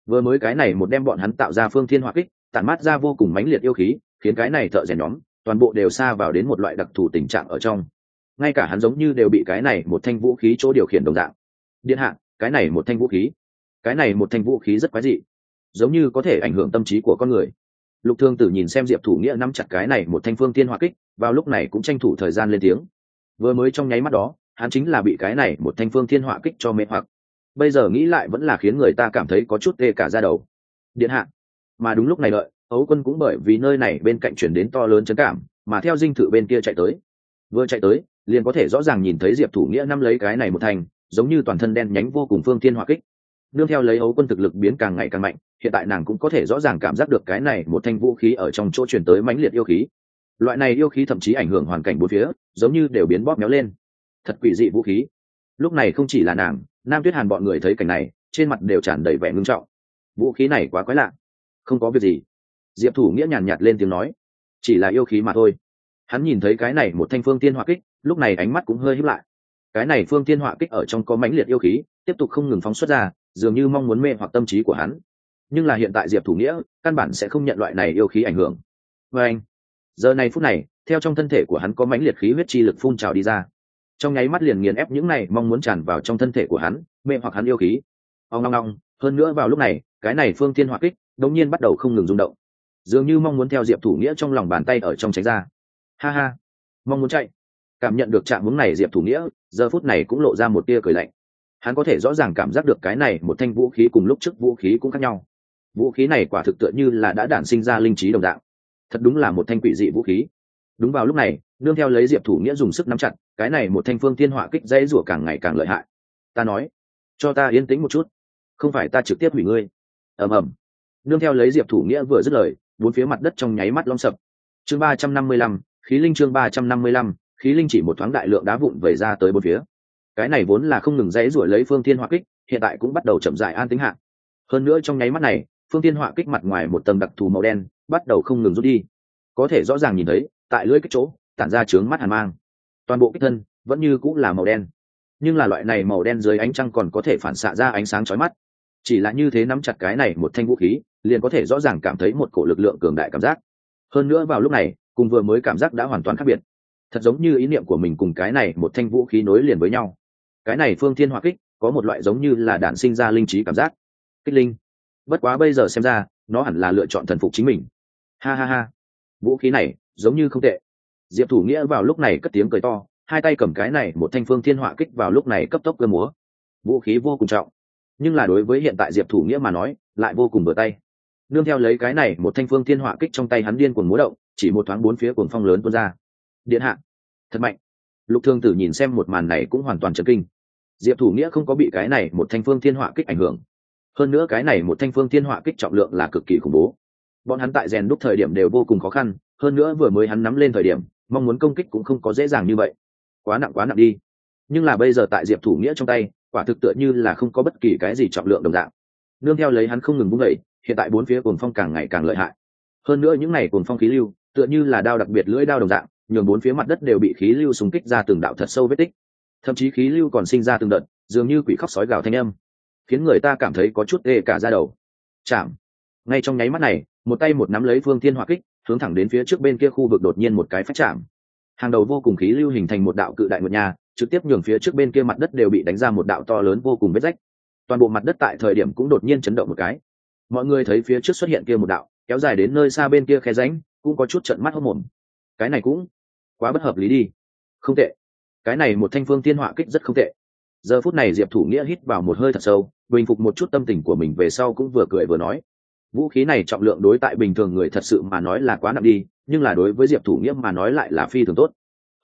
Vừa mới cái này một đem bọn hắn tạo ra phương thiên hỏa kích, tản mát ra vô cùng mãnh liệt yêu khí, khiến cái này thợ rèn nhóm toàn bộ đều xa vào đến một loại đặc thù tình trạng ở trong. Ngay cả hắn giống như đều bị cái này một thanh vũ khí chỗ điều khiển đồng dạng. Điện hạ, cái này một thanh vũ khí. Cái này một thanh vũ khí rất quái dị. Giống như có thể ảnh hưởng tâm trí của con người. Lục thương tử nhìn xem diệp thủ nghĩa nắm chặt cái này một thanh phương tiên hoa kích, vào lúc này cũng tranh thủ thời gian lên tiếng. Vừa mới trong nháy mắt đó, hắn chính là bị cái này một thanh phương thiên họa kích cho mê hoặc. Bây giờ nghĩ lại vẫn là khiến người ta cảm thấy có chút tê cả ra đầu. Điện hạ, mà đúng lúc này đợi ấu quân cũng bởi vì nơi này bên cạnh chuyển đến to lớn chấn cảm, mà theo dinh thự bên kia chạy tới. Vừa chạy tới, liền có thể rõ ràng nhìn thấy diệp thủ nghĩa năm lấy cái này một thành, giống như toàn thân đen nhánh vô cùng phương thiên hỏa kích. Nương theo lấy ấu quân thực lực biến càng ngày càng mạnh, hiện tại nàng cũng có thể rõ ràng cảm giác được cái này một thanh vũ khí ở trong chỗ chuyển tới mãnh liệt yêu khí. Loại này yêu khí thậm chí ảnh hưởng hoàn cảnh bốn phía, giống như đều biến bóp méo lên. Thật quỷ dị vũ khí. Lúc này không chỉ là nàng, nam tuyết hàn bọn người thấy cảnh này, trên mặt đều tràn đầy vẻ ngưng trọng. Vũ khí này quá quái lạ. Không có việc gì diệp thủ nghĩa nhàn nhạt lên tiếng nói, chỉ là yêu khí mà thôi. Hắn nhìn thấy cái này một thanh phương tiên hỏa kích, lúc này ánh mắt cũng hơi hít lại. Cái này phương tiên hỏa kích ở trong có mãnh liệt yêu khí, tiếp tục không ngừng phóng xuất ra, dường như mong muốn mê hoặc tâm trí của hắn. Nhưng là hiện tại diệp thủ nghĩa, căn bản sẽ không nhận loại này yêu khí ảnh hưởng. Và anh, giờ này phút này, theo trong thân thể của hắn có mãnh liệt khí huyết chi lực phun trào đi ra. Trong nháy mắt liền nghiền ép những này mong muốn tràn vào trong thân thể của hắn, mê hoặc hắn yêu khí. Ông long long hơn nữa vào lúc này, cái này phương tiên hỏa kích đống nhiên bắt đầu không ngừng rung động dường như mong muốn theo diệp thủ nghĩa trong lòng bàn tay ở trong tránh ra. Ha ha, mong muốn chạy. Cảm nhận được trạng hướng này diệp thủ nghĩa, giờ phút này cũng lộ ra một tia cười lạnh. Hắn có thể rõ ràng cảm giác được cái này một thanh vũ khí cùng lúc trước vũ khí cũng khác nhau. Vũ khí này quả thực tựa như là đã đản sinh ra linh trí đồng đạo thật đúng là một thanh quỷ dị vũ khí. Đúng vào lúc này, nương theo lấy diệp thủ nghĩa dùng sức nắm chặt, cái này một thanh phương tiên họa kích dãy rủa càng ngày càng lợi hại. Ta nói, cho ta yên tĩnh một chút. Không phải ta trực tiếp hủy ngươi. Ầm ầm. Nương theo lấy diệp thủ nghĩa vừa dứt lời bốn phía mặt đất trong nháy mắt long sập. Chương ba trăm năm mươi lăm, khí linh chương ba trăm năm mươi lăm, khí linh chỉ một thoáng đại lượng đá vụn vẩy ra tới bốn phía. Cái này vốn là không ngừng dãy ruổi lấy phương thiên hỏa kích, hiện tại cũng bắt đầu chậm dại an tính hạ. Hơn nữa trong nháy mắt này, phương thiên hỏa kích mặt ngoài một tầng đặc thù màu đen bắt đầu không ngừng rút đi. Có thể rõ ràng nhìn thấy, tại lưỡi kích chỗ, tản ra trướng mắt hàn mang. Toàn bộ kích thân vẫn như cũng là màu đen. Nhưng là loại này màu đen dưới ánh trăng còn có thể phản xạ ra ánh sáng chói mắt chỉ là như thế nắm chặt cái này một thanh vũ khí, liền có thể rõ ràng cảm thấy một cổ lực lượng cường đại cảm giác. Hơn nữa vào lúc này, cùng vừa mới cảm giác đã hoàn toàn khác biệt. Thật giống như ý niệm của mình cùng cái này một thanh vũ khí nối liền với nhau. Cái này phương thiên hỏa kích, có một loại giống như là đạn sinh ra linh trí cảm giác. Kích linh. Bất quá bây giờ xem ra, nó hẳn là lựa chọn thần phục chính mình. Ha ha ha. Vũ khí này, giống như không tệ. Diệp thủ nghĩa vào lúc này cất tiếng cười to, hai tay cầm cái này một thanh phương thiên hỏa kích vào lúc này cấp tốc cơ múa. Vũ khí vô cùng trọng nhưng là đối với hiện tại diệp thủ nghĩa mà nói, lại vô cùng vừa tay. Nương theo lấy cái này, một thanh phương thiên hỏa kích trong tay hắn điên cuồng múa động, chỉ một thoáng bốn phía cuồng phong lớn tuôn ra. Điện hạ, thật mạnh. Lục thương tử nhìn xem một màn này cũng hoàn toàn chấn kinh. Diệp thủ nghĩa không có bị cái này, một thanh phương thiên họa kích ảnh hưởng. Hơn nữa cái này, một thanh phương thiên họa kích trọng lượng là cực kỳ khủng bố. Bọn hắn tại rèn đúc thời điểm đều vô cùng khó khăn, hơn nữa vừa mới hắn nắm lên thời điểm, mong muốn công kích cũng không có dễ dàng như vậy. Quá nặng quá nặng đi. Nhưng là bây giờ tại diệp thủ nghĩa trong tay quả thực tựa như là không có bất kỳ cái gì trọng lượng đồng dạng. Nương theo lấy hắn không ngừng bung đẩy, hiện tại bốn phía cuồng phong càng ngày càng lợi hại. Hơn nữa những ngày cuồng phong khí lưu tựa như là đao đặc biệt lưỡi đao đồng dạng nhường bốn phía mặt đất đều bị khí lưu xung kích ra từng đạo thật sâu vết tích. Thậm chí khí lưu còn sinh ra từng đợt dường như quỷ khóc sói gào thanh âm khiến người ta cảm thấy có chút ê cả ra đầu. Chạm. Ngay trong nháy mắt này một tay một nắm lấy phương thiên hỏa kích hướng thẳng đến phía trước bên kia khu vực đột nhiên một cái phát chạm. Hàng đầu vô cùng khí lưu hình thành một đạo cự đại nguyệt nhà trực tiếp nhường phía trước bên kia mặt đất đều bị đánh ra một đạo to lớn vô cùng vết rách. Toàn bộ mặt đất tại thời điểm cũng đột nhiên chấn động một cái. Mọi người thấy phía trước xuất hiện kia một đạo, kéo dài đến nơi xa bên kia khe ránh cũng có chút trận mắt hốc mồm cái này cũng quá bất hợp lý đi. Không tệ. Cái này một thanh phương tiên họa kích rất không tệ. Giờ phút này diệp thủ nghĩa hít vào một hơi thật sâu, bình phục một chút tâm tình của mình về sau cũng vừa cười vừa nói. Vũ khí này trọng lượng đối tại bình thường người thật sự mà nói là quá nặng đi, nhưng là đối với diệp thủ nghĩa mà nói lại là phi thường tốt.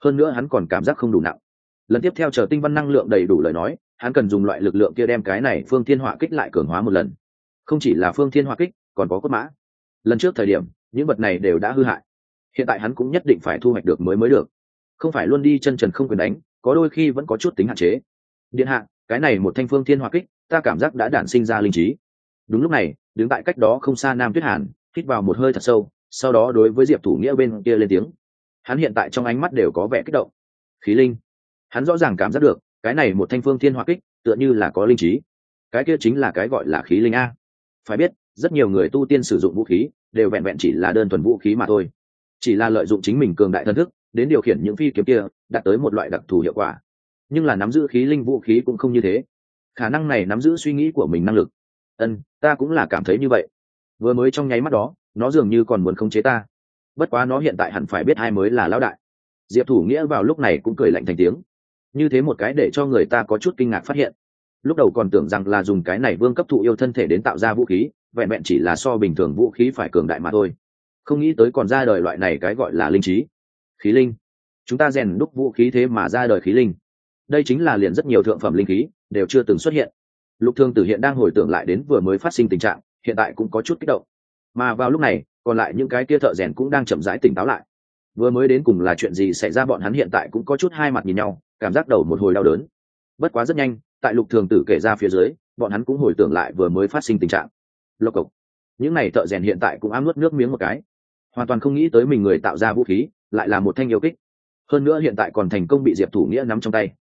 Hơn nữa hắn còn cảm giác không đủ nặng lần tiếp theo chờ tinh văn năng lượng đầy đủ lời nói, hắn cần dùng loại lực lượng kia đem cái này phương thiên họa kích lại cường hóa một lần. Không chỉ là phương thiên họa kích, còn có cốt mã. Lần trước thời điểm, những vật này đều đã hư hại. Hiện tại hắn cũng nhất định phải thu hoạch được mới mới được. Không phải luôn đi chân trần không quyền đánh, có đôi khi vẫn có chút tính hạn chế. Điện hạ, cái này một thanh phương thiên hỏa kích, ta cảm giác đã đản sinh ra linh trí. Đúng lúc này, đứng tại cách đó không xa nam tuyết hàn, hít vào một hơi thật sâu, sau đó đối với diệp thủ nghĩa bên kia lên tiếng. Hắn hiện tại trong ánh mắt đều có vẻ kích động. Khí linh hắn rõ ràng cảm giác được, cái này một thanh phương thiên hỏa kích, tựa như là có linh trí. Cái kia chính là cái gọi là khí linh a. Phải biết, rất nhiều người tu tiên sử dụng vũ khí, đều vẹn vẹn chỉ là đơn thuần vũ khí mà thôi. Chỉ là lợi dụng chính mình cường đại thân thức, đến điều khiển những phi kiếm kia, đạt tới một loại đặc thù hiệu quả. Nhưng là nắm giữ khí linh vũ khí cũng không như thế. Khả năng này nắm giữ suy nghĩ của mình năng lực. Ân, ta cũng là cảm thấy như vậy. Vừa mới trong nháy mắt đó, nó dường như còn muốn khống chế ta. Bất quá nó hiện tại hẳn phải biết ai mới là lão đại. Diệp thủ nghĩa vào lúc này cũng cười lạnh thành tiếng như thế một cái để cho người ta có chút kinh ngạc phát hiện. Lúc đầu còn tưởng rằng là dùng cái này vương cấp thụ yêu thân thể đến tạo ra vũ khí, vẹn vẹn chỉ là so bình thường vũ khí phải cường đại mà thôi. Không nghĩ tới còn ra đời loại này cái gọi là linh trí. Khí linh. Chúng ta rèn đúc vũ khí thế mà ra đời khí linh. Đây chính là liền rất nhiều thượng phẩm linh khí, đều chưa từng xuất hiện. Lục thương tử hiện đang hồi tưởng lại đến vừa mới phát sinh tình trạng, hiện tại cũng có chút kích động. Mà vào lúc này, còn lại những cái kia thợ rèn cũng đang chậm rãi tỉnh táo lại. Vừa mới đến cùng là chuyện gì xảy ra, bọn hắn hiện tại cũng có chút hai mặt nhìn nhau cảm giác đầu một hồi đau đớn. Bất quá rất nhanh, tại lục thường tử kể ra phía dưới, bọn hắn cũng hồi tưởng lại vừa mới phát sinh tình trạng. Lộc cộc. Những này thợ rèn hiện tại cũng ám nuốt nước miếng một cái. Hoàn toàn không nghĩ tới mình người tạo ra vũ khí, lại là một thanh yêu kích. Hơn nữa hiện tại còn thành công bị diệp thủ nghĩa nắm trong tay.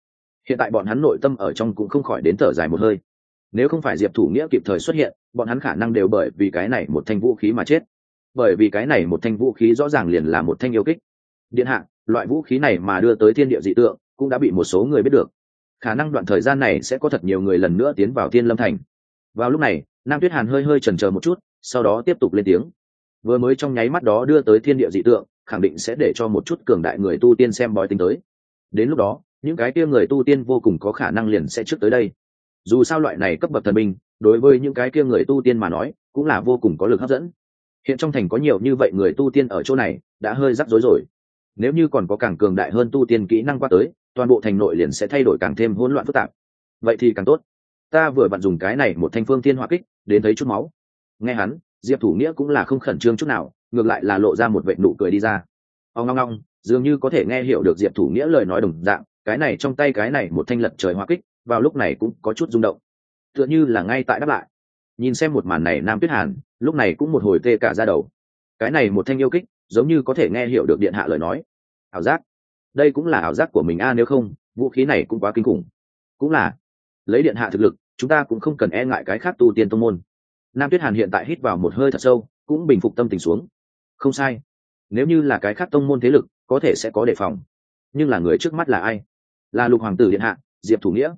Hiện tại bọn hắn nội tâm ở trong cũng không khỏi đến thở dài một hơi. Nếu không phải diệp thủ nghĩa kịp thời xuất hiện, bọn hắn khả năng đều bởi vì cái này một thanh vũ khí mà chết. Bởi vì cái này một thanh vũ khí rõ ràng liền là một thanh yêu kích. Điện hạ, loại vũ khí này mà đưa tới thiên địa dị tượng cũng đã bị một số người biết được. Khả năng đoạn thời gian này sẽ có thật nhiều người lần nữa tiến vào thiên lâm thành. Vào lúc này, nam tuyết hàn hơi hơi trần c một chút, sau đó tiếp tục lên tiếng. Vừa mới trong nháy mắt đó đưa tới thiên địa dị tượng, khẳng định sẽ để cho một chút cường đại người tu tiên xem bói tính tới. Đến lúc đó, những cái kia người tu tiên vô cùng có khả năng liền sẽ trước tới đây. Dù sao loại này cấp bậc thần minh đối với những cái kia người tu tiên mà nói, cũng là vô cùng có lực hấp dẫn. Hiện trong thành có nhiều như vậy người tu tiên ở chỗ này, đã hơi rắc rối rồi. Nếu như còn có càng cường đại hơn tu tiên kỹ năng qua tới toàn bộ thành nội liền sẽ thay đổi càng thêm hỗn loạn phức tạp. Vậy thì càng tốt. Ta vừa vặn dùng cái này một thanh phương thiên hỏa kích, đến thấy chút máu. Nghe hắn, diệp thủ nghĩa cũng là không khẩn trương chút nào, ngược lại là lộ ra một vệ nụ cười đi ra. Ông ngong ngong dường như có thể nghe hiểu được diệp thủ nghĩa lời nói đồng dạng, cái này trong tay cái này một thanh lật trời hoa kích, vào lúc này cũng có chút rung động. Tựa như là ngay tại đáp lại. Nhìn xem một màn này nam tuyết hàn, lúc này cũng một hồi tê cả ra đầu. Cái này một thanh yêu kích, giống như có thể nghe hiểu được điện hạ lời nói. Ảo giác đây cũng là ảo giác của mình a, nếu không, vũ khí này cũng quá kinh khủng. Cũng là, lấy điện hạ thực lực, chúng ta cũng không cần e ngại cái khác tu tiên tông môn. Nam tuyết hàn hiện tại hít vào một hơi thật sâu, cũng bình phục tâm tình xuống. Không sai. Nếu như là cái khác tông môn thế lực, có thể sẽ có đề phòng. Nhưng là người trước mắt là ai? Là lục hoàng tử điện hạ, diệp thủ nghĩa.